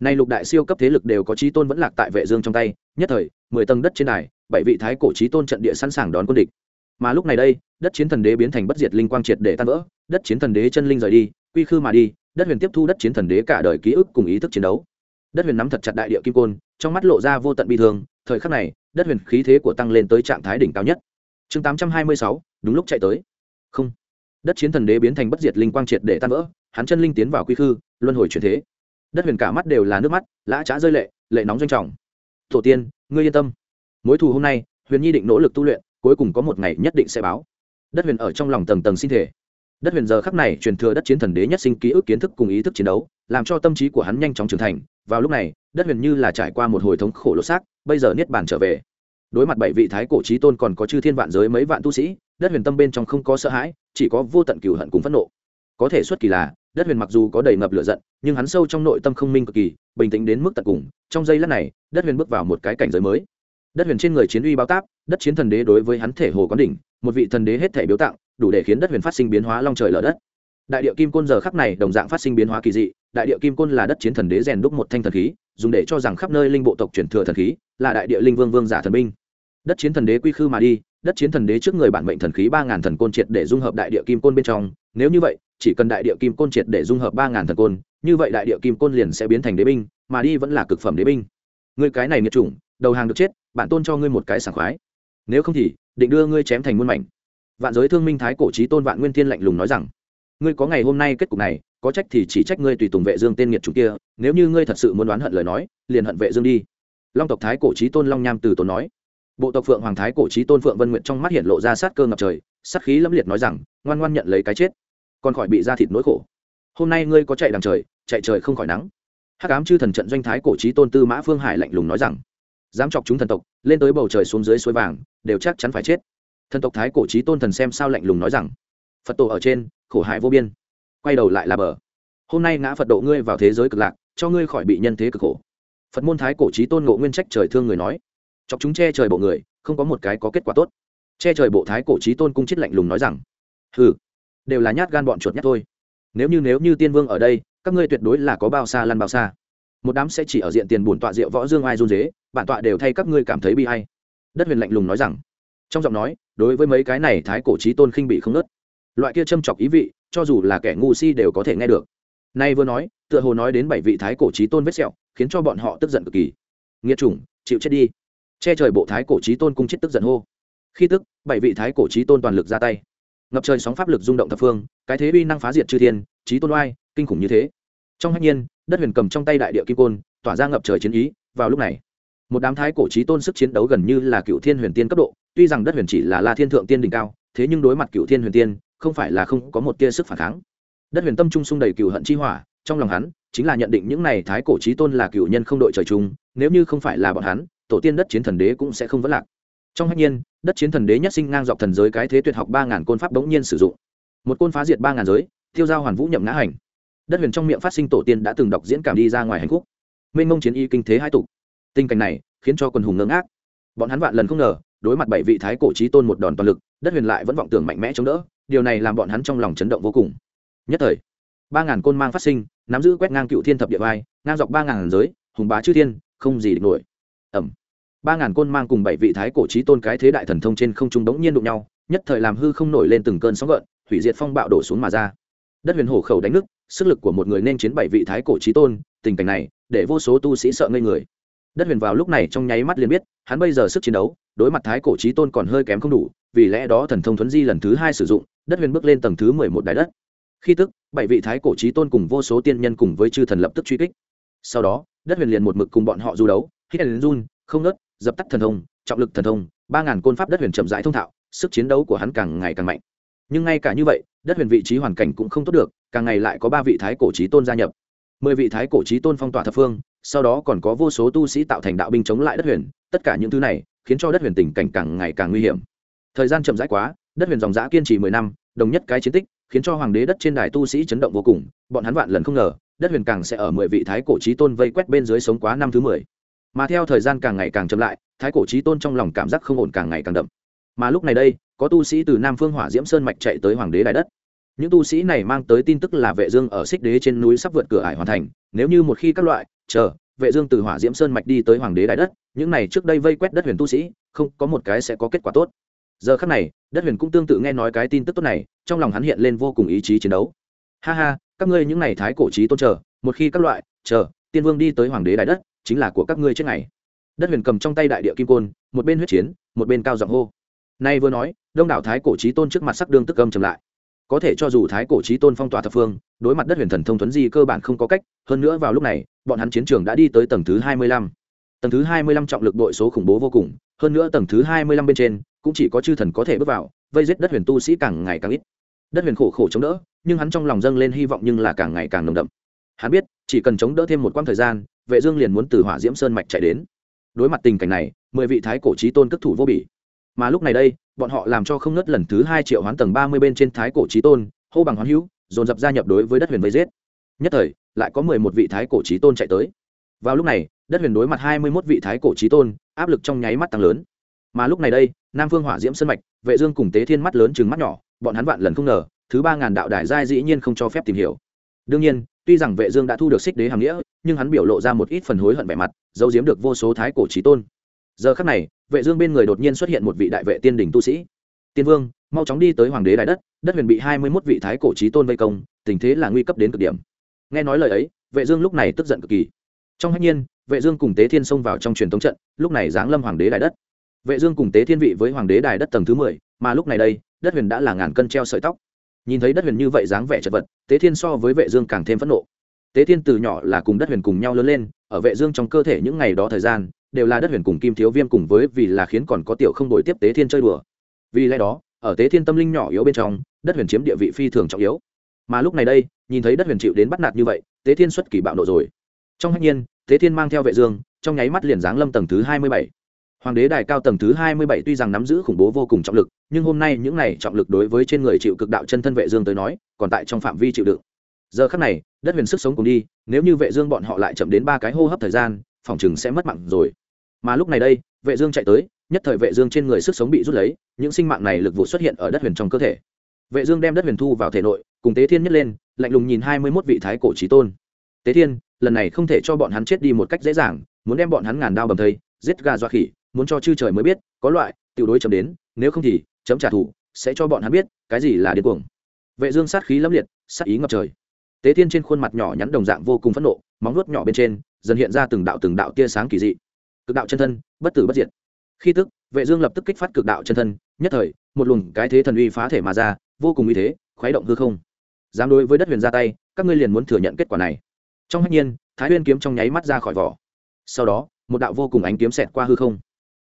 Nay lục đại siêu cấp thế lực đều có trí tôn vẫn lạc tại vệ dương trong tay, nhất thời, mười tầng đất trên đài, bảy vị thái cổ trí tôn trận địa sẵn sàng đón quân địch mà lúc này đây, đất chiến thần đế biến thành bất diệt linh quang triệt để tan vỡ, đất chiến thần đế chân linh rời đi, quy khư mà đi, đất huyền tiếp thu đất chiến thần đế cả đời ký ức cùng ý thức chiến đấu. Đất huyền nắm thật chặt đại địa kim côn, trong mắt lộ ra vô tận bi thương, thời khắc này, đất huyền khí thế của tăng lên tới trạng thái đỉnh cao nhất. Chương tám trăm hai mươi sáu, đúng lúc chạy tới. Không. Đất chiến thần đế biến thành bất diệt linh quang triệt để tan vỡ, hắn chân linh tiến vào quy khư, luân hồi chuyển thế. Đất huyền cả mắt đều là nước mắt, lã trá rơi lệ lệ nóng doanh trọng. Tổ tiên, ngươi yên tâm. Mối thù hôm nay, huyền nhi định nỗ lực tu luyện cuối cùng có một ngày nhất định sẽ báo. Đất huyền ở trong lòng tầng tầng sinh thể đất huyền giờ khắc này truyền thừa đất chiến thần đế nhất sinh ký ức kiến thức cùng ý thức chiến đấu, làm cho tâm trí của hắn nhanh chóng trưởng thành. Vào lúc này, đất huyền như là trải qua một hồi thống khổ lột xác, bây giờ niết bàn trở về. Đối mặt bảy vị thái cổ trí tôn còn có chư thiên vạn giới mấy vạn tu sĩ, đất huyền tâm bên trong không có sợ hãi, chỉ có vô tận cửu hận cùng phẫn nộ. Có thể xuất kỳ là, đất huyền mặc dù có đầy ngập lửa giận, nhưng hắn sâu trong nội tâm không minh cực kỳ, bình tĩnh đến mức tận cùng. Trong giây lát này, đất huyền bước vào một cái cảnh giới mới đất huyền trên người chiến uy báo táp, đất chiến thần đế đối với hắn thể hồ quán đỉnh, một vị thần đế hết thể biếu tặng, đủ để khiến đất huyền phát sinh biến hóa long trời lở đất. Đại địa kim côn giờ khắc này đồng dạng phát sinh biến hóa kỳ dị, đại địa kim côn là đất chiến thần đế rèn đúc một thanh thần khí, dùng để cho rằng khắp nơi linh bộ tộc chuyển thừa thần khí, là đại địa linh vương vương giả thần binh. Đất chiến thần đế quy khư mà đi, đất chiến thần đế trước người bản mệnh thần khí ba ngàn thần côn triệt để dung hợp đại địa kim côn bên trong, nếu như vậy, chỉ cần đại địa kim côn triệt để dung hợp ba ngàn thần côn, như vậy đại địa kim côn liền sẽ biến thành đế binh, mà đi vẫn là cực phẩm đế binh. Người cái này nghiệt chủng đầu hàng được chết, bản tôn cho ngươi một cái sảng khoái. Nếu không thì, định đưa ngươi chém thành muôn mảnh. Vạn giới thương minh thái cổ trí tôn vạn nguyên thiên lạnh lùng nói rằng, ngươi có ngày hôm nay kết cục này, có trách thì chỉ trách ngươi tùy tùng vệ dương tên nghiệt chủ kia, nếu như ngươi thật sự muốn đoán hận lời nói, liền hận vệ dương đi. Long tộc thái cổ trí tôn long nham từ tốn nói. Bộ tộc phượng hoàng thái cổ trí tôn phượng vân nguyện trong mắt hiện lộ ra sát cơ ngập trời, sát khí lâm liệt nói rằng, ngoan ngoan nhận lấy cái chết, còn khỏi bị ra thịt nỗi khổ. Hôm nay ngươi có chạy đằng trời, chạy trời không khỏi nắng. Hắc ám chư thần trận doanh thái cổ trí tôn tư mã phương hải lạnh lùng nói rằng dám chọc chúng thần tộc, lên tới bầu trời xuống dưới suối vàng, đều chắc chắn phải chết. Thần tộc thái cổ trí tôn thần xem sao lạnh lùng nói rằng, phật tổ ở trên, khổ hại vô biên. Quay đầu lại là bờ. Hôm nay ngã phật độ ngươi vào thế giới cực lạc, cho ngươi khỏi bị nhân thế cực khổ. Phật môn thái cổ trí tôn ngộ nguyên trách trời thương người nói, chọc chúng che trời bộ người, không có một cái có kết quả tốt. Che trời bộ thái cổ trí tôn cung chết lạnh lùng nói rằng, hừ, đều là nhát gan bọn chuột nhát thôi. Nếu như nếu như tiên vương ở đây, các ngươi tuyệt đối là có bao xa lăn bao xa. Một đám sẽ chỉ ở diện tiền bổn tọa rượu võ dương ai run dế bản tọa đều thay các ngươi cảm thấy bi hay. Đất huyền lạnh lùng nói rằng. Trong giọng nói, đối với mấy cái này thái cổ trí tôn khinh bị không nớt loại kia châm chọc ý vị, cho dù là kẻ ngu si đều có thể nghe được. Nay vừa nói, tựa hồ nói đến bảy vị thái cổ trí tôn vết sẹo, khiến cho bọn họ tức giận cực kỳ. Nghiệt chủng, chịu chết đi. Che trời bộ thái cổ trí tôn cung chết tức giận hô. Khi tức, bảy vị thái cổ trí tôn toàn lực ra tay. Ngập trời sóng pháp lực rung động thập phương, cái thế uy năng phá diệt chư thiên, trí tôn oai, kinh khủng như thế. Trong hạnh nhiên, đất huyền cầm trong tay đại địa kim côn, tỏa ra ngập trời chiến ý, vào lúc này một đám thái cổ trí tôn sức chiến đấu gần như là cựu thiên huyền tiên cấp độ, tuy rằng đất huyền chỉ là la thiên thượng tiên đỉnh cao, thế nhưng đối mặt cựu thiên huyền tiên, không phải là không có một tia sức phản kháng. Đất huyền tâm trung sung đầy cựu hận chi hỏa, trong lòng hắn chính là nhận định những này thái cổ trí tôn là cựu nhân không đội trời chung, nếu như không phải là bọn hắn, tổ tiên đất chiến thần đế cũng sẽ không vất lạc. Trong hạnh nhiên, đất chiến thần đế nhất sinh ngang dọc thần giới cái thế tuyệt học ba ngàn côn pháp bỗng nhiên sử dụng. Một côn phá diệt ba ngàn giới tiêu giao hoàn vũ nhậm ngã hành. Đất huyền trong miệng phát sinh tổ tiên đã từng đọc diễn cảm đi ra ngoài hành khúc. Mênh mông chiến y kinh thế hai tục tình cảnh này khiến cho quần hùng ngưng ngác. Bọn hắn vạn lần không ngờ, đối mặt bảy vị thái cổ trí tôn một đòn toàn lực, đất huyền lại vẫn vọng tưởng mạnh mẽ chống đỡ, điều này làm bọn hắn trong lòng chấn động vô cùng. Nhất thời, ba ngàn côn mang phát sinh, nắm giữ quét ngang cựu thiên thập địa vai, ngang dọc ba ngàn giới, hùng bá chư thiên, không gì địch nổi. Ẩm ba ngàn côn mang cùng bảy vị thái cổ trí tôn cái thế đại thần thông trên không trung bỗng nhiên đụng nhau, nhất thời làm hư không nổi lên từng cơn sóng gợn, hủy diệt phong bạo đổ xuống mà ra. Đất huyền hổ khẩu đánh nước sức lực của một người nên chiến bảy vị thái cổ trí tôn, tình cảnh này để vô số tu sĩ sợ ngây người đất huyền vào lúc này trong nháy mắt liền biết, hắn bây giờ sức chiến đấu, đối mặt thái cổ trí tôn còn hơi kém không đủ, vì lẽ đó thần thông thuấn di lần thứ hai sử dụng, đất huyền bước lên tầng thứ mười một đài đất. Khi tức, bảy vị thái cổ trí tôn cùng vô số tiên nhân cùng với chư thần lập tức truy kích. Sau đó, đất huyền liền một mực cùng bọn họ du đấu, hít đến run, không nớt, dập tắt thần thông, trọng lực thần thông, ba ngàn côn pháp đất huyền chậm rãi thông thạo, sức chiến đấu của hắn càng ngày càng mạnh. Nhưng ngay cả như vậy, đất huyền vị trí hoàn cảnh cũng không tốt được, càng ngày lại có ba vị thái cổ trí tôn gia nhập. Mười vị thái cổ trí tôn phong tỏa thập phương sau đó còn có vô số tu sĩ tạo thành đạo binh chống lại đất huyền, tất cả những thứ này khiến cho đất huyền tình cảnh càng ngày càng nguy hiểm. Thời gian chậm rãi quá, đất huyền dòng giã kiên trì mười năm, đồng nhất cái chiến tích, khiến cho hoàng đế đất trên đài tu sĩ chấn động vô cùng, bọn hắn vạn lần không ngờ, đất huyền càng sẽ ở mười vị thái cổ trí tôn vây quét bên dưới sống quá năm thứ mười. Mà theo thời gian càng ngày càng chậm lại, thái cổ trí tôn trong lòng cảm giác không ổn càng ngày càng đậm. Mà lúc này đây, có tu sĩ từ nam phương hỏa diễm sơn mạch chạy tới hoàng đế đài đất. Những tu sĩ này mang tới tin tức là vệ dương ở xích đế trên núi sắp vượt cửa ải hoàn thành, nếu như một khi các loại chờ, vệ dương từ hỏa diễm sơn mạch đi tới hoàng đế đại đất, những này trước đây vây quét đất huyền tu sĩ, không có một cái sẽ có kết quả tốt. Giờ khắc này, đất huyền cũng tương tự nghe nói cái tin tức tốt này, trong lòng hắn hiện lên vô cùng ý chí chiến đấu. Ha ha, các ngươi những này thái cổ trí tôn chờ, một khi các loại, chờ, tiên vương đi tới hoàng đế đại đất, chính là của các ngươi trước ngày. Đất huyền cầm trong tay đại địa kim côn, một bên huyết chiến, một bên cao giọng hô. Nay vừa nói, đông đảo thái cổ trí tôn trước mặt sắc đương tức cầm trầm lại có thể cho dù thái cổ trí tôn phong tỏa thập phương, đối mặt đất huyền thần thông thuấn di cơ bản không có cách, hơn nữa vào lúc này, bọn hắn chiến trường đã đi tới tầng thứ hai mươi lăm. Tầng thứ hai mươi lăm trọng lực đội số khủng bố vô cùng, hơn nữa tầng thứ hai mươi lăm bên trên, cũng chỉ có chư thần có thể bước vào, vây giết đất huyền tu sĩ càng ngày càng ít. Đất huyền khổ khổ chống đỡ, nhưng hắn trong lòng dâng lên hy vọng nhưng là càng ngày càng nồng đậm. Hắn biết, chỉ cần chống đỡ thêm một quãng thời gian, vệ dương liền muốn từ hỏa diễm sơn mạch chạy đến. Đối mặt tình cảnh này, mười vị thái cổ trí tôn cất thủ vô bỉ. Mà lúc này đây bọn họ làm cho không ngất lần thứ hai triệu hoán tầng ba mươi bên trên thái cổ trí tôn, hô bằng hoán hữu, dồn dập gia nhập đối với đất huyền vây giết. Nhất thời, lại có mười một vị thái cổ trí tôn chạy tới. Vào lúc này, đất huyền đối mặt hai mươi mốt vị thái cổ trí tôn, áp lực trong nháy mắt tăng lớn. Mà lúc này đây, nam phương hỏa diễm sân mạch, vệ dương cùng tế thiên mắt lớn chừng mắt nhỏ, bọn hắn vạn lần không ngờ, thứ ba ngàn đạo đài giai dĩ nhiên không cho phép tìm hiểu. Đương nhiên, tuy rằng vệ dương đã thu được xích đế hàm nghĩa, nhưng hắn biểu lộ ra một ít phần hối hận vẻ mặt, giấu giếm được vô số thái cổ trí tôn giờ khắc này, vệ dương bên người đột nhiên xuất hiện một vị đại vệ tiên đỉnh tu sĩ. Tiên vương, mau chóng đi tới hoàng đế đại đất đất huyền bị hai mươi 21 vị thái cổ trí tôn vây công, tình thế là nguy cấp đến cực điểm. Nghe nói lời ấy, vệ dương lúc này tức giận cực kỳ. Trong hách nhiên, vệ dương cùng tế thiên xông vào trong truyền thống trận, lúc này giáng lâm hoàng đế đại đất. Vệ dương cùng tế thiên vị với hoàng đế đại đất tầng thứ mười, mà lúc này đây, đất huyền đã là ngàn cân treo sợi tóc. Nhìn thấy đất huyền như vậy dáng vẻ chật vật, tế thiên so với vệ dương càng thêm phẫn nộ. Tế thiên từ nhỏ là cùng đất huyền cùng nhau lớn lên, ở vệ dương trong cơ thể những ngày đó thời gian đều là đất huyền cùng kim thiếu viêm cùng với vì là khiến còn có tiểu không đổi tiếp tế thiên chơi đùa. Vì lẽ đó, ở tế thiên tâm linh nhỏ yếu bên trong, đất huyền chiếm địa vị phi thường trọng yếu. Mà lúc này đây, nhìn thấy đất huyền chịu đến bắt nạt như vậy, tế thiên xuất kỳ bạo nộ rồi. Trong hạnh nhiên, tế thiên mang theo vệ dương, trong nháy mắt liền giáng lâm tầng thứ hai mươi bảy. Hoàng đế đài cao tầng thứ hai mươi bảy tuy rằng nắm giữ khủng bố vô cùng trọng lực, nhưng hôm nay những này trọng lực đối với trên người chịu cực đạo chân thân vệ dương tới nói, còn tại trong phạm vi chịu đựng. Giờ khắc này, đất huyền sức sống cùng đi, nếu như vệ dương bọn họ lại chậm đến ba cái hô hấp thời gian, phòng chừng sẽ mất mạng rồi mà lúc này đây, vệ dương chạy tới, nhất thời vệ dương trên người sức sống bị rút lấy, những sinh mạng này lực vụ xuất hiện ở đất huyền trong cơ thể. Vệ dương đem đất huyền thu vào thể nội, cùng tế thiên nhất lên, lạnh lùng nhìn hai mươi mốt vị thái cổ chí tôn. Tế thiên, lần này không thể cho bọn hắn chết đi một cách dễ dàng, muốn đem bọn hắn ngàn đao bầm thây, giết gà dọa khỉ, muốn cho chư trời mới biết, có loại, tiểu đối chấm đến, nếu không thì, chấm trả thù, sẽ cho bọn hắn biết, cái gì là điên cuồng. Vệ dương sát khí lâm liệt, sát ý ngập trời. Tế thiên trên khuôn mặt nhỏ nhắn đồng dạng vô cùng phẫn nộ, móng nuốt nhỏ bên trên, dần hiện ra từng đạo từng đạo tia sáng kỳ dị cực đạo chân thân, bất tử bất diệt. Khi tức, vệ dương lập tức kích phát cực đạo chân thân, nhất thời, một luồng cái thế thần uy phá thể mà ra, vô cùng uy thế, khuấy động hư không. Dám đối với đất huyền ra tay, các ngươi liền muốn thừa nhận kết quả này. Trong hách nhiên, thái huyên kiếm trong nháy mắt ra khỏi vỏ. Sau đó, một đạo vô cùng ánh kiếm xẹt qua hư không.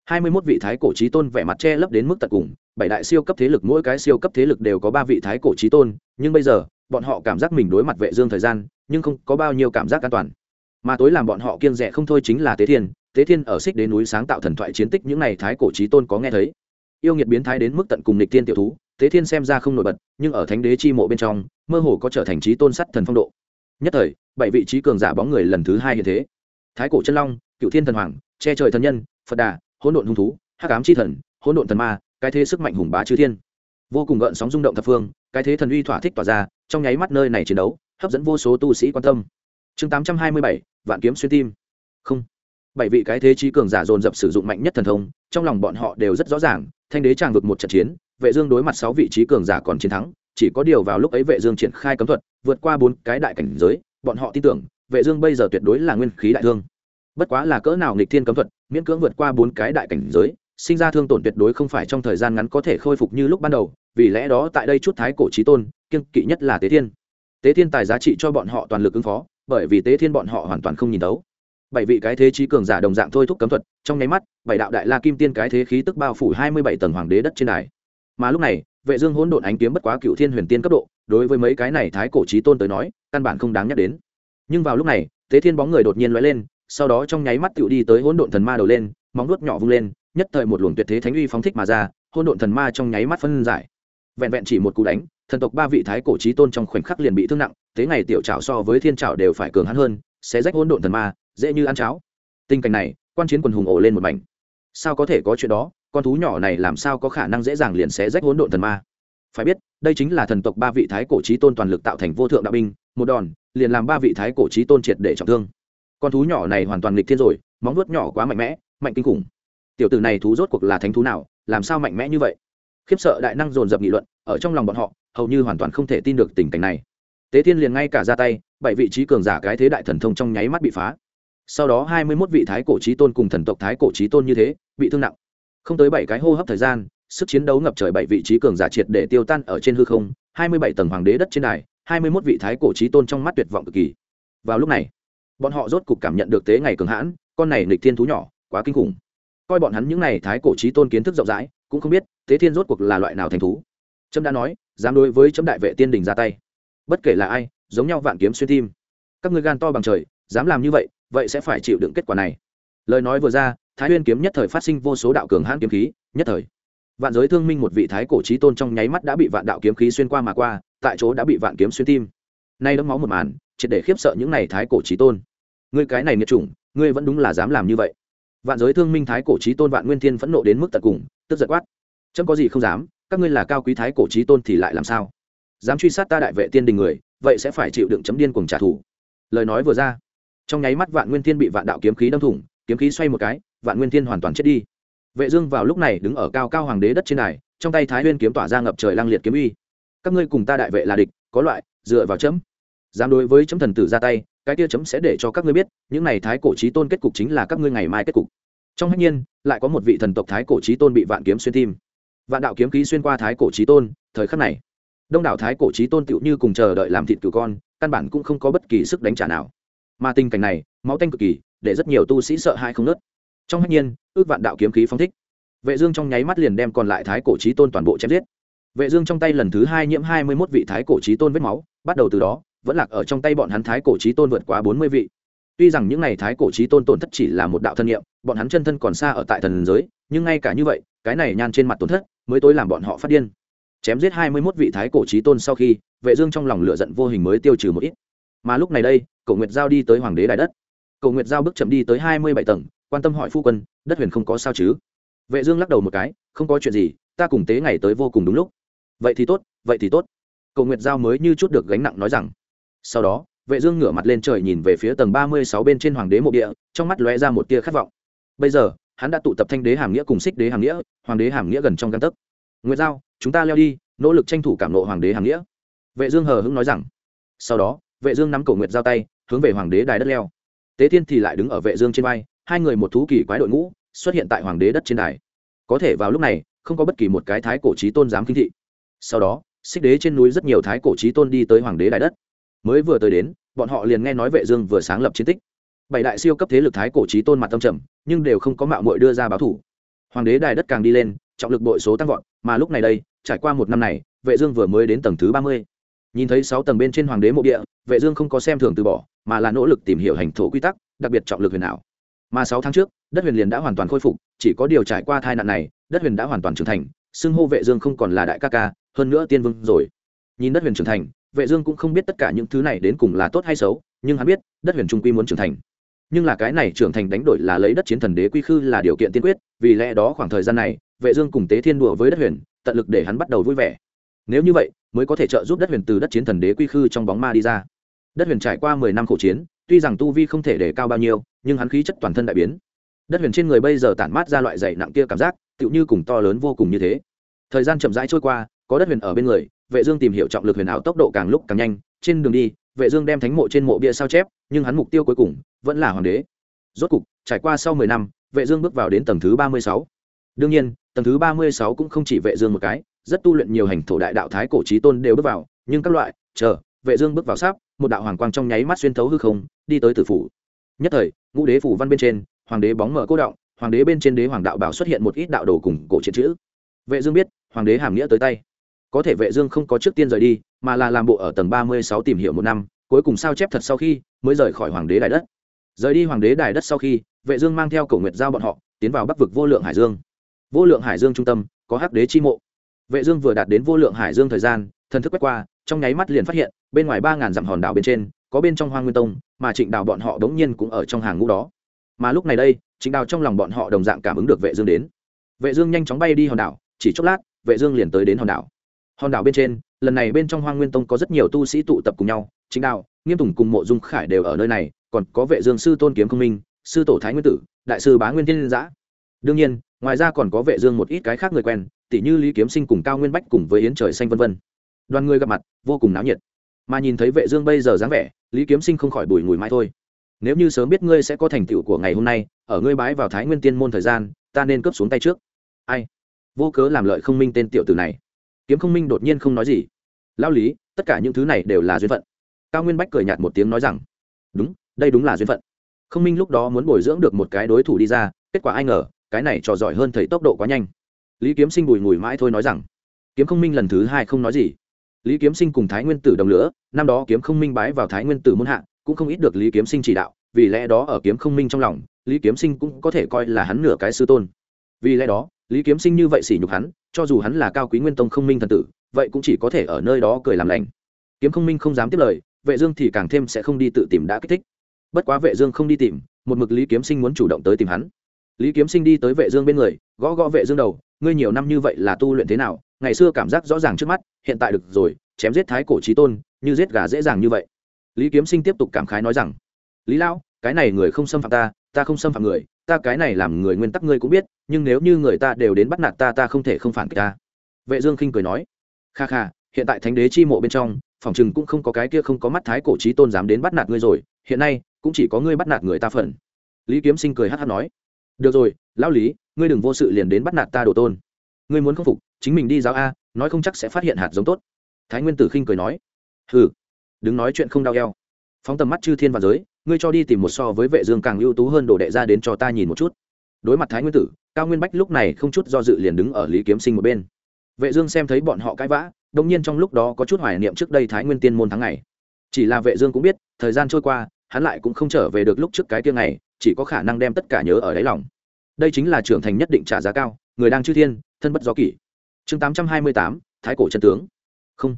Hai mươi 21 vị thái cổ chí tôn vẻ mặt che lấp đến mức tận cùng, bảy đại siêu cấp thế lực, mỗi cái siêu cấp thế lực đều có ba vị thái cổ chí tôn, nhưng bây giờ, bọn họ cảm giác mình đối mặt vệ dương thời gian, nhưng không có bao nhiêu cảm giác an toàn. Mà tối làm bọn họ kiêng dè không thôi chính là tế thiên tế thiên ở xích đến núi sáng tạo thần thoại chiến tích những này thái cổ trí tôn có nghe thấy. Yêu nghiệt biến thái đến mức tận cùng nịch thiên tiểu thú, tế thiên xem ra không nổi bật, nhưng ở thánh đế chi mộ bên trong, mơ hồ có trở thành trí tôn sắt thần phong độ. Nhất thời, bảy vị trí cường giả bóng người lần thứ hai hiện thế. Thái cổ chân long, cựu thiên thần hoàng, che trời thần nhân, phật đà, hỗn độn hung thú, hắc ám chi thần, hỗn độn thần ma, cái thế sức mạnh hùng bá chư thiên. Vô cùng gợn sóng rung động thập phương, cái thế thần uy thỏa thích tỏa ra, trong nháy mắt nơi này chiến đấu, hấp dẫn vô số tu sĩ quan tâm. Chương tám trăm hai mươi bảy, vạn kiếm xuyên tim. Không bảy vị cái thế trí cường giả dồn dập sử dụng mạnh nhất thần thông, trong lòng bọn họ đều rất rõ ràng, thanh đế tràng vực một trận chiến, vệ dương đối mặt sáu vị trí cường giả còn chiến thắng, chỉ có điều vào lúc ấy vệ dương triển khai cấm thuật, vượt qua bốn cái đại cảnh giới, bọn họ tin tưởng, vệ dương bây giờ tuyệt đối là nguyên khí đại thương. Bất quá là cỡ nào nghịch thiên cấm thuật, miễn cưỡng vượt qua bốn cái đại cảnh giới, sinh ra thương tổn tuyệt đối không phải trong thời gian ngắn có thể khôi phục như lúc ban đầu, vì lẽ đó tại đây chút thái cổ chí tôn kiên kỵ nhất là tế thiên. Tế thiên tài giá trị cho bọn họ toàn lực ứng phó, bởi vì tế thiên bọn họ hoàn toàn không nhìn đấu bảy vị cái thế trí cường giả đồng dạng thôi thúc cấm thuật, trong nháy mắt, bảy đạo đại la kim tiên cái thế khí tức bao phủ hai mươi bảy tầng hoàng đế đất trên đài. Mà lúc này, vệ dương hỗn độn ánh kiếm bất quá cựu thiên huyền tiên cấp độ, đối với mấy cái này thái cổ chí tôn tới nói, căn bản không đáng nhắc đến. Nhưng vào lúc này, tế thiên bóng người đột nhiên lóe lên, sau đó trong nháy mắt tựu đi tới hỗn độn thần ma đầu lên, móng nuốt nhỏ vung lên, nhất thời một luồng tuyệt thế thánh uy phóng thích mà ra, hỗn độn thần ma trong nháy mắt phân giải. Vẹn vẹn chỉ một cú đánh, thần tộc ba vị thái cổ chí tôn trong khoảnh khắc liền bị thương nặng, thế ngày tiểu trảo so với thiên trảo đều phải cường hắn hơn, sẽ rách hỗn độn thần ma dễ như ăn cháo. Tình cảnh này, quan chiến quần hùng ổ lên một mảnh. Sao có thể có chuyện đó, con thú nhỏ này làm sao có khả năng dễ dàng liền xé rách hỗn độn thần ma? Phải biết, đây chính là thần tộc ba vị thái cổ trí tôn toàn lực tạo thành vô thượng đạo binh, một đòn, liền làm ba vị thái cổ trí tôn triệt để trọng thương. Con thú nhỏ này hoàn toàn nghịch thiên rồi, móng vuốt nhỏ quá mạnh mẽ, mạnh kinh khủng. Tiểu tử này thú rốt cuộc là thánh thú nào, làm sao mạnh mẽ như vậy? Khiếp sợ đại năng dồn dập nghị luận, ở trong lòng bọn họ, hầu như hoàn toàn không thể tin được tình cảnh này. Tế thiên liền ngay cả ra tay, bảy vị trí cường giả cái thế đại thần thông trong nháy mắt bị phá sau đó hai mươi mốt vị thái cổ trí tôn cùng thần tộc thái cổ trí tôn như thế, bị thương nặng. Không tới bảy cái hô hấp thời gian, sức chiến đấu ngập trời bảy vị trí cường giả triệt để tiêu tan ở trên hư không, hai mươi bảy tầng hoàng đế đất trên đài, hai mươi mốt vị thái cổ trí tôn trong mắt tuyệt vọng cực kỳ. Vào lúc này, bọn họ rốt cục cảm nhận được tế ngày cường hãn, con này nghịch thiên thú nhỏ, quá kinh khủng. Coi bọn hắn những n à y thái cổ trí tôn kiến thức rộng rãi, cũng không biết tế thiên rốt cuộc là loại nào thành thú. Trâm đã nói, dám đối với chấm đại vệ tiên đình ra tay. Bất kể là ai, giống nhau vạn kiếm xuyên tim. Các ngươi gan to bằng trời, dám làm như vậy vậy sẽ phải chịu đựng kết quả này. Lời nói vừa ra, thái huyên kiếm nhất thời phát sinh vô số đạo cường hãn kiếm khí, nhất thời. Vạn giới thương minh một vị thái cổ trí tôn trong nháy mắt đã bị vạn đạo kiếm khí xuyên qua mà qua, tại chỗ đã bị vạn kiếm xuyên tim. Nay đấm máu một màn, triệt để khiếp sợ những này thái cổ trí tôn. Ngươi cái này nghiệt chủng, ngươi vẫn đúng là dám làm như vậy. Vạn giới thương minh thái cổ trí tôn vạn nguyên thiên phẫn nộ đến mức tận cùng, tức giật quát. Chấm có gì không dám, các ngươi là cao quý thái cổ trí tôn thì lại làm sao? Dám truy sát ta đại vệ tiên đình người, vậy sẽ phải chịu đựng chấm điên cùng trả thù. Lời nói vừa ra trong nháy mắt vạn nguyên thiên bị vạn đạo kiếm khí đâm thủng, kiếm khí xoay một cái, vạn nguyên thiên hoàn toàn chết đi. Vệ dương vào lúc này đứng ở cao cao hoàng đế đất trên này trong tay thái nguyên kiếm tỏa ra ngập trời lang liệt kiếm uy. Các ngươi cùng ta đại vệ là địch, có loại, dựa vào chấm. Dám đối với chấm thần tử ra tay, cái kia chấm sẽ để cho các ngươi biết, những này thái cổ chí tôn kết cục chính là các ngươi ngày mai kết cục. Trong hách nhiên, lại có một vị thần tộc thái cổ chí tôn bị vạn kiếm xuyên tim vạn đạo kiếm khí xuyên qua thái cổ chí tôn, thời khắc này, đông đảo thái cổ chí tôn tựu như cùng chờ đợi làm thịt cửu con, căn bản cũng không có bất kỳ sức đánh trả nào mà tình cảnh này máu tanh cực kỳ để rất nhiều tu sĩ sợ hãi không nớt. Trong hách nhiên ước vạn đạo kiếm khí phóng thích. Vệ dương trong nháy mắt liền đem còn lại thái cổ chí tôn toàn bộ chém giết. Vệ dương trong tay lần thứ hai nhiễm hai mươi 21 vị thái cổ chí tôn vết máu bắt đầu từ đó vẫn lạc ở trong tay bọn hắn thái cổ chí tôn vượt quá bốn mươi vị. Tuy rằng những này thái cổ chí tôn tổn thất chỉ là một đạo thân niệm, bọn hắn chân thân còn xa ở tại thần giới nhưng ngay cả như vậy cái này nhan trên mặt tổn thất mới tối làm bọn họ phát điên. Chém giết hai mươi 21 vị thái cổ chí tôn sau khi vệ dương trong lòng lửa giận vô hình mới tiêu trừ một ít mà lúc này đây cậu nguyệt giao đi tới hoàng đế đại đất. Cậu nguyệt giao bước chậm đi tới hai mươi bảy tầng, quan tâm hỏi phu quân, đất huyền không có sao chứ? Vệ dương lắc đầu một cái, không có chuyện gì, ta cùng tế ngày tới vô cùng đúng lúc. Vậy thì tốt, vậy thì tốt. Cậu nguyệt giao mới như chút được gánh nặng nói rằng. Sau đó, vệ dương ngửa mặt lên trời nhìn về phía tầng ba mươi sáu bên trên hoàng đế mộ địa, trong mắt lóe ra một tia khát vọng. Bây giờ, hắn đã tụ tập thanh đế hàm nghĩa cùng xích đế hàm nghĩa, hoàng đế hàm nghĩa gần trong căn tấc. Nguyệt giao, chúng ta leo đi, nỗ lực tranh thủ cảm nộ hoàng đế hàm nghĩa. Vệ dương hờ hững nói rằng. Sau đó vệ dương nắm cổ nguyệt giao tay, hướng về hoàng đế đài đất leo. Tế thiên thì lại đứng ở vệ dương trên vai, hai người một thú kỳ quái đội ngũ xuất hiện tại hoàng đế đất trên đài. Có thể vào lúc này, không có bất kỳ một cái thái cổ chí tôn dám kinh thị. Sau đó, xích đế trên núi rất nhiều thái cổ chí tôn đi tới hoàng đế đài đất. Mới vừa tới đến, bọn họ liền nghe nói vệ dương vừa sáng lập chiến tích. Bảy đại siêu cấp thế lực thái cổ chí tôn mặt tâm trầm, nhưng đều không có mạo muội đưa ra báo thủ. Hoàng đế đài đất càng đi lên, trọng lực bội số tăng vọt, mà lúc này đây, trải qua một năm này, vệ dương vừa mới đến tầng thứ ba mươi nhìn thấy sáu tầng bên trên hoàng đế mộ địa, vệ dương không có xem thường từ bỏ, mà là nỗ lực tìm hiểu hành thổ quy tắc, đặc biệt trọng lực huyền ảo. Mà sáu tháng trước, đất huyền liền đã hoàn toàn khôi phục, chỉ có điều trải qua tai nạn này, đất huyền đã hoàn toàn trưởng thành, xưng hô vệ dương không còn là đại ca ca, hơn nữa tiên vương rồi. Nhìn đất huyền trưởng thành, vệ dương cũng không biết tất cả những thứ này đến cùng là tốt hay xấu, nhưng hắn biết, đất huyền trung quy muốn trưởng thành. Nhưng là cái này trưởng thành đánh đổi là lấy đất chiến thần đế quy khư là điều kiện tiên quyết, vì lẽ đó khoảng thời gian này, vệ dương cùng tế thiên đùa với đất huyền, tận lực để hắn bắt đầu vui vẻ. Nếu như vậy mới có thể trợ giúp đất huyền từ đất chiến thần đế quy khư trong bóng ma đi ra. Đất huyền trải qua mười năm khổ chiến, tuy rằng tu vi không thể để cao bao nhiêu, nhưng hắn khí chất toàn thân đại biến. Đất huyền trên người bây giờ tản mát ra loại dày nặng kia cảm giác, tựu như cùng to lớn vô cùng như thế. Thời gian chậm rãi trôi qua, có đất huyền ở bên người, vệ dương tìm hiểu trọng lực huyền ảo tốc độ càng lúc càng nhanh. Trên đường đi, vệ dương đem thánh mộ trên mộ bia sao chép, nhưng hắn mục tiêu cuối cùng vẫn là hoàng đế. Rốt cục, trải qua sau mười năm, vệ dương bước vào đến tầng thứ ba mươi sáu. đương nhiên, tầng thứ ba mươi sáu cũng không chỉ vệ dương một cái rất tu luyện nhiều hành thổ đại đạo thái cổ chí tôn đều bước vào, nhưng các loại, chờ, vệ dương bước vào sáp, một đạo hoàng quang trong nháy mắt xuyên thấu hư không, đi tới tử phủ. Nhất thời, ngũ đế phủ văn bên trên, hoàng đế bóng mở cô động, hoàng đế bên trên đế hoàng đạo bảo xuất hiện một ít đạo đồ cùng cổ chiến chữ. Vệ dương biết, hoàng đế hàm nghĩa tới tay. Có thể vệ dương không có trước tiên rời đi, mà là làm bộ ở tầng ba mươi sáu tìm hiểu một năm, cuối cùng sao chép thật sau khi, mới rời khỏi hoàng đế đài đất. Rời đi hoàng đế đài đất sau khi, vệ dương mang theo cổ nguyệt giao bọn họ, tiến vào bắc vực vô lượng hải dương. Vô lượng hải dương trung tâm, có hắc đế chi mộ vệ dương vừa đạt đến vô lượng hải dương thời gian, thần thức quét qua, trong nháy mắt liền phát hiện, bên ngoài ba ngàn dặm hòn đảo bên trên, có bên trong hoang nguyên tông, mà trịnh đào bọn họ đống nhiên cũng ở trong hàng ngũ đó. Mà lúc này đây, trịnh đào trong lòng bọn họ đồng dạng cảm ứng được vệ dương đến. Vệ dương nhanh chóng bay đi hòn đảo, chỉ chốc lát, vệ dương liền tới đến hòn đảo. Hòn đảo bên trên, lần này bên trong hoang nguyên tông có rất nhiều tu sĩ tụ tập cùng nhau, trịnh đào, nghiêm tùng cùng mộ dung khải đều ở nơi này, còn có vệ dương sư tôn kiếm công minh, sư tổ thái nguyên tử, đại sư bá nguyên thiên giã. Đương nhiên, ngoài ra còn có vệ dương một ít cái khác người quen tỷ như lý kiếm sinh cùng cao nguyên bách cùng với yến trời xanh vân vân. Đoàn người gặp mặt, vô cùng náo nhiệt. Mà nhìn thấy vệ dương bây giờ dáng vẻ, lý kiếm sinh không khỏi bùi ngùi mãi thôi. Nếu như sớm biết ngươi sẽ có thành tựu của ngày hôm nay, ở ngươi bái vào thái nguyên tiên môn thời gian, ta nên cướp xuống tay trước. Ai? Vô cớ làm lợi không minh tên tiểu tử này. Kiếm không minh đột nhiên không nói gì. Lao lý, tất cả những thứ này đều là duyên phận. Cao nguyên bách cười nhạt một tiếng nói rằng, đúng, đây đúng là duyên phận. Không minh lúc đó muốn bồi dưỡng được một cái đối thủ đi ra, kết quả ai ngờ, cái này trò giỏi hơn thầy tốc độ quá nhanh lý kiếm sinh bùi ngùi mãi thôi nói rằng, kiếm không minh lần thứ hai không nói gì. Lý kiếm sinh cùng thái nguyên tử đồng lửa, năm đó kiếm không minh bái vào thái nguyên tử muôn hạ, cũng không ít được lý kiếm sinh chỉ đạo, vì lẽ đó ở kiếm không minh trong lòng, lý kiếm sinh cũng có thể coi là hắn nửa cái sư tôn. Vì lẽ đó, lý kiếm sinh như vậy sỉ nhục hắn, cho dù hắn là cao quý nguyên tông không minh thần tử, vậy cũng chỉ có thể ở nơi đó cười làm lành. Kiếm không minh không dám tiếp lời, vệ dương thì càng thêm sẽ không đi tự tìm đã kích thích. Bất quá vệ dương không đi tìm, một mực lý kiếm sinh muốn chủ động tới tìm hắn. Lý kiếm sinh đi tới vệ dương bên người, gõ gõ vệ dương đầu ngươi nhiều năm như vậy là tu luyện thế nào, ngày xưa cảm giác rõ ràng trước mắt, hiện tại được rồi, chém giết thái cổ trí tôn, như giết gà dễ dàng như vậy. Lý kiếm sinh tiếp tục cảm khái nói rằng, lý lão, cái này người không xâm phạm ta ta không xâm phạm người, ta cái này làm người nguyên tắc ngươi cũng biết, nhưng nếu như người ta đều đến bắt nạt ta ta không thể không phản kích ta. Vệ dương khinh cười nói, kha kha, hiện tại thánh đế chi mộ bên trong, phòng chừng cũng không có cái kia không có mắt thái cổ trí tôn dám đến bắt nạt ngươi rồi, hiện nay cũng chỉ có ngươi bắt nạt người ta phần. Lý kiếm sinh cười hắt hắt nói được rồi, lão lý, ngươi đừng vô sự liền đến bắt nạt ta đồ tôn. Ngươi muốn khâm phục, chính mình đi giáo a, nói không chắc sẽ phát hiện hạt giống tốt. Thái nguyên tử khinh cười nói. Hừ đứng nói chuyện không đau eo. Phóng tầm mắt chư thiên và giới, ngươi cho đi tìm một so với vệ dương càng ưu tú hơn đồ đệ ra đến cho ta nhìn một chút. Đối mặt thái nguyên tử, cao nguyên bách lúc này không chút do dự liền đứng ở lý kiếm sinh một bên. Vệ dương xem thấy bọn họ cãi vã đông nhiên trong lúc đó có chút hoài niệm trước đây thái nguyên tiên môn tháng ngày. Chỉ là vệ dương cũng biết, thời gian trôi qua, hắn lại cũng không trở về được lúc trước cái kia ngày chỉ có khả năng đem tất cả nhớ ở đáy lòng. Đây chính là trưởng thành nhất định trả giá cao người đang chư thiên thân bất do kỷ. Chương 828, thái cổ chân tướng. Không.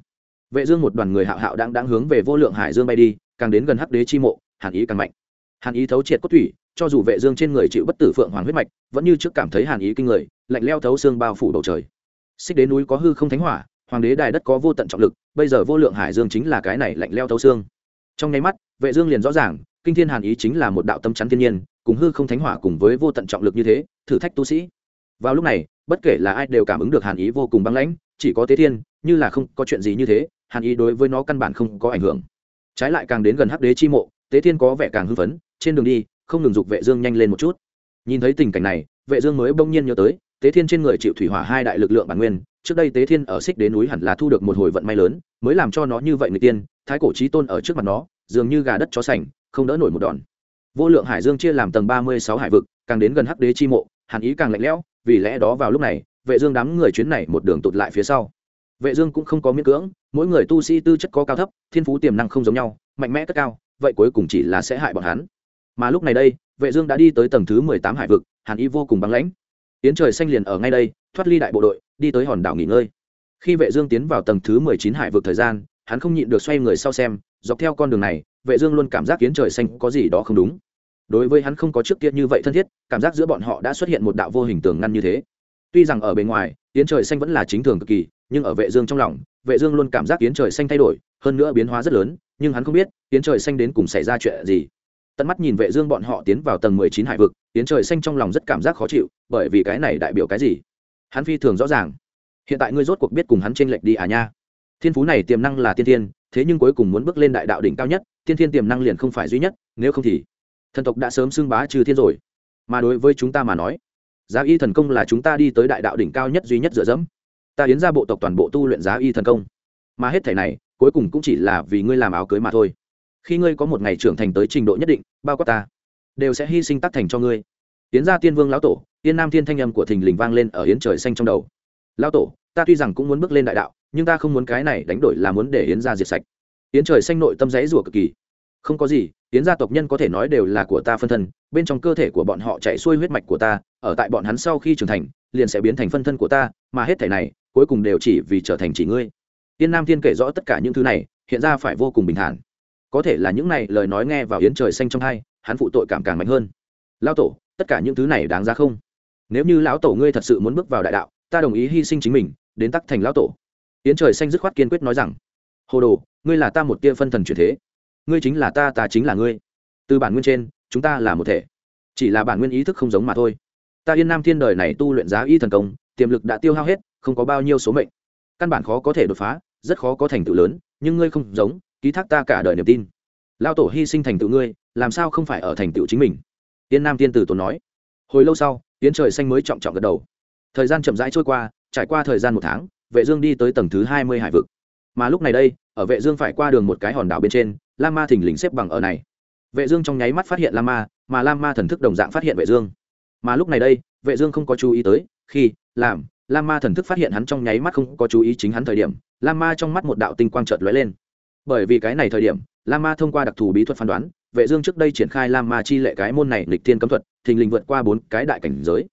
Vệ dương một đoàn người hạo hạo đang đang hướng về vô lượng hải dương bay đi càng đến gần hắc đế chi mộ hàn ý càng mạnh. Hàn ý thấu triệt cốt thủy cho dù vệ dương trên người chịu bất tử phượng hoàng huyết mạch vẫn như trước cảm thấy hàn ý kinh người lạnh leo thấu xương bao phủ bầu trời. Xích đế núi có hư không thánh hỏa hoàng đế đài đất có vô tận trọng lực bây giờ vô lượng hải dương chính là cái này lạnh leo thấu xương. Trong nháy mắt vệ dương liền rõ ràng kinh thiên hàn ý chính là một đạo tâm chắn thiên nhiên, cùng hư không thánh hỏa cùng với vô tận trọng lực như thế, thử thách tu sĩ. Vào lúc này, bất kể là ai đều cảm ứng được hàn ý vô cùng băng lãnh, chỉ có tế thiên, như là không có chuyện gì như thế, hàn ý đối với nó căn bản không có ảnh hưởng. Trái lại càng đến gần hắc đế chi mộ, tế thiên có vẻ càng hưng phấn, trên đường đi, không ngừng dục vệ dương nhanh lên một chút. Nhìn thấy tình cảnh này, vệ dương mới bỗng nhiên nhớ tới, tế thiên trên người chịu thủy hỏa hai đại lực lượng bản nguyên, trước đây tế thiên ở xích đến núi hẳn là thu được một hồi vận may lớn, mới làm cho nó như vậy người tiên, thái cổ chí tôn ở trước mặt nó, dường như gà đất chó sành không đỡ nổi một đòn. Vô lượng hải dương chia làm tầng ba mươi sáu hải vực, càng đến gần hắc đế chi mộ, hàn ý càng lạnh lẽo, vì lẽ đó vào lúc này, vệ dương đám người chuyến này một đường tụt lại phía sau. Vệ dương cũng không có miễn cưỡng, mỗi người tu sĩ tư chất có cao thấp, thiên phú tiềm năng không giống nhau, mạnh mẽ cất cao, vậy cuối cùng chỉ là sẽ hại bọn hắn. Mà lúc này đây, vệ dương đã đi tới tầng thứ mười tám hải vực, hàn ý vô cùng băng lãnh. Tiến trời xanh liền ở ngay đây, thoát ly đại bộ đội, đi tới hòn đảo nghỉ ngơi. Khi vệ dương tiến vào tầng thứ mười chín hải vực thời gian hắn không nhịn được xoay người sau xem, dọc theo con đường này, vệ dương luôn cảm giác kiến trời xanh có gì đó không đúng. Đối với hắn không có trước kia như vậy thân thiết, cảm giác giữa bọn họ đã xuất hiện một đạo vô hình tường ngăn như thế. Tuy rằng ở bề ngoài tiến trời xanh vẫn là chính thường cực kỳ, nhưng ở vệ dương trong lòng, vệ dương luôn cảm giác tiến trời xanh thay đổi, hơn nữa biến hóa rất lớn, nhưng hắn không biết tiến trời xanh đến cùng xảy ra chuyện gì. Tận mắt nhìn vệ dương bọn họ tiến vào tầng 19 hải vực tiến trời xanh trong lòng rất cảm giác khó chịu, bởi vì cái này đại biểu cái gì? Hắn phi thường rõ ràng. Hiện tại ngươi rốt cuộc biết cùng hắn trên lệch đi à nha thiên phú này tiềm năng là tiên thiên, thế nhưng cuối cùng muốn bước lên đại đạo đỉnh cao nhất, tiên thiên tiềm năng liền không phải duy nhất, nếu không thì thần tộc đã sớm xưng bá trừ thiên rồi. Mà đối với chúng ta mà nói, giá y thần công là chúng ta đi tới đại đạo đỉnh cao nhất duy nhất dựa dẫm. Ta yến ra bộ tộc toàn bộ tu luyện giá y thần công. Mà hết thể này, cuối cùng cũng chỉ là vì ngươi làm áo cưới mà thôi. Khi ngươi có một ngày trưởng thành tới trình độ nhất định, bao quát ta, đều sẽ hy sinh tác thành cho ngươi. Yến ra tiên vương lão tổ tiên nam thiên thanh âm của thình lình vang lên ở yến trời xanh trong đầu. Lão tổ, ta tuy rằng cũng muốn bước lên đại đạo nhưng ta không muốn cái này đánh đổi là muốn để yến gia diệt sạch. Yến trời xanh nội tâm rẽ rủa cực kỳ. Không có gì, yến gia tộc nhân có thể nói đều là của ta phân thân, bên trong cơ thể của bọn họ chạy xuôi huyết mạch của ta, ở tại bọn hắn sau khi trưởng thành, liền sẽ biến thành phân thân của ta, mà hết thể này, cuối cùng đều chỉ vì trở thành chỉ ngươi. Tiên nam thiên kể rõ tất cả những thứ này, hiện ra phải vô cùng bình thản. Có thể là những này lời nói nghe vào yến trời xanh trong hai, hắn phụ tội cảm càng mạnh hơn. Lao tổ, tất cả những thứ này đáng ra không? Nếu như lão tổ ngươi thật sự muốn bước vào đại đạo, ta đồng ý hy sinh chính mình, đến tắc thành lão tổ yến trời xanh dứt khoát kiên quyết nói rằng, hồ đồ, ngươi là ta một tia phân thần chuyển thế. Ngươi chính là ta ta chính là ngươi. Từ bản nguyên trên, chúng ta là một thể. Chỉ là bản nguyên ý thức không giống mà thôi. Ta yên nam thiên đời này tu luyện giá y thần công, tiềm lực đã tiêu hao hết, không có bao nhiêu số mệnh. Căn bản khó có thể đột phá, rất khó có thành tựu lớn, nhưng ngươi không giống, ký thác ta cả đời niềm tin. Lao tổ hy sinh thành tựu ngươi, làm sao không phải ở thành tựu chính mình? Tiên nam tiên tử tốn nói. Hồi lâu sau tiến trời xanh mới trọng trọng gật đầu. Thời gian chậm rãi trôi qua, trải qua thời gian một tháng vệ dương đi tới tầng thứ hai mươi hải vực. Mà lúc này đây, ở vệ dương phải qua đường một cái hòn đảo bên trên, lam ma thình lình xếp bằng ở này. Vệ dương trong nháy mắt phát hiện lam ma, mà lam ma thần thức đồng dạng phát hiện vệ dương. Mà lúc này đây, vệ dương không có chú ý tới, khi, làm, lam ma thần thức phát hiện hắn trong nháy mắt không có chú ý chính hắn thời điểm, lam ma trong mắt một đạo tinh quang chợt lóe lên. Bởi vì cái này thời điểm, lam ma thông qua đặc thù bí thuật phán đoán, vệ dương trước đây triển khai lam ma chi lệ cái môn này lịch thiên cấm thuật, thình lình vượt qua bốn cái đại cảnh giới.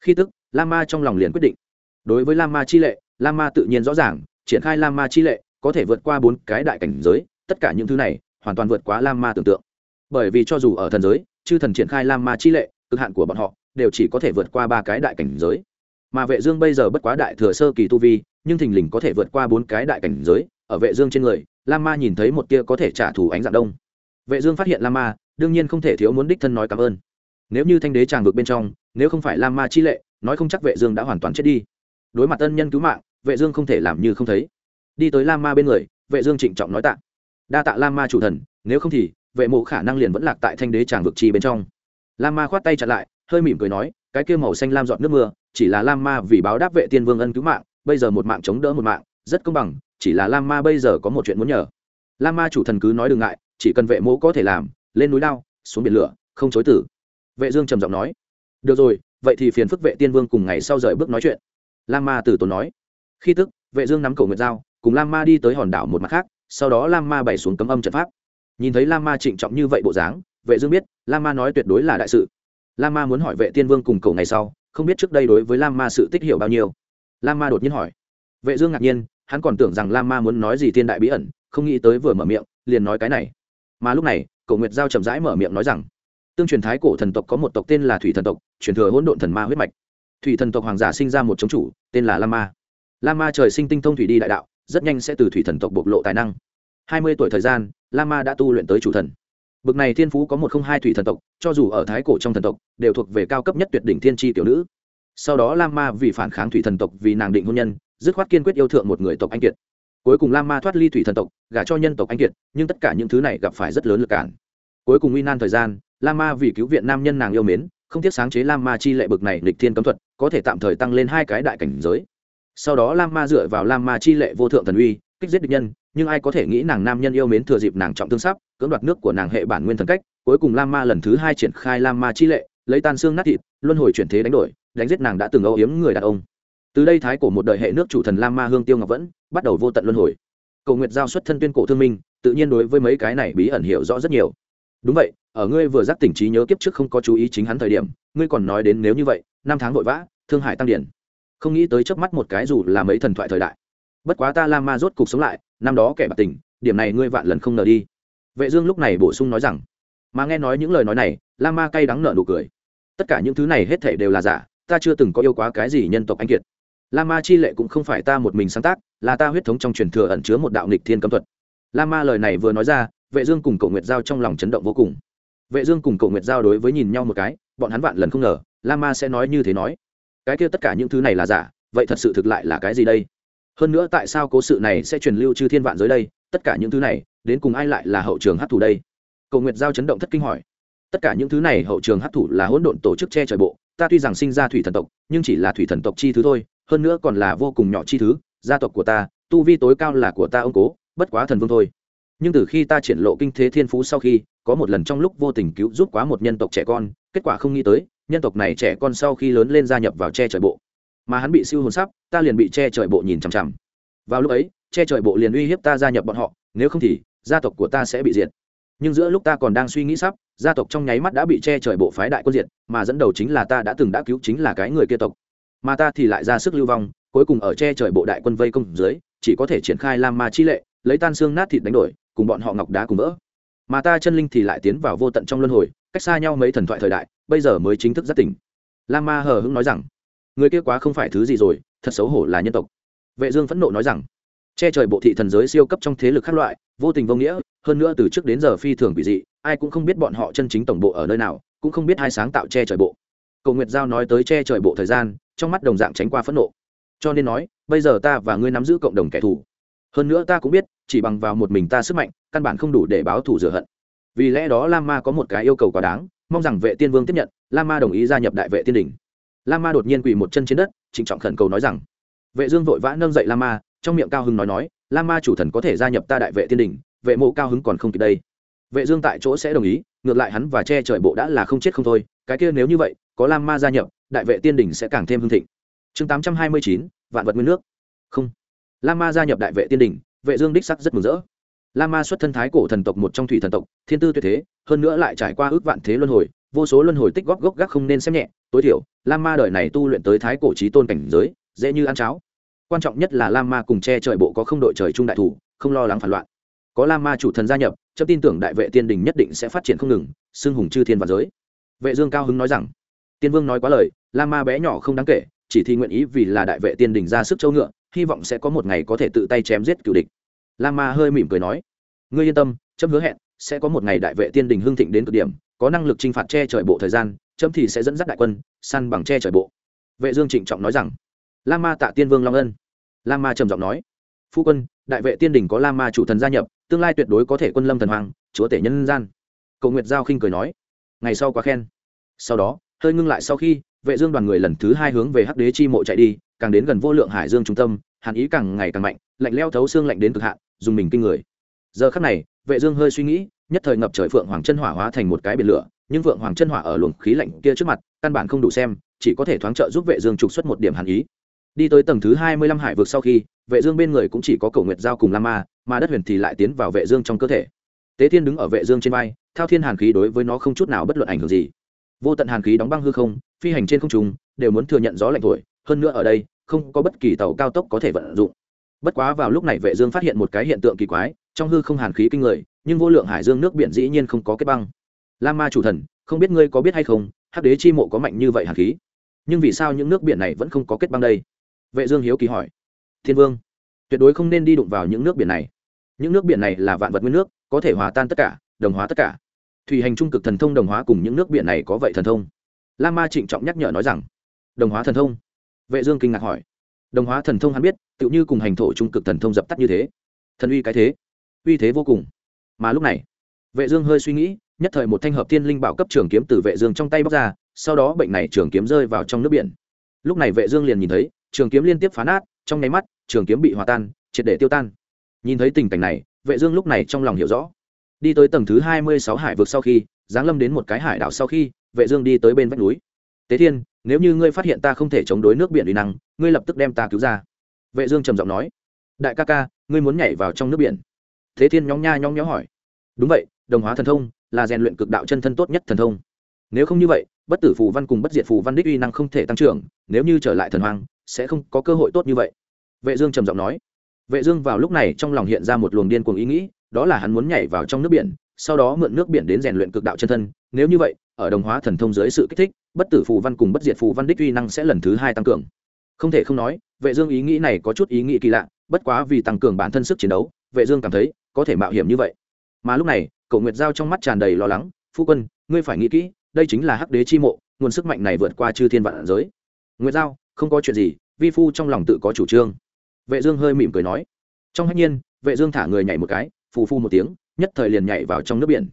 Khi tức, lam ma trong lòng liền quyết định. Đối với lam ma chi lệ lam ma tự nhiên rõ ràng, triển khai lam ma chi lệ, có thể vượt qua bốn cái đại cảnh giới, tất cả những thứ này, hoàn toàn vượt quá lam ma tưởng tượng. Bởi vì cho dù ở thần giới, chư thần triển khai lam ma chi lệ, cực hạn của bọn họ, đều chỉ có thể vượt qua ba cái đại cảnh giới. Mà vệ dương bây giờ bất quá đại thừa sơ kỳ tu vi, nhưng thình lình có thể vượt qua bốn cái đại cảnh giới, ở vệ dương trên người, lam ma nhìn thấy một tia có thể trả thù ánh dạng đông. Vệ dương phát hiện lam ma, đương nhiên không thể thiếu muốn đích thân nói cảm ơn. Nếu như thanh đế tràng vực bên trong, nếu không phải lam ma chi lệ, nói không chắc vệ dương đã hoàn toàn chết đi. Đối mặt ân nhân cứu mạng vệ dương không thể làm như không thấy. Đi tới lam ma bên người, vệ dương trịnh trọng nói tạ. Đa tạ lam ma chủ thần, nếu không thì, vệ mộ khả năng liền vẫn lạc tại thanh đế tràng vực chi bên trong. Lam ma khoát tay chặn lại, hơi mỉm cười nói, cái kia màu xanh lam dọn nước mưa, chỉ là lam ma vì báo đáp vệ tiên vương ân cứu mạng, bây giờ một mạng chống đỡ một mạng, rất công bằng, chỉ là lam ma bây giờ có một chuyện muốn nhờ. Lam ma chủ thần cứ nói đừng ngại, chỉ cần vệ mộ có thể làm, lên núi lao, xuống biển lửa, không chối tử. Vệ dương trầm giọng nói, được rồi, vậy thì phiền phức vệ tiên vương cùng ngày sau rời bước nói chuyện. Lam ma từ tốn nói khi tức, vệ dương nắm cầu nguyệt dao, cùng lam ma đi tới hòn đảo một mặt khác, sau đó lam ma bày xuống cấm âm trận pháp. Nhìn thấy lam ma trịnh trọng như vậy bộ dáng, vệ dương biết, lam ma nói tuyệt đối là đại sự. Lam ma muốn hỏi vệ tiên vương cùng cầu ngày sau, không biết trước đây đối với lam ma sự tích hiểu bao nhiêu. Lam ma đột nhiên hỏi. Vệ dương ngạc nhiên, hắn còn tưởng rằng lam ma muốn nói gì thiên đại bí ẩn, không nghĩ tới vừa mở miệng, liền nói cái này. Mà lúc này cầu nguyệt giao chậm rãi mở miệng nói rằng, tương truyền thái cổ thần tộc có một tộc tên là thủy thần tộc, truyền thừa hỗn độn thần ma huyết mạch. Thủy thần tộc hoàng giả sinh ra một chống chủ, tên là lam ma la ma trời sinh tinh thông thủy đi đại đạo, rất nhanh sẽ từ thủy thần tộc bộc lộ tài năng. Hai mươi tuổi thời gian, la ma đã tu luyện tới chủ thần. Bực này thiên phú có một không hai thủy thần tộc, cho dù ở thái cổ trong thần tộc, đều thuộc về cao cấp nhất tuyệt đỉnh thiên tri tiểu nữ. Sau đó la ma vì phản kháng thủy thần tộc vì nàng định hôn nhân, dứt khoát kiên quyết yêu thượng một người tộc anh kiệt. Cuối cùng lam ma thoát ly thủy thần tộc, gả cho nhân tộc anh kiệt, nhưng tất cả những thứ này gặp phải rất lớn lực cản. Cuối cùng nguy nan thời gian lam ma vì cứu viện nam nhân nàng yêu mến, không tiếc sáng chế lam ma chi lệ bực này lịch thiên cấm thuật, có thể tạm thời tăng lên hai cái đại cảnh giới sau đó lam ma dựa vào lam ma chi lệ vô thượng thần uy, kích giết địch nhân, nhưng ai có thể nghĩ nàng nam nhân yêu mến thừa dịp nàng trọng thương sắp, cưỡng đoạt nước của nàng hệ bản nguyên thần cách, cuối cùng lam ma lần thứ hai triển khai lam ma chi lệ, lấy tan xương nát thịt, luân hồi chuyển thế đánh đổi, đánh giết nàng đã từng âu yếm người đàn ông. Từ đây thái cổ một đời hệ nước chủ thần lam ma hương tiêu ngọc vẫn bắt đầu vô tận luân hồi. Cầu nguyệt giao xuất thân tuyên cổ thương minh, tự nhiên đối với mấy cái này bí ẩn hiểu rõ rất nhiều. Đúng vậy, ở ngươi vừa giác tỉnh trí nhớ kiếp trước không có chú ý chính hắn thời điểm, ngươi còn nói đến nếu như vậy, năm tháng vội vã, thương hải tăng điển không nghĩ tới chớp mắt một cái dù là mấy thần thoại thời đại. Bất quá ta la ma rốt cục sống lại, năm đó kẻ bạc tình, điểm này ngươi vạn lần không nở đi. Vệ dương lúc này bổ sung nói rằng, mà nghe nói những lời nói này la ma cay đắng nở nụ cười. Tất cả những thứ này hết thảy đều là giả, ta chưa từng có yêu quá cái gì nhân tộc anh kiệt. La ma chi lệ cũng không phải ta một mình sáng tác, là ta huyết thống trong truyền thừa ẩn chứa một đạo nghịch thiên cấm thuật. La ma lời này vừa nói ra, vệ dương cùng cầu nguyệt giao trong lòng chấn động vô cùng. Vệ dương cùng cầu nguyệt giao đối với nhìn nhau một cái, bọn hắn vạn lần không ngờ la ma sẽ nói như thế nói cái kia tất cả những thứ này là giả, vậy thật sự thực lại là cái gì đây? Hơn nữa tại sao cố sự này sẽ truyền lưu chư thiên vạn giới đây? Tất cả những thứ này, đến cùng ai lại là hậu trường hấp thụ đây? Cầu nguyệt giao chấn động thất kinh hỏi. Tất cả những thứ này hậu trường hấp thụ là hỗn độn tổ chức che trời bộ, ta tuy rằng sinh ra thủy thần tộc, nhưng chỉ là thủy thần tộc chi thứ thôi, hơn nữa còn là vô cùng nhỏ chi thứ, gia tộc của ta, tu vi tối cao là của ta ông cố, bất quá thần vương thôi. Nhưng từ khi ta triển lộ kinh thế thiên phú sau khi, có một lần trong lúc vô tình cứu giúp quá một nhân tộc trẻ con, kết quả không nghĩ tới nhân tộc này trẻ con sau khi lớn lên gia nhập vào che trời bộ. Mà hắn bị siêu hồn sắp, ta liền bị che trời bộ nhìn chằm chằm. Vào lúc ấy, che trời bộ liền uy hiếp ta gia nhập bọn họ, nếu không thì, gia tộc của ta sẽ bị diệt. Nhưng giữa lúc ta còn đang suy nghĩ sắp, gia tộc trong nháy mắt đã bị che trời bộ phái đại quân diệt, mà dẫn đầu chính là ta đã từng đã cứu chính là cái người kia tộc. Mà ta thì lại ra sức lưu vong, cuối cùng ở che trời bộ đại quân vây công dưới, chỉ có thể triển khai lam ma chi lệ, lấy tan xương nát thịt đánh đổi, cùng bọn họ ngọc đá cùng vỡ mà ta chân linh thì lại tiến vào vô tận trong luân hồi, cách xa nhau mấy thần thoại thời đại, bây giờ mới chính thức giác tỉnh. Lam ma hờ hững nói rằng, người kia quá không phải thứ gì rồi, thật xấu hổ là nhân tộc. Vệ dương phẫn nộ nói rằng, che trời bộ thị thần giới siêu cấp trong thế lực khác loại, vô tình vô nghĩa, hơn nữa từ trước đến giờ phi thường bị dị, ai cũng không biết bọn họ chân chính tổng bộ ở nơi nào, cũng không biết ai sáng tạo che trời bộ. Cầu nguyệt giao nói tới che trời bộ thời gian, trong mắt đồng dạng tránh qua phẫn nộ. Cho nên nói, bây giờ ta và ngươi nắm giữ cộng đồng kẻ thù. Hơn nữa ta cũng biết chỉ bằng vào một mình ta sức mạnh căn bản không đủ để báo thù rửa hận. Vì lẽ đó lam ma có một cái yêu cầu quá đáng mong rằng vệ tiên vương tiếp nhận lam ma đồng ý gia nhập đại vệ tiên đình lam ma đột nhiên quỳ một chân trên đất trịnh trọng khẩn cầu nói rằng vệ dương vội vã nâng dậy lam ma trong miệng cao hứng nói nói lam ma chủ thần có thể gia nhập ta đại vệ tiên đình vệ mộ cao hứng còn không kịp đây. Vệ dương tại chỗ sẽ đồng ý ngược lại hắn và che trời bộ đã là không chết không thôi cái kia nếu như vậy có lam ma gia nhập đại vệ tiên đình sẽ càng thêm hưng thịnh. Chương 829, vạn vật nguyên nước. Không. Lam ma gia nhập đại vệ tiên đình vệ dương đích sắc rất mừng rỡ. Lam ma xuất thân thái cổ thần tộc một trong thủy thần tộc, thiên tư tuyệt thế, hơn nữa lại trải qua ước vạn thế luân hồi, vô số luân hồi tích góp gốc gác không nên xem nhẹ. Tối thiểu lam ma đời này tu luyện tới thái cổ trí tôn cảnh giới, dễ như ăn cháo. Quan trọng nhất là lam ma cùng che trời bộ có không đội trời trung đại thủ, không lo lắng phản loạn. Có lam ma chủ thần gia nhập chấp tin tưởng đại vệ tiên đình nhất định sẽ phát triển không ngừng, xưng hùng chư thiên và giới. Vệ dương cao hứng nói rằng, tiên vương nói quá lời lam ma bé nhỏ không đáng kể chỉ thi nguyện ý vì là đại vệ tiên đình ra sức châu ngựa, hy vọng sẽ có một ngày có thể tự tay chém giết cựu địch. La ma hơi mỉm cười nói, ngươi yên tâm, chấm hứa hẹn, sẽ có một ngày đại vệ tiên đình hưng thịnh đến cực điểm, có năng lực chinh phạt che trời bộ thời gian, chấm thì sẽ dẫn dắt đại quân, săn bằng che trời bộ. Vệ dương trịnh trọng nói rằng la ma tạ tiên vương long ân. La ma trầm giọng nói, phu quân, đại vệ tiên đình có la ma chủ thần gia nhập, tương lai tuyệt đối có thể quân lâm thần hoàng, chúa tể nhân gian. Cầu nguyệt giao khinh cười nói, ngày sau quá khen. Sau đó, hơi ngưng lại sau khi vệ dương đoàn người lần thứ hai hướng về hắc đế chi mộ chạy đi, càng đến gần vô lượng hải dương trung tâm, hàn ý càng ngày càng mạnh, lạnh leo thấu xương lạnh đến cực hạn, dùng mình kinh người. Giờ khắc này, vệ dương hơi suy nghĩ, nhất thời ngập trời phượng hoàng chân hỏa hóa thành một cái biển lửa, nhưng phượng hoàng chân hỏa ở luồng khí lạnh kia trước mặt, căn bản không đủ xem, chỉ có thể thoáng trợ giúp vệ dương trục xuất một điểm hàn ý. Đi tới tầng thứ hai mươi lăm hải vực sau khi, vệ dương bên người cũng chỉ có cổ nguyệt giao cùng lam ma mà đất huyền thì lại tiến vào vệ dương trong cơ thể. Tế thiên đứng ở vệ dương trên vai, thao thiên hàn khí đối với nó không chút nào bất luận ảnh hưởng gì vô tận hàn khí đóng băng hư không, phi hành trên không trung, đều muốn thừa nhận gió lạnh thổi, hơn nữa ở đây, không có bất kỳ tàu cao tốc có thể vận dụng. Bất quá vào lúc này vệ dương phát hiện một cái hiện tượng kỳ quái, trong hư không hàn khí kinh người, nhưng vô lượng hải dương nước biển dĩ nhiên không có kết băng. Lam ma chủ thần, không biết ngươi có biết hay không, hắc đế chi mộ có mạnh như vậy hàn khí? Nhưng vì sao những nước biển này vẫn không có kết băng đây? Vệ dương hiếu kỳ hỏi. Thiên vương, tuyệt đối không nên đi đụng vào những nước biển này. Những nước biển này là vạn vật nguyên nước, có thể hòa tan tất cả, đồng hóa tất cả thủy hành trung cực thần thông đồng hóa cùng những nước biển này có vậy thần thông. La ma trịnh trọng nhắc nhở nói rằng, đồng hóa thần thông. Vệ dương kinh ngạc hỏi, đồng hóa thần thông hắn biết tự như cùng hành thổ trung cực thần thông dập tắt như thế. Thần uy cái thế, uy thế vô cùng. Mà lúc này, vệ dương hơi suy nghĩ, nhất thời một thanh hợp thiên linh bảo cấp trường kiếm từ vệ dương trong tay bóc ra, sau đó bệnh này trường kiếm rơi vào trong nước biển. Lúc này vệ dương liền nhìn thấy, trường kiếm liên tiếp phá nát, trong nháy mắt, trường kiếm bị hòa tan, triệt để tiêu tan. Nhìn thấy tình cảnh này, vệ dương lúc này trong lòng hiểu rõ đi tới tầng thứ 26 hải vực sau khi, giáng lâm đến một cái hải đảo sau khi, vệ dương đi tới bên vách núi. Tế thiên, nếu như ngươi phát hiện ta không thể chống đối nước biển uy năng, ngươi lập tức đem ta cứu ra. Vệ dương trầm giọng nói. Đại ca ca, ngươi muốn nhảy vào trong nước biển? Thế thiên nhóng nha nhóng nhó hỏi. Đúng vậy, đồng hóa thần thông là rèn luyện cực đạo chân thân tốt nhất thần thông. Nếu không như vậy, bất tử phù văn cùng bất diệt phù văn đích uy năng không thể tăng trưởng, nếu như trở lại thần hoàng sẽ không có cơ hội tốt như vậy. Vệ dương trầm giọng nói. Vệ dương vào lúc này trong lòng hiện ra một luồng điên cuồng ý nghĩ đó là hắn muốn nhảy vào trong nước biển, sau đó mượn nước biển đến rèn luyện cực đạo chân thân. Nếu như vậy, ở đồng hóa thần thông dưới sự kích thích, bất tử phù văn cùng bất diệt phù văn đích uy năng sẽ lần thứ hai tăng cường. Không thể không nói, vệ dương ý nghĩ này có chút ý nghĩ kỳ lạ, bất quá vì tăng cường bản thân sức chiến đấu, vệ dương cảm thấy có thể mạo hiểm như vậy. Mà lúc này, cổ nguyệt giao trong mắt tràn đầy lo lắng, phu quân, ngươi phải nghĩ kỹ, đây chính là hắc đế chi mộ, nguồn sức mạnh này vượt qua chư thiên vạn giới. Nguyệt giao, không có chuyện gì, vi phu trong lòng tự có chủ trương. Vệ dương hơi mỉm cười nói. Trong hạnh nhiên, vệ dương thả người nhảy một cái phù phu một tiếng, nhất thời liền nhảy vào trong nước biển.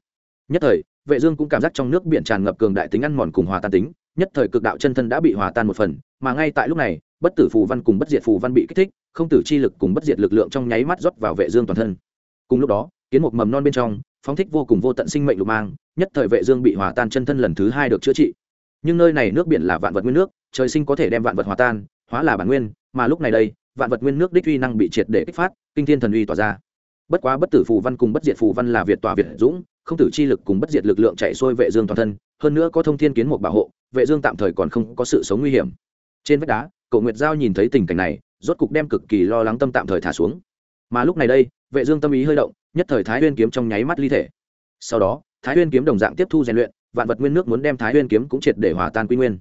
Nhất thời, vệ dương cũng cảm giác trong nước biển tràn ngập cường đại tính ăn mòn cùng hòa tan tính, nhất thời cực đạo chân thân đã bị hòa tan một phần, mà ngay tại lúc này, bất tử phù văn cùng bất diệt phù văn bị kích thích, không tử chi lực cùng bất diệt lực lượng trong nháy mắt rót vào vệ dương toàn thân. Cùng lúc đó, kiến một mầm non bên trong, phóng thích vô cùng vô tận sinh mệnh lục mang, nhất thời vệ dương bị hòa tan chân thân lần thứ hai được chữa trị. Nhưng nơi này nước biển là vạn vật nguyên nước, trời sinh có thể đem vạn vật hòa tan, hóa là bản nguyên, mà lúc này đây, vạn vật nguyên nước đích uy năng bị triệt để kích phát, kinh thiên thần uy tỏa ra bất quá bất tử phù văn cùng bất diệt phù văn là việt tòa việt dũng, không tử chi lực cùng bất diệt lực lượng chạy xuôi vệ dương toàn thân, hơn nữa có thông thiên kiến một bảo hộ, vệ dương tạm thời còn không có sự sống nguy hiểm. Trên vách đá cậu nguyệt giao nhìn thấy tình cảnh này, rốt cục đem cực kỳ lo lắng tâm tạm thời thả xuống. Mà lúc này đây, vệ dương tâm ý hơi động, nhất thời thái nguyên kiếm trong nháy mắt ly thể. Sau đó, thái nguyên kiếm đồng dạng tiếp thu rèn luyện, vạn vật nguyên nước muốn đem thái nguyên kiếm cũng triệt để hòa tan quy nguyên.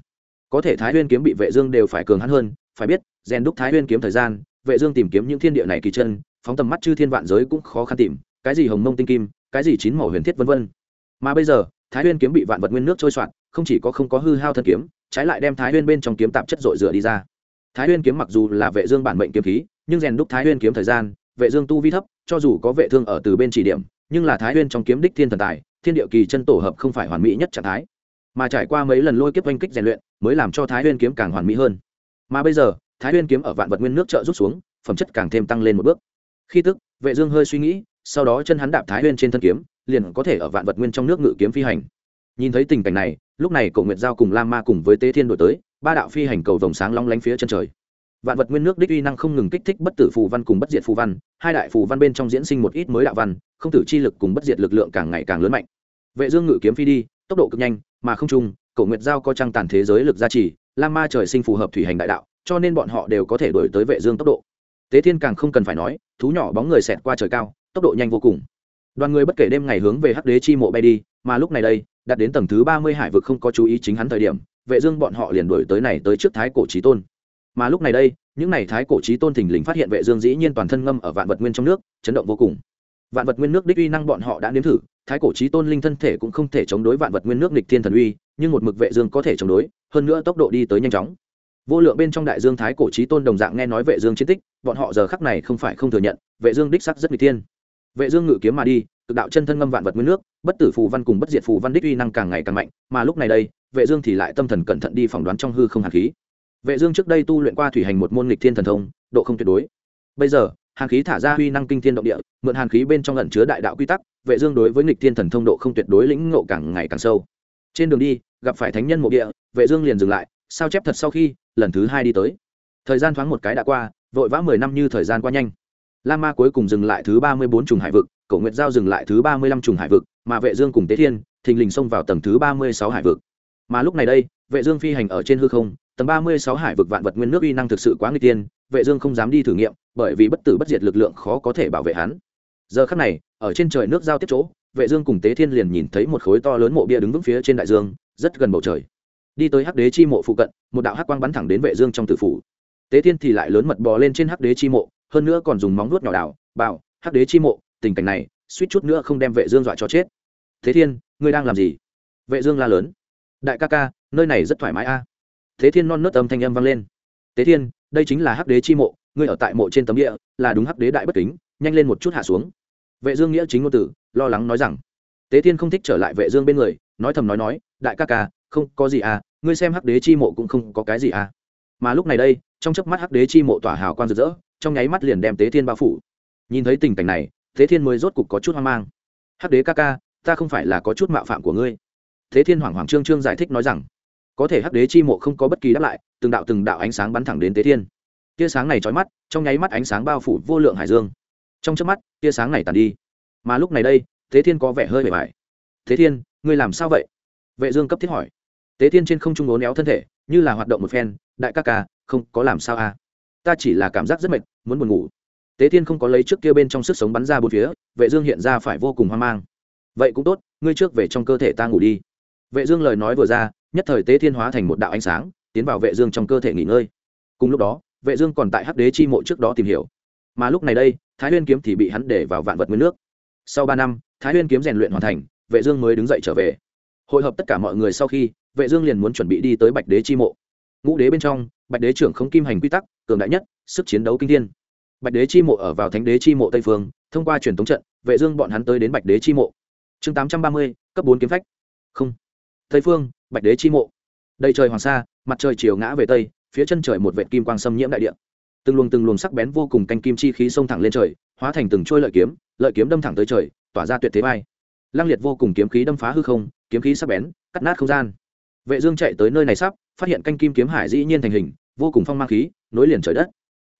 Có thể thái nguyên kiếm bị vệ dương đều phải cường hãn hơn, phải biết, rèn đúc thái nguyên kiếm thời gian, vệ dương tìm kiếm những thiên địa này kỳ chân phóng tầm mắt chư thiên vạn giới cũng khó khăn tìm, cái gì hồng mông tinh kim, cái gì chín màu huyền thiết vân vân. Mà bây giờ, thái huyên kiếm bị vạn vật nguyên nước trôi soạn, không chỉ có không có hư hao thân kiếm, trái lại đem thái huyên bên trong kiếm tạp chất dội rửa đi ra. Thái huyên kiếm mặc dù là vệ dương bản mệnh kiếm khí, nhưng rèn đúc thái huyên kiếm thời gian, vệ dương tu vi thấp, cho dù có vệ thương ở từ bên chỉ điểm, nhưng là thái huyên trong kiếm đích thiên thần tài, thiên địa kỳ chân tổ hợp không phải hoàn mỹ nhất trạng thái. Mà trải qua mấy lần lôi kiếp oanh kích rèn luyện, mới làm cho thái huyên kiếm càng hoàn mỹ hơn. Mà bây giờ, thái huyên kiếm ở vạn vật nguyên nước trợ rút xuống, phẩm chất càng thêm tăng lên một bước khi tức, vệ dương hơi suy nghĩ, sau đó chân hắn đạp thái nguyên trên thân kiếm, liền có thể ở vạn vật nguyên trong nước ngự kiếm phi hành. Nhìn thấy tình cảnh này, lúc này cổ nguyệt giao cùng lam ma cùng với tế thiên đổi tới, ba đạo phi hành cầu vồng sáng long lánh phía chân trời. Vạn vật nguyên nước đích uy năng không ngừng kích thích bất tử phù văn cùng bất diệt phù văn, hai đại phù văn bên trong diễn sinh một ít mới đạo văn, không tử chi lực cùng bất diệt lực lượng càng ngày càng lớn mạnh. Vệ dương ngự kiếm phi đi, tốc độ cực nhanh, mà không trung cổ nguyệt giao có trang tàn thế giới lực gia trì, lam ma trời sinh phù hợp thủy hành đại đạo, cho nên bọn họ đều có thể đuổi tới vệ dương tốc độ tế thiên càng không cần phải nói, thú nhỏ bóng người xẹt qua trời cao, tốc độ nhanh vô cùng. Đoàn người bất kể đêm ngày hướng về hắc đế chi mộ bay đi, mà lúc này đây, đạt đến tầng thứ ba mươi hải vực không có chú ý chính hắn thời điểm, vệ dương bọn họ liền đuổi tới này tới trước thái cổ chí tôn. Mà lúc này đây, những này thái cổ chí tôn thình lình phát hiện vệ dương dĩ nhiên toàn thân ngâm ở vạn vật nguyên trong nước, chấn động vô cùng. Vạn vật nguyên nước đích uy năng bọn họ đã nếm thử, thái cổ chí tôn linh thân thể cũng không thể chống đối vạn vật nguyên nước địch thiên thần uy, nhưng một mực vệ dương có thể chống đối, hơn nữa tốc độ đi tới nhanh chóng. Vô lượng bên trong đại dương thái cổ chí tôn đồng dạng nghe nói vệ dương chiến tích bọn họ giờ khắc này không phải không thừa nhận, vệ dương đích sắc rất nguy thiên. Vệ dương ngự kiếm mà đi, cực đạo chân thân ngâm vạn vật nguyên nước, bất tử phù văn cùng bất diệt phù văn đích uy năng càng ngày càng mạnh, mà lúc này đây, vệ dương thì lại tâm thần cẩn thận đi phỏng đoán trong hư không hàn khí. Vệ dương trước đây tu luyện qua thủy hành một môn nghịch thiên thần thông, độ không tuyệt đối. Bây giờ, hàn khí thả ra uy năng kinh thiên động địa, mượn hàn khí bên trong ẩn chứa đại đạo quy tắc, vệ dương đối với nghịch thiên thần thông độ không tuyệt đối lĩnh ngộ càng ngày càng sâu. Trên đường đi, gặp phải thánh nhân mộ địa, vệ dương liền dừng lại, sao chép thật sau khi, lần thứ hai đi tới. Thời gian thoáng một cái đã qua vội vã mười năm như thời gian qua nhanh. La ma cuối cùng dừng lại thứ ba mươi bốn trùng hải vực, cổ nguyệt giao dừng lại thứ ba mươi lăm trùng hải vực, mà vệ dương cùng tế thiên, thình lình xông vào tầng thứ ba mươi sáu hải vực. Mà lúc này đây, vệ dương phi hành ở trên hư không, tầng ba mươi sáu hải vực vạn vật nguyên nước uy năng thực sự quá nguy tiên vệ dương không dám đi thử nghiệm, bởi vì bất tử bất diệt lực lượng khó có thể bảo vệ hắn. Giờ khắc này, ở trên trời nước giao tiếp chỗ, vệ dương cùng tế thiên liền nhìn thấy một khối to lớn mộ bia đứng vững phía trên đại dương, rất gần bầu trời. Đi tới hắc đế chi mộ phụ cận, một đạo hắc quang bắn thẳng đến vệ dương trong tử phủ tế thiên thì lại lớn mật bò lên trên hắc đế chi mộ, hơn nữa còn dùng móng nuốt nhỏ đảo bảo hắc đế chi mộ, tình cảnh này, suýt chút nữa không đem vệ dương dọa cho chết. Thế thiên, ngươi đang làm gì? Vệ dương la lớn. Đại ca ca, nơi này rất thoải mái a. Thế thiên non nớt âm thanh âm vang lên. Tế thiên, đây chính là hắc đế chi mộ, ngươi ở tại mộ trên tấm địa, là đúng hắc đế đại bất kính, nhanh lên một chút hạ xuống. Vệ dương nghĩa chính ngôn tử, lo lắng nói rằng. Tế thiên không thích trở lại vệ dương bên người, nói thầm nói nói, đại ca ca, không có gì à ngươi xem hắc đế chi mộ cũng không có cái gì à. Mà lúc này đây trong chớp mắt hắc đế chi mộ tỏa hào quang rực rỡ, trong nháy mắt liền đem tế thiên bao phủ. Nhìn thấy tình cảnh này, tế thiên mới rốt cục có chút hoang mang. Hắc đế ca ca, ta không phải là có chút mạo phạm của ngươi. Thế thiên hoảng hoảng trương trương giải thích nói rằng, có thể hắc đế chi mộ không có bất kỳ đáp lại, từng đạo từng đạo ánh sáng bắn thẳng đến tế thiên. Tia sáng này trói mắt, trong nháy mắt ánh sáng bao phủ vô lượng hải dương. Trong trước mắt, tia sáng này tàn đi. Mà lúc này đây, tế thiên có vẻ hơi bề bài thế thiên, ngươi làm sao vậy? Vệ dương cấp thiết hỏi. Tế thiên trên không trung ố néo thân thể, như là hoạt động một phen, đại ca ca không có làm sao à? Ta chỉ là cảm giác rất mệt, muốn buồn ngủ. Tế thiên không có lấy trước kia bên trong sức sống bắn ra bốn phía, vệ dương hiện ra phải vô cùng hoang mang. Vậy cũng tốt, ngươi trước về trong cơ thể ta ngủ đi. Vệ dương lời nói vừa ra, nhất thời tế thiên hóa thành một đạo ánh sáng, tiến vào vệ dương trong cơ thể nghỉ ngơi. Cùng lúc đó, vệ dương còn tại hắc đế chi mộ trước đó tìm hiểu. Mà lúc này đây, thái nguyên kiếm thì bị hắn để vào vạn vật nguyên nước. Sau ba năm, thái nguyên kiếm rèn luyện hoàn thành, vệ dương mới đứng dậy trở về. Hội hợp tất cả mọi người sau khi, vệ dương liền muốn chuẩn bị đi tới bạch đế chi mộ ngũ đế bên trong bạch đế trưởng không kim hành quy tắc cường đại nhất sức chiến đấu kinh thiên. Bạch đế chi mộ ở vào thánh đế chi mộ tây phương thông qua truyền thống trận vệ dương bọn hắn tới đến bạch đế chi mộ. Chương 830, cấp 4 kiếm phách. Không. Tây phương bạch đế chi mộ. Đây trời hoàng sa mặt trời chiều ngã về tây phía chân trời một vệt kim quang xâm nhiễm đại địa. Từng luồng từng luồng sắc bén vô cùng canh kim chi khí xông thẳng lên trời hóa thành từng trôi lợi kiếm lợi kiếm đâm thẳng tới trời tỏa ra tuyệt thế bay, lăng liệt vô cùng kiếm khí đâm phá hư không kiếm khí sắc bén cắt nát không gian. Vệ dương chạy tới nơi này sắp phát hiện canh kim kiếm hải dĩ nhiên thành hình, vô cùng phong mang khí, nối liền trời đất.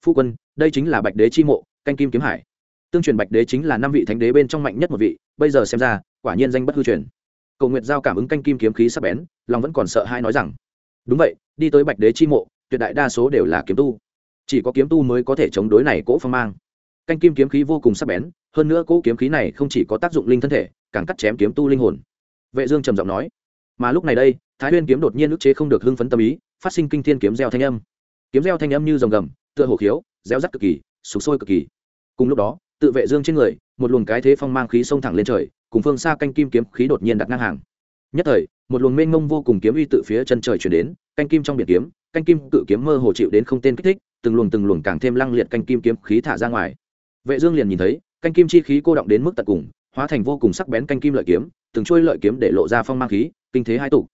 Phu quân, đây chính là bạch đế chi mộ, canh kim kiếm hải. Tương truyền bạch đế chính là năm vị thánh đế bên trong mạnh nhất một vị, bây giờ xem ra, quả nhiên danh bất hư truyền. Cầu nguyệt giao cảm ứng canh kim kiếm khí sắc bén, lòng vẫn còn sợ hai nói rằng, đúng vậy, đi tới bạch đế chi mộ, tuyệt đại đa số đều là kiếm tu. Chỉ có kiếm tu mới có thể chống đối này cỗ phong mang. Canh kim kiếm khí vô cùng sắc bén, hơn nữa cỗ kiếm khí này không chỉ có tác dụng linh thân thể, càng cắt chém kiếm tu linh hồn. Vệ dương trầm giọng nói, mà lúc này đây thái nguyên kiếm đột nhiên ức chế không được hưng phấn tâm ý, phát sinh kinh thiên kiếm gieo thanh âm. Kiếm gieo thanh âm như rồng gầm, tựa hồ khiếu reo rắt cực kỳ, sụp sôi cực kỳ. Cùng lúc đó, tự vệ dương trên người, một luồng cái thế phong mang khí xông thẳng lên trời, cùng phương xa canh kim kiếm khí đột nhiên đặt ngang hàng. Nhất thời, một luồng mênh mông vô cùng kiếm uy tự phía chân trời chuyển đến, canh kim trong biển kiếm, canh kim cự kiếm mơ hồ chịu đến không tên kích thích, từng luồng từng luồng càng thêm lăng liệt canh kim kiếm khí thả ra ngoài. Vệ dương liền nhìn thấy, canh kim chi khí cô động đến mức tận cùng, hóa thành vô cùng sắc bén canh kim lợi kiếm, từng trôi lợi kiếm để lộ ra phong mang khí, kinh thế hai tụ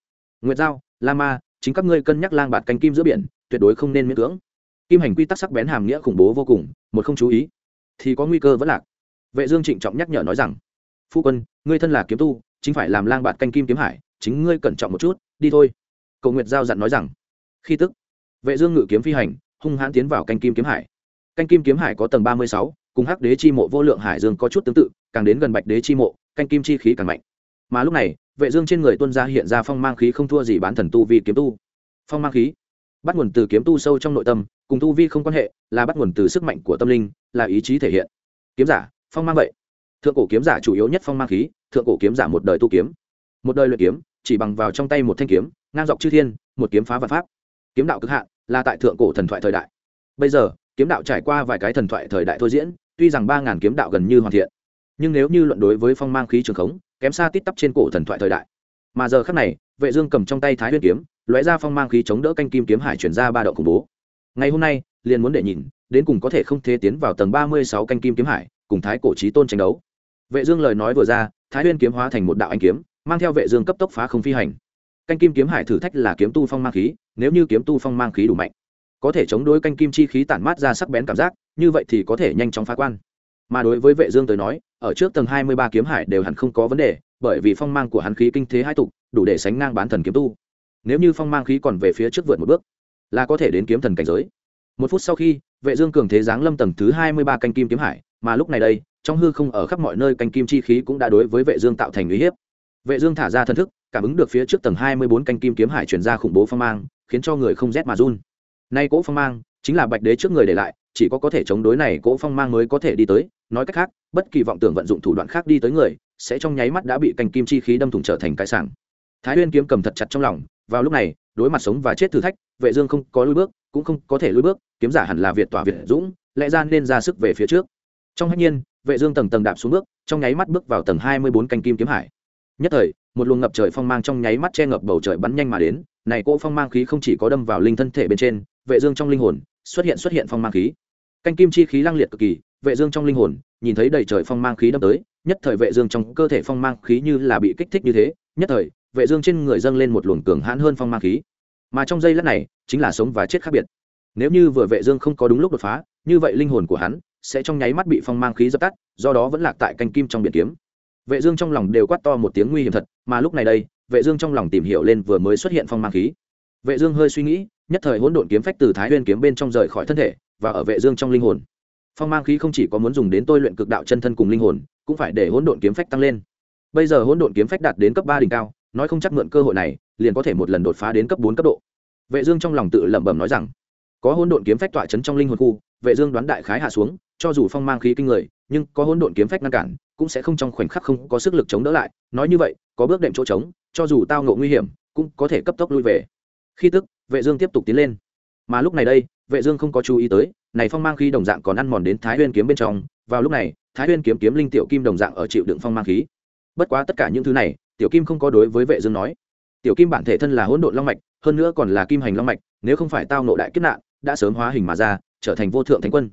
nguyệt giao la ma chính các ngươi cân nhắc lang bạt canh kim giữa biển tuyệt đối không nên miễn cưỡng. Kim hành quy tắc sắc bén hàm nghĩa khủng bố vô cùng một không chú ý thì có nguy cơ vẫn lạc. Vệ dương trịnh trọng nhắc nhở nói rằng phu quân ngươi thân là kiếm tu chính phải làm lang bạt canh kim kiếm hải chính ngươi cẩn trọng một chút đi thôi. Cầu nguyệt giao dặn nói rằng khi tức. Vệ dương ngự kiếm phi hành hung hãn tiến vào canh kim kiếm hải. Canh kim kiếm hải có tầng ba mươi sáu, cùng hắc đế chi mộ vô lượng hải dương có chút tương tự càng đến gần bạch đế chi mộ canh kim chi khí càng mạnh. Mà lúc này vệ dương trên người tuân ra hiện ra phong mang khí không thua gì bán thần tu vi kiếm tu. Phong mang khí, bắt nguồn từ kiếm tu sâu trong nội tâm, cùng tu vi không quan hệ, là bắt nguồn từ sức mạnh của tâm linh, là ý chí thể hiện. Kiếm giả, phong mang vậy. Thượng cổ kiếm giả chủ yếu nhất phong mang khí, thượng cổ kiếm giả một đời tu kiếm. Một đời luyện kiếm, chỉ bằng vào trong tay một thanh kiếm, ngang dọc chư thiên, một kiếm phá vạn pháp. Kiếm đạo cực hạn, là tại thượng cổ thần thoại thời đại. Bây giờ, kiếm đạo trải qua vài cái thần thoại thời đại thôi diễn, tuy rằng ba ngàn kiếm đạo gần như hoàn thiện, nhưng nếu như luận đối với phong mang khí trường khống kém xa tít tắp trên cổ thần thoại thời đại. Mà giờ khắc này, vệ dương cầm trong tay thái huyết kiếm, lóe ra phong mang khí chống đỡ canh kim kiếm hải chuyển ra ba độ khủng bố. Ngày hôm nay, liền muốn để nhìn, đến cùng có thể không thế tiến vào tầng ba mươi sáu canh kim kiếm hải, cùng thái cổ chí tôn tranh đấu. Vệ dương lời nói vừa ra, thái huyên kiếm hóa thành một đạo anh kiếm, mang theo vệ dương cấp tốc phá không phi hành. Canh kim kiếm hải thử thách là kiếm tu phong mang khí, nếu như kiếm tu phong mang khí đủ mạnh, có thể chống đối canh kim chi khí tản mát ra sắc bén cảm giác, như vậy thì có thể nhanh chóng phá quan. Mà đối với vệ dương tới nói ở trước tầng 23 kiếm hải đều hẳn không có vấn đề, bởi vì phong mang của hắn khí kinh thế hai tục, đủ để sánh ngang bán thần kiếm tu. Nếu như phong mang khí còn về phía trước vượt một bước, là có thể đến kiếm thần cảnh giới. Một phút sau khi, vệ dương cường thế giáng lâm tầng thứ 23 canh kim kiếm hải, mà lúc này đây, trong hư không ở khắp mọi nơi canh kim chi khí cũng đã đối với vệ dương tạo thành uy hiếp. Vệ dương thả ra thân thức, cảm ứng được phía trước tầng 24 canh kim kiếm hải truyền ra khủng bố phong mang, khiến cho người không rét mà run. Nay cỗ phong mang chính là bạch đế trước người để lại chỉ có có thể chống đối này cỗ phong mang mới có thể đi tới. Nói cách khác, bất kỳ vọng tưởng vận dụng thủ đoạn khác đi tới người, sẽ trong nháy mắt đã bị canh kim chi khí đâm thủng trở thành cái sảng. Thái huyên kiếm cầm thật chặt trong lòng, vào lúc này, đối mặt sống và chết thử thách, vệ dương không có lùi bước, cũng không có thể lùi bước, kiếm giả hẳn là việt tỏa việt dũng, lẽ ra nên ra sức về phía trước. Trong hạnh nhiên, vệ dương tầng tầng đạp xuống bước, trong nháy mắt bước vào tầng hai mươi bốn canh kim kiếm hải. Nhất thời, một luồng ngập trời phong mang trong nháy mắt che ngập bầu trời bắn nhanh mà đến. Này cỗ phong mang khí không chỉ có đâm vào linh thân thể bên trên, vệ dương trong linh hồn, xuất hiện xuất hiện phong mang khí canh kim chi khí lăng liệt cực kỳ, vệ dương trong linh hồn, nhìn thấy đầy trời phong mang khí đâm tới, nhất thời vệ dương trong cơ thể phong mang khí như là bị kích thích như thế, nhất thời, vệ dương trên người dâng lên một luồng cường hãn hơn phong mang khí. Mà trong giây lát này, chính là sống và chết khác biệt. Nếu như vừa vệ dương không có đúng lúc đột phá, như vậy linh hồn của hắn sẽ trong nháy mắt bị phong mang khí dập tắt, do đó vẫn lạc tại canh kim trong biển kiếm. Vệ dương trong lòng đều quát to một tiếng nguy hiểm thật, mà lúc này đây, vệ dương trong lòng tìm hiểu lên vừa mới xuất hiện phong mang khí. Vệ dương hơi suy nghĩ, nhất thời hỗn độn kiếm phách từ thái nguyên kiếm bên trong rời khỏi thân thể và ở vệ dương trong linh hồn. Phong mang khí không chỉ có muốn dùng đến tôi luyện cực đạo chân thân cùng linh hồn, cũng phải để hỗn độn kiếm phách tăng lên. Bây giờ hỗn độn kiếm phách đạt đến cấp ba đỉnh cao, nói không chắc mượn cơ hội này, liền có thể một lần đột phá đến cấp bốn, cấp độ. Vệ dương trong lòng tự lẩm bẩm nói rằng, có hỗn độn kiếm phách tọa chấn trong linh hồn khu, vệ dương đoán đại khái hạ xuống, cho dù phong mang khí kinh người, nhưng có hỗn độn kiếm phách ngăn cản, cũng sẽ không trong khoảnh khắc không có sức lực chống đỡ lại. Nói như vậy, có bước đệm chỗ trống, cho dù tao ngộ nguy hiểm, cũng có thể cấp tốc lui về. Khi tức, vệ dương tiếp tục tiến lên. Mà lúc này đây vệ dương không có chú ý tới, này phong mang khí đồng dạng còn ăn mòn đến thái nguyên kiếm bên trong, vào lúc này, thái nguyên kiếm kiếm linh tiểu kim đồng dạng ở chịu đựng phong mang khí. Bất quá tất cả những thứ này, tiểu kim không có đối với vệ dương nói. Tiểu kim bản thể thân là hỗn độn long mạch, hơn nữa còn là kim hành long mạch, nếu không phải tao nộ đại kiếp nạn, đã sớm hóa hình mà ra, trở thành vô thượng thánh quân.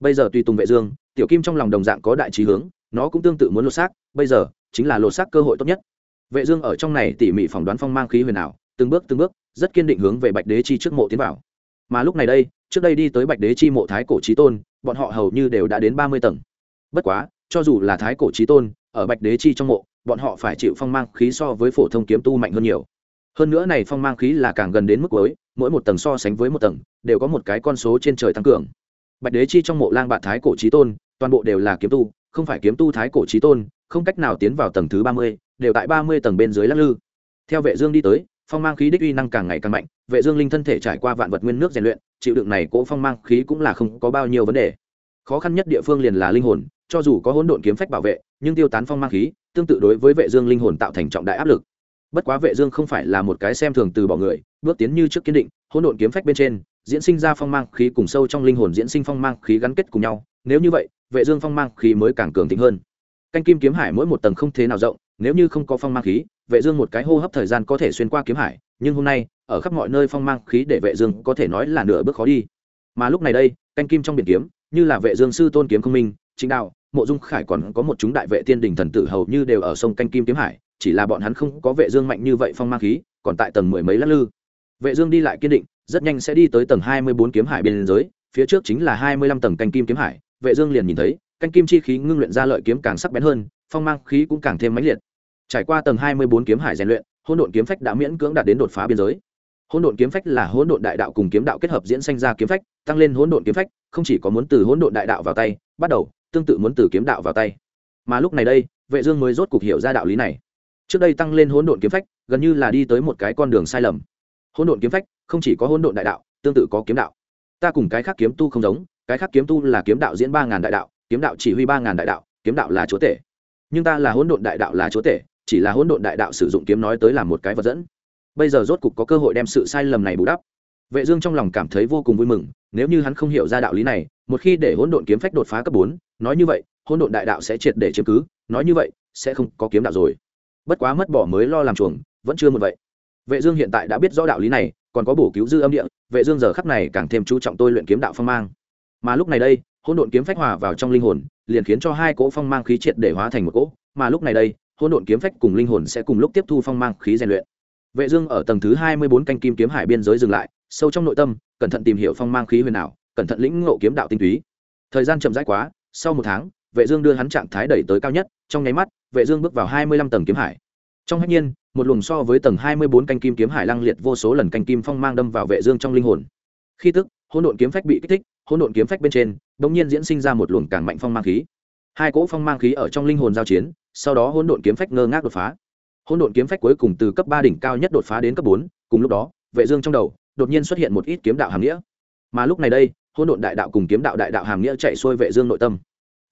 Bây giờ tùy tùng vệ dương, tiểu kim trong lòng đồng dạng có đại trí hướng, nó cũng tương tự muốn lột xác, bây giờ, chính là lột xác cơ hội tốt nhất. Vệ dương ở trong này tỉ mỉ phỏng đoán phong mang khí huyền ảo, từng bước từng bước, rất kiên định hướng về bạch đế chi trước mộ tiến vào mà lúc này đây, trước đây đi tới bạch đế chi mộ thái cổ chí tôn, bọn họ hầu như đều đã đến ba mươi tầng. Bất quá, cho dù là thái cổ chí tôn, ở bạch đế chi trong mộ, bọn họ phải chịu phong mang khí so với phổ thông kiếm tu mạnh hơn nhiều. Hơn nữa này phong mang khí là càng gần đến mức cuối, mỗi một tầng so sánh với một tầng, đều có một cái con số trên trời tăng cường. Bạch đế chi trong mộ lang bạn thái cổ chí tôn, toàn bộ đều là kiếm tu, không phải kiếm tu thái cổ chí tôn, không cách nào tiến vào tầng thứ ba mươi, đều tại ba mươi tầng bên dưới lắc lư. Theo vệ dương đi tới phong mang khí đích uy năng càng ngày càng mạnh, vệ dương linh thân thể trải qua vạn vật nguyên nước rèn luyện, chịu đựng này cỗ phong mang khí cũng là không có bao nhiêu vấn đề. Khó khăn nhất địa phương liền là linh hồn, cho dù có hỗn độn kiếm phách bảo vệ, nhưng tiêu tán phong mang khí, tương tự đối với vệ dương linh hồn tạo thành trọng đại áp lực. Bất quá vệ dương không phải là một cái xem thường từ bỏ người, bước tiến như trước kiên định, hỗn độn kiếm phách bên trên, diễn sinh ra phong mang khí cùng sâu trong linh hồn diễn sinh phong mang khí gắn kết cùng nhau, nếu như vậy, vệ dương phong mang khí mới càng cường thịnh hơn. Canh kim kiếm hải mỗi một tầng không thế nào rộng nếu như không có phong mang khí vệ dương một cái hô hấp thời gian có thể xuyên qua kiếm hải nhưng hôm nay ở khắp mọi nơi phong mang khí để vệ dương có thể nói là nửa bước khó đi. Mà lúc này đây canh kim trong biển kiếm như là vệ dương sư tôn kiếm công minh chính đạo mộ dung khải còn có một chúng đại vệ tiên đình thần tử hầu như đều ở sông canh kim kiếm hải chỉ là bọn hắn không có vệ dương mạnh như vậy phong mang khí còn tại tầng mười mấy lát lư. Vệ dương đi lại kiên định rất nhanh sẽ đi tới tầng hai mươi bốn kiếm hải biên giới, phía trước chính là hai mươi lăm tầng canh kim kiếm hải. Vệ dương liền nhìn thấy canh kim chi khí ngưng luyện ra lợi kiếm càng sắc bén hơn phong mang khí cũng càng thêm mãnh liệt trải qua tầng hai mươi bốn kiếm hải rèn luyện, hỗn độn kiếm phách đã miễn cưỡng đạt đến đột phá biên giới. Hỗn độn kiếm phách là hỗn độn đại đạo cùng kiếm đạo kết hợp diễn sinh ra kiếm phách, tăng lên hỗn độn kiếm phách, không chỉ có muốn từ hỗn độn đại đạo vào tay, bắt đầu, tương tự muốn từ kiếm đạo vào tay. Mà lúc này đây, vệ dương mới rốt cục hiểu ra đạo lý này. Trước đây tăng lên hỗn độn kiếm phách, gần như là đi tới một cái con đường sai lầm. Hỗn độn kiếm phách, không chỉ có hỗn độn đại đạo, tương tự có kiếm đạo. Ta cùng cái khác kiếm tu không giống, cái khác kiếm tu là kiếm đạo diễn ba ngàn đại đạo, kiếm đạo chỉ huy ba ngàn đại đạo, kiếm đạo là chúa tể. Nhưng ta là hỗn độn đại đạo là chúa tể chỉ là hỗn độn đại đạo sử dụng kiếm nói tới làm một cái vật dẫn. Bây giờ rốt cục có cơ hội đem sự sai lầm này bù đắp. Vệ dương trong lòng cảm thấy vô cùng vui mừng, nếu như hắn không hiểu ra đạo lý này, một khi để hỗn độn kiếm phách đột phá cấp bốn, nói như vậy, hỗn độn đại đạo sẽ triệt để chiếm cứ, nói như vậy, sẽ không có kiếm đạo rồi. Bất quá mất bỏ mới lo làm chuồng, vẫn chưa một vậy. Vệ dương hiện tại đã biết rõ đạo lý này, còn có bổ cứu dư âm địa, vệ dương giờ khắc này càng thêm chú trọng tôi luyện kiếm đạo phong mang. Mà lúc này đây, hỗn độn kiếm phách hòa vào trong linh hồn, liền khiến cho hai cỗ phong mang khí triệt để hóa thành một cỗ, mà lúc này đây hỗn độn kiếm phách cùng linh hồn sẽ cùng lúc tiếp thu phong mang khí rèn luyện. Vệ dương ở tầng thứ 24 canh kim kiếm hải biên giới dừng lại, sâu trong nội tâm, cẩn thận tìm hiểu phong mang khí huyền ảo, cẩn thận lĩnh ngộ kiếm đạo tinh túy. Thời gian chậm rãi quá, sau một tháng, vệ dương đưa hắn trạng thái đẩy tới cao nhất, trong nháy mắt, vệ dương bước vào 25 tầng kiếm hải. Trong hách nhiên, một luồng so với tầng 24 canh kim kiếm hải lăng liệt vô số lần canh kim phong mang đâm vào vệ dương trong linh hồn. Khi tức, hỗn độn kiếm phách bị kích thích, hỗn độn kiếm phách bên trên, đột nhiên diễn sinh ra một luồng càng mạnh phong mang khí. Hai cỗ phong mang khí ở trong linh hồn giao chiến sau đó hỗn độn kiếm phách ngơ ngác đột phá. Hỗn độn kiếm phách cuối cùng từ cấp ba đỉnh cao nhất đột phá đến cấp bốn cùng lúc đó vệ dương trong đầu đột nhiên xuất hiện một ít kiếm đạo hàm nghĩa. Mà lúc này đây hỗn độn đại đạo cùng kiếm đạo đại đạo hàm nghĩa chạy xuôi vệ dương nội tâm.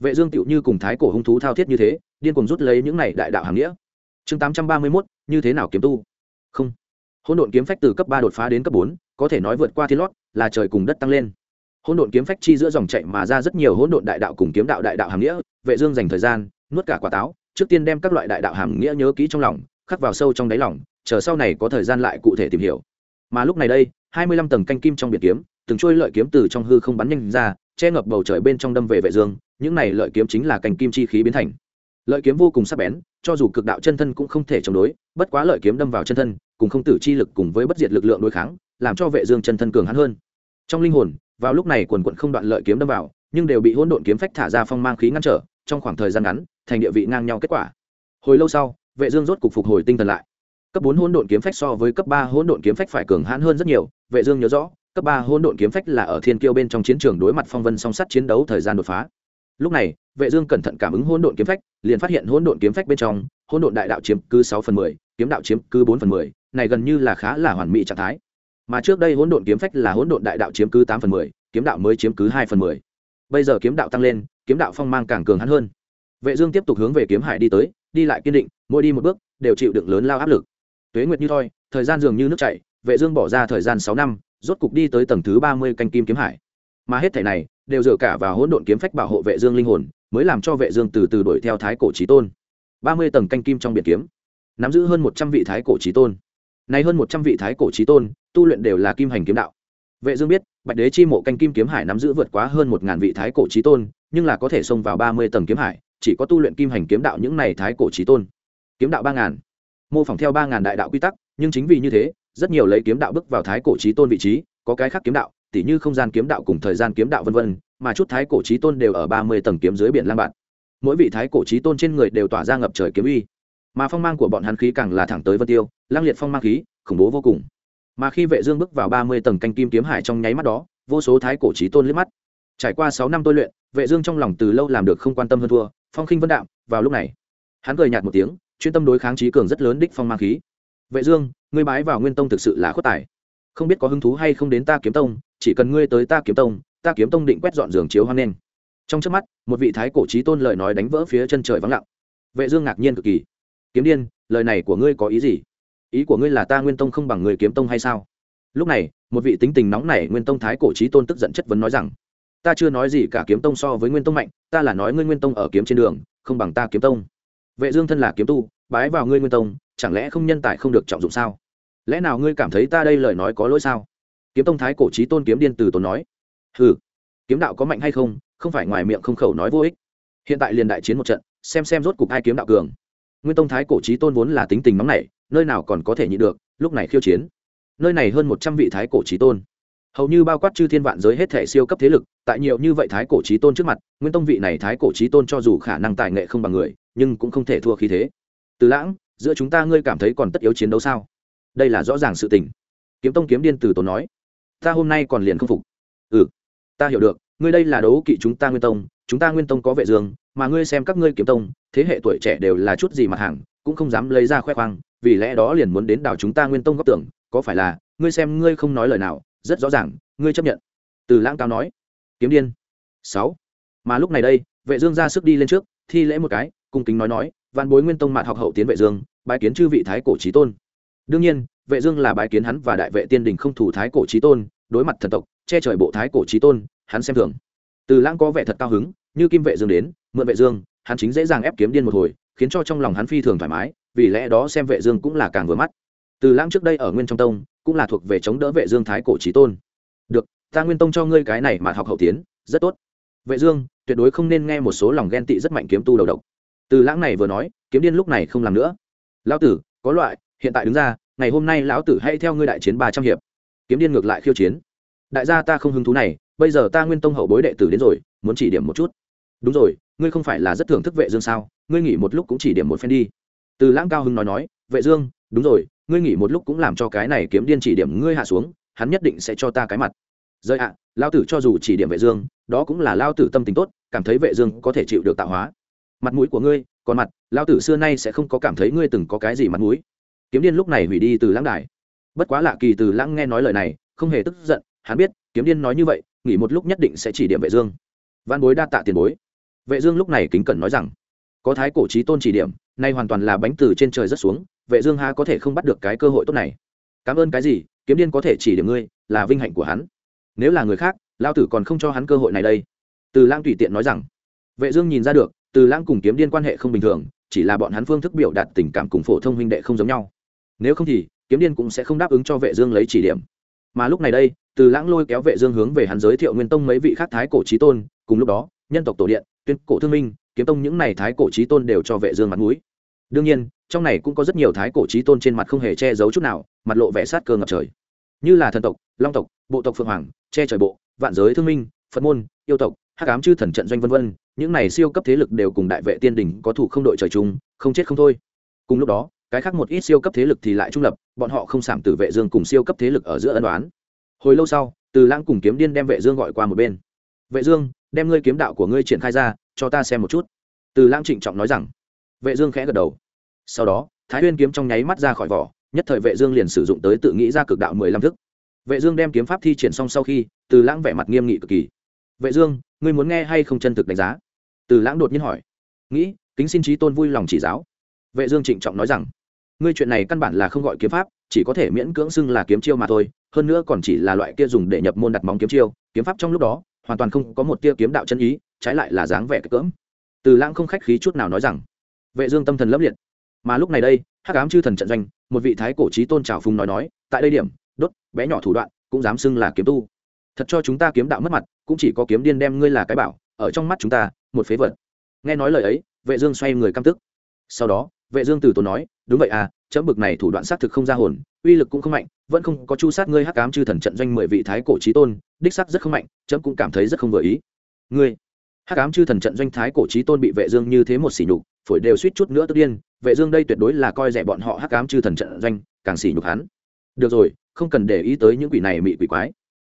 Vệ dương tựu như cùng thái cổ hung thú thao thiết như thế điên cuồng rút lấy những này đại đạo hàm nghĩa. Chương 831, như thế nào kiếm tu? Không. Hỗn độn kiếm phách từ cấp ba đột phá đến cấp bốn có thể nói vượt qua thiên lót là trời cùng đất tăng lên. Hỗn độn kiếm phách chi giữa dòng chạy mà ra rất nhiều hỗn độn đại đạo cùng kiếm đạo đại đạo hàm nghĩa vệ dương dành thời gian nuốt cả quả táo trước tiên đem các loại đại đạo hàm nghĩa nhớ kỹ trong lòng, khắc vào sâu trong đáy lòng, chờ sau này có thời gian lại cụ thể tìm hiểu. Mà lúc này đây, hai mươi lăm tầng canh kim trong biển kiếm, từng trôi lợi kiếm từ trong hư không bắn nhanh ra, che ngập bầu trời bên trong đâm về vệ dương, những này lợi kiếm chính là canh kim chi khí biến thành. Lợi kiếm vô cùng sắc bén, cho dù cực đạo chân thân cũng không thể chống đối, bất quá lợi kiếm đâm vào chân thân, cùng không tử chi lực cùng với bất diệt lực lượng đối kháng, làm cho vệ dương chân thân cường hắn hơn. Trong linh hồn, vào lúc này quần quận không đoạn lợi kiếm đâm vào, nhưng đều bị hỗn độn kiếm phách thả ra phong mang khí ngăn trở, trong khoảng thời gian ngắn thành địa vị ngang nhau kết quả. Hồi lâu sau, vệ dương rốt cục phục hồi tinh thần lại. Cấp bốn hỗn độn kiếm phách so với cấp ba hỗn độn kiếm phách phải cường hãn hơn rất nhiều, vệ dương nhớ rõ, cấp ba hỗn độn kiếm phách là ở thiên kiêu bên trong chiến trường đối mặt phong vân song sắt chiến đấu thời gian đột phá. Lúc này, vệ dương cẩn thận cảm ứng hỗn độn kiếm phách, liền phát hiện hỗn độn kiếm phách bên trong, hỗn độn đại đạo chiếm cứ sáu phần mười, kiếm đạo chiếm cứ bốn phần mười, này gần như là khá là hoàn mỹ trạng thái. Mà trước đây hỗn độn kiếm phách là hỗn độn đại đạo chiếm cứ tám phần mười, kiếm đạo mới chiếm cứ hai phần mười. Bây giờ kiếm đạo tăng lên, kiếm đạo phong mang càng cường hắn hơn vệ dương tiếp tục hướng về kiếm hải đi tới, đi lại kiên định, mỗi đi một bước, đều chịu đựng lớn lao áp lực. Tuế nguyệt như thoi, thời gian dường như nước chảy, vệ dương bỏ ra thời gian sáu năm, rốt cục đi tới tầng thứ ba mươi canh kim kiếm hải. Mà hết thảy này, đều dựa cả vào hỗn độn kiếm phách bảo hộ vệ dương linh hồn, mới làm cho vệ dương từ từ đuổi theo thái cổ chí tôn. Ba mươi tầng canh kim trong biển kiếm, nắm giữ hơn một trăm vị thái cổ chí tôn. Này hơn một trăm vị thái cổ chí tôn, tu luyện đều là kim hành kiếm đạo. Vệ dương biết, bạch đế chi mộ canh kim kiếm hải nắm giữ vượt quá hơn một ngàn vị thái cổ chí tôn, nhưng là có thể xông vào ba mươi tầng kiếm hải chỉ có tu luyện kim hành kiếm đạo những này thái cổ chí tôn. Kiếm đạo ba ngàn, mô phỏng theo ba ngàn đại đạo quy tắc, nhưng chính vì như thế, rất nhiều lấy kiếm đạo bước vào thái cổ chí tôn vị trí, có cái khác kiếm đạo, tỉ như không gian kiếm đạo cùng thời gian kiếm đạo vân vân, mà chút thái cổ chí tôn đều ở ba mươi tầng kiếm dưới biển lang bạn mỗi vị thái cổ chí tôn trên người đều tỏa ra ngập trời kiếm uy. Mà phong mang của bọn hắn khí càng là thẳng tới vân tiêu, lang liệt phong mang khí, khủng bố vô cùng. Mà khi vệ dương bước vào ba mươi tầng canh kim kiếm hải trong nháy mắt đó, vô số thái cổ chí tôn liếc mắt. Trải qua sáu năm tôi luyện, vệ dương trong lòng từ lâu làm được không quan tâm hơn thua phong khinh vân đạm, vào lúc này, hắn cười nhạt một tiếng, chuyên tâm đối kháng trí cường rất lớn đích phong mang khí. Vệ dương, ngươi bái vào nguyên tông thực sự là khuất tài. Không biết có hứng thú hay không đến ta kiếm tông, chỉ cần ngươi tới ta kiếm tông, ta kiếm tông định quét dọn giường chiếu hoang nên trong chớp mắt, một vị thái cổ trí tôn lời nói đánh vỡ phía chân trời vắng lặng. Vệ dương ngạc nhiên cực kỳ. Kiếm điên, lời này của ngươi có ý gì? Ý của ngươi là ta nguyên tông không bằng người kiếm tông hay sao? Lúc này, một vị tính tình nóng nảy nguyên tông thái cổ trí tôn tức giận chất vấn nói rằng, ta chưa nói gì cả kiếm tông so với nguyên tông mạnh ta là nói ngươi nguyên tông ở kiếm trên đường, không bằng ta kiếm tông. Vệ dương thân là kiếm tu, bái vào ngươi nguyên tông, chẳng lẽ không nhân tài không được trọng dụng sao? Lẽ nào ngươi cảm thấy ta đây lời nói có lỗi sao? Kiếm tông thái cổ chí tôn kiếm điên từ tốn nói. Hừ, kiếm đạo có mạnh hay không không phải ngoài miệng không khẩu nói vô ích. Hiện tại liền đại chiến một trận, xem xem rốt cục ai kiếm đạo cường. Nguyên tông thái cổ chí tôn vốn là tính tình nóng nảy, nơi nào còn có thể nhịn được, lúc này khiêu chiến. Nơi này hơn một trăm vị thái cổ chí tôn hầu như bao quát chư thiên vạn giới hết thể siêu cấp thế lực, tại nhiều như vậy thái cổ trí tôn trước mặt, nguyên tông vị này thái cổ trí tôn cho dù khả năng tài nghệ không bằng người, nhưng cũng không thể thua khí thế. Từ lãng, giữa chúng ta ngươi cảm thấy còn tất yếu chiến đấu sao? Đây là rõ ràng sự tình. Kiếm tông kiếm điên từ tốn nói. Ta hôm nay còn liền không phục. Ừ ta hiểu được, ngươi đây là đấu kỵ chúng ta nguyên tông, chúng ta nguyên tông có vệ dương, mà ngươi xem các ngươi kiếm tông, thế hệ tuổi trẻ đều là chút gì mặt hàng, cũng không dám lấy ra khoe khoang, vì lẽ đó liền muốn đến đảo chúng ta nguyên tông góp tưởng, có phải là, ngươi xem ngươi không nói lời nào rất rõ ràng, ngươi chấp nhận. Từ lãng cao nói. Kiếm điên. Sáu. Mà lúc này đây, vệ dương ra sức đi lên trước, thi lễ một cái, cung kính nói nói văn bối nguyên tông mạt học hậu tiến vệ dương, bái kiến chư vị thái cổ chí tôn. Đương nhiên, vệ dương là bái kiến hắn và đại vệ tiên đình không thủ thái cổ chí tôn, đối mặt thần tộc, che trời bộ thái cổ chí tôn, hắn xem thường. Từ lãng có vẻ thật cao hứng, như kim vệ dương đến, mượn vệ dương, hắn chính dễ dàng ép kiếm điên một hồi, khiến cho trong lòng hắn phi thường thoải mái, vì lẽ đó xem vệ dương cũng là càng vừa mắt. Từ lãng trước đây ở nguyên trong tông cũng là thuộc về chống đỡ vệ dương thái cổ trí tôn. Được, ta nguyên tông cho ngươi cái này mà học hậu tiến, rất tốt. Vệ dương, tuyệt đối không nên nghe một số lòng ghen tị rất mạnh kiếm tu đầu độc. Từ lãng này vừa nói, kiếm điên lúc này không làm nữa. Lão tử, có loại, hiện tại đứng ra, ngày hôm nay lão tử hãy theo ngươi đại chiến ba trăm hiệp. Kiếm điên ngược lại khiêu chiến. Đại gia ta không hứng thú này, bây giờ ta nguyên tông hậu bối đệ tử đến rồi, muốn chỉ điểm một chút. Đúng rồi, ngươi không phải là rất thưởng thức vệ dương sao? Ngươi nghỉ một lúc cũng chỉ điểm một phen đi. Từ lãng cao hưng nói nói, vệ dương, đúng rồi ngươi nghỉ một lúc cũng làm cho cái này kiếm điên chỉ điểm ngươi hạ xuống hắn nhất định sẽ cho ta cái mặt. Rơi ạ à, lao tử cho dù chỉ điểm vệ dương đó cũng là lao tử tâm tình tốt cảm thấy vệ dương có thể chịu được tạo hóa. Mặt mũi của ngươi còn mặt lao tử xưa nay sẽ không có cảm thấy ngươi từng có cái gì mặt mũi. Kiếm điên lúc này hủy đi từ lãng đài. Bất quá lạ kỳ từ lãng nghe nói lời này không hề tức giận hắn biết kiếm điên nói như vậy nghỉ một lúc nhất định sẽ chỉ điểm vệ dương. Văn bối đa tạ tiền bối. Vệ dương lúc này kính cẩn nói rằng có thái cổ trí tôn chỉ điểm nay hoàn toàn là bánh từ trên trời rất xuống vệ dương há có thể không bắt được cái cơ hội tốt này. Cảm ơn cái gì, kiếm điên có thể chỉ điểm ngươi, là vinh hạnh của hắn. Nếu là người khác lao tử còn không cho hắn cơ hội này đây. Từ lang tùy tiện nói rằng. Vệ dương nhìn ra được, từ lãng cùng kiếm điên quan hệ không bình thường, chỉ là bọn hắn phương thức biểu đạt tình cảm cùng phổ thông huynh đệ không giống nhau. Nếu không thì, kiếm điên cũng sẽ không đáp ứng cho vệ dương lấy chỉ điểm. Mà lúc này đây, từ lãng lôi kéo vệ dương hướng về hắn giới thiệu nguyên tông mấy vị khác thái cổ chí tôn, cùng lúc đó, nhân tộc tổ điện, tuyên cổ thương minh, kiếm tông những này thái cổ chí tôn đều cho vệ dương mặt mũi. Đương nhiên trong này cũng có rất nhiều thái cổ trí tôn trên mặt không hề che giấu chút nào, mặt lộ vẻ sát cơ ngập trời. Như là thần tộc, long tộc, bộ tộc phượng hoàng, che trời bộ, vạn giới thương minh, phật môn, yêu tộc, hắc ám chư thần trận doanh vân vân, những này siêu cấp thế lực đều cùng đại vệ tiên đình có thủ không đội trời chung, không chết không thôi. Cùng lúc đó, cái khác một ít siêu cấp thế lực thì lại trung lập, bọn họ không sảm từ vệ dương cùng siêu cấp thế lực ở giữa ân đoán hồi lâu sau, từ lãng cùng kiếm điên đem vệ dương gọi qua một bên. Vệ dương, đem ngươi kiếm đạo của ngươi triển khai ra, cho ta xem một chút. Từ lãng trịnh trọng nói rằng. Vệ dương khẽ gật đầu sau đó, thái nguyên kiếm trong nháy mắt ra khỏi vỏ, nhất thời vệ dương liền sử dụng tới tự nghĩ ra cực đạo mười lăm thức. Vệ dương đem kiếm pháp thi triển xong sau khi, từ lãng vẻ mặt nghiêm nghị cực kỳ. Vệ dương, ngươi muốn nghe hay không chân thực đánh giá? Từ lãng đột nhiên hỏi. Nghĩ, kính xin trí tôn vui lòng chỉ giáo. Vệ dương trịnh trọng nói rằng, ngươi chuyện này căn bản là không gọi kiếm pháp, chỉ có thể miễn cưỡng xưng là kiếm chiêu mà thôi, hơn nữa còn chỉ là loại kia dùng để nhập môn đặt móng kiếm chiêu, kiếm pháp trong lúc đó, hoàn toàn không có một tia kiếm đạo chân ý, trái lại là dáng vẻ cỡm. Từ lãng không khách khí chút nào nói rằng. Vệ dương tâm thần lấp liệt mà lúc này đây, hắc ám chư thần trận doanh, một vị thái cổ trí tôn trào phùng nói nói, tại đây điểm, đốt, bé nhỏ thủ đoạn, cũng dám xưng là kiếm tu. Thật cho chúng ta kiếm đạo mất mặt, cũng chỉ có kiếm điên đem ngươi là cái bảo, ở trong mắt chúng ta, một phế vật. Nghe nói lời ấy, vệ dương xoay người căm tức. Sau đó, vệ dương từ tốn nói, đúng vậy à chấm bực này thủ đoạn sát thực không ra hồn, uy lực cũng không mạnh, vẫn không có chu sát ngươi hắc ám chư thần trận doanh mười vị thái cổ chí tôn, đích xác rất không mạnh, chấm cũng cảm thấy rất không vừa ý. Ngươi hắc ám chư thần trận doanh thái cổ chí tôn bị vệ dương như thế một sỉ nhục, phổi đều suýt chút nữa tức điên, vệ dương đây tuyệt đối là coi rẻ bọn họ hắc ám chư thần trận doanh, càng sỉ nhục hắn. Được rồi, không cần để ý tới những quỷ này mị quỷ quái.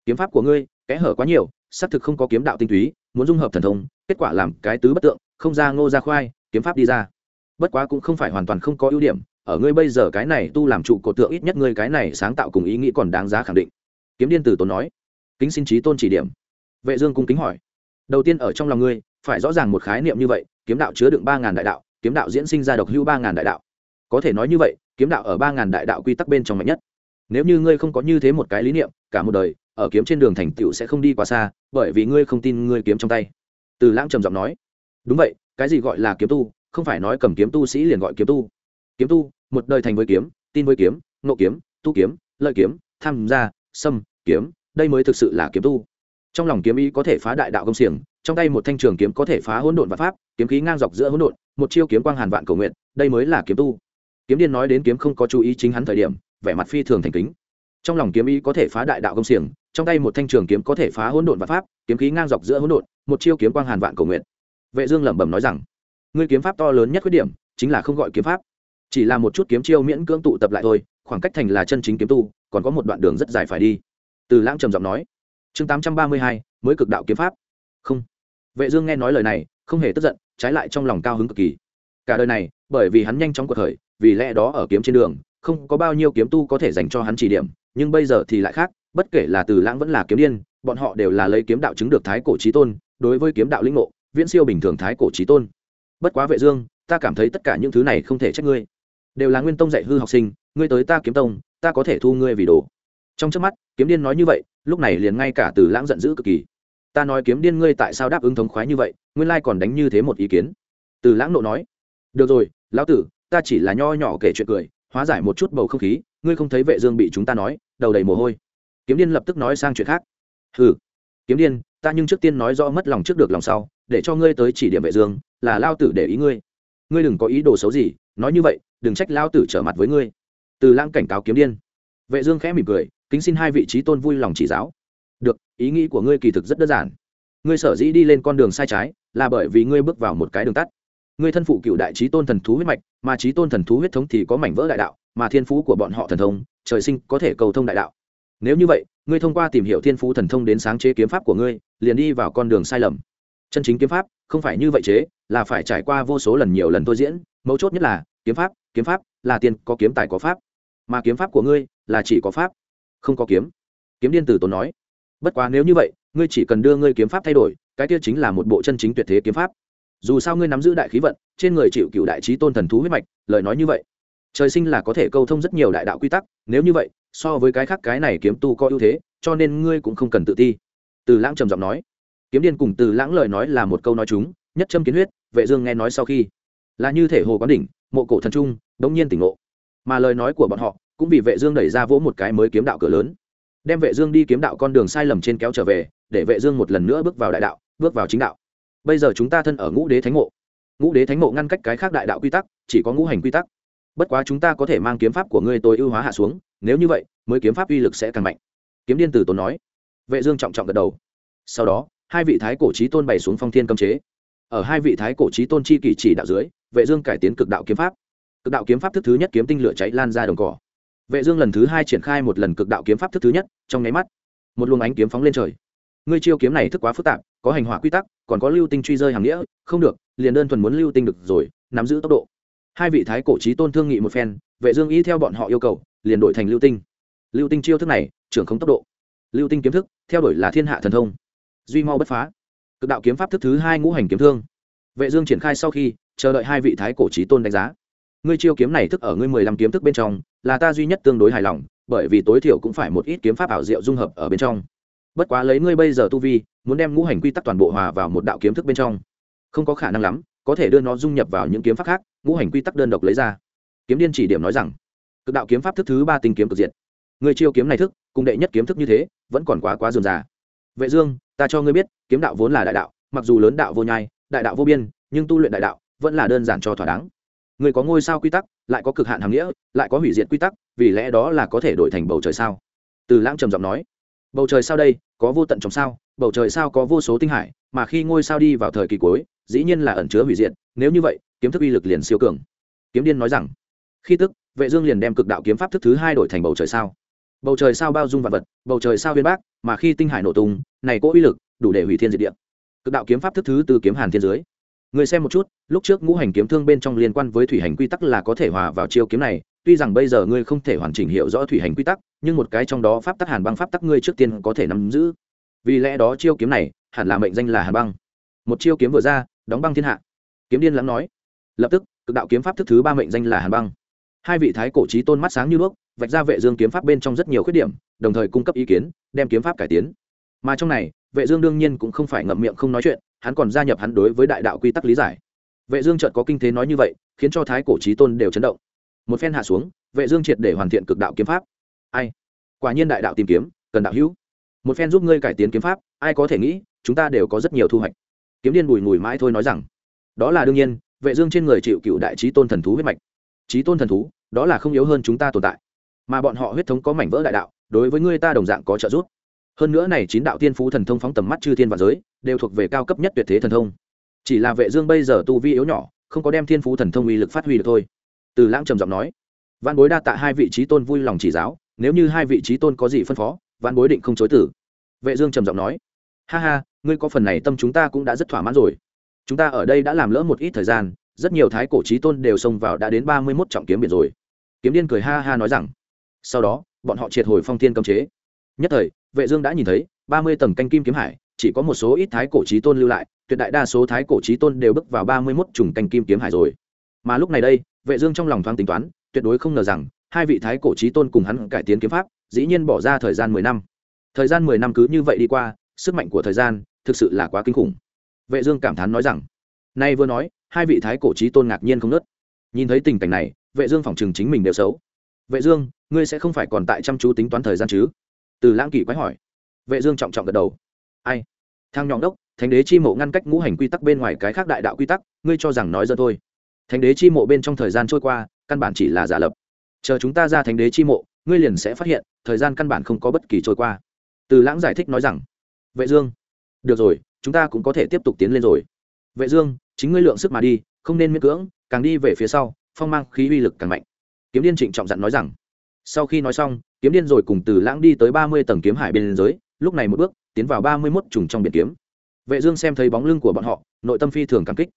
Kiếm pháp của ngươi, kẽ hở quá nhiều, xác thực không có kiếm đạo tinh túy, muốn dung hợp thần thông, kết quả làm cái tứ bất tượng, không ra ngô ra khoai, kiếm pháp đi ra. Bất quá cũng không phải hoàn toàn không có ưu điểm, ở ngươi bây giờ cái này tu làm trụ cột tượng ít nhất ngươi cái này sáng tạo cùng ý nghĩ còn đáng giá khẳng định. Kiếm điên tử tốn nói. Kính xin trí tôn chỉ điểm. Vệ dương cung kính hỏi đầu tiên ở trong lòng ngươi, phải rõ ràng một khái niệm như vậy, kiếm đạo chứa đựng ba ngàn đại đạo, kiếm đạo diễn sinh ra độc hữu ba ngàn đại đạo. Có thể nói như vậy, kiếm đạo ở ba ngàn đại đạo quy tắc bên trong mạnh nhất. Nếu như ngươi không có như thế một cái lý niệm, cả một đời, ở kiếm trên đường thành tựu sẽ không đi quá xa, bởi vì ngươi không tin ngươi kiếm trong tay. Từ lãng trầm giọng nói. Đúng vậy, cái gì gọi là kiếm tu, không phải nói cầm kiếm tu sĩ liền gọi kiếm tu. Kiếm tu, một đời thành với kiếm, tin với kiếm nộ kiếm, tu kiếm, lợi kiếm, tham gia xâm kiếm, đây mới thực sự là kiếm tu trong lòng kiếm ý có thể phá đại đạo công xiềng, trong tay một thanh trường kiếm có thể phá hỗn độn và pháp, kiếm khí ngang dọc giữa hỗn độn, một chiêu kiếm quang hàn vạn cầu nguyện, đây mới là kiếm tu. Kiếm điên nói đến kiếm không có chú ý chính hắn thời điểm, vẻ mặt phi thường thành kính. Trong lòng kiếm ý có thể phá đại đạo công xiềng, trong tay một thanh trường kiếm có thể phá hỗn độn và pháp, kiếm khí ngang dọc giữa hỗn độn, một chiêu kiếm quang hàn vạn cầu nguyện. Vệ dương lẩm bẩm nói rằng, ngươi kiếm pháp to lớn nhất khuyết điểm, chính là không gọi kiếm pháp. Chỉ là một chút kiếm chiêu miễn cưỡng tụ tập lại thôi, khoảng cách thành là chân chính kiếm tu, còn có một đoạn đường rất dài phải đi. Từ lãng trầm giọng nói chương 832, mới cực đạo kiếm pháp không vệ dương nghe nói lời này không hề tức giận trái lại trong lòng cao hứng cực kỳ cả đời này bởi vì hắn nhanh chóng cuộc khởi vì lẽ đó ở kiếm trên đường không có bao nhiêu kiếm tu có thể dành cho hắn chỉ điểm nhưng bây giờ thì lại khác bất kể là từ lãng vẫn là kiếm điên bọn họ đều là lấy kiếm đạo chứng được thái cổ chí tôn đối với kiếm đạo linh ngộ viễn siêu bình thường thái cổ chí tôn bất quá vệ dương ta cảm thấy tất cả những thứ này không thể trách ngươi đều là nguyên tông dạy hư học sinh ngươi tới ta kiếm tông ta có thể thu ngươi vì đồ trong trước mắt, kiếm điên nói như vậy, lúc này liền ngay cả từ lãng giận dữ cực kỳ. Ta nói kiếm điên ngươi tại sao đáp ứng thống khoái như vậy, nguyên lai còn đánh như thế một ý kiến. Từ lãng nộ nói, được rồi, lão tử, ta chỉ là nho nhỏ kể chuyện cười, hóa giải một chút bầu không khí, ngươi không thấy vệ dương bị chúng ta nói, đầu đầy mồ hôi. Kiếm điên lập tức nói sang chuyện khác. Hừ, kiếm điên, ta nhưng trước tiên nói rõ mất lòng trước được lòng sau, để cho ngươi tới chỉ điểm vệ dương, là lao tử để ý ngươi. Ngươi đừng có ý đồ xấu gì, nói như vậy, đừng trách lao tử trở mặt với ngươi. Từ lãng cảnh cáo kiếm điên. Vệ dương khẽ mỉm cười kính xin hai vị trí tôn vui lòng chỉ giáo. Được, ý nghĩ của ngươi kỳ thực rất đơn giản. Ngươi sở dĩ đi lên con đường sai trái là bởi vì ngươi bước vào một cái đường tắt. Ngươi thân phụ cựu đại trí tôn thần thú huyết mạch, mà trí tôn thần thú huyết thống thì có mảnh vỡ đại đạo, mà thiên phú của bọn họ thần thông, trời sinh có thể cầu thông đại đạo. Nếu như vậy, ngươi thông qua tìm hiểu thiên phú thần thông đến sáng chế kiếm pháp của ngươi, liền đi vào con đường sai lầm. Chân chính kiếm pháp, không phải như vậy chế, là phải trải qua vô số lần nhiều lần tôi diễn. Mấu chốt nhất là, kiếm pháp kiếm pháp là tiền, có kiếm tài có pháp. Mà kiếm pháp của ngươi là chỉ có pháp không có kiếm. Kiếm điên tử tốn nói, bất quá nếu như vậy, ngươi chỉ cần đưa ngươi kiếm pháp thay đổi, cái kia chính là một bộ chân chính tuyệt thế kiếm pháp. Dù sao ngươi nắm giữ đại khí vận, trên người chịu cựu đại trí tôn thần thú huyết mạch, lời nói như vậy, trời sinh là có thể câu thông rất nhiều đại đạo quy tắc, nếu như vậy, so với cái khác cái này kiếm tu có ưu thế, cho nên ngươi cũng không cần tự ti. Từ lãng trầm giọng nói. Kiếm điên cùng từ lãng lời nói là một câu nói chúng, nhất châm kiến huyết, vệ dương nghe nói sau khi, là như thể hồ quán đỉnh, mộ cổ thần trung, đống nhiên tỉnh ngộ. Mà lời nói của bọn họ cũng vì vệ dương đẩy ra vỗ một cái mới kiếm đạo cửa lớn. Đem vệ dương đi kiếm đạo con đường sai lầm trên kéo trở về, để vệ dương một lần nữa bước vào đại đạo, bước vào chính đạo. Bây giờ chúng ta thân ở ngũ đế thánh mộ. Ngũ đế thánh mộ ngăn cách cái khác đại đạo quy tắc, chỉ có ngũ hành quy tắc. Bất quá chúng ta có thể mang kiếm pháp của ngươi tối ưu hóa hạ xuống, nếu như vậy, mới kiếm pháp uy lực sẽ càng mạnh. Kiếm điên tử tốn nói. Vệ dương trọng trọng gật đầu. Sau đó, hai vị thái cổ chí tôn bày xuống phong thiên cấm chế. Ở hai vị thái cổ chí tôn chi kỷ chỉ đạo dưới, vệ dương cải tiến cực đạo kiếm pháp. Cực đạo kiếm pháp thức thứ nhất kiếm tinh lửa cháy lan ra đồng cỏ vệ dương lần thứ hai triển khai một lần cực đạo kiếm pháp thức thứ nhất, trong nháy mắt, một luồng ánh kiếm phóng lên trời. Ngươi chiêu kiếm này thức quá phức tạp, có hành hỏa quy tắc, còn có lưu tinh truy rơi hàng nghĩa, không được, liền đơn thuần muốn lưu tinh được rồi, nắm giữ tốc độ. Hai vị thái cổ chí tôn thương nghị một phen, vệ dương ý theo bọn họ yêu cầu, liền đổi thành lưu tinh. Lưu tinh chiêu thức này, trưởng không tốc độ. Lưu tinh kiếm thức, theo đuổi là thiên hạ thần thông. Duy mau bất phá. Cực đạo kiếm pháp thức thứ hai ngũ hành kiếm thương. Vệ dương triển khai sau khi, chờ đợi hai vị thái cổ chí tôn đánh giá. Ngươi chiêu kiếm này thức ở ngươi mười lăm kiếm thức bên trong là ta duy nhất tương đối hài lòng, bởi vì tối thiểu cũng phải một ít kiếm pháp ảo diệu dung hợp ở bên trong. Bất quá lấy ngươi bây giờ tu vi, muốn đem ngũ hành quy tắc toàn bộ hòa vào một đạo kiếm thức bên trong, không có khả năng lắm, có thể đưa nó dung nhập vào những kiếm pháp khác, ngũ hành quy tắc đơn độc lấy ra. Kiếm điên chỉ điểm nói rằng, cực đạo kiếm pháp thức thứ ba tinh kiếm cực diện người chiêu kiếm này thức, cùng đệ nhất kiếm thức như thế, vẫn còn quá quá dườm già. Vệ dương, ta cho ngươi biết, kiếm đạo vốn là đại đạo, mặc dù lớn đạo vô nhai, đại đạo vô biên, nhưng tu luyện đại đạo vẫn là đơn giản cho thỏa đáng người có ngôi sao quy tắc, lại có cực hạn hàm nghĩa, lại có hủy diệt quy tắc, vì lẽ đó là có thể đổi thành bầu trời sao? Từ lãng trầm giọng nói. Bầu trời sao đây? Có vô tận trong sao? Bầu trời sao có vô số tinh hải, mà khi ngôi sao đi vào thời kỳ cuối, dĩ nhiên là ẩn chứa hủy diệt, nếu như vậy, kiếm thức uy lực liền siêu cường. Kiếm điên nói rằng. Khi tức, vệ dương liền đem cực đạo kiếm pháp thức thứ hai đổi thành bầu trời sao. Bầu trời sao bao dung vạn vật, bầu trời sao viên bác, mà khi tinh hải nổ tung, này có uy lực, đủ để hủy thiên diệt địa. Cực đạo kiếm pháp thức thứ từ kiếm hàn thiên dưới người xem một chút, lúc trước ngũ hành kiếm thương bên trong liên quan với thủy hành quy tắc là có thể hòa vào chiêu kiếm này. Tuy rằng bây giờ ngươi không thể hoàn chỉnh hiểu rõ thủy hành quy tắc, nhưng một cái trong đó pháp tắc hàn băng pháp tắc ngươi trước tiên có thể nắm giữ. Vì lẽ đó chiêu kiếm này, hẳn là mệnh danh là hàn băng. Một chiêu kiếm vừa ra, đóng băng thiên hạ. Kiếm điên lắng nói. Lập tức, cực đạo kiếm pháp thức thứ ba mệnh danh là hàn băng. Hai vị thái cổ trí tôn mắt sáng như đuốc, vạch ra vệ dương kiếm pháp bên trong rất nhiều khuyết điểm, đồng thời cung cấp ý kiến, đem kiếm pháp cải tiến. Mà trong này, vệ dương đương nhiên cũng không phải ngậm miệng không nói chuyện hắn còn gia nhập hắn đối với đại đạo quy tắc lý giải. Vệ dương chợt có kinh thế nói như vậy, khiến cho thái cổ Chí tôn đều chấn động. Một phen hạ xuống, vệ dương triệt để hoàn thiện cực đạo kiếm pháp. Ai? Quả nhiên đại đạo tìm kiếm, cần đạo hữu. Một phen giúp ngươi cải tiến kiếm pháp, ai có thể nghĩ, chúng ta đều có rất nhiều thu hoạch. Kiếm điên bùi ngùi mãi thôi nói rằng, đó là đương nhiên, vệ dương trên người chịu cựu đại chí tôn thần thú huyết mạch. Chí tôn thần thú, đó là không yếu hơn chúng ta tồn tại. Mà bọn họ huyết thống có mảnh vỡ đại đạo, đối với ngươi ta đồng dạng có trợ giúp hơn nữa này chín đạo tiên phú thần thông phóng tầm mắt chư thiên và giới, đều thuộc về cao cấp nhất tuyệt thế thần thông. Chỉ là vệ dương bây giờ tu vi yếu nhỏ, không có đem thiên phú thần thông uy lực phát huy được thôi. Từ lãng trầm giọng nói. Văn bối đa tạ hai vị trí tôn vui lòng chỉ giáo, nếu như hai vị trí tôn có gì phân phó văn bối định không chối tử vệ dương trầm giọng nói. Ha ha, ngươi có phần này tâm chúng ta cũng đã rất thỏa mãn rồi. Chúng ta ở đây đã làm lỡ một ít thời gian, rất nhiều thái cổ trí tôn đều xông vào đã đến ba mươi 31 trọng kiếm biển rồi. Kiếm điên cười ha ha nói rằng. Sau đó, bọn họ triệt hồi phong thiên cấm chế. Nhất thời vệ dương đã nhìn thấy, ba mươi tầng canh kim kiếm hải, chỉ có một số ít thái cổ chí tôn lưu lại, tuyệt đại đa số thái cổ chí tôn đều bước vào ba mươi 31 trùng canh kim kiếm hải rồi. Mà lúc này đây, vệ dương trong lòng thoáng tính toán, tuyệt đối không ngờ rằng, hai vị thái cổ chí tôn cùng hắn cải tiến kiếm pháp, dĩ nhiên bỏ ra thời gian mười năm. Thời gian mười năm cứ như vậy đi qua, sức mạnh của thời gian thực sự là quá kinh khủng. Vệ dương cảm thán nói rằng, nay vừa nói, hai vị thái cổ chí tôn ngạc nhiên không nớt nhìn thấy tình cảnh này, vệ dương phỏng chừng chính mình đều xấu. Vệ dương, ngươi sẽ không phải còn tại chăm chú tính toán thời gian chứ? Từ lãng kỳ quái hỏi. Vệ dương trọng trọng gật đầu. Ai? Thang nhọn đốc, thánh đế chi mộ ngăn cách ngũ hành quy tắc bên ngoài cái khác đại đạo quy tắc, ngươi cho rằng nói dơ thôi. Thánh đế chi mộ bên trong thời gian trôi qua, căn bản chỉ là giả lập. Chờ chúng ta ra thánh đế chi mộ, ngươi liền sẽ phát hiện, thời gian căn bản không có bất kỳ trôi qua. Từ lãng giải thích nói rằng, vệ dương, được rồi, chúng ta cũng có thể tiếp tục tiến lên rồi. Vệ dương, chính ngươi lượng sức mà đi, không nên miễn cưỡng, càng đi về phía sau, phong mang khí uy lực càng mạnh. Kiếm điên trịnh trọng dặn nói rằng, sau khi nói xong kiếm điên rồi cùng từ lãng đi tới ba mươi tầng kiếm hải bên giới lúc này một bước, tiến vào ba mươi mốt trùng trong biển kiếm. Vệ dương xem thấy bóng lưng của bọn họ, nội tâm phi thường cảm kích.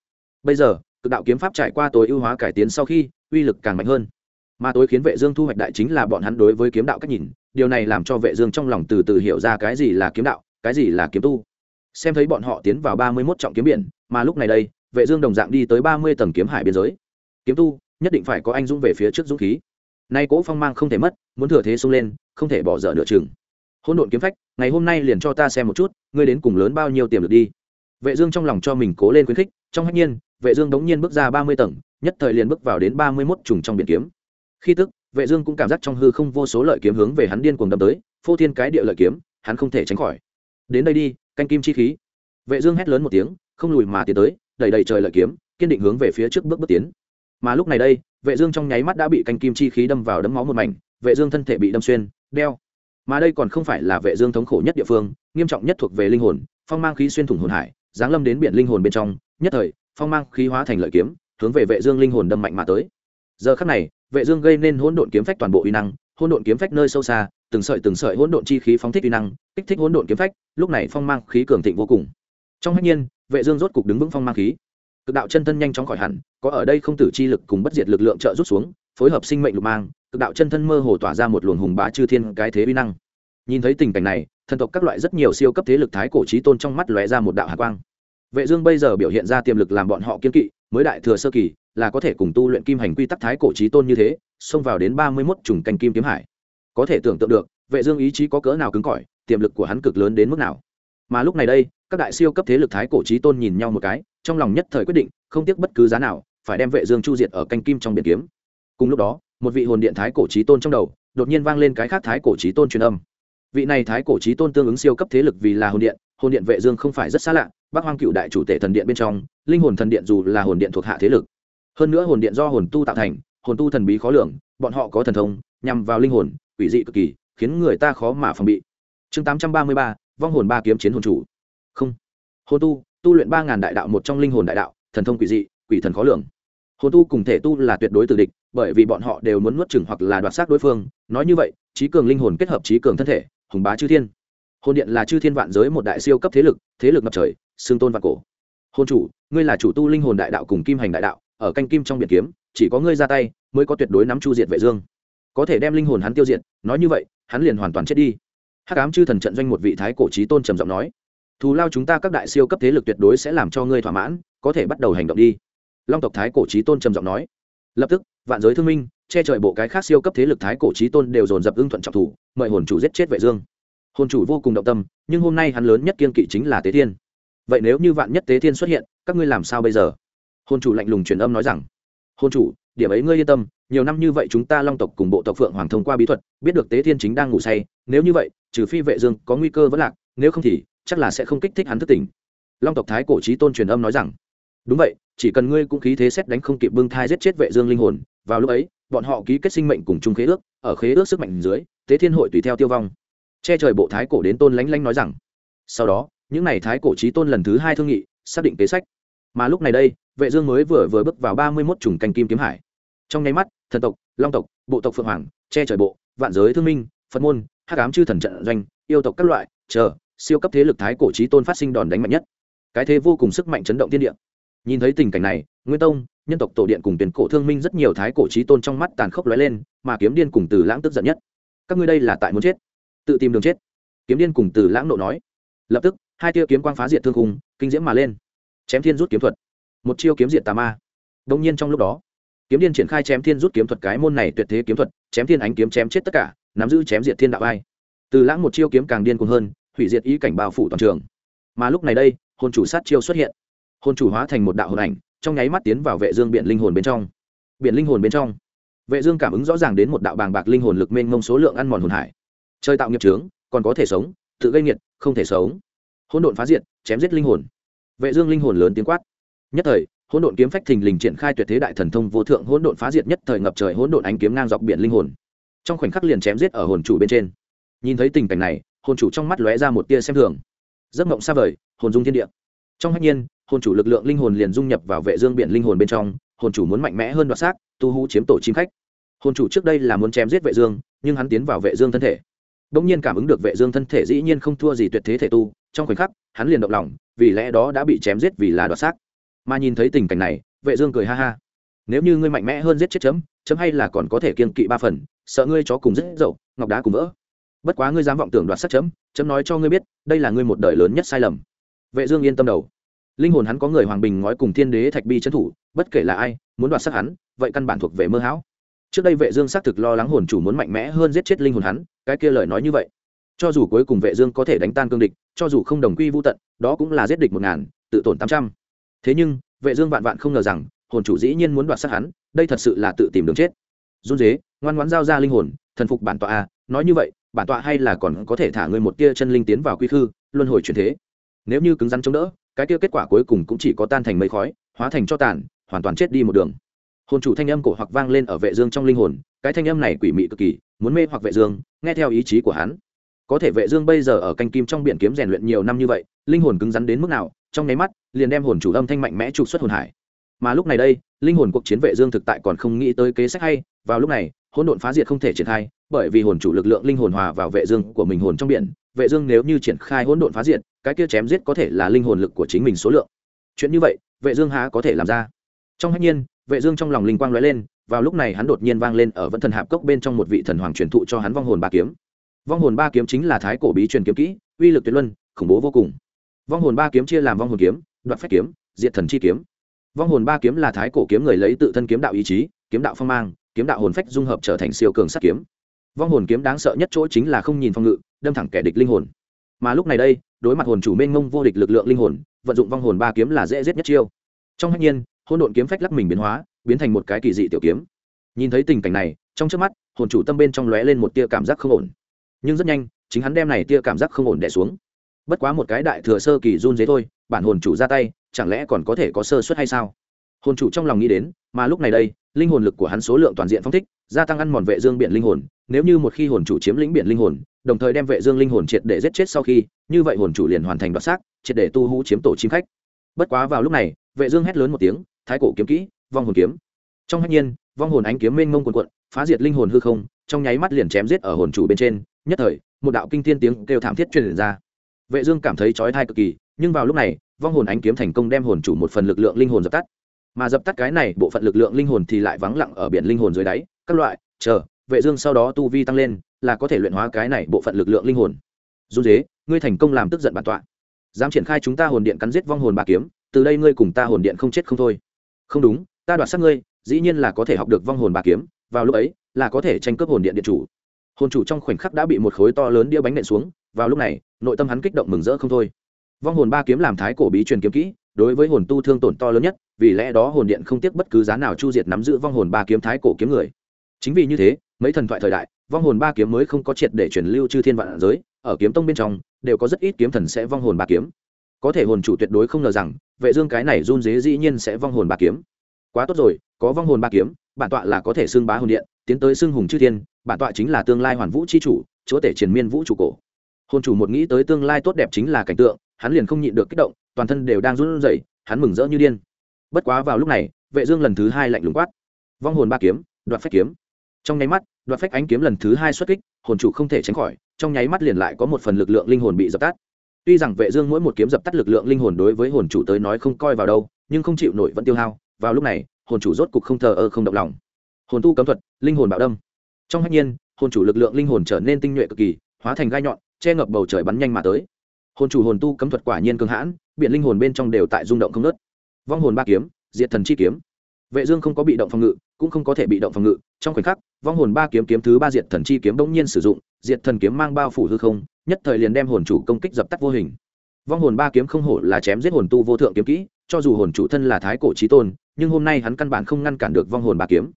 Bây giờ, cực đạo kiếm pháp trải qua tối ưu hóa cải tiến sau khi, uy lực càng mạnh hơn. Mà tối khiến vệ dương thu hoạch đại chính là bọn hắn đối với kiếm đạo cách nhìn, điều này làm cho vệ dương trong lòng từ từ hiểu ra cái gì là kiếm đạo, cái gì là kiếm tu. Xem thấy bọn họ tiến vào ba mươi 31 trọng kiếm biển, mà lúc này đây, vệ dương đồng dạng đi tới ba mươi tầng kiếm hải biên giới kiếm tu, nhất định phải có anh dũng về phía trước dũng khí nay cỗ phong mang không thể mất, muốn thừa thế xông lên, không thể bỏ dở nửa chừng. Hôn độn kiếm phách, ngày hôm nay liền cho ta xem một chút, ngươi đến cùng lớn bao nhiêu tiềm lực đi. Vệ dương trong lòng cho mình cố lên khuyến khích, trong hách nhiên, vệ dương đống nhiên bước ra ba mươi tầng, nhất thời liền bước vào đến ba mươi 31 trùng trong biển kiếm. Khi tức, vệ dương cũng cảm giác trong hư không vô số lợi kiếm hướng về hắn điên cuồng đâm tới, phô thiên cái địa lợi kiếm, hắn không thể tránh khỏi. Đến đây đi, canh kim chi khí. Vệ dương hét lớn một tiếng, không lùi mà tiến tới, đẩy đầy trời lợi kiếm, kiên định hướng về phía trước bước bước tiến mà lúc này đây, vệ dương trong nháy mắt đã bị canh kim chi khí đâm vào đấm máu một mảnh, vệ dương thân thể bị đâm xuyên, đeo. Mà đây còn không phải là vệ dương thống khổ nhất địa phương, nghiêm trọng nhất thuộc về linh hồn, phong mang khí xuyên thủng hồn hải, giáng lâm đến biển linh hồn bên trong, nhất thời, phong mang khí hóa thành lợi kiếm, hướng về vệ dương linh hồn đâm mạnh mà tới. Giờ khắc này, vệ dương gây nên hỗn độn kiếm phách toàn bộ uy năng, hỗn độn kiếm phách nơi sâu xa, từng sợi từng sợi hỗn độn chi khí phóng thích uy năng, kích thích hỗn độn kiếm phách, lúc này phong mang khí cường thịnh vô cùng. Trong hách nhiên, vệ dương rốt cục đứng vững phong mang khí cực đạo chân thân nhanh chóng khỏi hẳn, có ở đây không tử chi lực cùng bất diệt lực lượng trợ rút xuống, phối hợp sinh mệnh lục mang, cực đạo chân thân mơ hồ tỏa ra một luồng hùng bá chư thiên cái thế uy năng. Nhìn thấy tình cảnh này, thần tộc các loại rất nhiều siêu cấp thế lực thái cổ trí tôn trong mắt lóe ra một đạo hạ quang. Vệ dương bây giờ biểu hiện ra tiềm lực làm bọn họ kiên kỵ, mới đại thừa sơ kỳ, là có thể cùng tu luyện kim hành quy tắc thái cổ trí tôn như thế, xông vào đến ba mươi 31 trùng canh kim kiếm hải. Có thể tưởng tượng được, vệ dương ý chí có cỡ nào cứng cỏi, tiềm lực của hắn cực lớn đến mức nào. Mà lúc này đây các đại siêu cấp thế lực thái cổ trí tôn nhìn nhau một cái trong lòng nhất thời quyết định không tiếc bất cứ giá nào phải đem vệ dương chu diệt ở canh kim trong biển kiếm. Cùng lúc đó một vị hồn điện thái cổ trí tôn trong đầu đột nhiên vang lên cái khác thái cổ trí tôn truyền âm. Vị này thái cổ trí tôn tương ứng siêu cấp thế lực vì là hồn điện hồn điện vệ dương không phải rất xa lạ bắc hoang cựu đại chủ tể thần điện bên trong linh hồn thần điện dù là hồn điện thuộc hạ thế lực hơn nữa hồn điện do hồn tu tạo thành hồn tu thần bí khó lường bọn họ có thần thông nhằm vào linh hồn quỷ dị cực kỳ khiến người ta khó mà phòng bị. Chương 833, vong hồn ba kiếm chiến hồn chủ không. Hồn tu tu luyện ba ngàn đại đạo một trong linh hồn đại đạo, thần thông quỷ dị, quỷ thần khó lường. Hồn tu cùng thể tu là tuyệt đối tử địch, bởi vì bọn họ đều muốn nuốt chừng hoặc là đoạt xác đối phương. Nói như vậy, trí cường linh hồn kết hợp trí cường thân thể, hùng bá chư thiên. Hồn điện là chư thiên vạn giới một đại siêu cấp thế lực thế lực ngập trời, xương tôn vạn cổ. Hồn chủ, ngươi là chủ tu linh hồn đại đạo cùng kim hành đại đạo, ở canh kim trong biển kiếm, chỉ có ngươi ra tay, mới có tuyệt đối nắm chu diệt vệ dương. Có thể đem linh hồn hắn tiêu diệt, nói như vậy, hắn liền hoàn toàn chết đi. Hắc ám chư thần trận doanh một vị thái cổ trí tôn trầm giọng nói thù lao chúng ta các đại siêu cấp thế lực tuyệt đối sẽ làm cho ngươi thỏa mãn, có thể bắt đầu hành động đi. Long tộc thái cổ trí tôn trầm giọng nói. Lập tức, vạn giới thương minh, che trời bộ cái khác siêu cấp thế lực thái cổ trí tôn đều dồn dập ưng thuận trọng thủ, mời hồn chủ giết chết vệ dương. Hồn chủ vô cùng động tâm, nhưng hôm nay hắn lớn nhất kiên kỵ chính là tế thiên. Vậy nếu như vạn nhất tế thiên xuất hiện, các ngươi làm sao bây giờ? Hồn chủ lạnh lùng truyền âm nói rằng. Hồn chủ, điểm ấy ngươi yên tâm, nhiều năm như vậy chúng ta long tộc cùng bộ tộc phượng hoàng thông qua bí thuật, biết được tế thiên chính đang ngủ say, nếu như vậy, trừ phi vệ dương có nguy cơ vẫn lạc, nếu không thì chắc là sẽ không kích thích hắn thức tỉnh. Long tộc thái cổ trí tôn truyền âm nói rằng, đúng vậy, chỉ cần ngươi cũng khí thế xét đánh không kịp bưng thai giết chết vệ dương linh hồn, vào lúc ấy, bọn họ ký kết sinh mệnh cùng chung khế ước, ở khế ước sức mạnh dưới tế thiên hội tùy theo tiêu vong. Che trời bộ thái cổ đến tôn lánh lánh nói rằng, sau đó, những n à y thái cổ trí tôn lần thứ hai thương nghị, xác định kế sách. Mà lúc này đây, vệ dương mới vừa vừa bước vào ba mươi mốt trùng canh kim kiếm hải. Trong nháy mắt, thần tộc, long tộc, bộ tộc phượng hoàng, che trời bộ, vạn giới thương minh, phật môn, hắc ám chư thần trận doanh, yêu tộc các loại, chờ siêu cấp thế lực thái cổ trí tôn phát sinh đòn đánh mạnh nhất. Cái thế vô cùng sức mạnh chấn động thiên địa. Nhìn thấy tình cảnh này, nguyên tông, nhân tộc tổ điện cùng tiền cổ thương minh rất nhiều thái cổ trí tôn trong mắt tàn khốc lóe lên, mà kiếm điên cùng từ lãng tức giận nhất. Các ngươi đây là tại muốn chết. Tự tìm đường chết. Kiếm điên cùng từ lãng nộ nói. Lập tức, hai tia kiếm quang phá diệt thương khung, kinh diễm mà lên. Chém thiên rút kiếm thuật. Một chiêu kiếm diệt tà ma. Đông nhiên trong lúc đó, kiếm điên triển khai chém thiên rút kiếm thuật cái môn này tuyệt thế kiếm thuật, chém thiên ánh kiếm chém chết tất cả, nắm giữ chém diệt thiên đạo ai. Từ lãng một chiêu kiếm càng điên cuồng hơn hủy diệt ý cảnh bao phủ toàn trường. Mà lúc này đây, hồn chủ sát chiêu xuất hiện. Hồn chủ hóa thành một đạo hồn ảnh, trong nháy mắt tiến vào vệ dương biển linh hồn bên trong. Biển linh hồn bên trong. Vệ dương cảm ứng rõ ràng đến một đạo bàng bạc linh hồn lực mênh mông số lượng ăn mòn hồn hải. Chơi tạo nghiệp trướng còn có thể sống, tự gây nghiệt, không thể sống. Hỗn độn phá diệt, chém giết linh hồn. Vệ dương linh hồn lớn tiếng quát. Nhất thời, hỗn độn kiếm phách thình lình triển khai tuyệt thế đại thần thông vô thượng hỗn độn phá diệt nhất thời ngập trời hỗn độn ánh kiếm ngang dọc biển linh hồn. Trong khoảnh khắc liền chém giết ở hồn chủ bên trên. Nhìn thấy tình cảnh này hồn chủ trong mắt lóe ra một tia xem thường. Giấc mộng xa vời, hồn dung thiên địa. Trong hạnh nhiên, hồn chủ lực lượng linh hồn liền dung nhập vào vệ dương biển linh hồn bên trong, hồn chủ muốn mạnh mẽ hơn đoạt xác, tu hú chiếm tổ chim khách. Hồn chủ trước đây là muốn chém giết vệ dương, nhưng hắn tiến vào vệ dương thân thể. Đống nhiên cảm ứng được vệ dương thân thể dĩ nhiên không thua gì tuyệt thế thể tu, trong khoảnh khắc, hắn liền động lòng, vì lẽ đó đã bị chém giết vì là đoạt xác. Mà nhìn thấy tình cảnh này, vệ dương cười ha ha. Nếu như ngươi mạnh mẽ hơn giết chết chấm chấm hay là còn có thể kiên kỵ ba phần, sợ ngươi chó cùng rất dậu, ngọc đá cùng vỡ bất quá ngươi dám vọng tưởng đoạt sắc chấm chấm nói cho ngươi biết đây là ngươi một đời lớn nhất sai lầm. Vệ dương yên tâm đầu. Linh hồn hắn có người hoàng bình ngói cùng thiên đế thạch bi chấn thủ bất kể là ai muốn đoạt sắc hắn vậy căn bản thuộc về mơ hão. Trước đây vệ dương xác thực lo lắng hồn chủ muốn mạnh mẽ hơn giết chết linh hồn hắn cái kia lời nói như vậy. Cho dù cuối cùng vệ dương có thể đánh tan cương địch cho dù không đồng quy vu tận đó cũng là giết địch một ngàn tự tổn tám trăm. Thế nhưng vệ dương vạn vạn không ngờ rằng hồn chủ dĩ nhiên muốn đoạt sát hắn đây thật sự là tự tìm đường chết. Run rế, ngoan ngoãn giao ra linh hồn thần phục bản tọa a nói như vậy bản tọa hay là còn có thể thả ngươi một tia chân linh tiến vào quy khư, luân hồi chuyển thế. Nếu như cứng rắn chống đỡ, cái tia kết quả cuối cùng cũng chỉ có tan thành mây khói, hóa thành cho tàn, hoàn toàn chết đi một đường. Hồn chủ thanh âm cổ hoặc vang lên ở vệ dương trong linh hồn, cái thanh âm này quỷ mị cực kỳ, muốn mê hoặc vệ dương, nghe theo ý chí của hắn. Có thể vệ dương bây giờ ở canh kim trong biển kiếm rèn luyện nhiều năm như vậy, linh hồn cứng rắn đến mức nào, trong nháy mắt, liền đem hồn chủ âm thanh mạnh mẽ trục xuất hồn hải. Mà lúc này đây, linh hồn cuộc chiến vệ dương thực tại còn không nghĩ tới kế sách hay, vào lúc này, hỗn độn phá diệt không thể triển khai bởi vì hồn chủ lực lượng linh hồn hòa vào vệ dương của mình hồn trong biển, vệ dương nếu như triển khai hỗn độn phá diệt, cái kia chém giết có thể là linh hồn lực của chính mình số lượng. Chuyện như vậy, vệ dương há có thể làm ra. Trong hạnh nhiên, vệ dương trong lòng linh quang lóe lên, vào lúc này hắn đột nhiên vang lên ở vẫn thần hạp cốc bên trong một vị thần hoàng truyền thụ cho hắn vong hồn ba kiếm. Vong hồn ba kiếm chính là thái cổ bí truyền kiếm kỹ, uy lực tuyệt luân, khủng bố vô cùng. Vong hồn ba kiếm chia làm vong hồn kiếm, đoạt phách kiếm, diệt thần chi kiếm. Vong hồn ba kiếm là thái cổ kiếm người lấy tự thân kiếm đạo ý chí, kiếm đạo phong mang, kiếm đạo hồn phách dung hợp trở thành siêu cường sát kiếm vong hồn kiếm đáng sợ nhất chỗ chính là không nhìn phong ngự, đâm thẳng kẻ địch linh hồn. Mà lúc này đây, đối mặt hồn chủ mênh mông vô địch lực lượng linh hồn, vận dụng vong hồn ba kiếm là dễ giết nhất chiêu. Trong hạnh nhiên hôn độn kiếm phách lắc mình biến hóa, biến thành một cái kỳ dị tiểu kiếm. Nhìn thấy tình cảnh này, trong trước mắt, hồn chủ tâm bên trong lóe lên một tia cảm giác không ổn. Nhưng rất nhanh, chính hắn đem này tia cảm giác không ổn đẻ xuống. Bất quá một cái đại thừa sơ kỳ run dế thôi, bản hồn chủ ra tay, chẳng lẽ còn có thể có sơ suất hay sao? Hồn chủ trong lòng nghĩ đến, mà lúc này đây, linh hồn lực của hắn số lượng toàn diện phong thích, gia tăng ăn mòn vệ dương biển linh hồn nếu như một khi hồn chủ chiếm lĩnh biển linh hồn, đồng thời đem vệ dương linh hồn triệt để giết chết sau khi, như vậy hồn chủ liền hoàn thành đoạt xác, triệt để tu hú chiếm tổ chim khách. Bất quá vào lúc này, vệ dương hét lớn một tiếng, thái cổ kiếm kỹ, vong hồn kiếm. Trong hạnh nhiên, vong hồn ánh kiếm mênh mông cuồn cuộn, phá diệt linh hồn hư không, trong nháy mắt liền chém giết ở hồn chủ bên trên. Nhất thời, một đạo kinh thiên tiếng kêu thảm thiết truyền ra. Vệ dương cảm thấy chói tai cực kỳ, nhưng vào lúc này, vong hồn ánh kiếm thành công đem hồn chủ một phần lực lượng linh hồn dập tắt. Mà dập tắt cái này, bộ phận lực lượng linh hồn thì lại vắng lặng ở biển linh hồn dưới đáy. Các loại, chờ vệ dương sau đó tu vi tăng lên, là có thể luyện hóa cái này bộ phận lực lượng linh hồn. Dù dế, ngươi thành công làm tức giận bản tọa. Dám triển khai chúng ta hồn điện cắn giết vong hồn bà kiếm, từ đây ngươi cùng ta hồn điện không chết không thôi. Không đúng, ta đoạt xác ngươi, dĩ nhiên là có thể học được vong hồn bà kiếm, vào lúc ấy, là có thể tranh cướp hồn điện điện chủ. Hồn chủ trong khoảnh khắc đã bị một khối to lớn đĩa bánh nện xuống, vào lúc này, nội tâm hắn kích động mừng rỡ không thôi. Vong hồn ba kiếm làm thái cổ bí truyền kiếm kỹ, đối với hồn tu thương tổn to lớn nhất, vì lẽ đó hồn điện không tiếc bất cứ giá nào chu diệt nắm giữ vong hồn ba kiếm thái cổ kiếm người. Chính vì như thế mấy thần thoại thời đại, vong hồn ba kiếm mới không có triệt để truyền lưu chư thiên vạn giới, ở kiếm tông bên trong, đều có rất ít kiếm thần sẽ vong hồn ba kiếm. Có thể hồn chủ tuyệt đối không ngờ rằng, vệ dương cái này run dế dĩ nhiên sẽ vong hồn ba kiếm. Quá tốt rồi, có vong hồn ba kiếm, bản tọa là có thể xưng bá hồn điện, tiến tới xưng hùng chư thiên, bản tọa chính là tương lai hoàn vũ chi chủ, chúa tể triền miên vũ trụ cổ. Hồn chủ một nghĩ tới tương lai tốt đẹp chính là cảnh tượng, hắn liền không nhịn được kích động, toàn thân đều đang run rẩy, hắn mừng rỡ như điên. Bất quá vào lúc này, vệ dương lần thứ hai lạnh lùng quát. Vong hồn ba kiếm, đoạt phách kiếm trong nháy mắt, đoạt phách ánh kiếm lần thứ hai xuất kích, hồn chủ không thể tránh khỏi, trong nháy mắt liền lại có một phần lực lượng linh hồn bị dập tắt. Tuy rằng vệ dương mỗi một kiếm dập tắt lực lượng linh hồn đối với hồn chủ tới nói không coi vào đâu, nhưng không chịu nổi vẫn tiêu hao, vào lúc này, hồn chủ rốt cục không thờ ơ, không động lòng. Hồn tu cấm thuật, linh hồn bạo đâm. Trong hạnh nhiên, hồn chủ lực lượng linh hồn trở nên tinh nhuệ cực kỳ, hóa thành gai nhọn, che ngập bầu trời bắn nhanh mà tới. Hồn chủ hồn tu cấm thuật quả nhiên cường hãn biện linh hồn bên trong đều tại rung động không nớt vong hồn ba kiếm, diệt thần chi kiếm vệ dương không có bị động phòng ngự, cũng không có thể bị động phòng ngự. Trong khoảnh khắc, vong hồn ba kiếm kiếm thứ ba diệt thần chi kiếm bỗng nhiên sử dụng, diệt thần kiếm mang bao phủ hư không, nhất thời liền đem hồn chủ công kích dập tắt vô hình. Vong hồn ba kiếm không hổ là chém giết hồn tu vô thượng kiếm kỹ, cho dù hồn chủ thân là thái cổ chí tôn, nhưng hôm nay hắn căn bản không ngăn cản được vong hồn ba kiếm.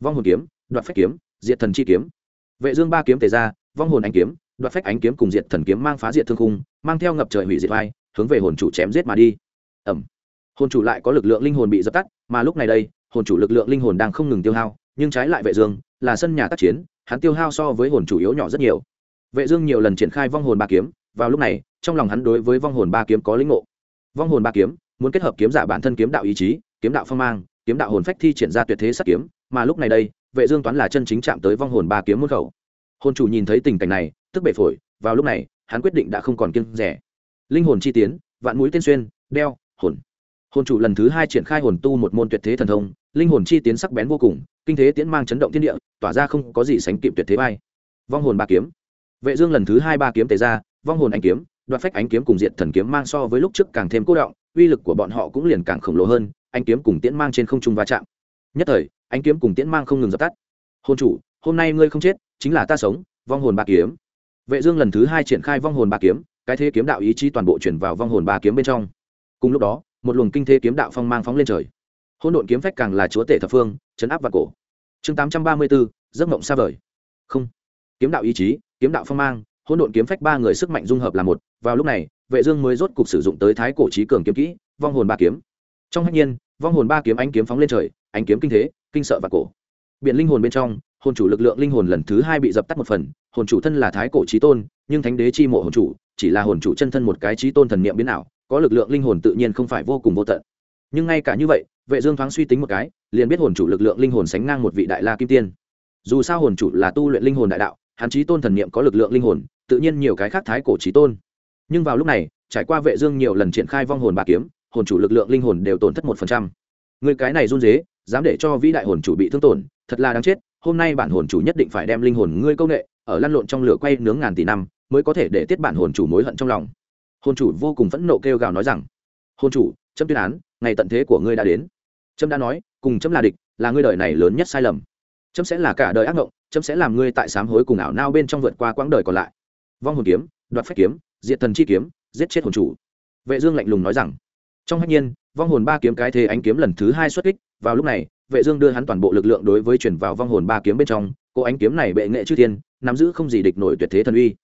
Vong hồn kiếm, đoạt phách kiếm, diệt thần chi kiếm. Vệ dương ba kiếm tề ra, vong hồn ánh kiếm, đoạt phách ánh kiếm cùng diệt thần kiếm mang phá diệt thương khung, mang theo ngập trời hủy diệt vai, hướng về hồn chủ chém giết mà đi. Ẩm hồn chủ lại có lực lượng linh hồn bị dập tắt, mà lúc này đây, hồn chủ lực lượng linh hồn đang không ngừng tiêu hao, nhưng trái lại vệ dương, là sân nhà tác chiến, hắn tiêu hao so với hồn chủ yếu nhỏ rất nhiều. Vệ dương nhiều lần triển khai vong hồn ba kiếm, vào lúc này, trong lòng hắn đối với vong hồn ba kiếm có lĩnh ngộ. Vong hồn ba kiếm, muốn kết hợp kiếm giả bản thân kiếm đạo ý chí, kiếm đạo phong mang, kiếm đạo hồn phách thi triển ra tuyệt thế sát kiếm, mà lúc này đây, vệ dương toán là chân chính chạm tới vong hồn ba kiếm muôn khẩu. Hồn chủ nhìn thấy tình cảnh này, tức bể phổi, vào lúc này, hắn quyết định đã không còn kiêng rẻ. Linh hồn chi tiến, vạn mũi tên xuyên, đeo, hồn hồn chủ lần thứ hai triển khai hồn tu một môn tuyệt thế thần thông, linh hồn chi tiến sắc bén vô cùng, kinh thế tiến mang chấn động thiên địa, tỏa ra không có gì sánh kịp tuyệt thế bay vong hồn ba kiếm. Vệ dương lần thứ hai ba kiếm tề ra, vong hồn ánh kiếm, đoạt phách ánh kiếm cùng diện thần kiếm mang so với lúc trước càng thêm cố động, uy lực của bọn họ cũng liền càng khổng lồ hơn, ánh kiếm cùng tiễn mang trên không trung va chạm. Nhất thời, ánh kiếm cùng tiễn mang không ngừng dập tắt. Hồn chủ, hôm nay ngươi không chết, chính là ta sống, vong hồn ba kiếm. Vệ dương lần thứ hai triển khai vong hồn ba kiếm, cái thế kiếm đạo ý chí toàn bộ chuyển vào vong hồn ba kiếm bên trong. Cùng lúc đó một luồng kinh thế kiếm đạo phong mang phóng lên trời. Hôn độn kiếm phách càng là chúa tể thập phương, chấn áp và cổ. Chương tám trăm ba mươi bốn giấc mộng xa vời. Không. Kiếm đạo ý chí, kiếm đạo phong mang hôn độn kiếm phách ba người sức mạnh dung hợp là một. Vào lúc này, vệ dương mới rốt cục sử dụng tới thái cổ trí cường kiếm kỹ, vong hồn ba kiếm. Trong hách nhiên, vong hồn ba kiếm ánh kiếm phóng lên trời, ánh kiếm kinh thế, kinh sợ và cổ. Biện linh hồn bên trong, hồn chủ lực lượng linh hồn lần thứ hai bị dập tắt một phần, hồn chủ thân là thái cổ trí tôn, nhưng thánh đế chi mộ hồn chủ, chỉ là hồn chủ chân thân một cái trí tôn thần niệm biến ảo có lực lượng linh hồn tự nhiên không phải vô cùng vô tận. Nhưng ngay cả như vậy, vệ dương thoáng suy tính một cái, liền biết hồn chủ lực lượng linh hồn sánh ngang một vị đại la kim tiên. Dù sao hồn chủ là tu luyện linh hồn đại đạo, hắn trí tôn thần niệm có lực lượng linh hồn, tự nhiên nhiều cái khác thái cổ chí tôn. Nhưng vào lúc này, trải qua vệ dương nhiều lần triển khai vong hồn bà kiếm, hồn chủ lực lượng linh hồn đều tổn thất một phần trăm. Người cái này run rế, dám để cho vĩ đại hồn chủ bị thương tổn, thật là đáng chết, hôm nay bản hồn chủ nhất định phải đem linh hồn ngươi công nghệ ở lăn lộn trong lửa quay nướng ngàn tỷ năm, mới có thể để tiết bản hồn chủ mối hận trong lòng. Hôn chủ vô cùng phẫn nộ kêu gào nói rằng hôn chủ chấm tuyên án ngày tận thế của ngươi đã đến. Trâm đã nói cùng chấm là địch là ngươi đời này lớn nhất sai lầm. Chấm sẽ là cả đời ác ngộng, chấm sẽ làm ngươi tại sám hối cùng ảo nao bên trong vượt qua quãng đời còn lại. Vong hồn kiếm đoạt phách kiếm diệt thần chi kiếm giết chết hồn chủ. Vệ dương lạnh lùng nói rằng trong hách nhiên vong hồn ba kiếm cái thế ánh kiếm lần thứ hai xuất kích vào lúc này vệ dương đưa hắn toàn bộ lực lượng đối với chuyển vào vong hồn ba kiếm bên trong cô ánh kiếm này bệ nghệ chư thiên nắm giữ không gì địch nổi tuyệt thế thần uy.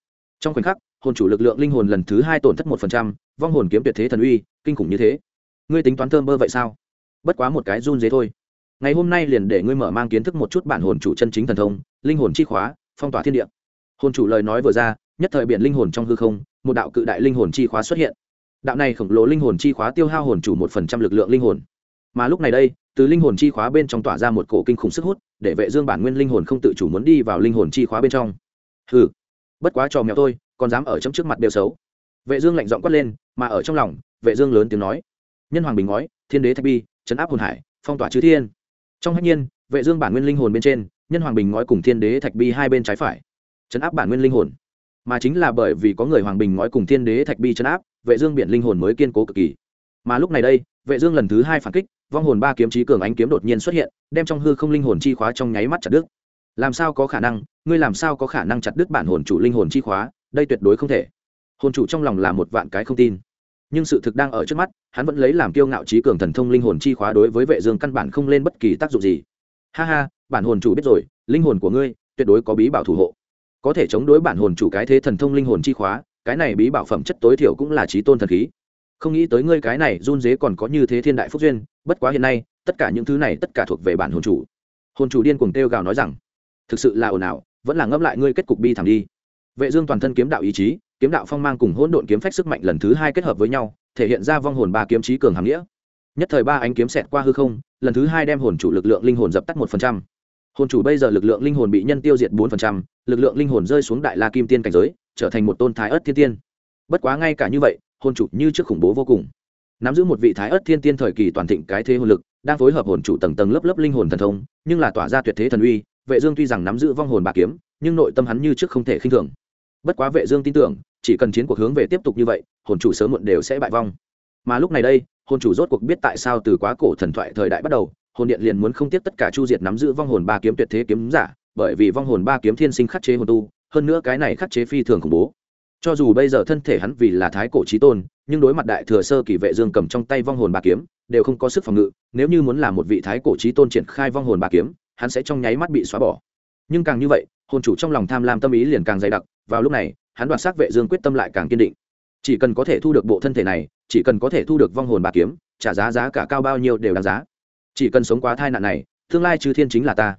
Trong khoảnh khắc hồn chủ lực lượng linh hồn lần thứ hai tổn thất một phần trăm, vong hồn kiếm tuyệt thế thần uy, kinh khủng như thế. Ngươi tính toán thơm bơ vậy sao? Bất quá một cái run dế thôi. Ngày hôm nay liền để ngươi mở mang kiến thức một chút bản hồn chủ chân chính thần thông, linh hồn chi khóa, phong tỏa thiên địa. Hồn chủ lời nói vừa ra, nhất thời biển linh hồn trong hư không, một đạo cự đại linh hồn chi khóa xuất hiện. Đạo này khổng lồ linh hồn chi khóa tiêu hao hồn chủ một phần trăm lực lượng linh hồn. Mà lúc này đây, từ linh hồn chi khóa bên trong tỏa ra một cổ kinh khủng sức hút, để vệ dương bản nguyên linh hồn không tự chủ muốn đi vào linh hồn chi khóa bên trong. Hừ, bất quá trò mèo tôi còn dám ở trong trước mặt đều xấu. Vệ dương lạnh giọng quát lên, mà ở trong lòng, vệ dương lớn tiếng nói. Nhân hoàng bình ngói, thiên đế thạch bi chấn áp hồn hải, phong tỏa chư thiên. Trong hạnh nhiên, vệ dương bản nguyên linh hồn bên trên, nhân hoàng bình ngói cùng thiên đế thạch bi hai bên trái phải. Chấn áp bản nguyên linh hồn. Mà chính là bởi vì có người hoàng bình ngói cùng thiên đế thạch bi chấn áp, vệ dương biển linh hồn mới kiên cố cực kỳ. Mà lúc này đây, vệ dương lần thứ hai phản kích, vong hồn ba kiếm chí cường ánh kiếm đột nhiên xuất hiện, đem trong hư không linh hồn chi khóa trong nháy mắt chặt đứt. Làm sao có khả năng, ngươi làm sao có khả năng chặt đứt bản hồn chủ linh hồn chi khóa? Đây tuyệt đối không thể. Hồn chủ trong lòng là một vạn cái không tin. Nhưng sự thực đang ở trước mắt, hắn vẫn lấy làm kiêu ngạo trí cường thần thông linh hồn chi khóa đối với vệ dương căn bản không lên bất kỳ tác dụng gì. Ha ha, bản hồn chủ biết rồi, linh hồn của ngươi tuyệt đối có bí bảo thủ hộ. Có thể chống đối bản hồn chủ cái thế thần thông linh hồn chi khóa, cái này bí bảo phẩm chất tối thiểu cũng là trí tôn thần khí. Không nghĩ tới ngươi cái này run dế còn có như thế thiên đại phúc duyên, bất quá hiện nay, tất cả những thứ này tất cả thuộc về bản hồn chủ. Hồn chủ điên cuồng kêu gào nói rằng, thực sự là ồn ào, vẫn là ngấp lại ngươi kết cục bi thảm đi vệ dương toàn thân kiếm đạo ý chí, kiếm đạo phong mang cùng hỗn độn kiếm phách sức mạnh lần thứ hai kết hợp với nhau, thể hiện ra vong hồn ba kiếm chí cường hàm nghĩa. Nhất thời ba ánh kiếm xẹt qua hư không, lần thứ hai đem hồn chủ lực lượng linh hồn dập tắt một phần trăm. Hồn chủ bây giờ lực lượng linh hồn bị nhân tiêu diệt bốn phần trăm, lực lượng linh hồn rơi xuống đại la kim tiên cảnh giới, trở thành một tôn thái ớt thiên tiên. Bất quá ngay cả như vậy, hồn chủ như trước khủng bố vô cùng. Nắm giữ một vị thái ớt thiên tiên thời kỳ toàn thịnh cái thế hồn lực, đang phối hợp hồn chủ tầng tầng lớp lớp linh hồn thần thông, nhưng là tỏa ra tuyệt thế thần uy, vệ dương tuy rằng nắm giữ vong hồn ba kiếm, nhưng nội tâm hắn như trước không thể khinh thường bất quá vệ dương tin tưởng, chỉ cần chiến cuộc hướng về tiếp tục như vậy, hồn chủ sớm muộn đều sẽ bại vong. Mà lúc này đây, hồn chủ rốt cuộc biết tại sao từ quá cổ thần thoại thời đại bắt đầu, hồn điện liền muốn không tiếp tất cả chu diệt nắm giữ vong hồn ba kiếm tuyệt thế kiếm giả, bởi vì vong hồn ba kiếm thiên sinh khắc chế hồn tu, hơn nữa cái này khắc chế phi thường khủng bố. Cho dù bây giờ thân thể hắn vì là thái cổ chí tôn, nhưng đối mặt đại thừa sơ kỳ vệ dương cầm trong tay vong hồn ba kiếm, đều không có sức phòng ngự, nếu như muốn làm một vị thái cổ chí tôn triển khai vong hồn ba kiếm, hắn sẽ trong nháy mắt bị xóa bỏ. Nhưng càng như vậy hồn chủ trong lòng tham lam tâm ý liền càng dày đặc, vào lúc này, hắn đoạt xác vệ dương quyết tâm lại càng kiên định. Chỉ cần có thể thu được bộ thân thể này, chỉ cần có thể thu được vong hồn bà kiếm, trả giá giá cả cao bao nhiêu đều đáng giá. Chỉ cần sống quá thai nạn này, tương lai chư thiên chính là ta.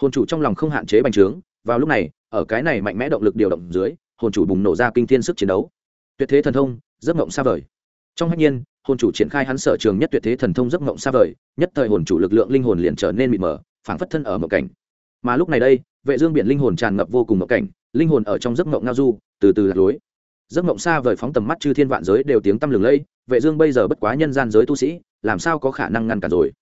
Hồn chủ trong lòng không hạn chế bành trướng, vào lúc này, ở cái này mạnh mẽ động lực điều động dưới, hồn chủ bùng nổ ra kinh thiên sức chiến đấu. Tuyệt thế thần thông, giấc ngộng xa vời. Trong hách nhiên, hồn chủ triển khai hắn sở trường nhất tuyệt thế thần thông giấc ngộng xa vời, nhất thời hồn chủ lực lượng linh hồn liền trở nên mịt mờ, phảng phất thân ở mộng cảnh. Mà lúc này đây vệ dương biển linh hồn tràn ngập vô cùng ngọc cảnh, linh hồn ở trong giấc mộng ngao du, từ từ lạc lối. Giấc mộng xa vời phóng tầm mắt chư thiên vạn giới đều tiếng tăm lừng lẫy, vệ dương bây giờ bất quá nhân gian giới tu sĩ, làm sao có khả năng ngăn cản rồi?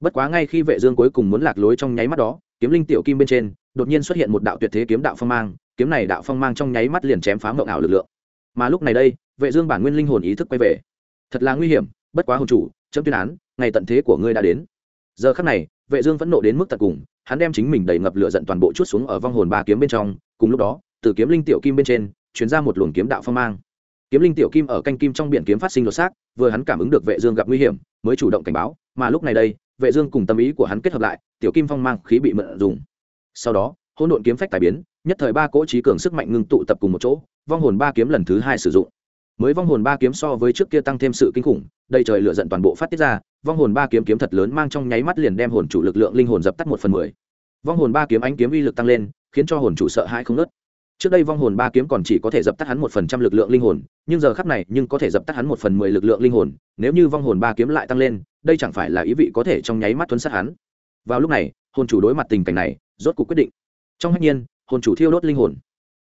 Bất quá ngay khi vệ dương cuối cùng muốn lạc lối trong nháy mắt đó, kiếm linh tiểu kim bên trên, đột nhiên xuất hiện một đạo tuyệt thế kiếm đạo phong mang, kiếm này đạo phong mang trong nháy mắt liền chém phá mộng ảo lực lượng. Mà lúc này đây, vệ dương bản nguyên linh hồn ý thức quay về. Thật là nguy hiểm, bất quá hồn chủ, chấm tuyên án, ngày tận thế của ngươi đã đến. Giờ khắc này, vệ dương vẫn nộ đến mức tận cùng hắn đem chính mình đầy ngập lửa giận toàn bộ chút xuống ở vong hồn ba kiếm bên trong, cùng lúc đó, từ kiếm linh tiểu kim bên trên, truyền ra một luồng kiếm đạo phong mang. Kiếm linh tiểu kim ở canh kim trong biển kiếm phát sinh lột xác, vừa hắn cảm ứng được vệ dương gặp nguy hiểm, mới chủ động cảnh báo, mà lúc này đây, vệ dương cùng tâm ý của hắn kết hợp lại, tiểu kim phong mang khí bị mượn dùng. Sau đó, hỗn độn kiếm phách tài biến, nhất thời ba cỗ trí cường sức mạnh ngưng tụ tập cùng một chỗ, vong hồn ba kiếm lần thứ hai sử dụng mới vong hồn ba kiếm so với trước kia tăng thêm sự kinh khủng, đầy trời lửa giận toàn bộ phát tiết ra, vong hồn ba kiếm kiếm thật lớn mang trong nháy mắt liền đem hồn chủ lực lượng linh hồn dập tắt một phần mười. Vong hồn ba kiếm ánh kiếm uy lực tăng lên, khiến cho hồn chủ sợ hãi không nớt trước đây vong hồn ba kiếm còn chỉ có thể dập tắt hắn một phần trăm lực lượng linh hồn, nhưng giờ khắp này nhưng có thể dập tắt hắn một phần mười lực lượng linh hồn, nếu như vong hồn ba kiếm lại tăng lên, đây chẳng phải là ý vị có thể trong nháy mắt tuân sát hắn. Vào lúc này, hồn chủ đối mặt tình cảnh này, rốt cuộc quyết định. Trong hạnh nhiên, hồn chủ thiêu đốt linh hồn.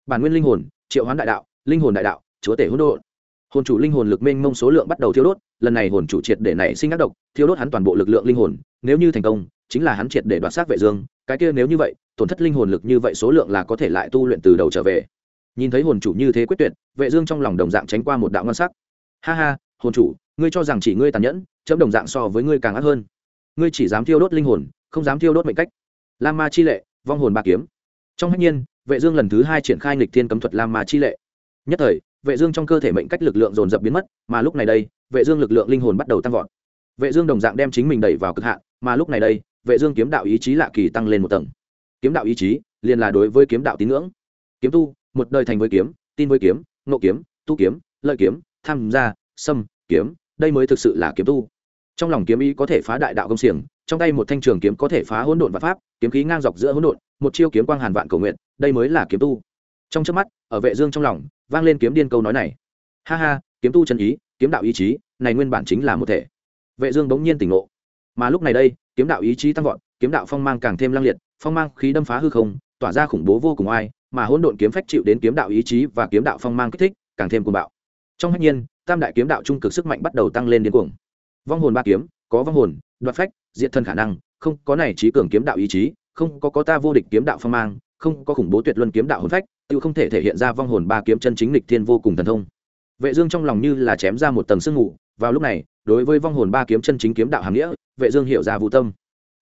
Bản nguyên linh hồn, triệu hoán đại đạo, linh hồn đại đạo, chúa tể hỗn độn hồn chủ linh hồn lực mênh mông số lượng bắt đầu thiêu đốt, lần này hồn chủ triệt để nảy sinh ác độc, thiêu đốt hắn toàn bộ lực lượng linh hồn, nếu như thành công, chính là hắn triệt để đoạt xác vệ dương, cái kia nếu như vậy, tổn thất linh hồn lực như vậy số lượng là có thể lại tu luyện từ đầu trở về. Nhìn thấy hồn chủ như thế quyết tuyệt, vệ dương trong lòng đồng dạng tránh qua một đạo ngân sắc. Ha ha, hồn chủ, ngươi cho rằng chỉ ngươi tàn nhẫn, chấm đồng dạng so với ngươi càng ác hơn. Ngươi chỉ dám thiêu đốt linh hồn, không dám thiêu đốt mệnh cách. Lam ma chi lệ, vong hồn ba kiếm. Trong hách nhiên, vệ dương lần thứ hai triển khai nghịch thiên cấm thuật lam ma chi lệ. Nhất thời vệ dương trong cơ thể mệnh cách lực lượng dồn dập biến mất, mà lúc này đây, vệ dương lực lượng linh hồn bắt đầu tăng vọt. Vệ dương đồng dạng đem chính mình đẩy vào cực hạn, mà lúc này đây, vệ dương kiếm đạo ý chí lạ kỳ tăng lên một tầng. Kiếm đạo ý chí, liền là đối với kiếm đạo tín ngưỡng. Kiếm tu, một đời thành với kiếm, tin với kiếm, ngộ kiếm, tu kiếm, lợi kiếm, tham gia, xâm, kiếm, đây mới thực sự là kiếm tu. Trong lòng kiếm ý có thể phá đại đạo công xiềng, trong tay một thanh trường kiếm có thể phá hỗn độn và pháp, kiếm khí ngang dọc giữa hỗn độn, một chiêu kiếm quang hàn vạn cầu nguyện, đây mới là kiếm tu trong trước mắt, ở vệ dương trong lòng, vang lên kiếm điên câu nói này. Ha ha, kiếm tu chân ý, kiếm đạo ý chí, này nguyên bản chính là một thể. Vệ dương bỗng nhiên tỉnh ngộ. Mà lúc này đây, kiếm đạo ý chí tăng vọt, kiếm đạo phong mang càng thêm lang liệt, phong mang khí đâm phá hư không, tỏa ra khủng bố vô cùng oai, mà hỗn độn kiếm phách chịu đến kiếm đạo ý chí và kiếm đạo phong mang kích thích, càng thêm cuồng bạo. Trong khách nhiên, tam đại kiếm đạo trung cực sức mạnh bắt đầu tăng lên điên cuồng. Vong hồn ba kiếm, có vong hồn, đoạt phách diện thân khả năng, không có này trí cường kiếm đạo ý chí, không có có ta vô địch kiếm đạo phong mang không có khủng bố tuyệt luân kiếm đạo hồn phách, tự không thể thể hiện ra vong hồn ba kiếm chân chính lịch thiên vô cùng thần thông. Vệ dương trong lòng như là chém ra một tầng sương ngủ vào lúc này, đối với vong hồn ba kiếm chân chính kiếm đạo hàm nghĩa, vệ dương hiểu ra vũ tâm.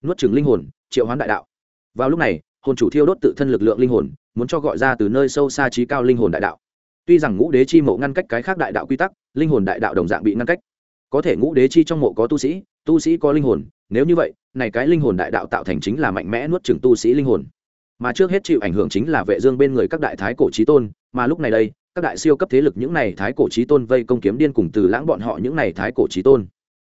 Nuốt chửng linh hồn, triệu hoán đại đạo. Vào lúc này, hồn chủ thiêu đốt tự thân lực lượng linh hồn, muốn cho gọi ra từ nơi sâu xa trí cao linh hồn đại đạo. Tuy rằng ngũ đế chi mộ ngăn cách cái khác đại đạo quy tắc, linh hồn đại đạo đồng dạng bị ngăn cách. Có thể ngũ đế chi trong mộ có tu sĩ tu sĩ có linh hồn, nếu như vậy, này cái linh hồn đại đạo tạo thành chính là mạnh mẽ nuốt chửng tu sĩ linh hồn mà trước hết chịu ảnh hưởng chính là vệ dương bên người các đại thái cổ chí tôn, mà lúc này đây, các đại siêu cấp thế lực những này thái cổ chí tôn vây công kiếm điên cùng từ lãng bọn họ những này thái cổ chí tôn.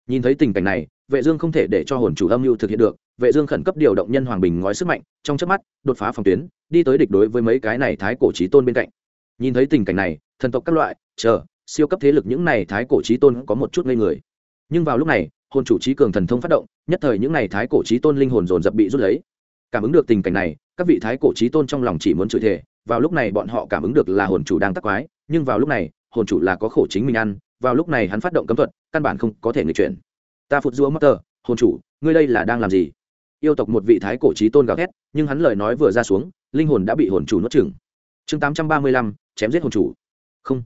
Nhìn thấy tình cảnh này, vệ dương không thể để cho hồn chủ âm lưu thực hiện được, vệ dương khẩn cấp điều động nhân hoàng bình ngói sức mạnh, trong chớp mắt, đột phá phòng tuyến, đi tới địch đối với mấy cái này thái cổ chí tôn bên cạnh. Nhìn thấy tình cảnh này, thần tộc các loại, chờ, siêu cấp thế lực những này thái cổ chí tôn có một chút ngây người. Nhưng vào lúc này, hồn chủ trí cường thần thông phát động, nhất thời những này thái cổ chí tôn linh hồn dồn dập bị rút lấy. Cảm ứng được tình cảnh này các vị thái cổ chí tôn trong lòng chỉ muốn chửi thề, vào lúc này bọn họ cảm ứng được là hồn chủ đang tắc quái, nhưng vào lúc này, hồn chủ là có khổ chính mình ăn, vào lúc này hắn phát động cấm thuật, căn bản không có thể người chuyển. Ta phụt dúa mất tờ, hồn chủ, ngươi đây là đang làm gì? Yêu tộc một vị thái cổ trí tôn gào thét, nhưng hắn lời nói vừa ra xuống, linh hồn đã bị hồn chủ nuốt chửng. Chương tám trăm ba mươi lăm, chém giết hồn chủ. Không.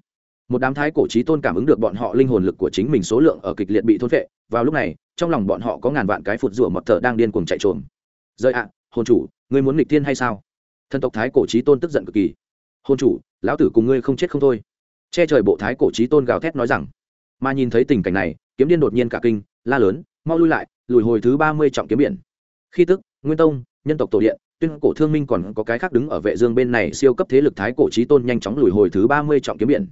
Một đám thái cổ trí tôn cảm ứng được bọn họ linh hồn lực của chính mình số lượng ở kịch liệt bị thôn vệ vào lúc này, trong lòng bọn họ có ngàn vạn cái phụt rủa mọt thở đang điên cuồng chạy trộm rơi ạ hồn chủ, ngươi muốn nghịch thiên hay sao? Thần tộc thái cổ trí tôn tức giận cực kỳ. Hồn chủ, lão tử cùng ngươi không chết không thôi. Che trời bộ thái cổ trí tôn gào thét nói rằng. Mà nhìn thấy tình cảnh này, kiếm điên đột nhiên cả kinh, la lớn, mau lui lại, lùi hồi thứ ba mươi trọng kiếm biển. Khi tức, nguyên tông, nhân tộc tổ điện, tuyên cổ thương minh còn có cái khác đứng ở vệ dương bên này siêu cấp thế lực thái cổ trí tôn nhanh chóng lùi hồi thứ ba mươi trọng kiếm biển.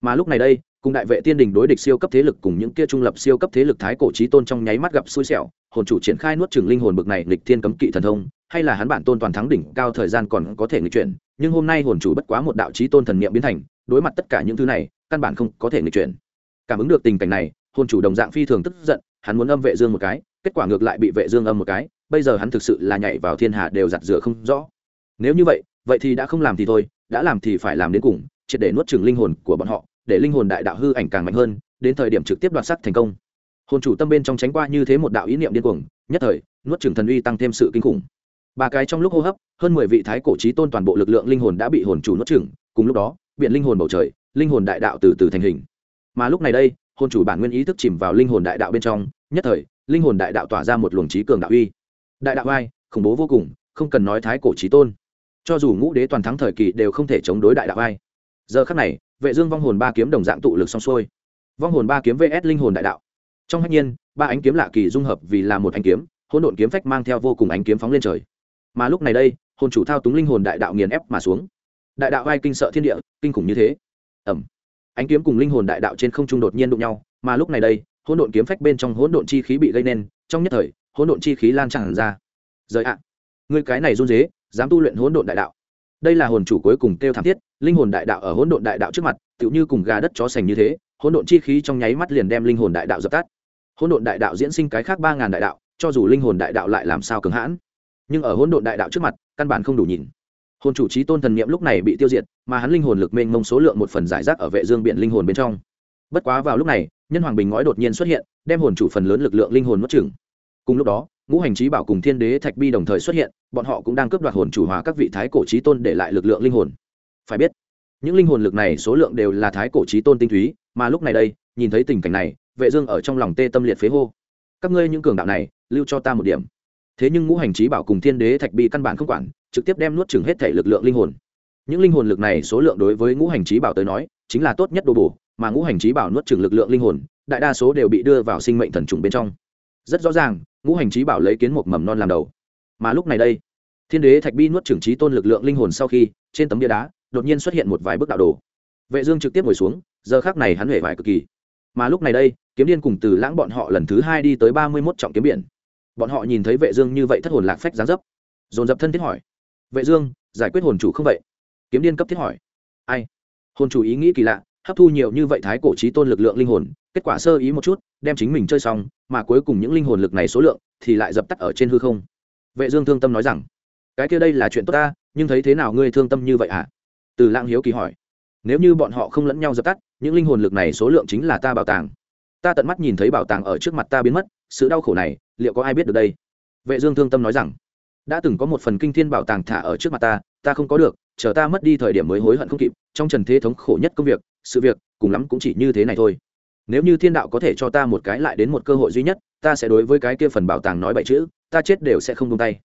Mà lúc này đây cùng đại vệ tiên đình đối địch siêu cấp thế lực cùng những kia trung lập siêu cấp thế lực thái cổ trí tôn trong nháy mắt gặp xui xẻo, hồn chủ triển khai nuốt chửng linh hồn bực này lịch thiên cấm kỵ thần thông, hay là hắn bản tôn toàn thắng đỉnh cao thời gian còn có thể nghịch chuyển, nhưng hôm nay hồn chủ bất quá một đạo trí tôn thần niệm biến thành, đối mặt tất cả những thứ này, căn bản không có thể nghịch chuyển. Cảm ứng được tình cảnh này, hồn chủ đồng dạng phi thường tức giận, hắn muốn âm vệ dương một cái, kết quả ngược lại bị vệ dương âm một cái, bây giờ hắn thực sự là nhảy vào thiên hạ đều giặt rửa không rõ. Nếu như vậy vậy thì đã không làm thì thôi, đã làm thì phải làm đến cùng, triệt để nuốt chửng linh hồn của bọn họ để linh hồn đại đạo hư ảnh càng mạnh hơn, đến thời điểm trực tiếp đoạt sắc thành công. Hồn chủ tâm bên trong tránh qua như thế một đạo ý niệm điên cuồng, nhất thời, nuốt chửng thần uy tăng thêm sự kinh khủng. Ba cái trong lúc hô hấp, hơn mười vị thái cổ trí tôn toàn bộ lực lượng linh hồn đã bị hồn chủ nuốt chửng, cùng lúc đó biện linh hồn bầu trời, linh hồn đại đạo từ từ thành hình. Mà lúc này đây, hồn chủ bản nguyên ý thức chìm vào linh hồn đại đạo bên trong, nhất thời, linh hồn đại đạo tỏa ra một luồng trí cường đạo uy. Đại đạo ai khủng bố vô cùng, không cần nói thái cổ trí tôn. Cho dù ngũ đế toàn thắng thời kỳ đều không thể chống đối đại đạo ai giờ khắc này vệ dương vong hồn ba kiếm đồng dạng tụ lực song xuôi. Vong hồn ba kiếm vs linh hồn đại đạo. Trong hạnh nhiên, ba ánh kiếm lạ kỳ dung hợp vì là một ánh kiếm, hỗn độn kiếm phách mang theo vô cùng ánh kiếm phóng lên trời. Mà lúc này đây, hồn chủ thao túng linh hồn đại đạo nghiền ép mà xuống. Đại đạo ai kinh sợ thiên địa, kinh khủng như thế. Ẩm ánh kiếm cùng linh hồn đại đạo trên không trung đột nhiên đụng nhau, mà lúc này đây, hỗn độn kiếm phách bên trong hỗn độn chi khí bị gây nên, trong nhất thời, hỗn độn chi khí lan tràn ra. Rời ạ. À. người cái này run dế, dám tu luyện hỗn độn đại đạo. Đây là hồn chủ cuối cùng kêu thảm thiết linh hồn đại đạo ở hỗn độn đại đạo trước mặt, tựu như cùng gà đất chó sành như thế, hỗn độn chi khí trong nháy mắt liền đem linh hồn đại đạo dập tắt. Hỗn độn đại đạo diễn sinh cái khác ba ngàn đại đạo, cho dù linh hồn đại đạo lại làm sao cứng hãn. Nhưng ở hỗn độn đại đạo trước mặt, căn bản không đủ nhìn. Hồn chủ trí tôn thần niệm lúc này bị tiêu diệt, mà hắn linh hồn lực mênh mông số lượng một phần giải rác ở vệ dương biển linh hồn bên trong. Bất quá vào lúc này, nhân hoàng bình ngói đột nhiên xuất hiện, đem hồn chủ phần lớn lực lượng linh hồn nuốt chửng. Cùng lúc đó, ngũ hành trí bảo cùng thiên đế thạch bi đồng thời xuất hiện, bọn họ cũng đang cướp đoạt hồn chủ hóa các vị thái cổ trí tôn để lại lực lượng linh hồn phải biết, những linh hồn lực này số lượng đều là thái cổ trí tôn tinh túy, mà lúc này đây, nhìn thấy tình cảnh này, vệ dương ở trong lòng tê tâm liệt phế hô. Các ngươi những cường đạo này, lưu cho ta một điểm. Thế nhưng ngũ hành trí bảo cùng thiên đế thạch bi căn bản không quản, trực tiếp đem nuốt chửng hết thể lực lượng linh hồn. Những linh hồn lực này số lượng đối với ngũ hành trí bảo tới nói, chính là tốt nhất đồ bổ, mà ngũ hành trí bảo nuốt chửng lực lượng linh hồn, đại đa số đều bị đưa vào sinh mệnh thần trùng bên trong. Rất rõ ràng, ngũ hành trí bảo lấy kiến một mầm non làm đầu. Mà lúc này đây, thiên đế thạch bi nuốt chửng trí tôn lực lượng linh hồn sau khi, trên tấm bia đá đột nhiên xuất hiện một vài bức đạo đồ. Vệ dương trực tiếp ngồi xuống, giờ khắc này hắn hề vải cực kỳ. Mà lúc này đây, kiếm điên cùng từ lãng bọn họ lần thứ hai đi tới ba mươi 31 trọng kiếm biển. Bọn họ nhìn thấy vệ dương như vậy thất hồn lạc phách dáng dấp. Dồn dập thân thiết hỏi, vệ dương, giải quyết hồn chủ không vậy? Kiếm điên cấp thiết hỏi, ai? Hồn chủ ý nghĩ kỳ lạ, hấp thu nhiều như vậy thái cổ trí tôn lực lượng linh hồn, kết quả sơ ý một chút, đem chính mình chơi xong, mà cuối cùng những linh hồn lực này số lượng thì lại dập tắt ở trên hư không. Vệ dương thương tâm nói rằng, cái kia đây là chuyện tốt ta, nhưng thấy thế nào ngươi thương tâm như vậy hả? Từ lãng hiếu kỳ hỏi, nếu như bọn họ không lẫn nhau dập tắt, những linh hồn lực này số lượng chính là ta bảo tàng. Ta tận mắt nhìn thấy bảo tàng ở trước mặt ta biến mất, sự đau khổ này, liệu có ai biết được đây? Vệ dương thương tâm nói rằng, đã từng có một phần kinh thiên bảo tàng thả ở trước mặt ta ta không có được, chờ ta mất đi thời điểm mới hối hận không kịp, trong trần thế thống khổ nhất công việc, sự việc, cùng lắm cũng chỉ như thế này thôi. Nếu như thiên đạo có thể cho ta một cái lại đến một cơ hội duy nhất, ta sẽ đối với cái kia phần bảo tàng nói bảy chữ, ta chết đều sẽ không tung tay.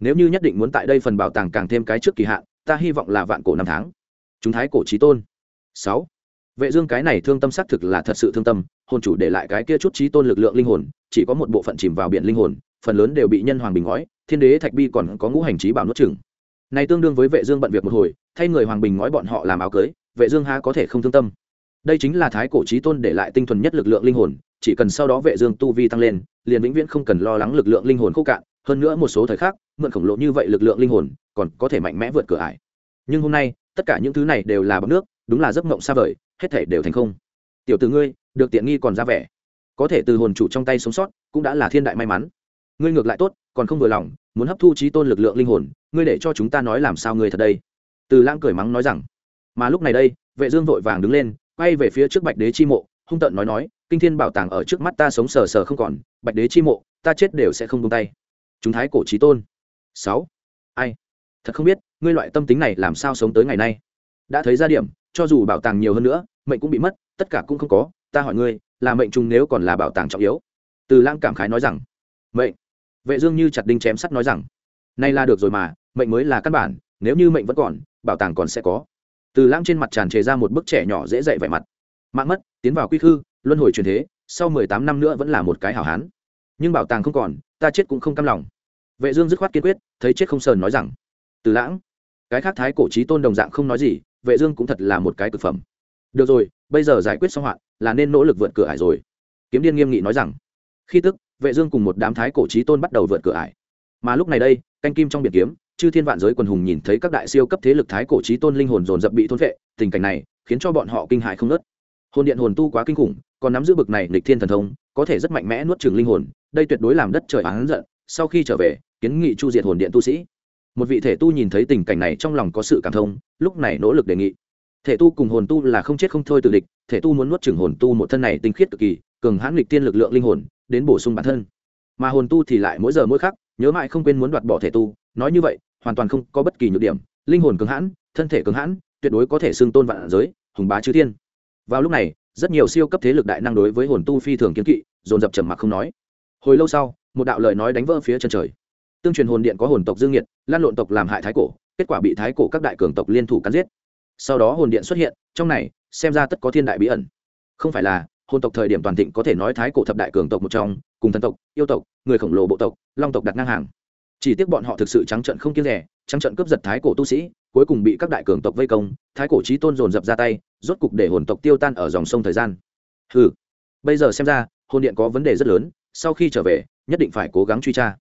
Nếu như nhất định muốn tại đây phần bảo tàng càng thêm cái trước kỳ hạn ta hy vọng là vạn cổ năm tháng. Chúng thái cổ trí tôn. Sáu. Vệ dương cái này thương tâm xác thực là thật sự thương tâm, hồn chủ để lại cái kia chút trí tôn lực lượng linh hồn, chỉ có một bộ phận chìm vào biển linh hồn, phần lớn đều bị nhân hoàng bình ngói, thiên đế thạch bi còn có ngũ hành trí bảo nuốt chửng. Này tương đương với vệ dương bận việc một hồi, thay người hoàng bình ngói bọn họ làm áo cưới, vệ dương há có thể không thương tâm. Đây chính là thái cổ trí tôn để lại tinh thuần nhất lực lượng linh hồn, chỉ cần sau đó vệ dương tu vi tăng lên, liền vĩnh viễn không cần lo lắng lực lượng linh hồn khô cạn hơn nữa một số thời khắc, mượn khổng lồ như vậy lực lượng linh hồn, còn có thể mạnh mẽ vượt cửa ải. Nhưng hôm nay, tất cả những thứ này đều là bằng nước, đúng là giấc mộng xa vời, hết thể đều thành không. Tiểu tử ngươi, được tiện nghi còn ra vẻ. Có thể từ hồn chủ trong tay sống sót, cũng đã là thiên đại may mắn. Ngươi ngược lại tốt, còn không vừa lòng, muốn hấp thu trí tôn lực lượng linh hồn, ngươi để cho chúng ta nói làm sao ngươi thật đây? Từ lãng cười mắng nói rằng, mà lúc này đây, vệ dương vội vàng đứng lên, quay về phía trước bạch đế chi mộ, hung tợn nói nói, kinh thiên bảo tàng ở trước mắt ta sống sờ sờ không còn, bạch đế chi mộ, ta chết đều sẽ không buông tay chúng thái cổ trí tôn. Sáu. Ai? Thật không biết, ngươi loại tâm tính này làm sao sống tới ngày nay? Đã thấy ra điểm, cho dù bảo tàng nhiều hơn nữa, mệnh cũng bị mất, tất cả cũng không có. Ta hỏi ngươi, là mệnh trùng nếu còn là bảo tàng trọng yếu? Từ lãng cảm khái nói rằng, mệnh. Vệ dương như chặt đinh chém sắt nói rằng, nay là được rồi mà, mệnh mới là căn bản, nếu như mệnh vẫn còn, bảo tàng còn sẽ có. Từ lãng trên mặt tràn trề ra một bức trẻ nhỏ dễ dậy vẻ mặt. Mạng mất, tiến vào quy khư, luân hồi truyền thế, sau mười tám năm nữa vẫn là một cái hảo hán. Nhưng bảo tàng không còn, ta chết cũng không cam lòng vệ dương dứt khoát kiên quyết, thấy chết không sờn nói rằng, từ lãng, cái khác thái cổ Chí tôn đồng dạng không nói gì, vệ dương cũng thật là một cái cực phẩm. Được rồi, bây giờ giải quyết xong hoạn, là nên nỗ lực vượt cửa ải rồi. Kiếm điên nghiêm nghị nói rằng. Khi tức, vệ dương cùng một đám thái cổ Chí tôn bắt đầu vượt cửa ải. Mà lúc này đây, canh kim trong biển kiếm, chư thiên vạn giới quần hùng nhìn thấy các đại siêu cấp thế lực thái cổ Chí tôn linh hồn dồn dập bị thôn vệ tình cảnh này khiến cho bọn họ kinh hãi không nớt hồn điện hồn tu quá kinh khủng, còn nắm giữ bực này nghịch thiên thần thông, có thể rất mạnh mẽ nuốt chửng linh hồn, đây tuyệt đối làm đất trời oán giận, sau khi trở về kiến nghị chu diệt hồn điện tu sĩ. Một vị thể tu nhìn thấy tình cảnh này trong lòng có sự cảm thông, lúc này nỗ lực đề nghị. Thể tu cùng hồn tu là không chết không thôi từ địch, thể tu muốn nuốt chửng hồn tu một thân này tinh khiết cực kỳ, cường hãn lịch tiên lực lượng linh hồn, đến bổ sung bản thân. Mà hồn tu thì lại mỗi giờ mỗi khắc, nhớ mãi không quên muốn đoạt bỏ thể tu. Nói như vậy, hoàn toàn không có bất kỳ nhược điểm, linh hồn cường hãn, thân thể cường hãn, tuyệt đối có thể xưng tôn vạn giới, hùng bá chư thiên. Vào lúc này, rất nhiều siêu cấp thế lực đại năng đối với hồn tu phi thường kiến kỵ, dồn dập trầm mặc không nói. Hồi lâu sau, một đạo lời nói đánh vỡ phía chân trời tương truyền hồn điện có hồn tộc dương nhiệt lan lộn tộc làm hại thái cổ, kết quả bị thái cổ các đại cường tộc liên thủ cắn giết. Sau đó hồn điện xuất hiện, trong này, xem ra tất có thiên đại bí ẩn. Không phải là, hồn tộc thời điểm toàn thịnh có thể nói thái cổ thập đại cường tộc một trong, cùng thần tộc, yêu tộc, người khổng lồ bộ tộc, long tộc đặt ngang hàng. Chỉ tiếc bọn họ thực sự trắng trận không kiêng rẻ, trắng trận cướp giật thái cổ tu sĩ, cuối cùng bị các đại cường tộc vây công, thái cổ trí tôn dồn dập ra tay, rốt cục để hồn tộc tiêu tan ở dòng sông thời gian. Ừ bây giờ xem ra, hồn điện có vấn đề rất lớn, sau khi trở về, nhất định phải cố gắng truy tra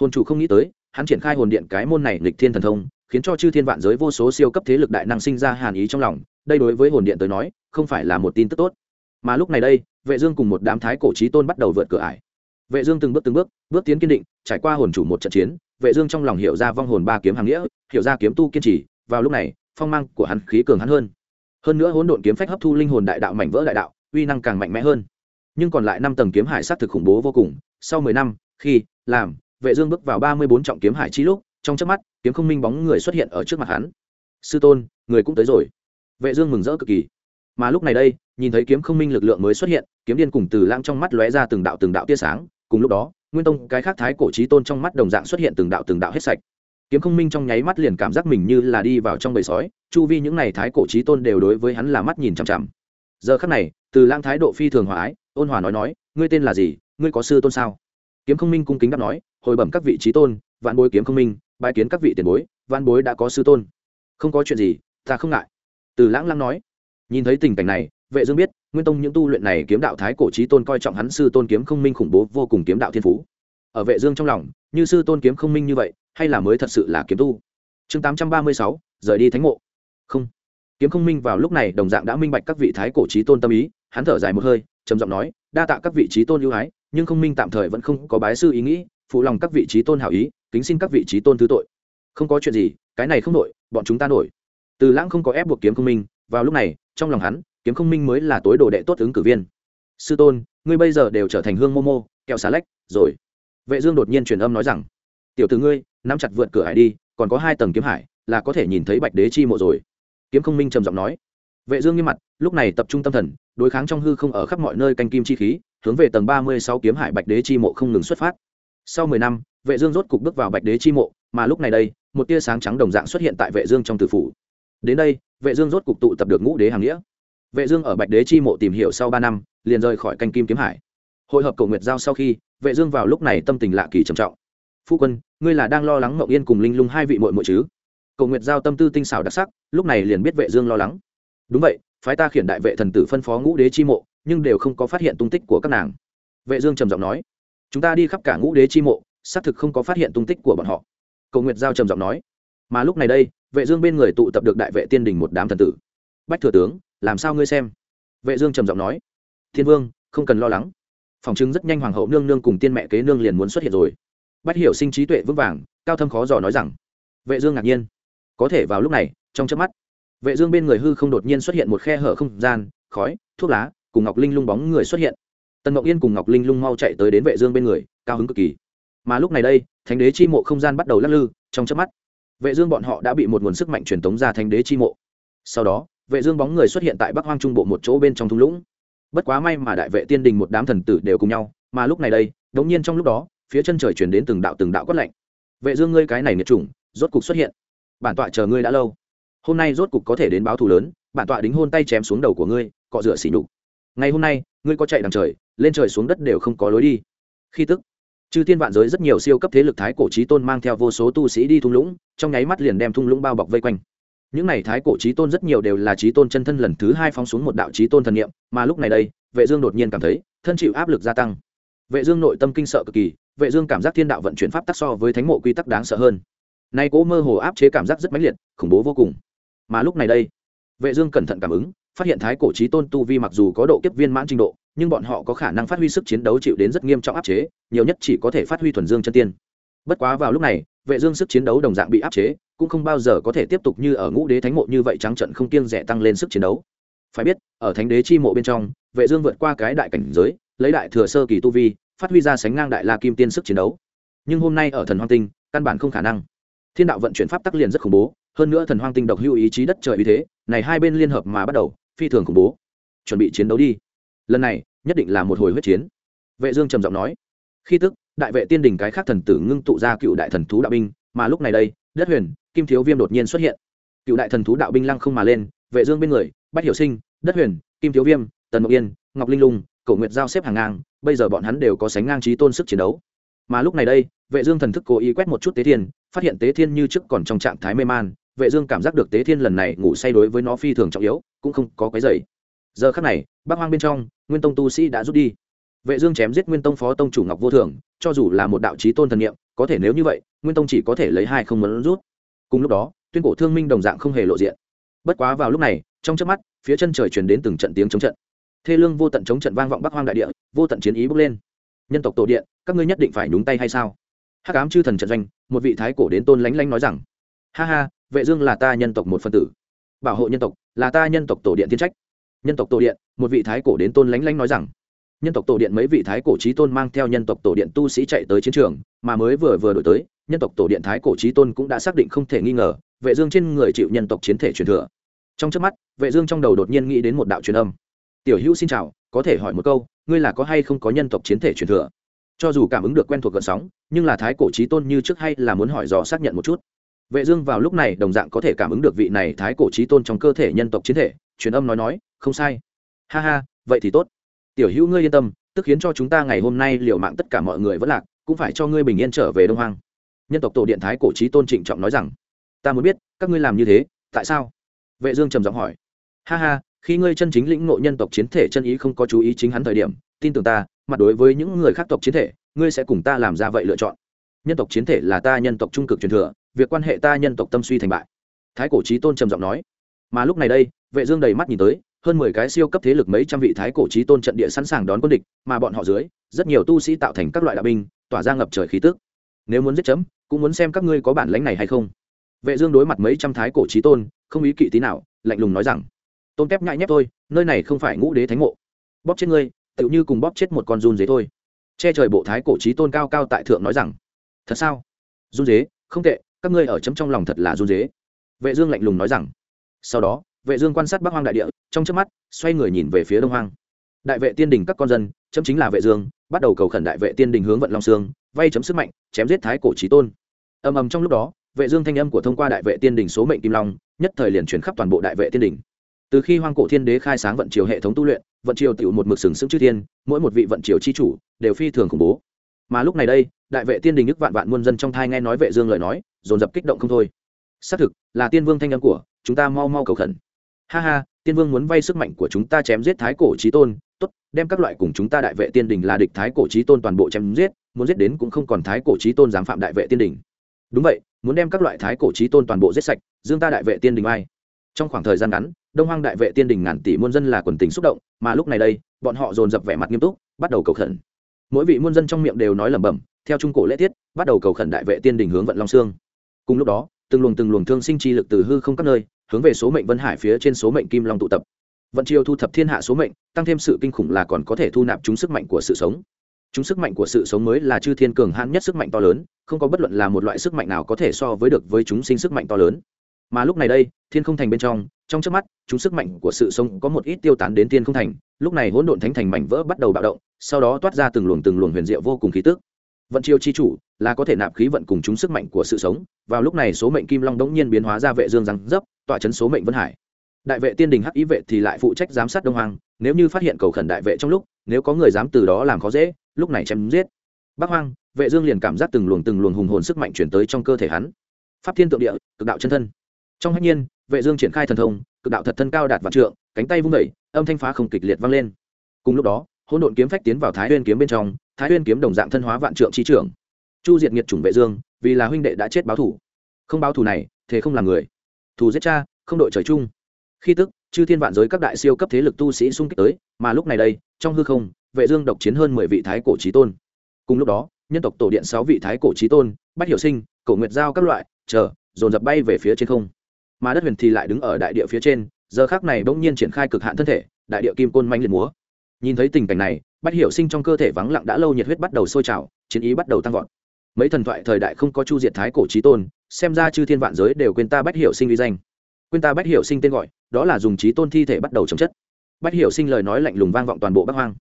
hồn chủ không nghĩ tới, hắn triển khai hồn điện cái môn này lịch thiên thần thông, khiến cho chư thiên vạn giới vô số siêu cấp thế lực đại năng sinh ra hàn ý trong lòng, đây đối với hồn điện tới nói, không phải là một tin tức tốt. Mà lúc này đây, vệ dương cùng một đám thái cổ trí tôn bắt đầu vượt cửa ải. Vệ dương từng bước từng bước bước tiến kiên định, trải qua hồn chủ một trận chiến, vệ dương trong lòng hiểu ra vong hồn ba kiếm hàng nghĩa, hiểu ra kiếm tu kiên trì, vào lúc này, phong mang của hắn khí cường hắn hơn. Hơn nữa hỗn độn kiếm phách hấp thu linh hồn đại đạo mảnh vỡ đại đạo, uy năng càng mạnh mẽ hơn. Nhưng còn lại năm tầng kiếm hải sát thực khủng bố vô cùng, sau mười năm, khi, làm vệ dương bước vào ba mươi bốn trọng kiếm hải chi lúc, trong chớp mắt, kiếm không minh bóng người xuất hiện ở trước mặt hắn. Sư tôn, người cũng tới rồi. Vệ dương mừng rỡ cực kỳ. Mà lúc này đây, nhìn thấy kiếm không minh lực lượng mới xuất hiện, kiếm điên cùng từ lãng trong mắt lóe ra từng đạo từng đạo tia sáng. Cùng lúc đó, nguyên tông, cái khác thái cổ trí tôn trong mắt đồng dạng xuất hiện từng đạo từng đạo hết sạch. Kiếm không minh trong nháy mắt liền cảm giác mình như là đi vào trong bầy sói. Chu vi những n à y thái cổ trí tôn đều đối với hắn là mắt nhìn chằm chằm. Giờ khắc này, từ lãng thái độ phi thường hòa ái, ôn hòa nói nói, ngươi tên là gì? Ngươi có sư tôn sao? Kiếm không minh cung kính đáp nói hồi bẩm các vị trí tôn vạn bối kiếm không minh bãi kiến các vị tiền bối vạn bối đã có sư tôn. Không có chuyện gì ta không ngại. Từ lãng lăng nói. Nhìn thấy tình cảnh này vệ dương biết nguyên tông những tu luyện này kiếm đạo thái cổ trí tôn coi trọng hắn sư tôn kiếm không minh khủng bố vô cùng kiếm đạo thiên phú. Ở vệ dương trong lòng như sư tôn kiếm không minh như vậy hay là mới thật sự là kiếm tu? Chương 836, rời đi thánh mộ. Không. Kiếm không minh vào lúc này đồng dạng đã minh bạch các vị thái cổ trí tôn tâm ý hắn thở dài một hơi trầm giọng nói đa tạ các vị trí tôn ưu ái nhưng không minh tạm thời vẫn không có bái sư ý nghĩ, phụ lòng các vị trí tôn hảo ý, kính xin các vị trí tôn thứ tội. Không có chuyện gì, cái này không nổi bọn chúng ta nổi. Từ lãng không có ép buộc kiếm không minh, vào lúc này, trong lòng hắn, kiếm không minh mới là tối đồ đệ tốt ứng cử viên. Sư tôn, ngươi bây giờ đều trở thành hương momo kẹo xà lách, rồi. Vệ dương đột nhiên truyền âm nói rằng, tiểu tử ngươi, nắm chặt vượt cửa hải đi, còn có hai tầng kiếm hải, là có thể nhìn thấy bạch đế chi mộ rồi. Kiếm không minh trầm giọng nói. Vệ dương nghiêm mặt, lúc này tập trung tâm thần, đối kháng trong hư không ở khắp mọi nơi canh kim chi khí hướng về tầng ba mươi sáu kiếm hải bạch đế chi mộ không ngừng xuất phát. Sau mười năm, vệ dương rốt cục bước vào bạch đế chi mộ, mà lúc này đây, một tia sáng trắng đồng dạng xuất hiện tại vệ dương trong tử phủ. Đến đây, vệ dương rốt cục tụ tập được ngũ đế hàng nghĩa. Vệ dương ở bạch đế chi mộ tìm hiểu sau ba năm, liền rời khỏi canh kim kiếm hải. Hội hợp cổ nguyệt giao sau khi, vệ dương vào lúc này tâm tình lạ kỳ trầm trọng. Phu quân, ngươi là đang lo lắng mộng yên cùng linh lung hai vị muội muội chứ? Cổ nguyệt giao tâm tư tinh xảo đặc sắc, lúc này liền biết vệ dương lo lắng. Đúng vậy, phái ta khiển đại vệ thần tử phân phó ngũ đế chi mộ nhưng đều không có phát hiện tung tích của các nàng. Vệ dương trầm giọng nói, chúng ta đi khắp cả ngũ đế chi mộ, xác thực không có phát hiện tung tích của bọn họ. Cầu nguyệt giao trầm giọng nói, mà lúc này đây, vệ dương bên người tụ tập được đại vệ tiên đình một đám thần tử. Bách thừa tướng, làm sao ngươi xem? Vệ dương trầm giọng nói, thiên vương, không cần lo lắng. Phòng chứng rất nhanh hoàng hậu nương nương cùng tiên mẹ kế nương liền muốn xuất hiện rồi. Bách hiểu sinh trí tuệ vững vàng, cao thâm khó dò nói rằng, vệ dương ngạc nhiên. Có thể vào lúc này, trong chớp mắt. Vệ dương bên người hư không đột nhiên xuất hiện một khe hở không gian, khói, thuốc lá cùng ngọc linh lung bóng người xuất hiện. Tần ngọc yên cùng ngọc linh lung mau chạy tới đến vệ dương bên người, cao hứng cực kỳ. Mà lúc này đây, thánh đế chi mộ không gian bắt đầu lắc lư, trong chớp mắt, vệ dương bọn họ đã bị một nguồn sức mạnh truyền tống ra thánh đế chi mộ. Sau đó, vệ dương bóng người xuất hiện tại bắc hoang trung bộ một chỗ bên trong thung lũng. Bất quá may mà đại vệ tiên đình một đám thần tử đều cùng nhau, mà lúc này đây, đống nhiên trong lúc đó, phía chân trời truyền đến từng đạo từng đạo quát lạnh. Vệ dương ngươi cái này nghiệt chủng, rốt cục xuất hiện. Bản tọa chờ ngươi đã lâu. Hôm nay rốt cục có thể đến báo thù lớn, bản tọa đính hôn tay chém xuống đầu của ngươi, cọ rửa xỉ nhục ngày hôm nay, ngươi có chạy đằng trời, lên trời xuống đất đều không có lối đi. Khi tức, chư thiên vạn giới rất nhiều siêu cấp thế lực thái cổ trí tôn mang theo vô số tu sĩ đi thung lũng, trong nháy mắt liền đem thung lũng bao bọc vây quanh. Những n à y thái cổ trí tôn rất nhiều đều là trí tôn chân thân lần thứ hai phóng xuống một đạo trí tôn thần nghiệm mà lúc này đây, vệ dương đột nhiên cảm thấy, thân chịu áp lực gia tăng. Vệ dương nội tâm kinh sợ cực kỳ, vệ dương cảm giác thiên đạo vận chuyển pháp tắc so với thánh mộ quy tắc đáng sợ hơn. Nay cố mơ hồ áp chế cảm giác rất mãnh liệt, khủng bố vô cùng. Mà lúc này đây, vệ dương cẩn thận cảm ứng phát hiện thái cổ trí tôn tu vi mặc dù có độ kiếp viên mãn trình độ, nhưng bọn họ có khả năng phát huy sức chiến đấu chịu đến rất nghiêm trọng áp chế, nhiều nhất chỉ có thể phát huy thuần dương chân tiên. Bất quá vào lúc này, vệ dương sức chiến đấu đồng dạng bị áp chế, cũng không bao giờ có thể tiếp tục như ở ngũ đế thánh mộ như vậy trắng trận không kiêng rẻ tăng lên sức chiến đấu. Phải biết, ở thánh đế chi mộ bên trong, vệ dương vượt qua cái đại cảnh giới, lấy đại thừa sơ kỳ tu vi, phát huy ra sánh ngang đại la kim tiên sức chiến đấu. Nhưng hôm nay ở thần hoang tinh, căn bản không khả năng. Thiên đạo vận chuyển pháp tắc liền rất khủng bố, hơn nữa thần hoang tinh độc hưu ý chí đất trời uy thế, này hai bên liên hợp mà bắt đầu phi thường khủng bố. Chuẩn bị chiến đấu đi. Lần này, nhất định là một hồi huyết chiến. Vệ dương trầm giọng nói. Khi tức, đại vệ tiên đình cái khác thần tử ngưng tụ ra cựu đại thần thú đạo binh, mà lúc này đây, đất huyền, kim thiếu viêm đột nhiên xuất hiện. Cựu đại thần thú đạo binh lăng không mà lên, vệ dương bên người, bách hiểu sinh, đất huyền, kim thiếu viêm, tần ngọc yên, ngọc linh lung, cổ nguyệt giao xếp hàng ngang, bây giờ bọn hắn đều có sánh ngang trí tôn sức chiến đấu. Mà lúc này đây, vệ dương thần thức cố ý quét một chút tế thiên, phát hiện tế thiên như trước còn trong trạng thái mê man, vệ dương cảm giác được tế thiên lần này ngủ say đối với nó phi thường trọng yếu cũng không có quấy rầy. Giờ khắc này, bắc hoang bên trong, nguyên tông tu sĩ đã rút đi. Vệ dương chém giết nguyên tông phó tông chủ ngọc vô thường, cho dù là một đạo chí tôn thần niệm, có thể nếu như vậy, nguyên tông chỉ có thể lấy hai không muốn rút. Cùng lúc đó, tuyên cổ thương minh đồng dạng không hề lộ diện. Bất quá vào lúc này, trong chớp mắt, phía chân trời truyền đến từng trận tiếng chống trận. Thê lương vô tận chống trận vang vọng bắc hoang đại địa, vô tận chiến ý bốc lên. Nhân tộc tổ điện, các ngươi nhất định phải nhúng tay hay sao? Hắc ám chư thần trận doanh, một vị thái cổ đến tôn lánh lánh nói rằng, ha ha, vệ dương là ta nhân tộc một phân tử bảo hộ nhân tộc, là ta nhân tộc tổ điện thiên trách. Nhân tộc tổ điện, một vị thái cổ đến tôn lánh lánh nói rằng. Nhân tộc tổ điện mấy vị thái cổ trí tôn mang theo nhân tộc tổ điện tu sĩ chạy tới chiến trường, mà mới vừa vừa đổi tới, nhân tộc tổ điện thái cổ trí tôn cũng đã xác định không thể nghi ngờ, vệ dương trên người chịu nhân tộc chiến thể truyền thừa. Trong chớp mắt, vệ dương trong đầu đột nhiên nghĩ đến một đạo truyền âm. Tiểu hữu xin chào, có thể hỏi một câu, ngươi là có hay không có nhân tộc chiến thể truyền thừa? Cho dù cảm ứng được quen thuộc gần sóng, nhưng là thái cổ trí tôn như trước hay là muốn hỏi dò xác nhận một chút vệ dương vào lúc này đồng dạng có thể cảm ứng được vị này thái cổ trí tôn trong cơ thể nhân tộc chiến thể, truyền âm nói nói, không sai. Ha ha, vậy thì tốt. Tiểu hữu ngươi yên tâm, tức khiến cho chúng ta ngày hôm nay liều mạng tất cả mọi người vẫn lạc, cũng phải cho ngươi bình yên trở về đông hoang. Nhân tộc tổ điện thái cổ trí tôn trịnh trọng nói rằng, ta muốn biết, các ngươi làm như thế, tại sao? Vệ dương trầm giọng hỏi, ha ha, khi ngươi chân chính lĩnh ngộ nhân tộc chiến thể chân ý không có chú ý chính hắn thời điểm, tin tưởng ta mặt đối với những người khác tộc chiến thể, ngươi sẽ cùng ta làm ra vậy lựa chọn. Nhân tộc chiến thể là ta nhân tộc trung cực truyền thừa việc quan hệ ta nhân tộc tâm suy thành bại. Thái cổ trí tôn trầm giọng nói. Mà lúc này đây, vệ dương đầy mắt nhìn tới, hơn mười cái siêu cấp thế lực mấy trăm vị thái cổ trí tôn trận địa sẵn sàng đón quân địch, mà bọn họ dưới, rất nhiều tu sĩ tạo thành các loại đạo binh, tỏa ra ngập trời khí tức. Nếu muốn giết chấm, cũng muốn xem các ngươi có bản lãnh này hay không. Vệ dương đối mặt mấy trăm thái cổ trí tôn, không ý kỵ tí nào, lạnh lùng nói rằng, tôn kép nhại nhép thôi, nơi này không phải ngũ đế thánh mộ. Bóp chết ngươi tự như cùng bóp chết một con run dế thôi. Che trời bộ thái cổ trí tôn cao cao tại thượng nói rằng, thật sao? Run dế? Không tệ các ngươi ở chấm trong lòng thật là run dế. Vệ dương lạnh lùng nói rằng. Sau đó, vệ dương quan sát bắc hoang đại địa, trong chớp mắt, xoay người nhìn về phía đông hoang. Đại vệ tiên đình các con dân, chấm chính là vệ dương, bắt đầu cầu khẩn đại vệ tiên đình hướng vận long xương vay chấm sức mạnh, chém giết thái cổ chí tôn. Ầm ầm trong lúc đó, vệ dương thanh âm của thông qua đại vệ tiên đình số mệnh kim long, nhất thời liền truyền khắp toàn bộ đại vệ tiên đình. Từ khi hoang cổ thiên đế khai sáng vận triều hệ thống tu luyện, vận triều tiểu một mực sừng sững chư thiên, mỗi một vị vận triều chi chủ đều phi thường khủng bố mà lúc này đây, đại vệ tiên đình nước vạn vạn muôn dân trong thai nghe nói vệ dương lời nói, dồn dập kích động không thôi. Xác thực, là tiên vương thanh âm của chúng ta mau mau cầu khẩn. Ha ha, tiên vương muốn vay sức mạnh của chúng ta chém giết thái cổ chí tôn, tốt, đem các loại cùng chúng ta đại vệ tiên đình là địch thái cổ chí tôn toàn bộ chém giết, muốn giết đến cũng không còn thái cổ chí tôn dám phạm đại vệ tiên đình. Đúng vậy, muốn đem các loại thái cổ chí tôn toàn bộ giết sạch, dương ta đại vệ tiên đình ai? Trong khoảng thời gian ngắn, đông hoang đại vệ tiên đình ngàn tỷ muôn dân là quần tình xúc động, mà lúc này đây, bọn họ dồn dập vẻ mặt nghiêm túc, bắt đầu cầu khẩn mỗi vị muôn dân trong miệng đều nói lẩm bẩm, theo trung cổ lễ tiết, bắt đầu cầu khẩn đại vệ tiên đình hướng vận long sương. Cùng lúc đó, từng luồng từng luồng thương sinh chi lực từ hư không các nơi, hướng về số mệnh vân hải phía trên số mệnh kim long tụ tập. Vận chiêu thu thập thiên hạ số mệnh, tăng thêm sự kinh khủng là còn có thể thu nạp chúng sức mạnh của sự sống. Chúng sức mạnh của sự sống mới là chư thiên cường hãn nhất sức mạnh to lớn, không có bất luận là một loại sức mạnh nào có thể so với được với chúng sinh sức mạnh to lớn mà lúc này đây, thiên không thành bên trong trong trước mắt, chúng sức mạnh của sự sống có một ít tiêu tán đến thiên không thành. Lúc này hỗn độn thánh thành mảnh vỡ bắt đầu bạo động, sau đó toát ra từng luồng từng luồng huyền diệu vô cùng khí tức. Vận chiêu chi chủ là có thể nạp khí vận cùng chúng sức mạnh của sự sống. Vào lúc này số mệnh kim long đống nhiên biến hóa ra vệ dương răng dấp tọa chấn số mệnh vân hải. Đại vệ tiên đình hắc ý vệ thì lại phụ trách giám sát đông hoàng nếu như phát hiện cầu khẩn đại vệ trong lúc, nếu có người dám từ đó làm khó dễ, lúc này chém giết. Bắc hoang, vệ dương liền cảm giác từng luồng từng luồng hùng hồn sức mạnh chuyển tới trong cơ thể hắn. Pháp thiên tượng địa, cực đạo chân thân trong hắc nhiên, vệ dương triển khai thần thông, cực đạo thật thân cao đạt vạn trượng, cánh tay vung đẩy âm thanh phá không kịch liệt vang lên. Cùng lúc đó, hỗn độn kiếm phách tiến vào thái nguyên kiếm bên trong, thái nguyên kiếm đồng dạng thân hóa vạn trượng chi trưởng. Chu diệt nghiệt chủng vệ dương, vì là huynh đệ đã chết báo thù không báo thù này, thế không làm người. Thù giết cha, không đội trời chung. Khi tức, chư thiên vạn giới các đại siêu cấp thế lực tu sĩ xung kích tới, mà lúc này đây, trong hư không, vệ dương độc chiến hơn mười vị thái cổ chí tôn. Cùng lúc đó, nhân tộc tổ điện sáu vị thái cổ chí tôn, bách hiểu sinh, cổ nguyệt giao các loại, chờ, dồn dập bay về phía trên không mà đất huyền thì lại đứng ở đại địa phía trên, giờ khắc này bỗng nhiên triển khai cực hạn thân thể, đại địa kim côn manh liệt múa. Nhìn thấy tình cảnh này, bách hiểu sinh trong cơ thể vắng lặng đã lâu nhiệt huyết bắt đầu sôi trào, chiến ý bắt đầu tăng vọt. Mấy thần thoại thời đại không có chu diệt thái cổ trí tôn, xem ra chư thiên vạn giới đều quên ta bách hiểu sinh uy danh. Quên ta bách hiểu sinh tên gọi, đó là dùng trí tôn thi thể bắt đầu chống chất. Bách hiểu sinh lời nói lạnh lùng vang vọng toàn bộ bắc hoang.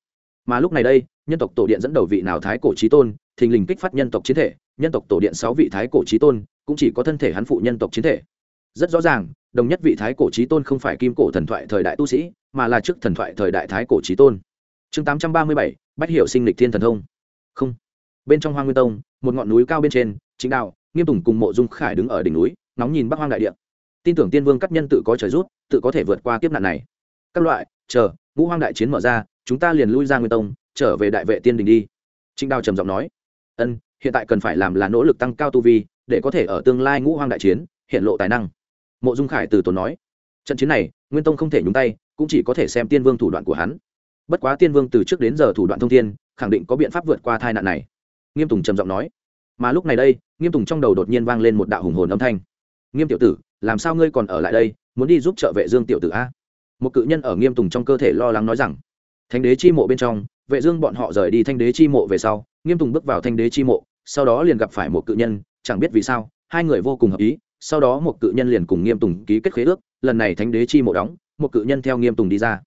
Mà lúc này đây, nhân tộc tổ điện dẫn đầu vị nào thái cổ trí tôn, thình lình kích phát nhân tộc chiến thể, nhân tộc tổ điện sáu vị thái cổ trí tôn, cũng chỉ có thân thể hắn phụ nhân tộc chiến thể rất rõ ràng, đồng nhất vị thái cổ trí tôn không phải kim cổ thần thoại thời đại tu sĩ, mà là trước thần thoại thời đại thái cổ trí tôn. Chương tám trăm ba mươi bảy, bách hiệu sinh lịch thiên thần thông. Không. Bên trong hoang nguyên tông, một ngọn núi cao bên trên chính đạo, nghiêm tùng cùng mộ dung khải đứng ở đỉnh núi, nóng nhìn bắc hoang đại địa. Tin tưởng tiên vương các nhân tự có trời rút, tự có thể vượt qua kiếp nạn này. Các loại, chờ, ngũ hoang đại chiến mở ra, chúng ta liền lui ra nguyên tông, trở về đại vệ tiên đình đi. Trịnh đào trầm giọng nói. Ân, hiện tại cần phải làm là nỗ lực tăng cao tu vi, để có thể ở tương lai ngũ hoang đại chiến, hiện lộ tài năng mộ dung khải từ tốn nói, trận chiến này, nguyên tông không thể nhúng tay, cũng chỉ có thể xem tiên vương thủ đoạn của hắn. Bất quá tiên vương từ trước đến giờ thủ đoạn thông thiên, khẳng định có biện pháp vượt qua tai nạn này. Nghiêm tùng trầm giọng nói, mà lúc này đây, nghiêm tùng trong đầu đột nhiên vang lên một đạo hùng hồn âm thanh. Nghiêm tiểu tử, làm sao ngươi còn ở lại đây, muốn đi giúp trợ vệ dương tiểu tử a? Một cự nhân ở nghiêm tùng trong cơ thể lo lắng nói rằng, thánh đế chi mộ bên trong, vệ dương bọn họ rời đi thanh đế chi mộ về sau, nghiêm tùng bước vào thanh đế chi mộ, sau đó liền gặp phải một cự nhân, chẳng biết vì sao, hai người vô cùng hợp ý sau đó một cự nhân liền cùng nghiêm tùng ký kết khế ước, lần này thánh đế chi mộ đóng, một cự nhân theo nghiêm tùng đi ra.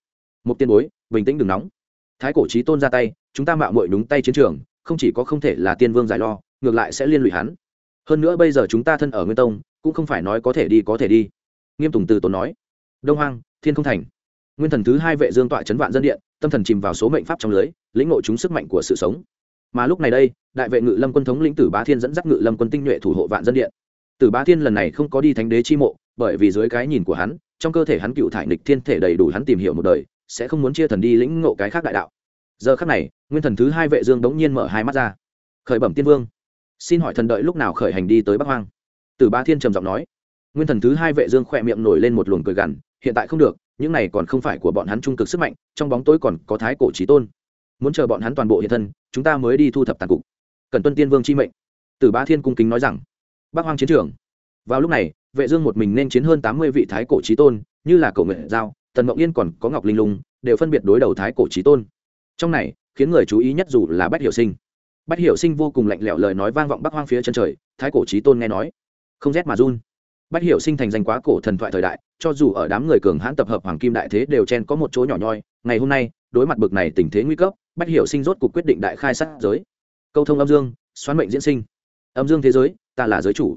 Một tiên bối, bình tĩnh đừng nóng. Thái cổ trí tôn ra tay, chúng ta mạo muội đúng tay chiến trường, không chỉ có không thể là tiên vương giải lo, ngược lại sẽ liên lụy hắn. Hơn nữa bây giờ chúng ta thân ở nguyên tông, cũng không phải nói có thể đi có thể đi. Nghiêm tùng từ tốn nói. Đông hoang, thiên không thành. Nguyên thần thứ hai vệ dương tọa chấn vạn dân điện, tâm thần chìm vào số mệnh pháp trong lưới, lĩnh ngộ chúng sức mạnh của sự sống. Mà lúc này đây, đại vệ ngự lâm quân thống lĩnh tử bá thiên dẫn dắt ngự lâm quân tinh nhuệ thủ hộ vạn dân điện tử bá thiên lần này không có đi thánh đế chi mộ, bởi vì dưới cái nhìn của hắn, trong cơ thể hắn cựu thải nghịch thiên thể đầy đủ hắn tìm hiểu một đời, sẽ không muốn chia thần đi lĩnh ngộ cái khác đại đạo. Giờ khắc này, nguyên thần thứ hai vệ dương đống nhiên mở hai mắt ra. Khởi bẩm tiên vương. Xin hỏi thần đợi lúc nào khởi hành đi tới bắc hoang? Tử bá thiên trầm giọng nói. Nguyên thần thứ hai vệ dương khẽ miệng nổi lên một luồng cười gằn, hiện tại không được, những này còn không phải của bọn hắn trung cực sức mạnh, trong bóng tối còn có thái cổ chí tôn. Muốn chờ bọn hắn toàn bộ hiện thân, chúng ta mới đi thu thập tàn cục. Cần tuân tiên vương chi mệnh. Tử bá thiên cung kính nói rằng bắc hoang chiến trường. Vào lúc này, vệ dương một mình nên chiến hơn tám mươi vị thái cổ chí tôn, như là cổ nguyện giao, tần mộng yên còn có ngọc linh lung, đều phân biệt đối đầu thái cổ chí tôn. Trong này, khiến người chú ý nhất dù là bách hiểu sinh. Bách hiểu sinh vô cùng lạnh lẽo lời nói vang vọng bắc hoang phía chân trời, thái cổ chí tôn nghe nói, không rét mà run. Bách hiểu sinh thành danh quá cổ thần thoại thời đại, cho dù ở đám người cường hãn tập hợp hoàng kim đại thế đều chen có một chỗ nhỏ nhoi, ngày hôm nay, đối mặt bực này tình thế nguy cấp, bách hiểu sinh rốt cuộc quyết định đại khai sát giới. Câu thông âm dương, xoán mệnh diễn sinh âm dương thế giới, ta là giới chủ.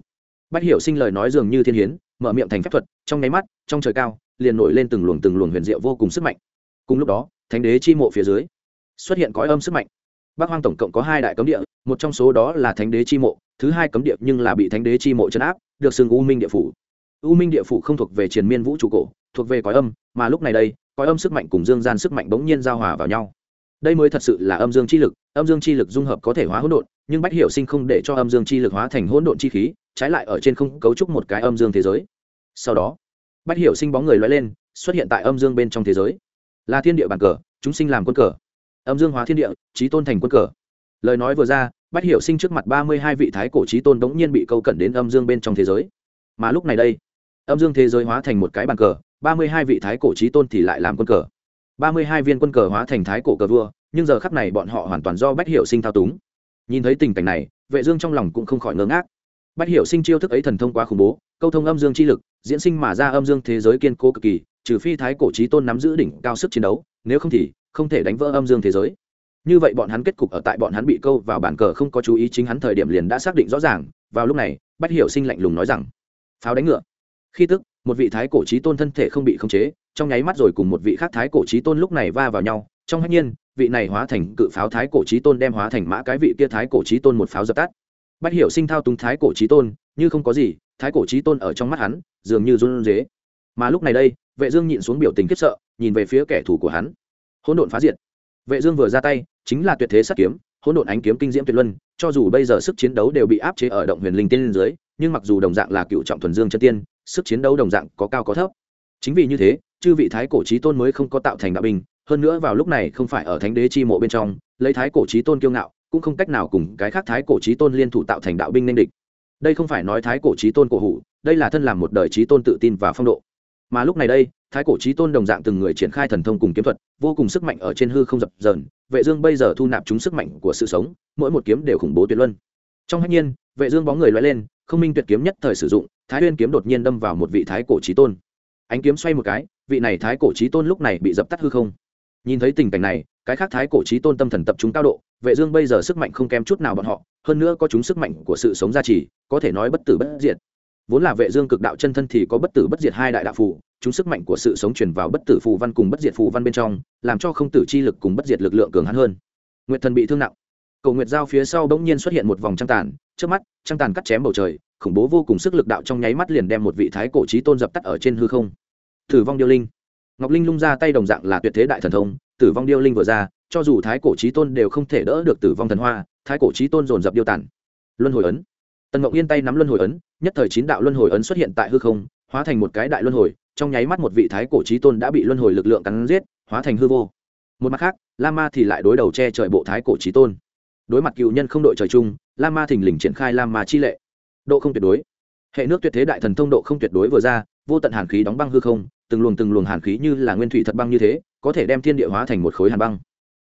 Bách hiểu sinh lời nói dường như thiên hiến, mở miệng thành phép thuật, trong nháy mắt, trong trời cao, liền nổi lên từng luồng từng luồng huyền diệu vô cùng sức mạnh. Cùng lúc đó, thánh đế chi mộ phía dưới, xuất hiện cõi âm sức mạnh. Bắc hoang tổng cộng có hai đại cấm địa, một trong số đó là thánh đế chi mộ, thứ hai cấm địa nhưng là bị thánh đế chi mộ chấn áp, được xưng u minh địa phủ. U minh địa phủ không thuộc về triền miên vũ trụ cổ, thuộc về cõi âm, mà lúc này đây, cõi âm sức mạnh cùng dương gian sức mạnh bỗng nhiên giao hòa vào nhau đây mới thật sự là âm dương chi lực, âm dương chi lực dung hợp có thể hóa hỗn độn, nhưng bách hiểu sinh không để cho âm dương chi lực hóa thành hỗn độn chi khí, trái lại ở trên không cấu trúc một cái âm dương thế giới. Sau đó, bách hiểu sinh bóng người loay lên, xuất hiện tại âm dương bên trong thế giới. Là thiên địa bàn cờ, chúng sinh làm quân cờ. Âm dương hóa thiên địa trí tôn thành quân cờ. Lời nói vừa ra, bách hiểu sinh trước mặt ba mươi hai vị thái cổ trí tôn đống nhiên bị câu cẩn đến âm dương bên trong thế giới. Mà lúc này đây, âm dương thế giới hóa thành một cái bàn cờ, ba mươi hai vị thái cổ trí tôn thì lại làm quân cờ ba mươi hai viên quân cờ hóa thành thái cổ cờ vua, nhưng giờ khắp này bọn họ hoàn toàn do bách hiểu sinh thao túng. Nhìn thấy tình cảnh này, vệ dương trong lòng cũng không khỏi ngơ ngác. Bách hiểu sinh chiêu thức ấy thần thông quá khủng bố, câu thông âm dương chi lực, diễn sinh mà ra âm dương thế giới kiên cố cực kỳ, trừ phi thái cổ trí tôn nắm giữ đỉnh cao sức chiến đấu, nếu không thì không thể đánh vỡ âm dương thế giới. Như vậy bọn hắn kết cục ở tại bọn hắn bị câu vào bản cờ không có chú ý chính hắn thời điểm liền đã xác định rõ ràng, vào lúc này, bách hiểu sinh lạnh lùng nói rằng, pháo đánh ngựa. Khi tức, một vị thái cổ trí tôn thân thể không bị khống chế trong nháy mắt rồi cùng một vị khác thái cổ trí tôn lúc này va vào nhau, trong hách nhiên, vị này hóa thành cự pháo thái cổ trí tôn đem hóa thành mã cái vị kia thái cổ trí tôn một pháo dập tắt. Bách hiểu sinh thao túng thái cổ trí tôn, như không có gì, thái cổ trí tôn ở trong mắt hắn, dường như run rế. Mà lúc này đây, vệ dương nhịn xuống biểu tình khiếp sợ, nhìn về phía kẻ thù của hắn. Hỗn độn phá diệt. Vệ dương vừa ra tay, chính là tuyệt thế sát kiếm, hỗn độn ánh kiếm kinh diễm tuyệt luân, cho dù bây giờ sức chiến đấu đều bị áp chế ở động huyền linh tiên dưới nhưng mặc dù đồng dạng là cựu trọng thuần dương chân tiên, sức chiến đấu đồng dạng có cao có thấp. Chính vì như thế chư vị thái cổ chí tôn mới không có tạo thành đạo binh, hơn nữa vào lúc này không phải ở thánh đế chi mộ bên trong, lấy thái cổ chí tôn kiêu ngạo, cũng không cách nào cùng cái khác thái cổ chí tôn liên thủ tạo thành đạo binh nên địch. Đây không phải nói thái cổ chí tôn cổ hủ, đây là thân làm một đời chí tôn tự tin và phong độ. Mà lúc này đây, thái cổ chí tôn đồng dạng từng người triển khai thần thông cùng kiếm thuật, vô cùng sức mạnh ở trên hư không dập dờn, vệ dương bây giờ thu nạp chúng sức mạnh của sự sống, mỗi một kiếm đều khủng bố tuyệt luân. Trong hách nhiên, vệ dương bóng người lóe lên, không minh tuyệt kiếm nhất thời sử dụng, thái nguyên kiếm đột nhiên đâm vào một vị thái cổ chí tôn ánh kiếm xoay một cái, vị này thái cổ trí tôn lúc này bị dập tắt hư không. Nhìn thấy tình cảnh này, cái khác thái cổ trí tôn tâm thần tập trung cao độ, vệ dương bây giờ sức mạnh không kém chút nào bọn họ, hơn nữa có chúng sức mạnh của sự sống gia trì, có thể nói bất tử bất diệt. Vốn là vệ dương cực đạo chân thân thì có bất tử bất diệt hai đại đạo phù, chúng sức mạnh của sự sống truyền vào bất tử phù văn cùng bất diệt phù văn bên trong, làm cho không tử chi lực cùng bất diệt lực lượng cường hãn hơn. Nguyệt thần bị thương nặng. Cầu nguyệt giao phía sau bỗng nhiên xuất hiện một vòng trăng tàn, trước mắt, trăng tàn cắt chém bầu trời khủng bố vô cùng sức lực đạo trong nháy mắt liền đem một vị thái cổ chí tôn dập tắt ở trên hư không. Tử vong điêu linh. Ngọc linh lung ra tay đồng dạng là tuyệt thế đại thần thông, tử vong điêu linh vừa ra, cho dù thái cổ chí tôn đều không thể đỡ được tử vong thần hoa, thái cổ chí tôn dồn dập điêu tàn. Luân hồi ấn. Tần ngọc yên tay nắm luân hồi ấn, nhất thời chín đạo luân hồi ấn xuất hiện tại hư không, hóa thành một cái đại luân hồi, trong nháy mắt một vị thái cổ chí tôn đã bị luân hồi lực lượng cắn giết, hóa thành hư vô. Một mặt khác, la ma thì lại đối đầu che trời bộ thái cổ chí tôn. Đối mặt cựu nhân không đội trời chung, la ma thình lình triển khai la ma chi lệ độ không tuyệt đối. Hệ nước tuyệt thế đại thần thông độ không tuyệt đối vừa ra, vô tận hàn khí đóng băng hư không, từng luồng từng luồng hàn khí như là nguyên thủy thật băng như thế, có thể đem thiên địa hóa thành một khối hàn băng.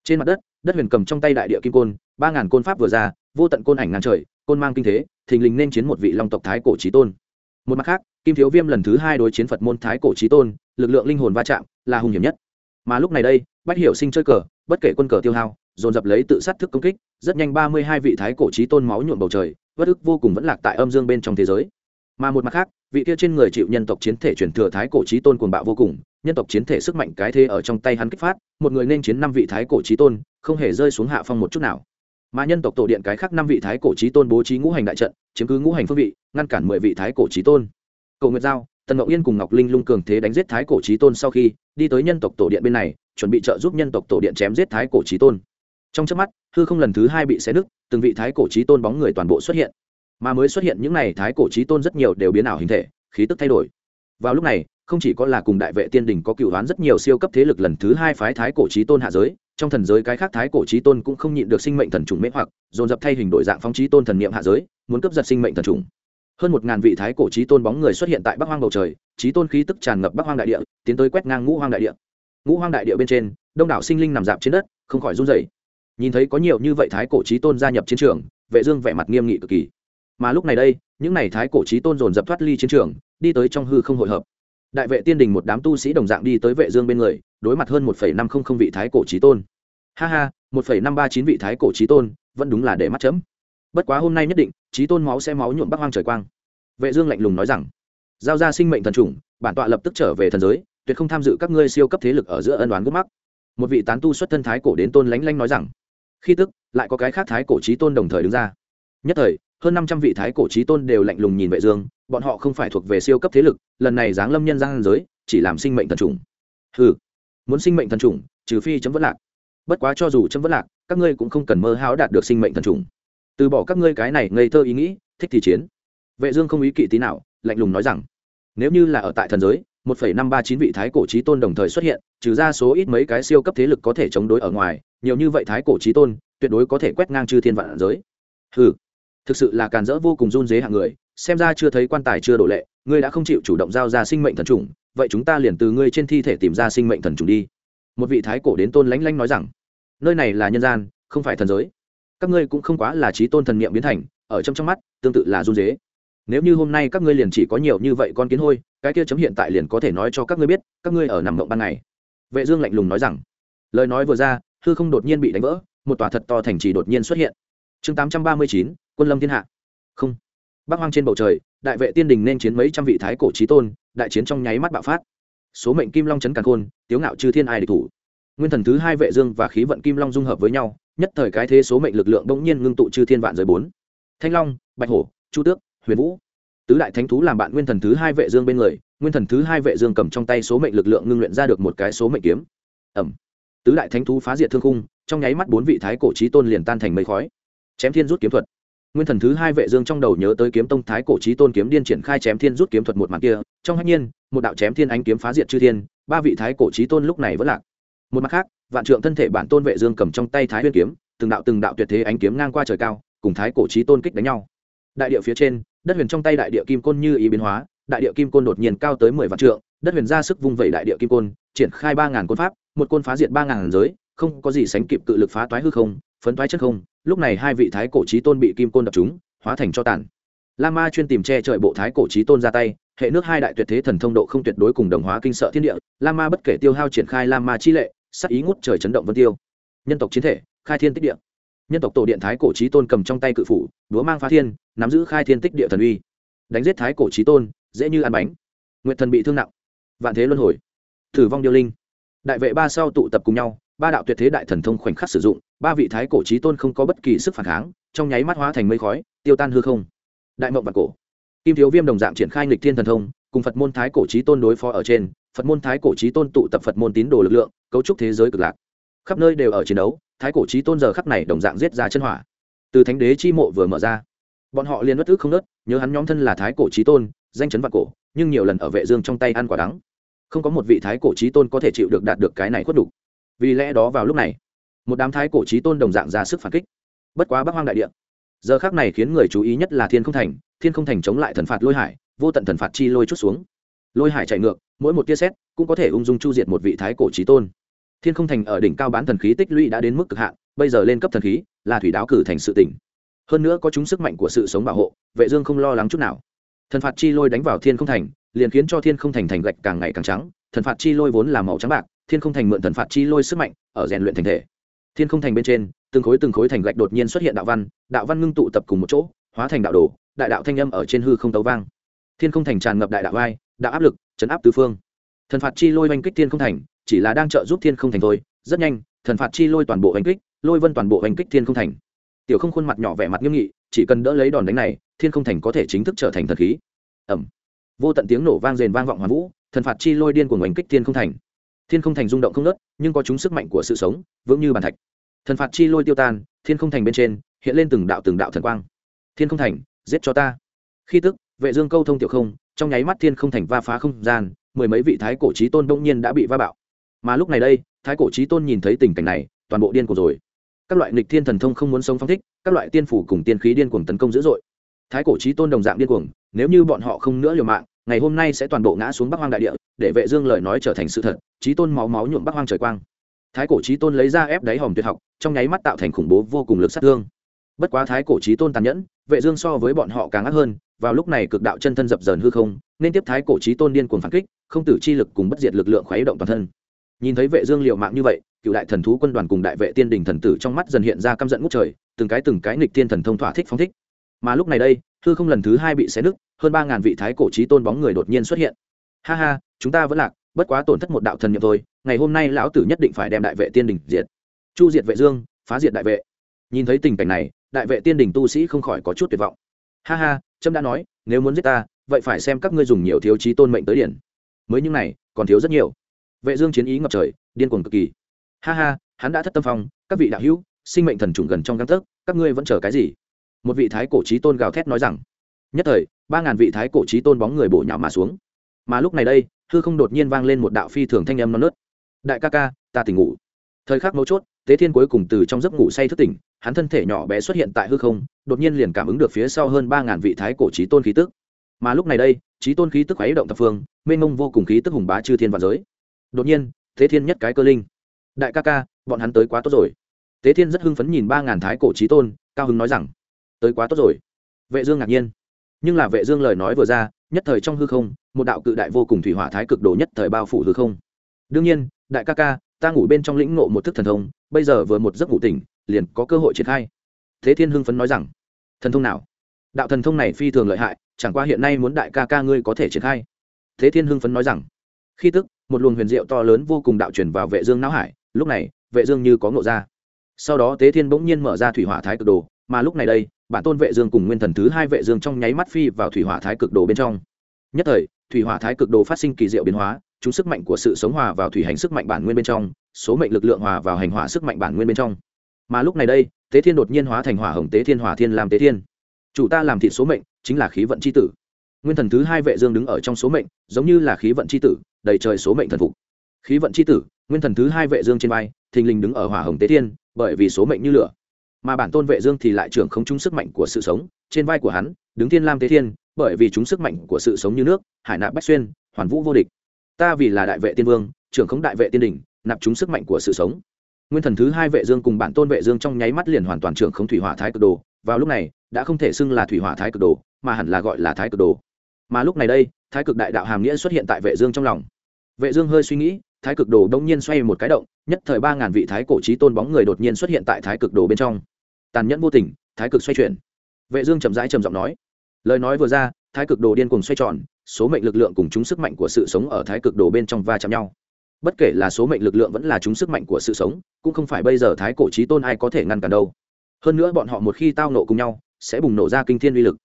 Trên mặt đất đất huyền cầm trong tay đại địa kim côn, ba ngàn côn pháp vừa ra, vô tận côn ảnh ngàn trời, côn mang kinh thế, thình lình nên chiến một vị long tộc thái cổ trí tôn. Một mặt khác, kim thiếu viêm lần thứ hai đối chiến phật môn thái cổ trí tôn, lực lượng linh hồn va chạm, là hùng hiểm nhất. Mà lúc này đây, bách hiểu sinh chơi cờ, bất kể quân cờ tiêu hao, dồn dập lấy tự sát thức công kích, rất nhanh ba mươi hai vị thái cổ trí tôn máu nhuộm bầu trời bất ức vô cùng vẫn lạc tại âm dương bên trong thế giới. Mà một mặt khác, vị kia trên người chịu nhân tộc chiến thể truyền thừa thái cổ trí tôn cuồng bạo vô cùng, nhân tộc chiến thể sức mạnh cái thế ở trong tay hắn kích phát, một người nên chiến năm vị thái cổ trí tôn, không hề rơi xuống hạ phong một chút nào. Mà nhân tộc tổ điện cái khác năm vị thái cổ trí tôn bố trí ngũ hành đại trận, chiếm cứ ngũ hành phương vị, ngăn cản mười vị thái cổ trí tôn. Cầu nguyệt giao, tần ngọc yên cùng ngọc linh lung cường thế đánh giết thái cổ trí tôn sau khi, đi tới nhân tộc tổ điện bên này, chuẩn bị trợ giúp nhân tộc tổ điện chém giết thái cổ trí tôn trong trước mắt, hư không lần thứ hai bị xé nứt, từng vị thái cổ trí tôn bóng người toàn bộ xuất hiện. Mà mới xuất hiện những n à y thái cổ trí tôn rất nhiều đều biến ảo hình thể, khí tức thay đổi. Vào lúc này, không chỉ có là cùng đại vệ tiên đình có cựu đoán rất nhiều siêu cấp thế lực lần thứ hai phái thái cổ trí tôn hạ giới, trong thần giới cái khác thái cổ trí tôn cũng không nhịn được sinh mệnh thần trùng mễ hoặc, dồn dập thay hình đổi dạng phóng trí tôn thần niệm hạ giới, muốn cướp giật sinh mệnh thần trùng. Hơn một ngàn vị thái cổ trí tôn bóng người xuất hiện tại bắc hoang bầu trời trí tôn khí tức tràn ngập bắc hoang đại địa, tiến tới quét ngang ngũ hoang đại địa. Ngũ hoang đại địa bên trên, đông đảo sinh linh nằm dạp trên đất, không khỏi run rẩy nhìn thấy có nhiều như vậy thái cổ trí tôn gia nhập chiến trường, vệ dương vẻ mặt nghiêm nghị cực kỳ. Mà lúc này đây, những này thái cổ trí tôn dồn dập thoát ly chiến trường, đi tới trong hư không hội hợp. Đại vệ tiên đình một đám tu sĩ đồng dạng đi tới vệ dương bên người, đối mặt hơn một năm không không vị thái cổ trí tôn. Ha ha, một năm ba chín vị thái cổ trí tôn, vẫn đúng là để mắt chấm. Bất quá hôm nay nhất định trí tôn máu sẽ máu nhuộm bắc hoang trời quang. Vệ dương lạnh lùng nói rằng, giao ra sinh mệnh thần trùng bản tọa lập tức trở về thần giới, tuyệt không tham dự các ngươi siêu cấp thế lực ở giữa ân đoán gút mắc. Một vị tán tu xuất thân thái cổ đến tôn lánh lánh nói rằng khi tức, lại có cái khác thái cổ trí tôn đồng thời đứng ra. Nhất thời, hơn năm trăm vị thái cổ trí tôn đều lạnh lùng nhìn vệ dương, bọn họ không phải thuộc về siêu cấp thế lực, lần này giáng lâm nhân gian giới, chỉ làm sinh mệnh thần trùng hừ, muốn sinh mệnh thần trùng trừ phi chấm vẫn lạc. Bất quá cho dù chấm vẫn lạc, các ngươi cũng không cần mơ háo đạt được sinh mệnh thần trùng từ bỏ các ngươi cái này ngây thơ ý nghĩ, thích thì chiến. Vệ dương không ý kỵ tí nào, lạnh lùng nói rằng, nếu như là ở tại thần giới một phẩy năm ba chín vị thái cổ chí tôn đồng thời xuất hiện, trừ ra số ít mấy cái siêu cấp thế lực có thể chống đối ở ngoài, nhiều như vậy thái cổ chí tôn, tuyệt đối có thể quét ngang chư thiên vạn giới. Hừ, thực sự là càn rỡ vô cùng run rế hạng người, xem ra chưa thấy quan tài chưa đổ lệ, ngươi đã không chịu chủ động giao ra sinh mệnh thần trùng vậy chúng ta liền từ ngươi trên thi thể tìm ra sinh mệnh thần trùng đi. Một vị thái cổ đến tôn lánh lánh nói rằng, nơi này là nhân gian, không phải thần giới. Các ngươi cũng không quá là chí tôn thần niệm biến thành, ở trong trong mắt, tương tự là run rế." Nếu như hôm nay các ngươi liền chỉ có nhiều như vậy con kiến hôi cái kia chấm hiện tại liền có thể nói cho các ngươi biết các ngươi ở nằm mộng ban ngày. Vệ dương lạnh lùng nói rằng. Lời nói vừa ra hư không đột nhiên bị đánh vỡ một tòa thật to thành trì đột nhiên xuất hiện. Chương 839, quân lâm thiên hạ. Không. Bắc hoang trên bầu trời đại vệ tiên đình nên chiến mấy trăm vị thái cổ chí tôn đại chiến trong nháy mắt bạo phát. Số mệnh kim long chấn càn khôn tiếu ngạo chư thiên ai địch thủ. Nguyên thần thứ hai vệ dương và khí vận kim long dung hợp với nhau nhất thời cái thế số mệnh lực lượng bỗng nhiên ngưng tụ chư thiên vạn giới bốn. Thanh long bạch hổ chu tước huyền vũ. Tứ đại thánh thú làm bạn nguyên thần thứ hai vệ dương bên người, nguyên thần thứ hai vệ dương cầm trong tay số mệnh lực lượng ngưng luyện ra được một cái số mệnh kiếm. Ẩm. Tứ đại thánh thú phá diệt thương khung, trong nháy mắt bốn vị thái cổ chí tôn liền tan thành mây khói. Chém thiên rút kiếm thuật. Nguyên thần thứ hai vệ dương trong đầu nhớ tới kiếm tông thái cổ chí tôn kiếm điên triển khai chém thiên rút kiếm thuật một màn kia, trong hắc nhiên, một đạo chém thiên ánh kiếm phá diệt chư thiên, ba vị thái cổ chí tôn lúc này vẫn lạc. Một mặt khác, vạn trượng thân thể bản tôn vệ dương cầm trong tay thái nguyên kiếm, từng đạo từng đạo tuyệt thế ánh kiếm ngang qua trời cao, cùng thái cổ chí tôn kích đánh nhau. Đại địa phía trên đất huyền trong tay đại địa kim côn như ý biến hóa, đại địa kim côn đột nhiên cao tới mười vạn trượng, đất huyền ra sức vung vẩy đại địa kim côn, triển khai ba ngàn côn pháp, một côn phá diệt ba ngàn giới, không có gì sánh kịp cự lực phá toái hư không, phấn toái chất không, lúc này hai vị thái cổ trí tôn bị kim côn đập chúng hóa thành cho tàn. La ma chuyên tìm che trời bộ thái cổ trí tôn ra tay, hệ nước hai đại tuyệt thế thần thông độ không tuyệt đối cùng đồng hóa kinh sợ thiên địa, la ma bất kể tiêu hao triển khai la ma chi lệ sắc ý ngút trời chấn động vân tiêu. Nhân tộc chiến thể, khai thiên tích địa nhân tộc tổ điện thái cổ trí tôn cầm trong tay cự phủ, đúa mang phá thiên, nắm giữ khai thiên tích địa thần uy. Đánh giết thái cổ trí tôn, dễ như ăn bánh. Nguyện thần bị thương nặng. Vạn thế luân hồi. Thử vong điêu linh. Đại vệ ba sau tụ tập cùng nhau, ba đạo tuyệt thế đại thần thông khoảnh khắc sử dụng, ba vị thái cổ trí tôn không có bất kỳ sức phản kháng, trong nháy mắt hóa thành mây khói, tiêu tan hư không. Đại mộng và cổ. Kim thiếu viêm đồng dạng triển khai nghịch thiên thần thông, cùng phật môn thái cổ trí tôn đối phó ở trên, phật môn thái cổ trí tôn tụ tập phật môn tín đồ lực lượng, cấu trúc thế giới cực lạc khắp nơi đều ở chiến đấu, thái cổ trí tôn giờ khắp này đồng dạng giết ra chân hỏa. Từ thánh đế chi mộ vừa mở ra, bọn họ liền bất ức không nớt, nhớ hắn nhóm thân là thái cổ trí tôn, danh chấn vạn cổ, nhưng nhiều lần ở vệ dương trong tay ăn quả đắng. Không có một vị thái cổ trí tôn có thể chịu được đạt được cái này khuất đủ. Vì lẽ đó vào lúc này, một đám thái cổ trí tôn đồng dạng ra sức phản kích. Bất quá bắc hoang đại địa, giờ khác này khiến người chú ý nhất là thiên không thành, thiên không thành chống lại thần phạt lôi hải, vô tận thần phạt chi lôi chút xuống. Lôi hải chạy ngược, mỗi một tia xét cũng có thể ung dung chu diệt một vị thái cổ trí tôn thiên không thành ở đỉnh cao bán thần khí tích lũy đã đến mức cực hạn, bây giờ lên cấp thần khí, là thủy đáo cử thành sự tỉnh. Hơn nữa có chúng sức mạnh của sự sống bảo hộ, vệ dương không lo lắng chút nào. Thần phạt chi lôi đánh vào thiên không thành, liền khiến cho thiên không thành thành gạch càng ngày càng trắng, thần phạt chi lôi vốn là màu trắng bạc, thiên không thành mượn thần phạt chi lôi sức mạnh, ở rèn luyện thành thể. Thiên không thành bên trên, từng khối từng khối thành gạch đột nhiên xuất hiện đạo văn đạo văn ngưng tụ tập cùng một chỗ, hóa thành đạo đồ, đại đạo thanh âm ở trên hư không tấu vang. Thiên không thành tràn ngập đại đạo vai đạo áp lực, chấn áp tứ phương. Thần phạt chi lôi oanh kích thiên không thành chỉ là đang trợ giúp thiên không thành thôi. Rất nhanh, thần phạt chi lôi toàn bộ hành kích, lôi vân toàn bộ hành kích thiên không thành. Tiểu không khuôn mặt nhỏ vẻ mặt nghiêm nghị, chỉ cần đỡ lấy đòn đánh này, thiên không thành có thể chính thức trở thành thần khí. Ẩm vô tận tiếng nổ vang rền vang vọng hoàn vũ, thần phạt chi lôi điên của oanh kích thiên không thành. Thiên không thành rung động không nớt nhưng có chúng sức mạnh của sự sống, vững như bàn thạch. Thần phạt chi lôi tiêu tan, thiên không thành bên trên, hiện lên từng đạo từng đạo thần quang. Thiên không thành, giết cho ta. Khi tức, vệ dương câu thông tiểu không, trong nháy mắt thiên không thành va phá không gian, mười mấy vị thái cổ chí tôn đông nhiên đã bị va bạo mà lúc này đây, thái cổ chí tôn nhìn thấy tình cảnh này, toàn bộ điên cuồng rồi. Các loại nghịch thiên thần thông không muốn sống phong thích, các loại tiên phủ cùng tiên khí điên cuồng tấn công dữ dội. Thái cổ chí tôn đồng dạng điên cuồng, nếu như bọn họ không nữa liều mạng, ngày hôm nay sẽ toàn bộ ngã xuống bắc hoang đại địa, để vệ dương lời nói trở thành sự thật, chí tôn máu máu nhuộm bắc hoang trời quang. Thái cổ chí tôn lấy ra ép đáy hòm tuyệt học, trong nháy mắt tạo thành khủng bố vô cùng lực sát thương. Bất quá thái cổ chí tôn tàn nhẫn, vệ dương so với bọn họ càng ác hơn, vào lúc này cực đạo chân thân dập dờn hư không, nên tiếp thái cổ chí tôn điên cuồng phản kích, không tử chi lực cùng bất diệt lực lượng khuấy động toàn thân nhìn thấy vệ dương liều mạng như vậy, cựu đại thần thú quân đoàn cùng đại vệ tiên đình thần tử trong mắt dần hiện ra căm giận ngút trời, từng cái từng cái nghịch thiên thần thông thỏa thích phóng thích. Mà lúc này đây, hư không lần thứ hai bị xé nứt, hơn ba ngàn vị thái cổ chí tôn bóng người đột nhiên xuất hiện. Ha ha, chúng ta vẫn lạc, bất quá tổn thất một đạo thần nhiệm thôi, ngày hôm nay lão tử nhất định phải đem đại vệ tiên đình diệt. Chu diệt vệ dương, phá diệt đại vệ. Nhìn thấy tình cảnh này, đại vệ tiên đình tu sĩ không khỏi có chút tuyệt vọng. Ha ha, trâm đã nói, nếu muốn giết ta, vậy phải xem các ngươi dùng nhiều thiếu chí tôn mệnh tới điển. Mới những này, còn thiếu rất nhiều vệ dương chiến ý ngập trời, điên cuồng cực kỳ. Ha ha, hắn đã thất tâm phong, các vị đạo hữu, sinh mệnh thần trùng gần trong căn tấc, các ngươi vẫn chờ cái gì? Một vị thái cổ chí tôn gào thét nói rằng. Nhất thời, ba ngàn vị thái cổ chí tôn bóng người bổ nhào mà xuống. Mà lúc này đây, hư không đột nhiên vang lên một đạo phi thường thanh âm non nớt. Đại ca ca, ta tỉnh ngủ. Thời khắc mấu chốt, tế thiên cuối cùng từ trong giấc ngủ say thức tỉnh, hắn thân thể nhỏ bé xuất hiện tại hư không, đột nhiên liền cảm ứng được phía sau hơn ba ngàn vị thái cổ trí tôn khí tức. Mà lúc này đây trí tôn khí tức khuấy động thập phương, mênh mông vô cùng khí tức hùng bá chư thiên và giới đột nhiên, thế thiên nhất cái cơ linh. Đại ca ca, bọn hắn tới quá tốt rồi. Tế thiên rất hưng phấn nhìn ba ngàn thái cổ trí tôn, cao hưng nói rằng, tới quá tốt rồi. Vệ dương ngạc nhiên. Nhưng là vệ dương lời nói vừa ra, nhất thời trong hư không, một đạo cự đại vô cùng thủy hỏa thái cực đồ nhất thời bao phủ hư không. Đương nhiên, đại ca ca, ta ngủ bên trong lĩnh ngộ một thức thần thông, bây giờ vừa một giấc ngủ tỉnh, liền có cơ hội triển khai. Thế thiên hưng phấn nói rằng, thần thông nào? Đạo thần thông này phi thường lợi hại, chẳng qua hiện nay muốn đại ca ca ngươi có thể triển khai. Thế thiên hưng phấn nói rằng, khi tức một luồng huyền diệu to lớn vô cùng đạo chuyển vào vệ dương não hải, lúc này, vệ dương như có ngộ ra. Sau đó tế thiên bỗng nhiên mở ra thủy hỏa thái cực đồ, mà lúc này đây, bản tôn vệ dương cùng nguyên thần thứ hai vệ dương trong nháy mắt phi vào thủy hỏa thái cực đồ bên trong. Nhất thời, thủy hỏa thái cực đồ phát sinh kỳ diệu biến hóa, chúng sức mạnh của sự sống hòa vào thủy hành sức mạnh bản nguyên bên trong, số mệnh lực lượng hòa vào hành hỏa sức mạnh bản nguyên bên trong. Mà lúc này đây, tế thiên đột nhiên hóa thành hỏa hồng tế thiên, hỏa thiên làm tế thiên. Chủ ta làm thị số mệnh, chính là khí vận chi tử nguyên thần thứ hai vệ dương đứng ở trong số mệnh, giống như là khí vận chi tử, đầy trời số mệnh thần phục. Khí vận chi tử, nguyên thần thứ hai vệ dương trên vai, thình lình đứng ở hỏa hồng tế thiên bởi vì số mệnh như lửa. Mà bản tôn vệ dương thì lại trưởng không chúng sức mạnh của sự sống, trên vai của hắn, đứng thiên lam tế thiên bởi vì chúng sức mạnh của sự sống như nước, hải nạp bách xuyên, hoàn vũ vô địch. Ta vì là đại vệ tiên vương, trưởng không đại vệ tiên đỉnh, nạp chúng sức mạnh của sự sống. Nguyên thần thứ hai vệ dương cùng bản tôn vệ dương trong nháy mắt liền hoàn toàn trưởng không thủy hỏa thái cực đồ. Vào lúc này, đã không thể xưng là thủy hỏa thái cực đồ, mà hẳn là gọi là thái cực đồ mà lúc này đây, thái cực đại đạo hàm nghĩa xuất hiện tại vệ dương trong lòng. Vệ dương hơi suy nghĩ, thái cực đồ đông nhiên xoay một cái động, nhất thời ba ngàn vị thái cổ chí tôn bóng người đột nhiên xuất hiện tại thái cực đồ bên trong. Tàn nhẫn vô tình, thái cực xoay chuyển. Vệ dương chậm rãi trầm giọng nói. Lời nói vừa ra, thái cực đồ điên cuồng xoay tròn, số mệnh lực lượng cùng chúng sức mạnh của sự sống ở thái cực đồ bên trong va chạm nhau. Bất kể là số mệnh lực lượng vẫn là chúng sức mạnh của sự sống, cũng không phải bây giờ thái cổ trí tôn ai có thể ngăn cản đâu. Hơn nữa bọn họ một khi tao nộ cùng nhau, sẽ bùng nổ ra kinh thiên uy lực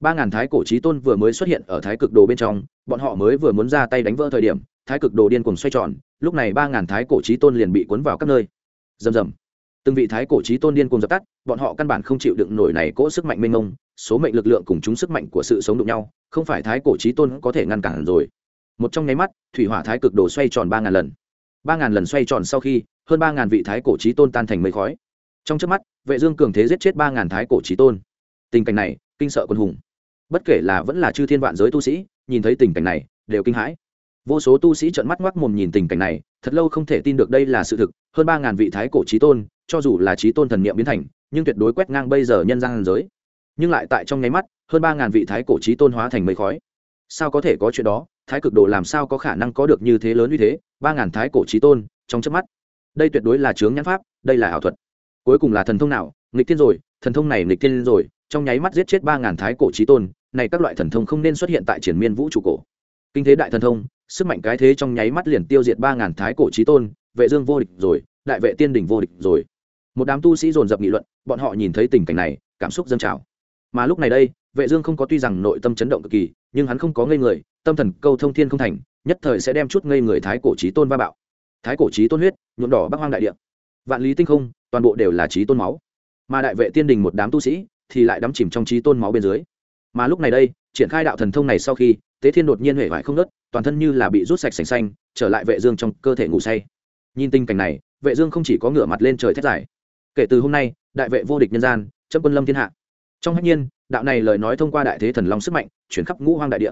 ba ngàn thái cổ trí tôn vừa mới xuất hiện ở thái cực đồ bên trong, bọn họ mới vừa muốn ra tay đánh vỡ thời điểm, thái cực đồ điên cuồng xoay tròn, lúc này ba ngàn thái cổ trí tôn liền bị cuốn vào các nơi. Rầm rầm. Từng vị thái cổ trí tôn điên cuồng dập tắt, bọn họ căn bản không chịu đựng nổi này cỗ sức mạnh mênh mông, số mệnh lực lượng cùng chúng sức mạnh của sự sống đụng nhau, không phải thái cổ trí tôn có thể ngăn cản rồi. Một trong nháy mắt, thủy hỏa thái cực đồ xoay tròn ba ngàn lần. Ba ngàn lần xoay tròn sau khi, hơn ba ngàn vị thái cổ trí tôn tan thành mây khói. Trong trước mắt, vệ dương cường thế giết chết ba ngàn thái cổ trí tôn. Tình cảnh này, kinh sợ quân hùng bất kể là vẫn là chư thiên vạn giới tu sĩ, nhìn thấy tình cảnh này, đều kinh hãi. Vô số tu sĩ trợn mắt ngoác mồm nhìn tình cảnh này, thật lâu không thể tin được đây là sự thực, hơn ba ngàn vị thái cổ trí tôn, cho dù là trí tôn thần niệm biến thành, nhưng tuyệt đối quét ngang bây giờ nhân gian giới. Nhưng lại tại trong nháy mắt, hơn ba ngàn vị thái cổ trí tôn hóa thành mây khói. Sao có thể có chuyện đó? Thái cực đồ làm sao có khả năng có được như thế lớn như thế? Ba ngàn thái cổ trí tôn, trong chớp mắt. Đây tuyệt đối là chướng nhãn pháp, đây là ảo thuật. Cuối cùng là thần thông nào? Nghịch thiên rồi, thần thông này nghịch thiên rồi, trong nháy mắt giết chết ba ngàn thái cổ trí tôn này các loại thần thông không nên xuất hiện tại triển miên vũ trụ cổ. Kinh thế đại thần thông, sức mạnh cái thế trong nháy mắt liền tiêu diệt ba ngàn thái cổ trí tôn, vệ dương vô địch rồi, đại vệ tiên đỉnh vô địch rồi. Một đám tu sĩ dồn dập nghị luận, bọn họ nhìn thấy tình cảnh này, cảm xúc dâng trào. Mà lúc này đây, vệ dương không có tuy rằng nội tâm chấn động cực kỳ, nhưng hắn không có ngây người, tâm thần câu thông thiên không thành, nhất thời sẽ đem chút ngây người thái cổ trí tôn va bạo. Thái cổ trí tôn huyết, nhuộm đỏ bắc hoang đại địa. Vạn lý tinh không, toàn bộ đều là trí tôn máu. Mà đại vệ tiên đình một đám tu sĩ, thì lại đắm chìm trong trí tôn máu bên dưới mà lúc này đây triển khai đạo thần thông này sau khi tế thiên đột nhiên huệ vải không nớt toàn thân như là bị rút sạch sành xanh trở lại vệ dương trong cơ thể ngủ say. Nhìn tình cảnh này vệ dương không chỉ có ngửa mặt lên trời thét giải kể từ hôm nay đại vệ vô địch nhân gian chấp quân lâm thiên hạ. Trong hạnh nhiên đạo này lời nói thông qua đại thế thần long sức mạnh chuyển khắp ngũ hoang đại địa.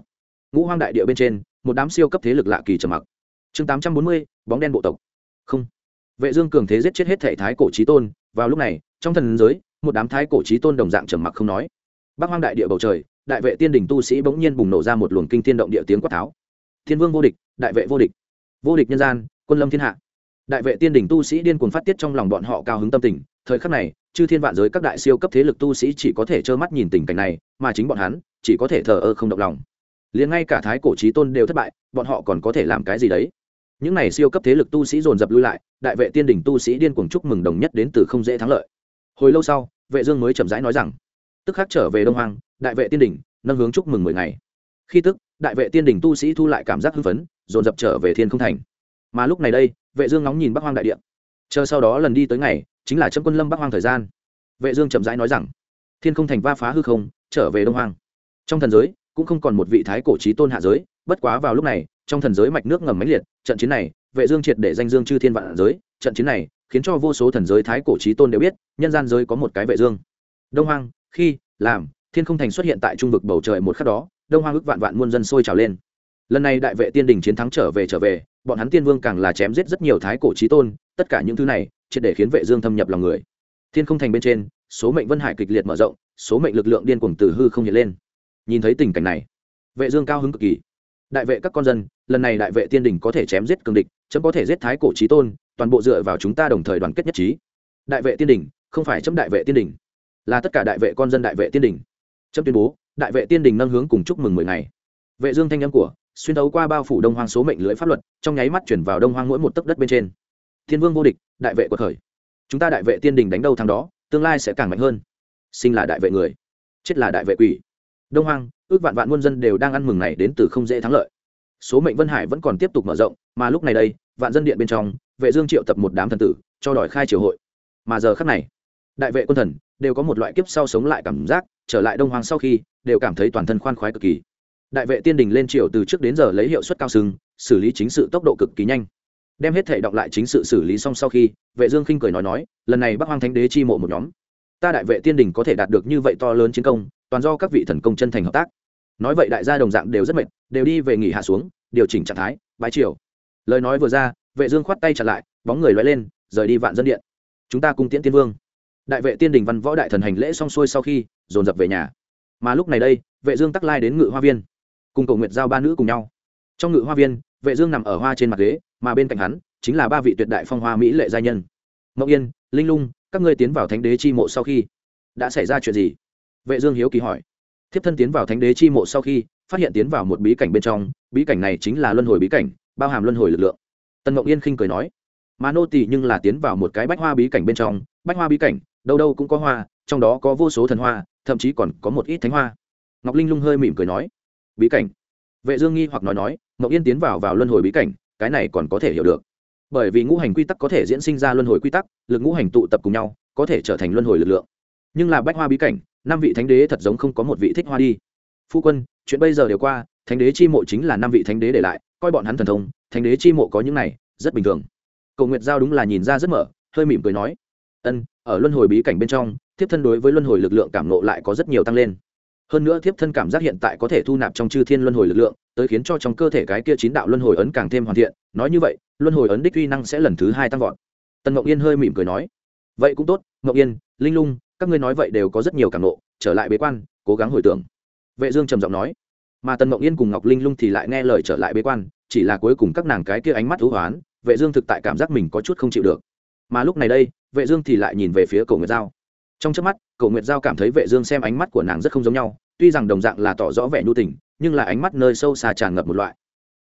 Ngũ hoang đại địa bên trên một đám siêu cấp thế lực lạ kỳ trầm mặc. Chương 840, bóng đen bộ tộc. Không. Vệ dương cường thế giết chết hết thể thái cổ chí tôn vào lúc này trong thần giới một đám thái cổ chí tôn đồng dạng trầm mặc không nói. Bắc hoang đại địa bầu trời đại vệ tiên đỉnh tu sĩ bỗng nhiên bùng nổ ra một luồng kinh thiên động địa tiếng quát tháo. Thiên vương vô địch, đại vệ vô địch. Vô địch nhân gian, quân lâm thiên hạ. Đại vệ tiên đỉnh tu sĩ điên cuồng phát tiết trong lòng bọn họ cao hứng tâm tình. Thời khắc này, chư thiên vạn giới các đại siêu cấp thế lực tu sĩ chỉ có thể trơ mắt nhìn tình cảnh này, mà chính bọn hắn chỉ có thể thờ ơ không động lòng. Liền ngay cả thái cổ trí tôn đều thất bại, bọn họ còn có thể làm cái gì đấy? Những này siêu cấp thế lực tu sĩ dồn dập lui lại, đại vệ tiên đỉnh tu sĩ điên cuồng chúc mừng đồng nhất đến từ không dễ thắng lợi. Hồi lâu sau, vệ dương mới chậm rãi nói rằng, tức khắc trở về đông hoàng đại vệ tiên đình nâng hướng chúc mừng mười ngày. Khi tức, đại vệ tiên đình tu sĩ thu lại cảm giác hưng phấn, dồn dập trở về thiên không thành. Mà lúc này đây, vệ dương ngóng nhìn bắc hoang đại địa. Chờ sau đó lần đi tới ngày, chính là chấm quân lâm bắc hoang thời gian. Vệ dương chậm rãi nói rằng, thiên không thành va phá hư không, trở về đông hoang. Trong thần giới, cũng không còn một vị thái cổ chí tôn hạ giới, bất quá vào lúc này, trong thần giới mạch nước ngầm mãnh liệt, trận chiến này, vệ dương triệt để danh dương chư thiên vạn giới, trận chiến này, khiến cho vô số thần giới thái cổ chí tôn đều biết, nhân gian giới có một cái vệ dương. Đông hoang, khi, làm thiên không thành xuất hiện tại trung vực bầu trời một khắc đó, đông hoang ước vạn vạn muôn dân sôi trào lên. Lần này đại vệ tiên đình chiến thắng trở về trở về, bọn hắn tiên vương càng là chém giết rất nhiều thái cổ chí tôn, tất cả những thứ này, triệt để khiến vệ dương thâm nhập lòng người. Thiên không thành bên trên, số mệnh vân hải kịch liệt mở rộng, số mệnh lực lượng điên cuồng từ hư không hiện lên. Nhìn thấy tình cảnh này, vệ dương cao hứng cực kỳ. Đại vệ các con dân, lần này đại vệ tiên đình có thể chém giết cường địch, chấm có thể giết thái cổ chí tôn, toàn bộ dựa vào chúng ta đồng thời đoàn kết nhất trí. Đại vệ tiên đình, không phải chấm đại vệ tiên đình, là tất cả đại vệ con dân đại vệ tiên đình chấm tuyên bố, đại vệ tiên đình nâng hướng cùng chúc mừng mười ngày. Vệ dương thanh âm của, xuyên thấu qua bao phủ đông hoang số mệnh lưới pháp luật, trong nháy mắt chuyển vào đông hoang mỗi một tấc đất bên trên. Thiên vương vô địch, đại vệ của khởi chúng ta đại vệ tiên đình đánh đâu thằng đó, tương lai sẽ càng mạnh hơn. Sinh là đại vệ người, chết là đại vệ quỷ. Đông hoang, ước vạn vạn muôn dân đều đang ăn mừng này đến từ không dễ thắng lợi. Số mệnh vân hải vẫn còn tiếp tục mở rộng, mà lúc này đây, vạn dân điện bên trong, vệ dương triệu tập một đám thần tử, cho đòi khai triều hội. Mà giờ khắc này đại vệ quân thần đều có một loại kiếp sau sống lại cảm giác, trở lại đông hoàng sau khi, đều cảm thấy toàn thân khoan khoái cực kỳ. Đại vệ tiên đình lên triều từ trước đến giờ lấy hiệu suất cao sừng xử lý chính sự tốc độ cực kỳ nhanh. Đem hết thể đọc lại chính sự xử lý xong sau khi, vệ dương khinh cười nói nói, lần này bắc hoàng thánh đế chi mộ một nhóm. Ta đại vệ tiên đình có thể đạt được như vậy to lớn chiến công, toàn do các vị thần công chân thành hợp tác. Nói vậy đại gia đồng dạng đều rất mệt, đều đi về nghỉ hạ xuống, điều chỉnh trạng thái, bái triều. Lời nói vừa ra, vệ dương khoát tay chặn lại, bóng người lóe lên, rời đi vạn dân điện. Chúng ta cùng tiễn tiên vương đại vệ tiên đình văn võ đại thần hành lễ xong xuôi sau khi, dồn dập về nhà. Mà lúc này đây, vệ dương tắc lai đến ngự hoa viên, cùng cầu nguyệt giao ba nữ cùng nhau. Trong ngự hoa viên, vệ dương nằm ở hoa trên mặt ghế, mà bên cạnh hắn, chính là ba vị tuyệt đại phong hoa mỹ lệ gia nhân. Ngọc yên, linh lung, các ngươi tiến vào thánh đế chi mộ sau khi, đã xảy ra chuyện gì? Vệ dương hiếu kỳ hỏi. Thiếp thân tiến vào thánh đế chi mộ sau khi, phát hiện tiến vào một bí cảnh bên trong, bí cảnh này chính là luân hồi bí cảnh, bao hàm luân hồi lực lượng. Tần ngọc yên khinh cười nói. Mà nô tỳ nhưng là tiến vào một cái bách hoa bí cảnh bên trong, bách hoa bí cảnh đâu đâu cũng có hoa, trong đó có vô số thần hoa, thậm chí còn có một ít thánh hoa. Ngọc linh lung hơi mỉm cười nói, bí cảnh. Vệ dương nghi hoặc nói nói ngọc yên tiến vào vào luân hồi bí cảnh, cái này còn có thể hiểu được. Bởi vì ngũ hành quy tắc có thể diễn sinh ra luân hồi quy tắc, lực ngũ hành tụ tập cùng nhau, có thể trở thành luân hồi lực lượng. Nhưng là bách hoa bí cảnh, năm vị thánh đế thật giống không có một vị thích hoa đi. Phu quân, chuyện bây giờ đều qua, thánh đế chi mộ chính là năm vị thánh đế để lại, coi bọn hắn thần thông, thánh đế chi mộ có những này, rất bình thường. Cầu nguyệt giao đúng là nhìn ra rất mở, hơi mỉm cười nói ân, ở luân hồi bí cảnh bên trong, thiếp thân đối với luân hồi lực lượng cảm nộ lại có rất nhiều tăng lên. Hơn nữa thiếp thân cảm giác hiện tại có thể thu nạp trong chư thiên luân hồi lực lượng, tới khiến cho trong cơ thể cái kia chín đạo luân hồi ấn càng thêm hoàn thiện. Nói như vậy, luân hồi ấn đích uy năng sẽ lần thứ hai tăng vọt. Tần ngọc yên hơi mỉm cười nói, vậy cũng tốt ngọc yên, linh lung, các ngươi nói vậy đều có rất nhiều cảm nộ trở lại bế quan, cố gắng hồi tưởng. Vệ dương trầm giọng nói, mà tần ngọc yên cùng ngọc linh lung thì lại nghe lời trở lại bế quan, chỉ là cuối cùng các nàng cái kia ánh mắt thú hoán, vệ dương thực tại cảm giác mình có chút không chịu được. Mà lúc này đây vệ dương thì lại nhìn về phía cổ nguyệt giao. Trong chớp mắt cổ nguyệt giao cảm thấy vệ dương xem ánh mắt của nàng rất không giống nhau, tuy rằng đồng dạng là tỏ rõ vẻ nhu tình, nhưng là ánh mắt nơi sâu xa tràn ngập một loại.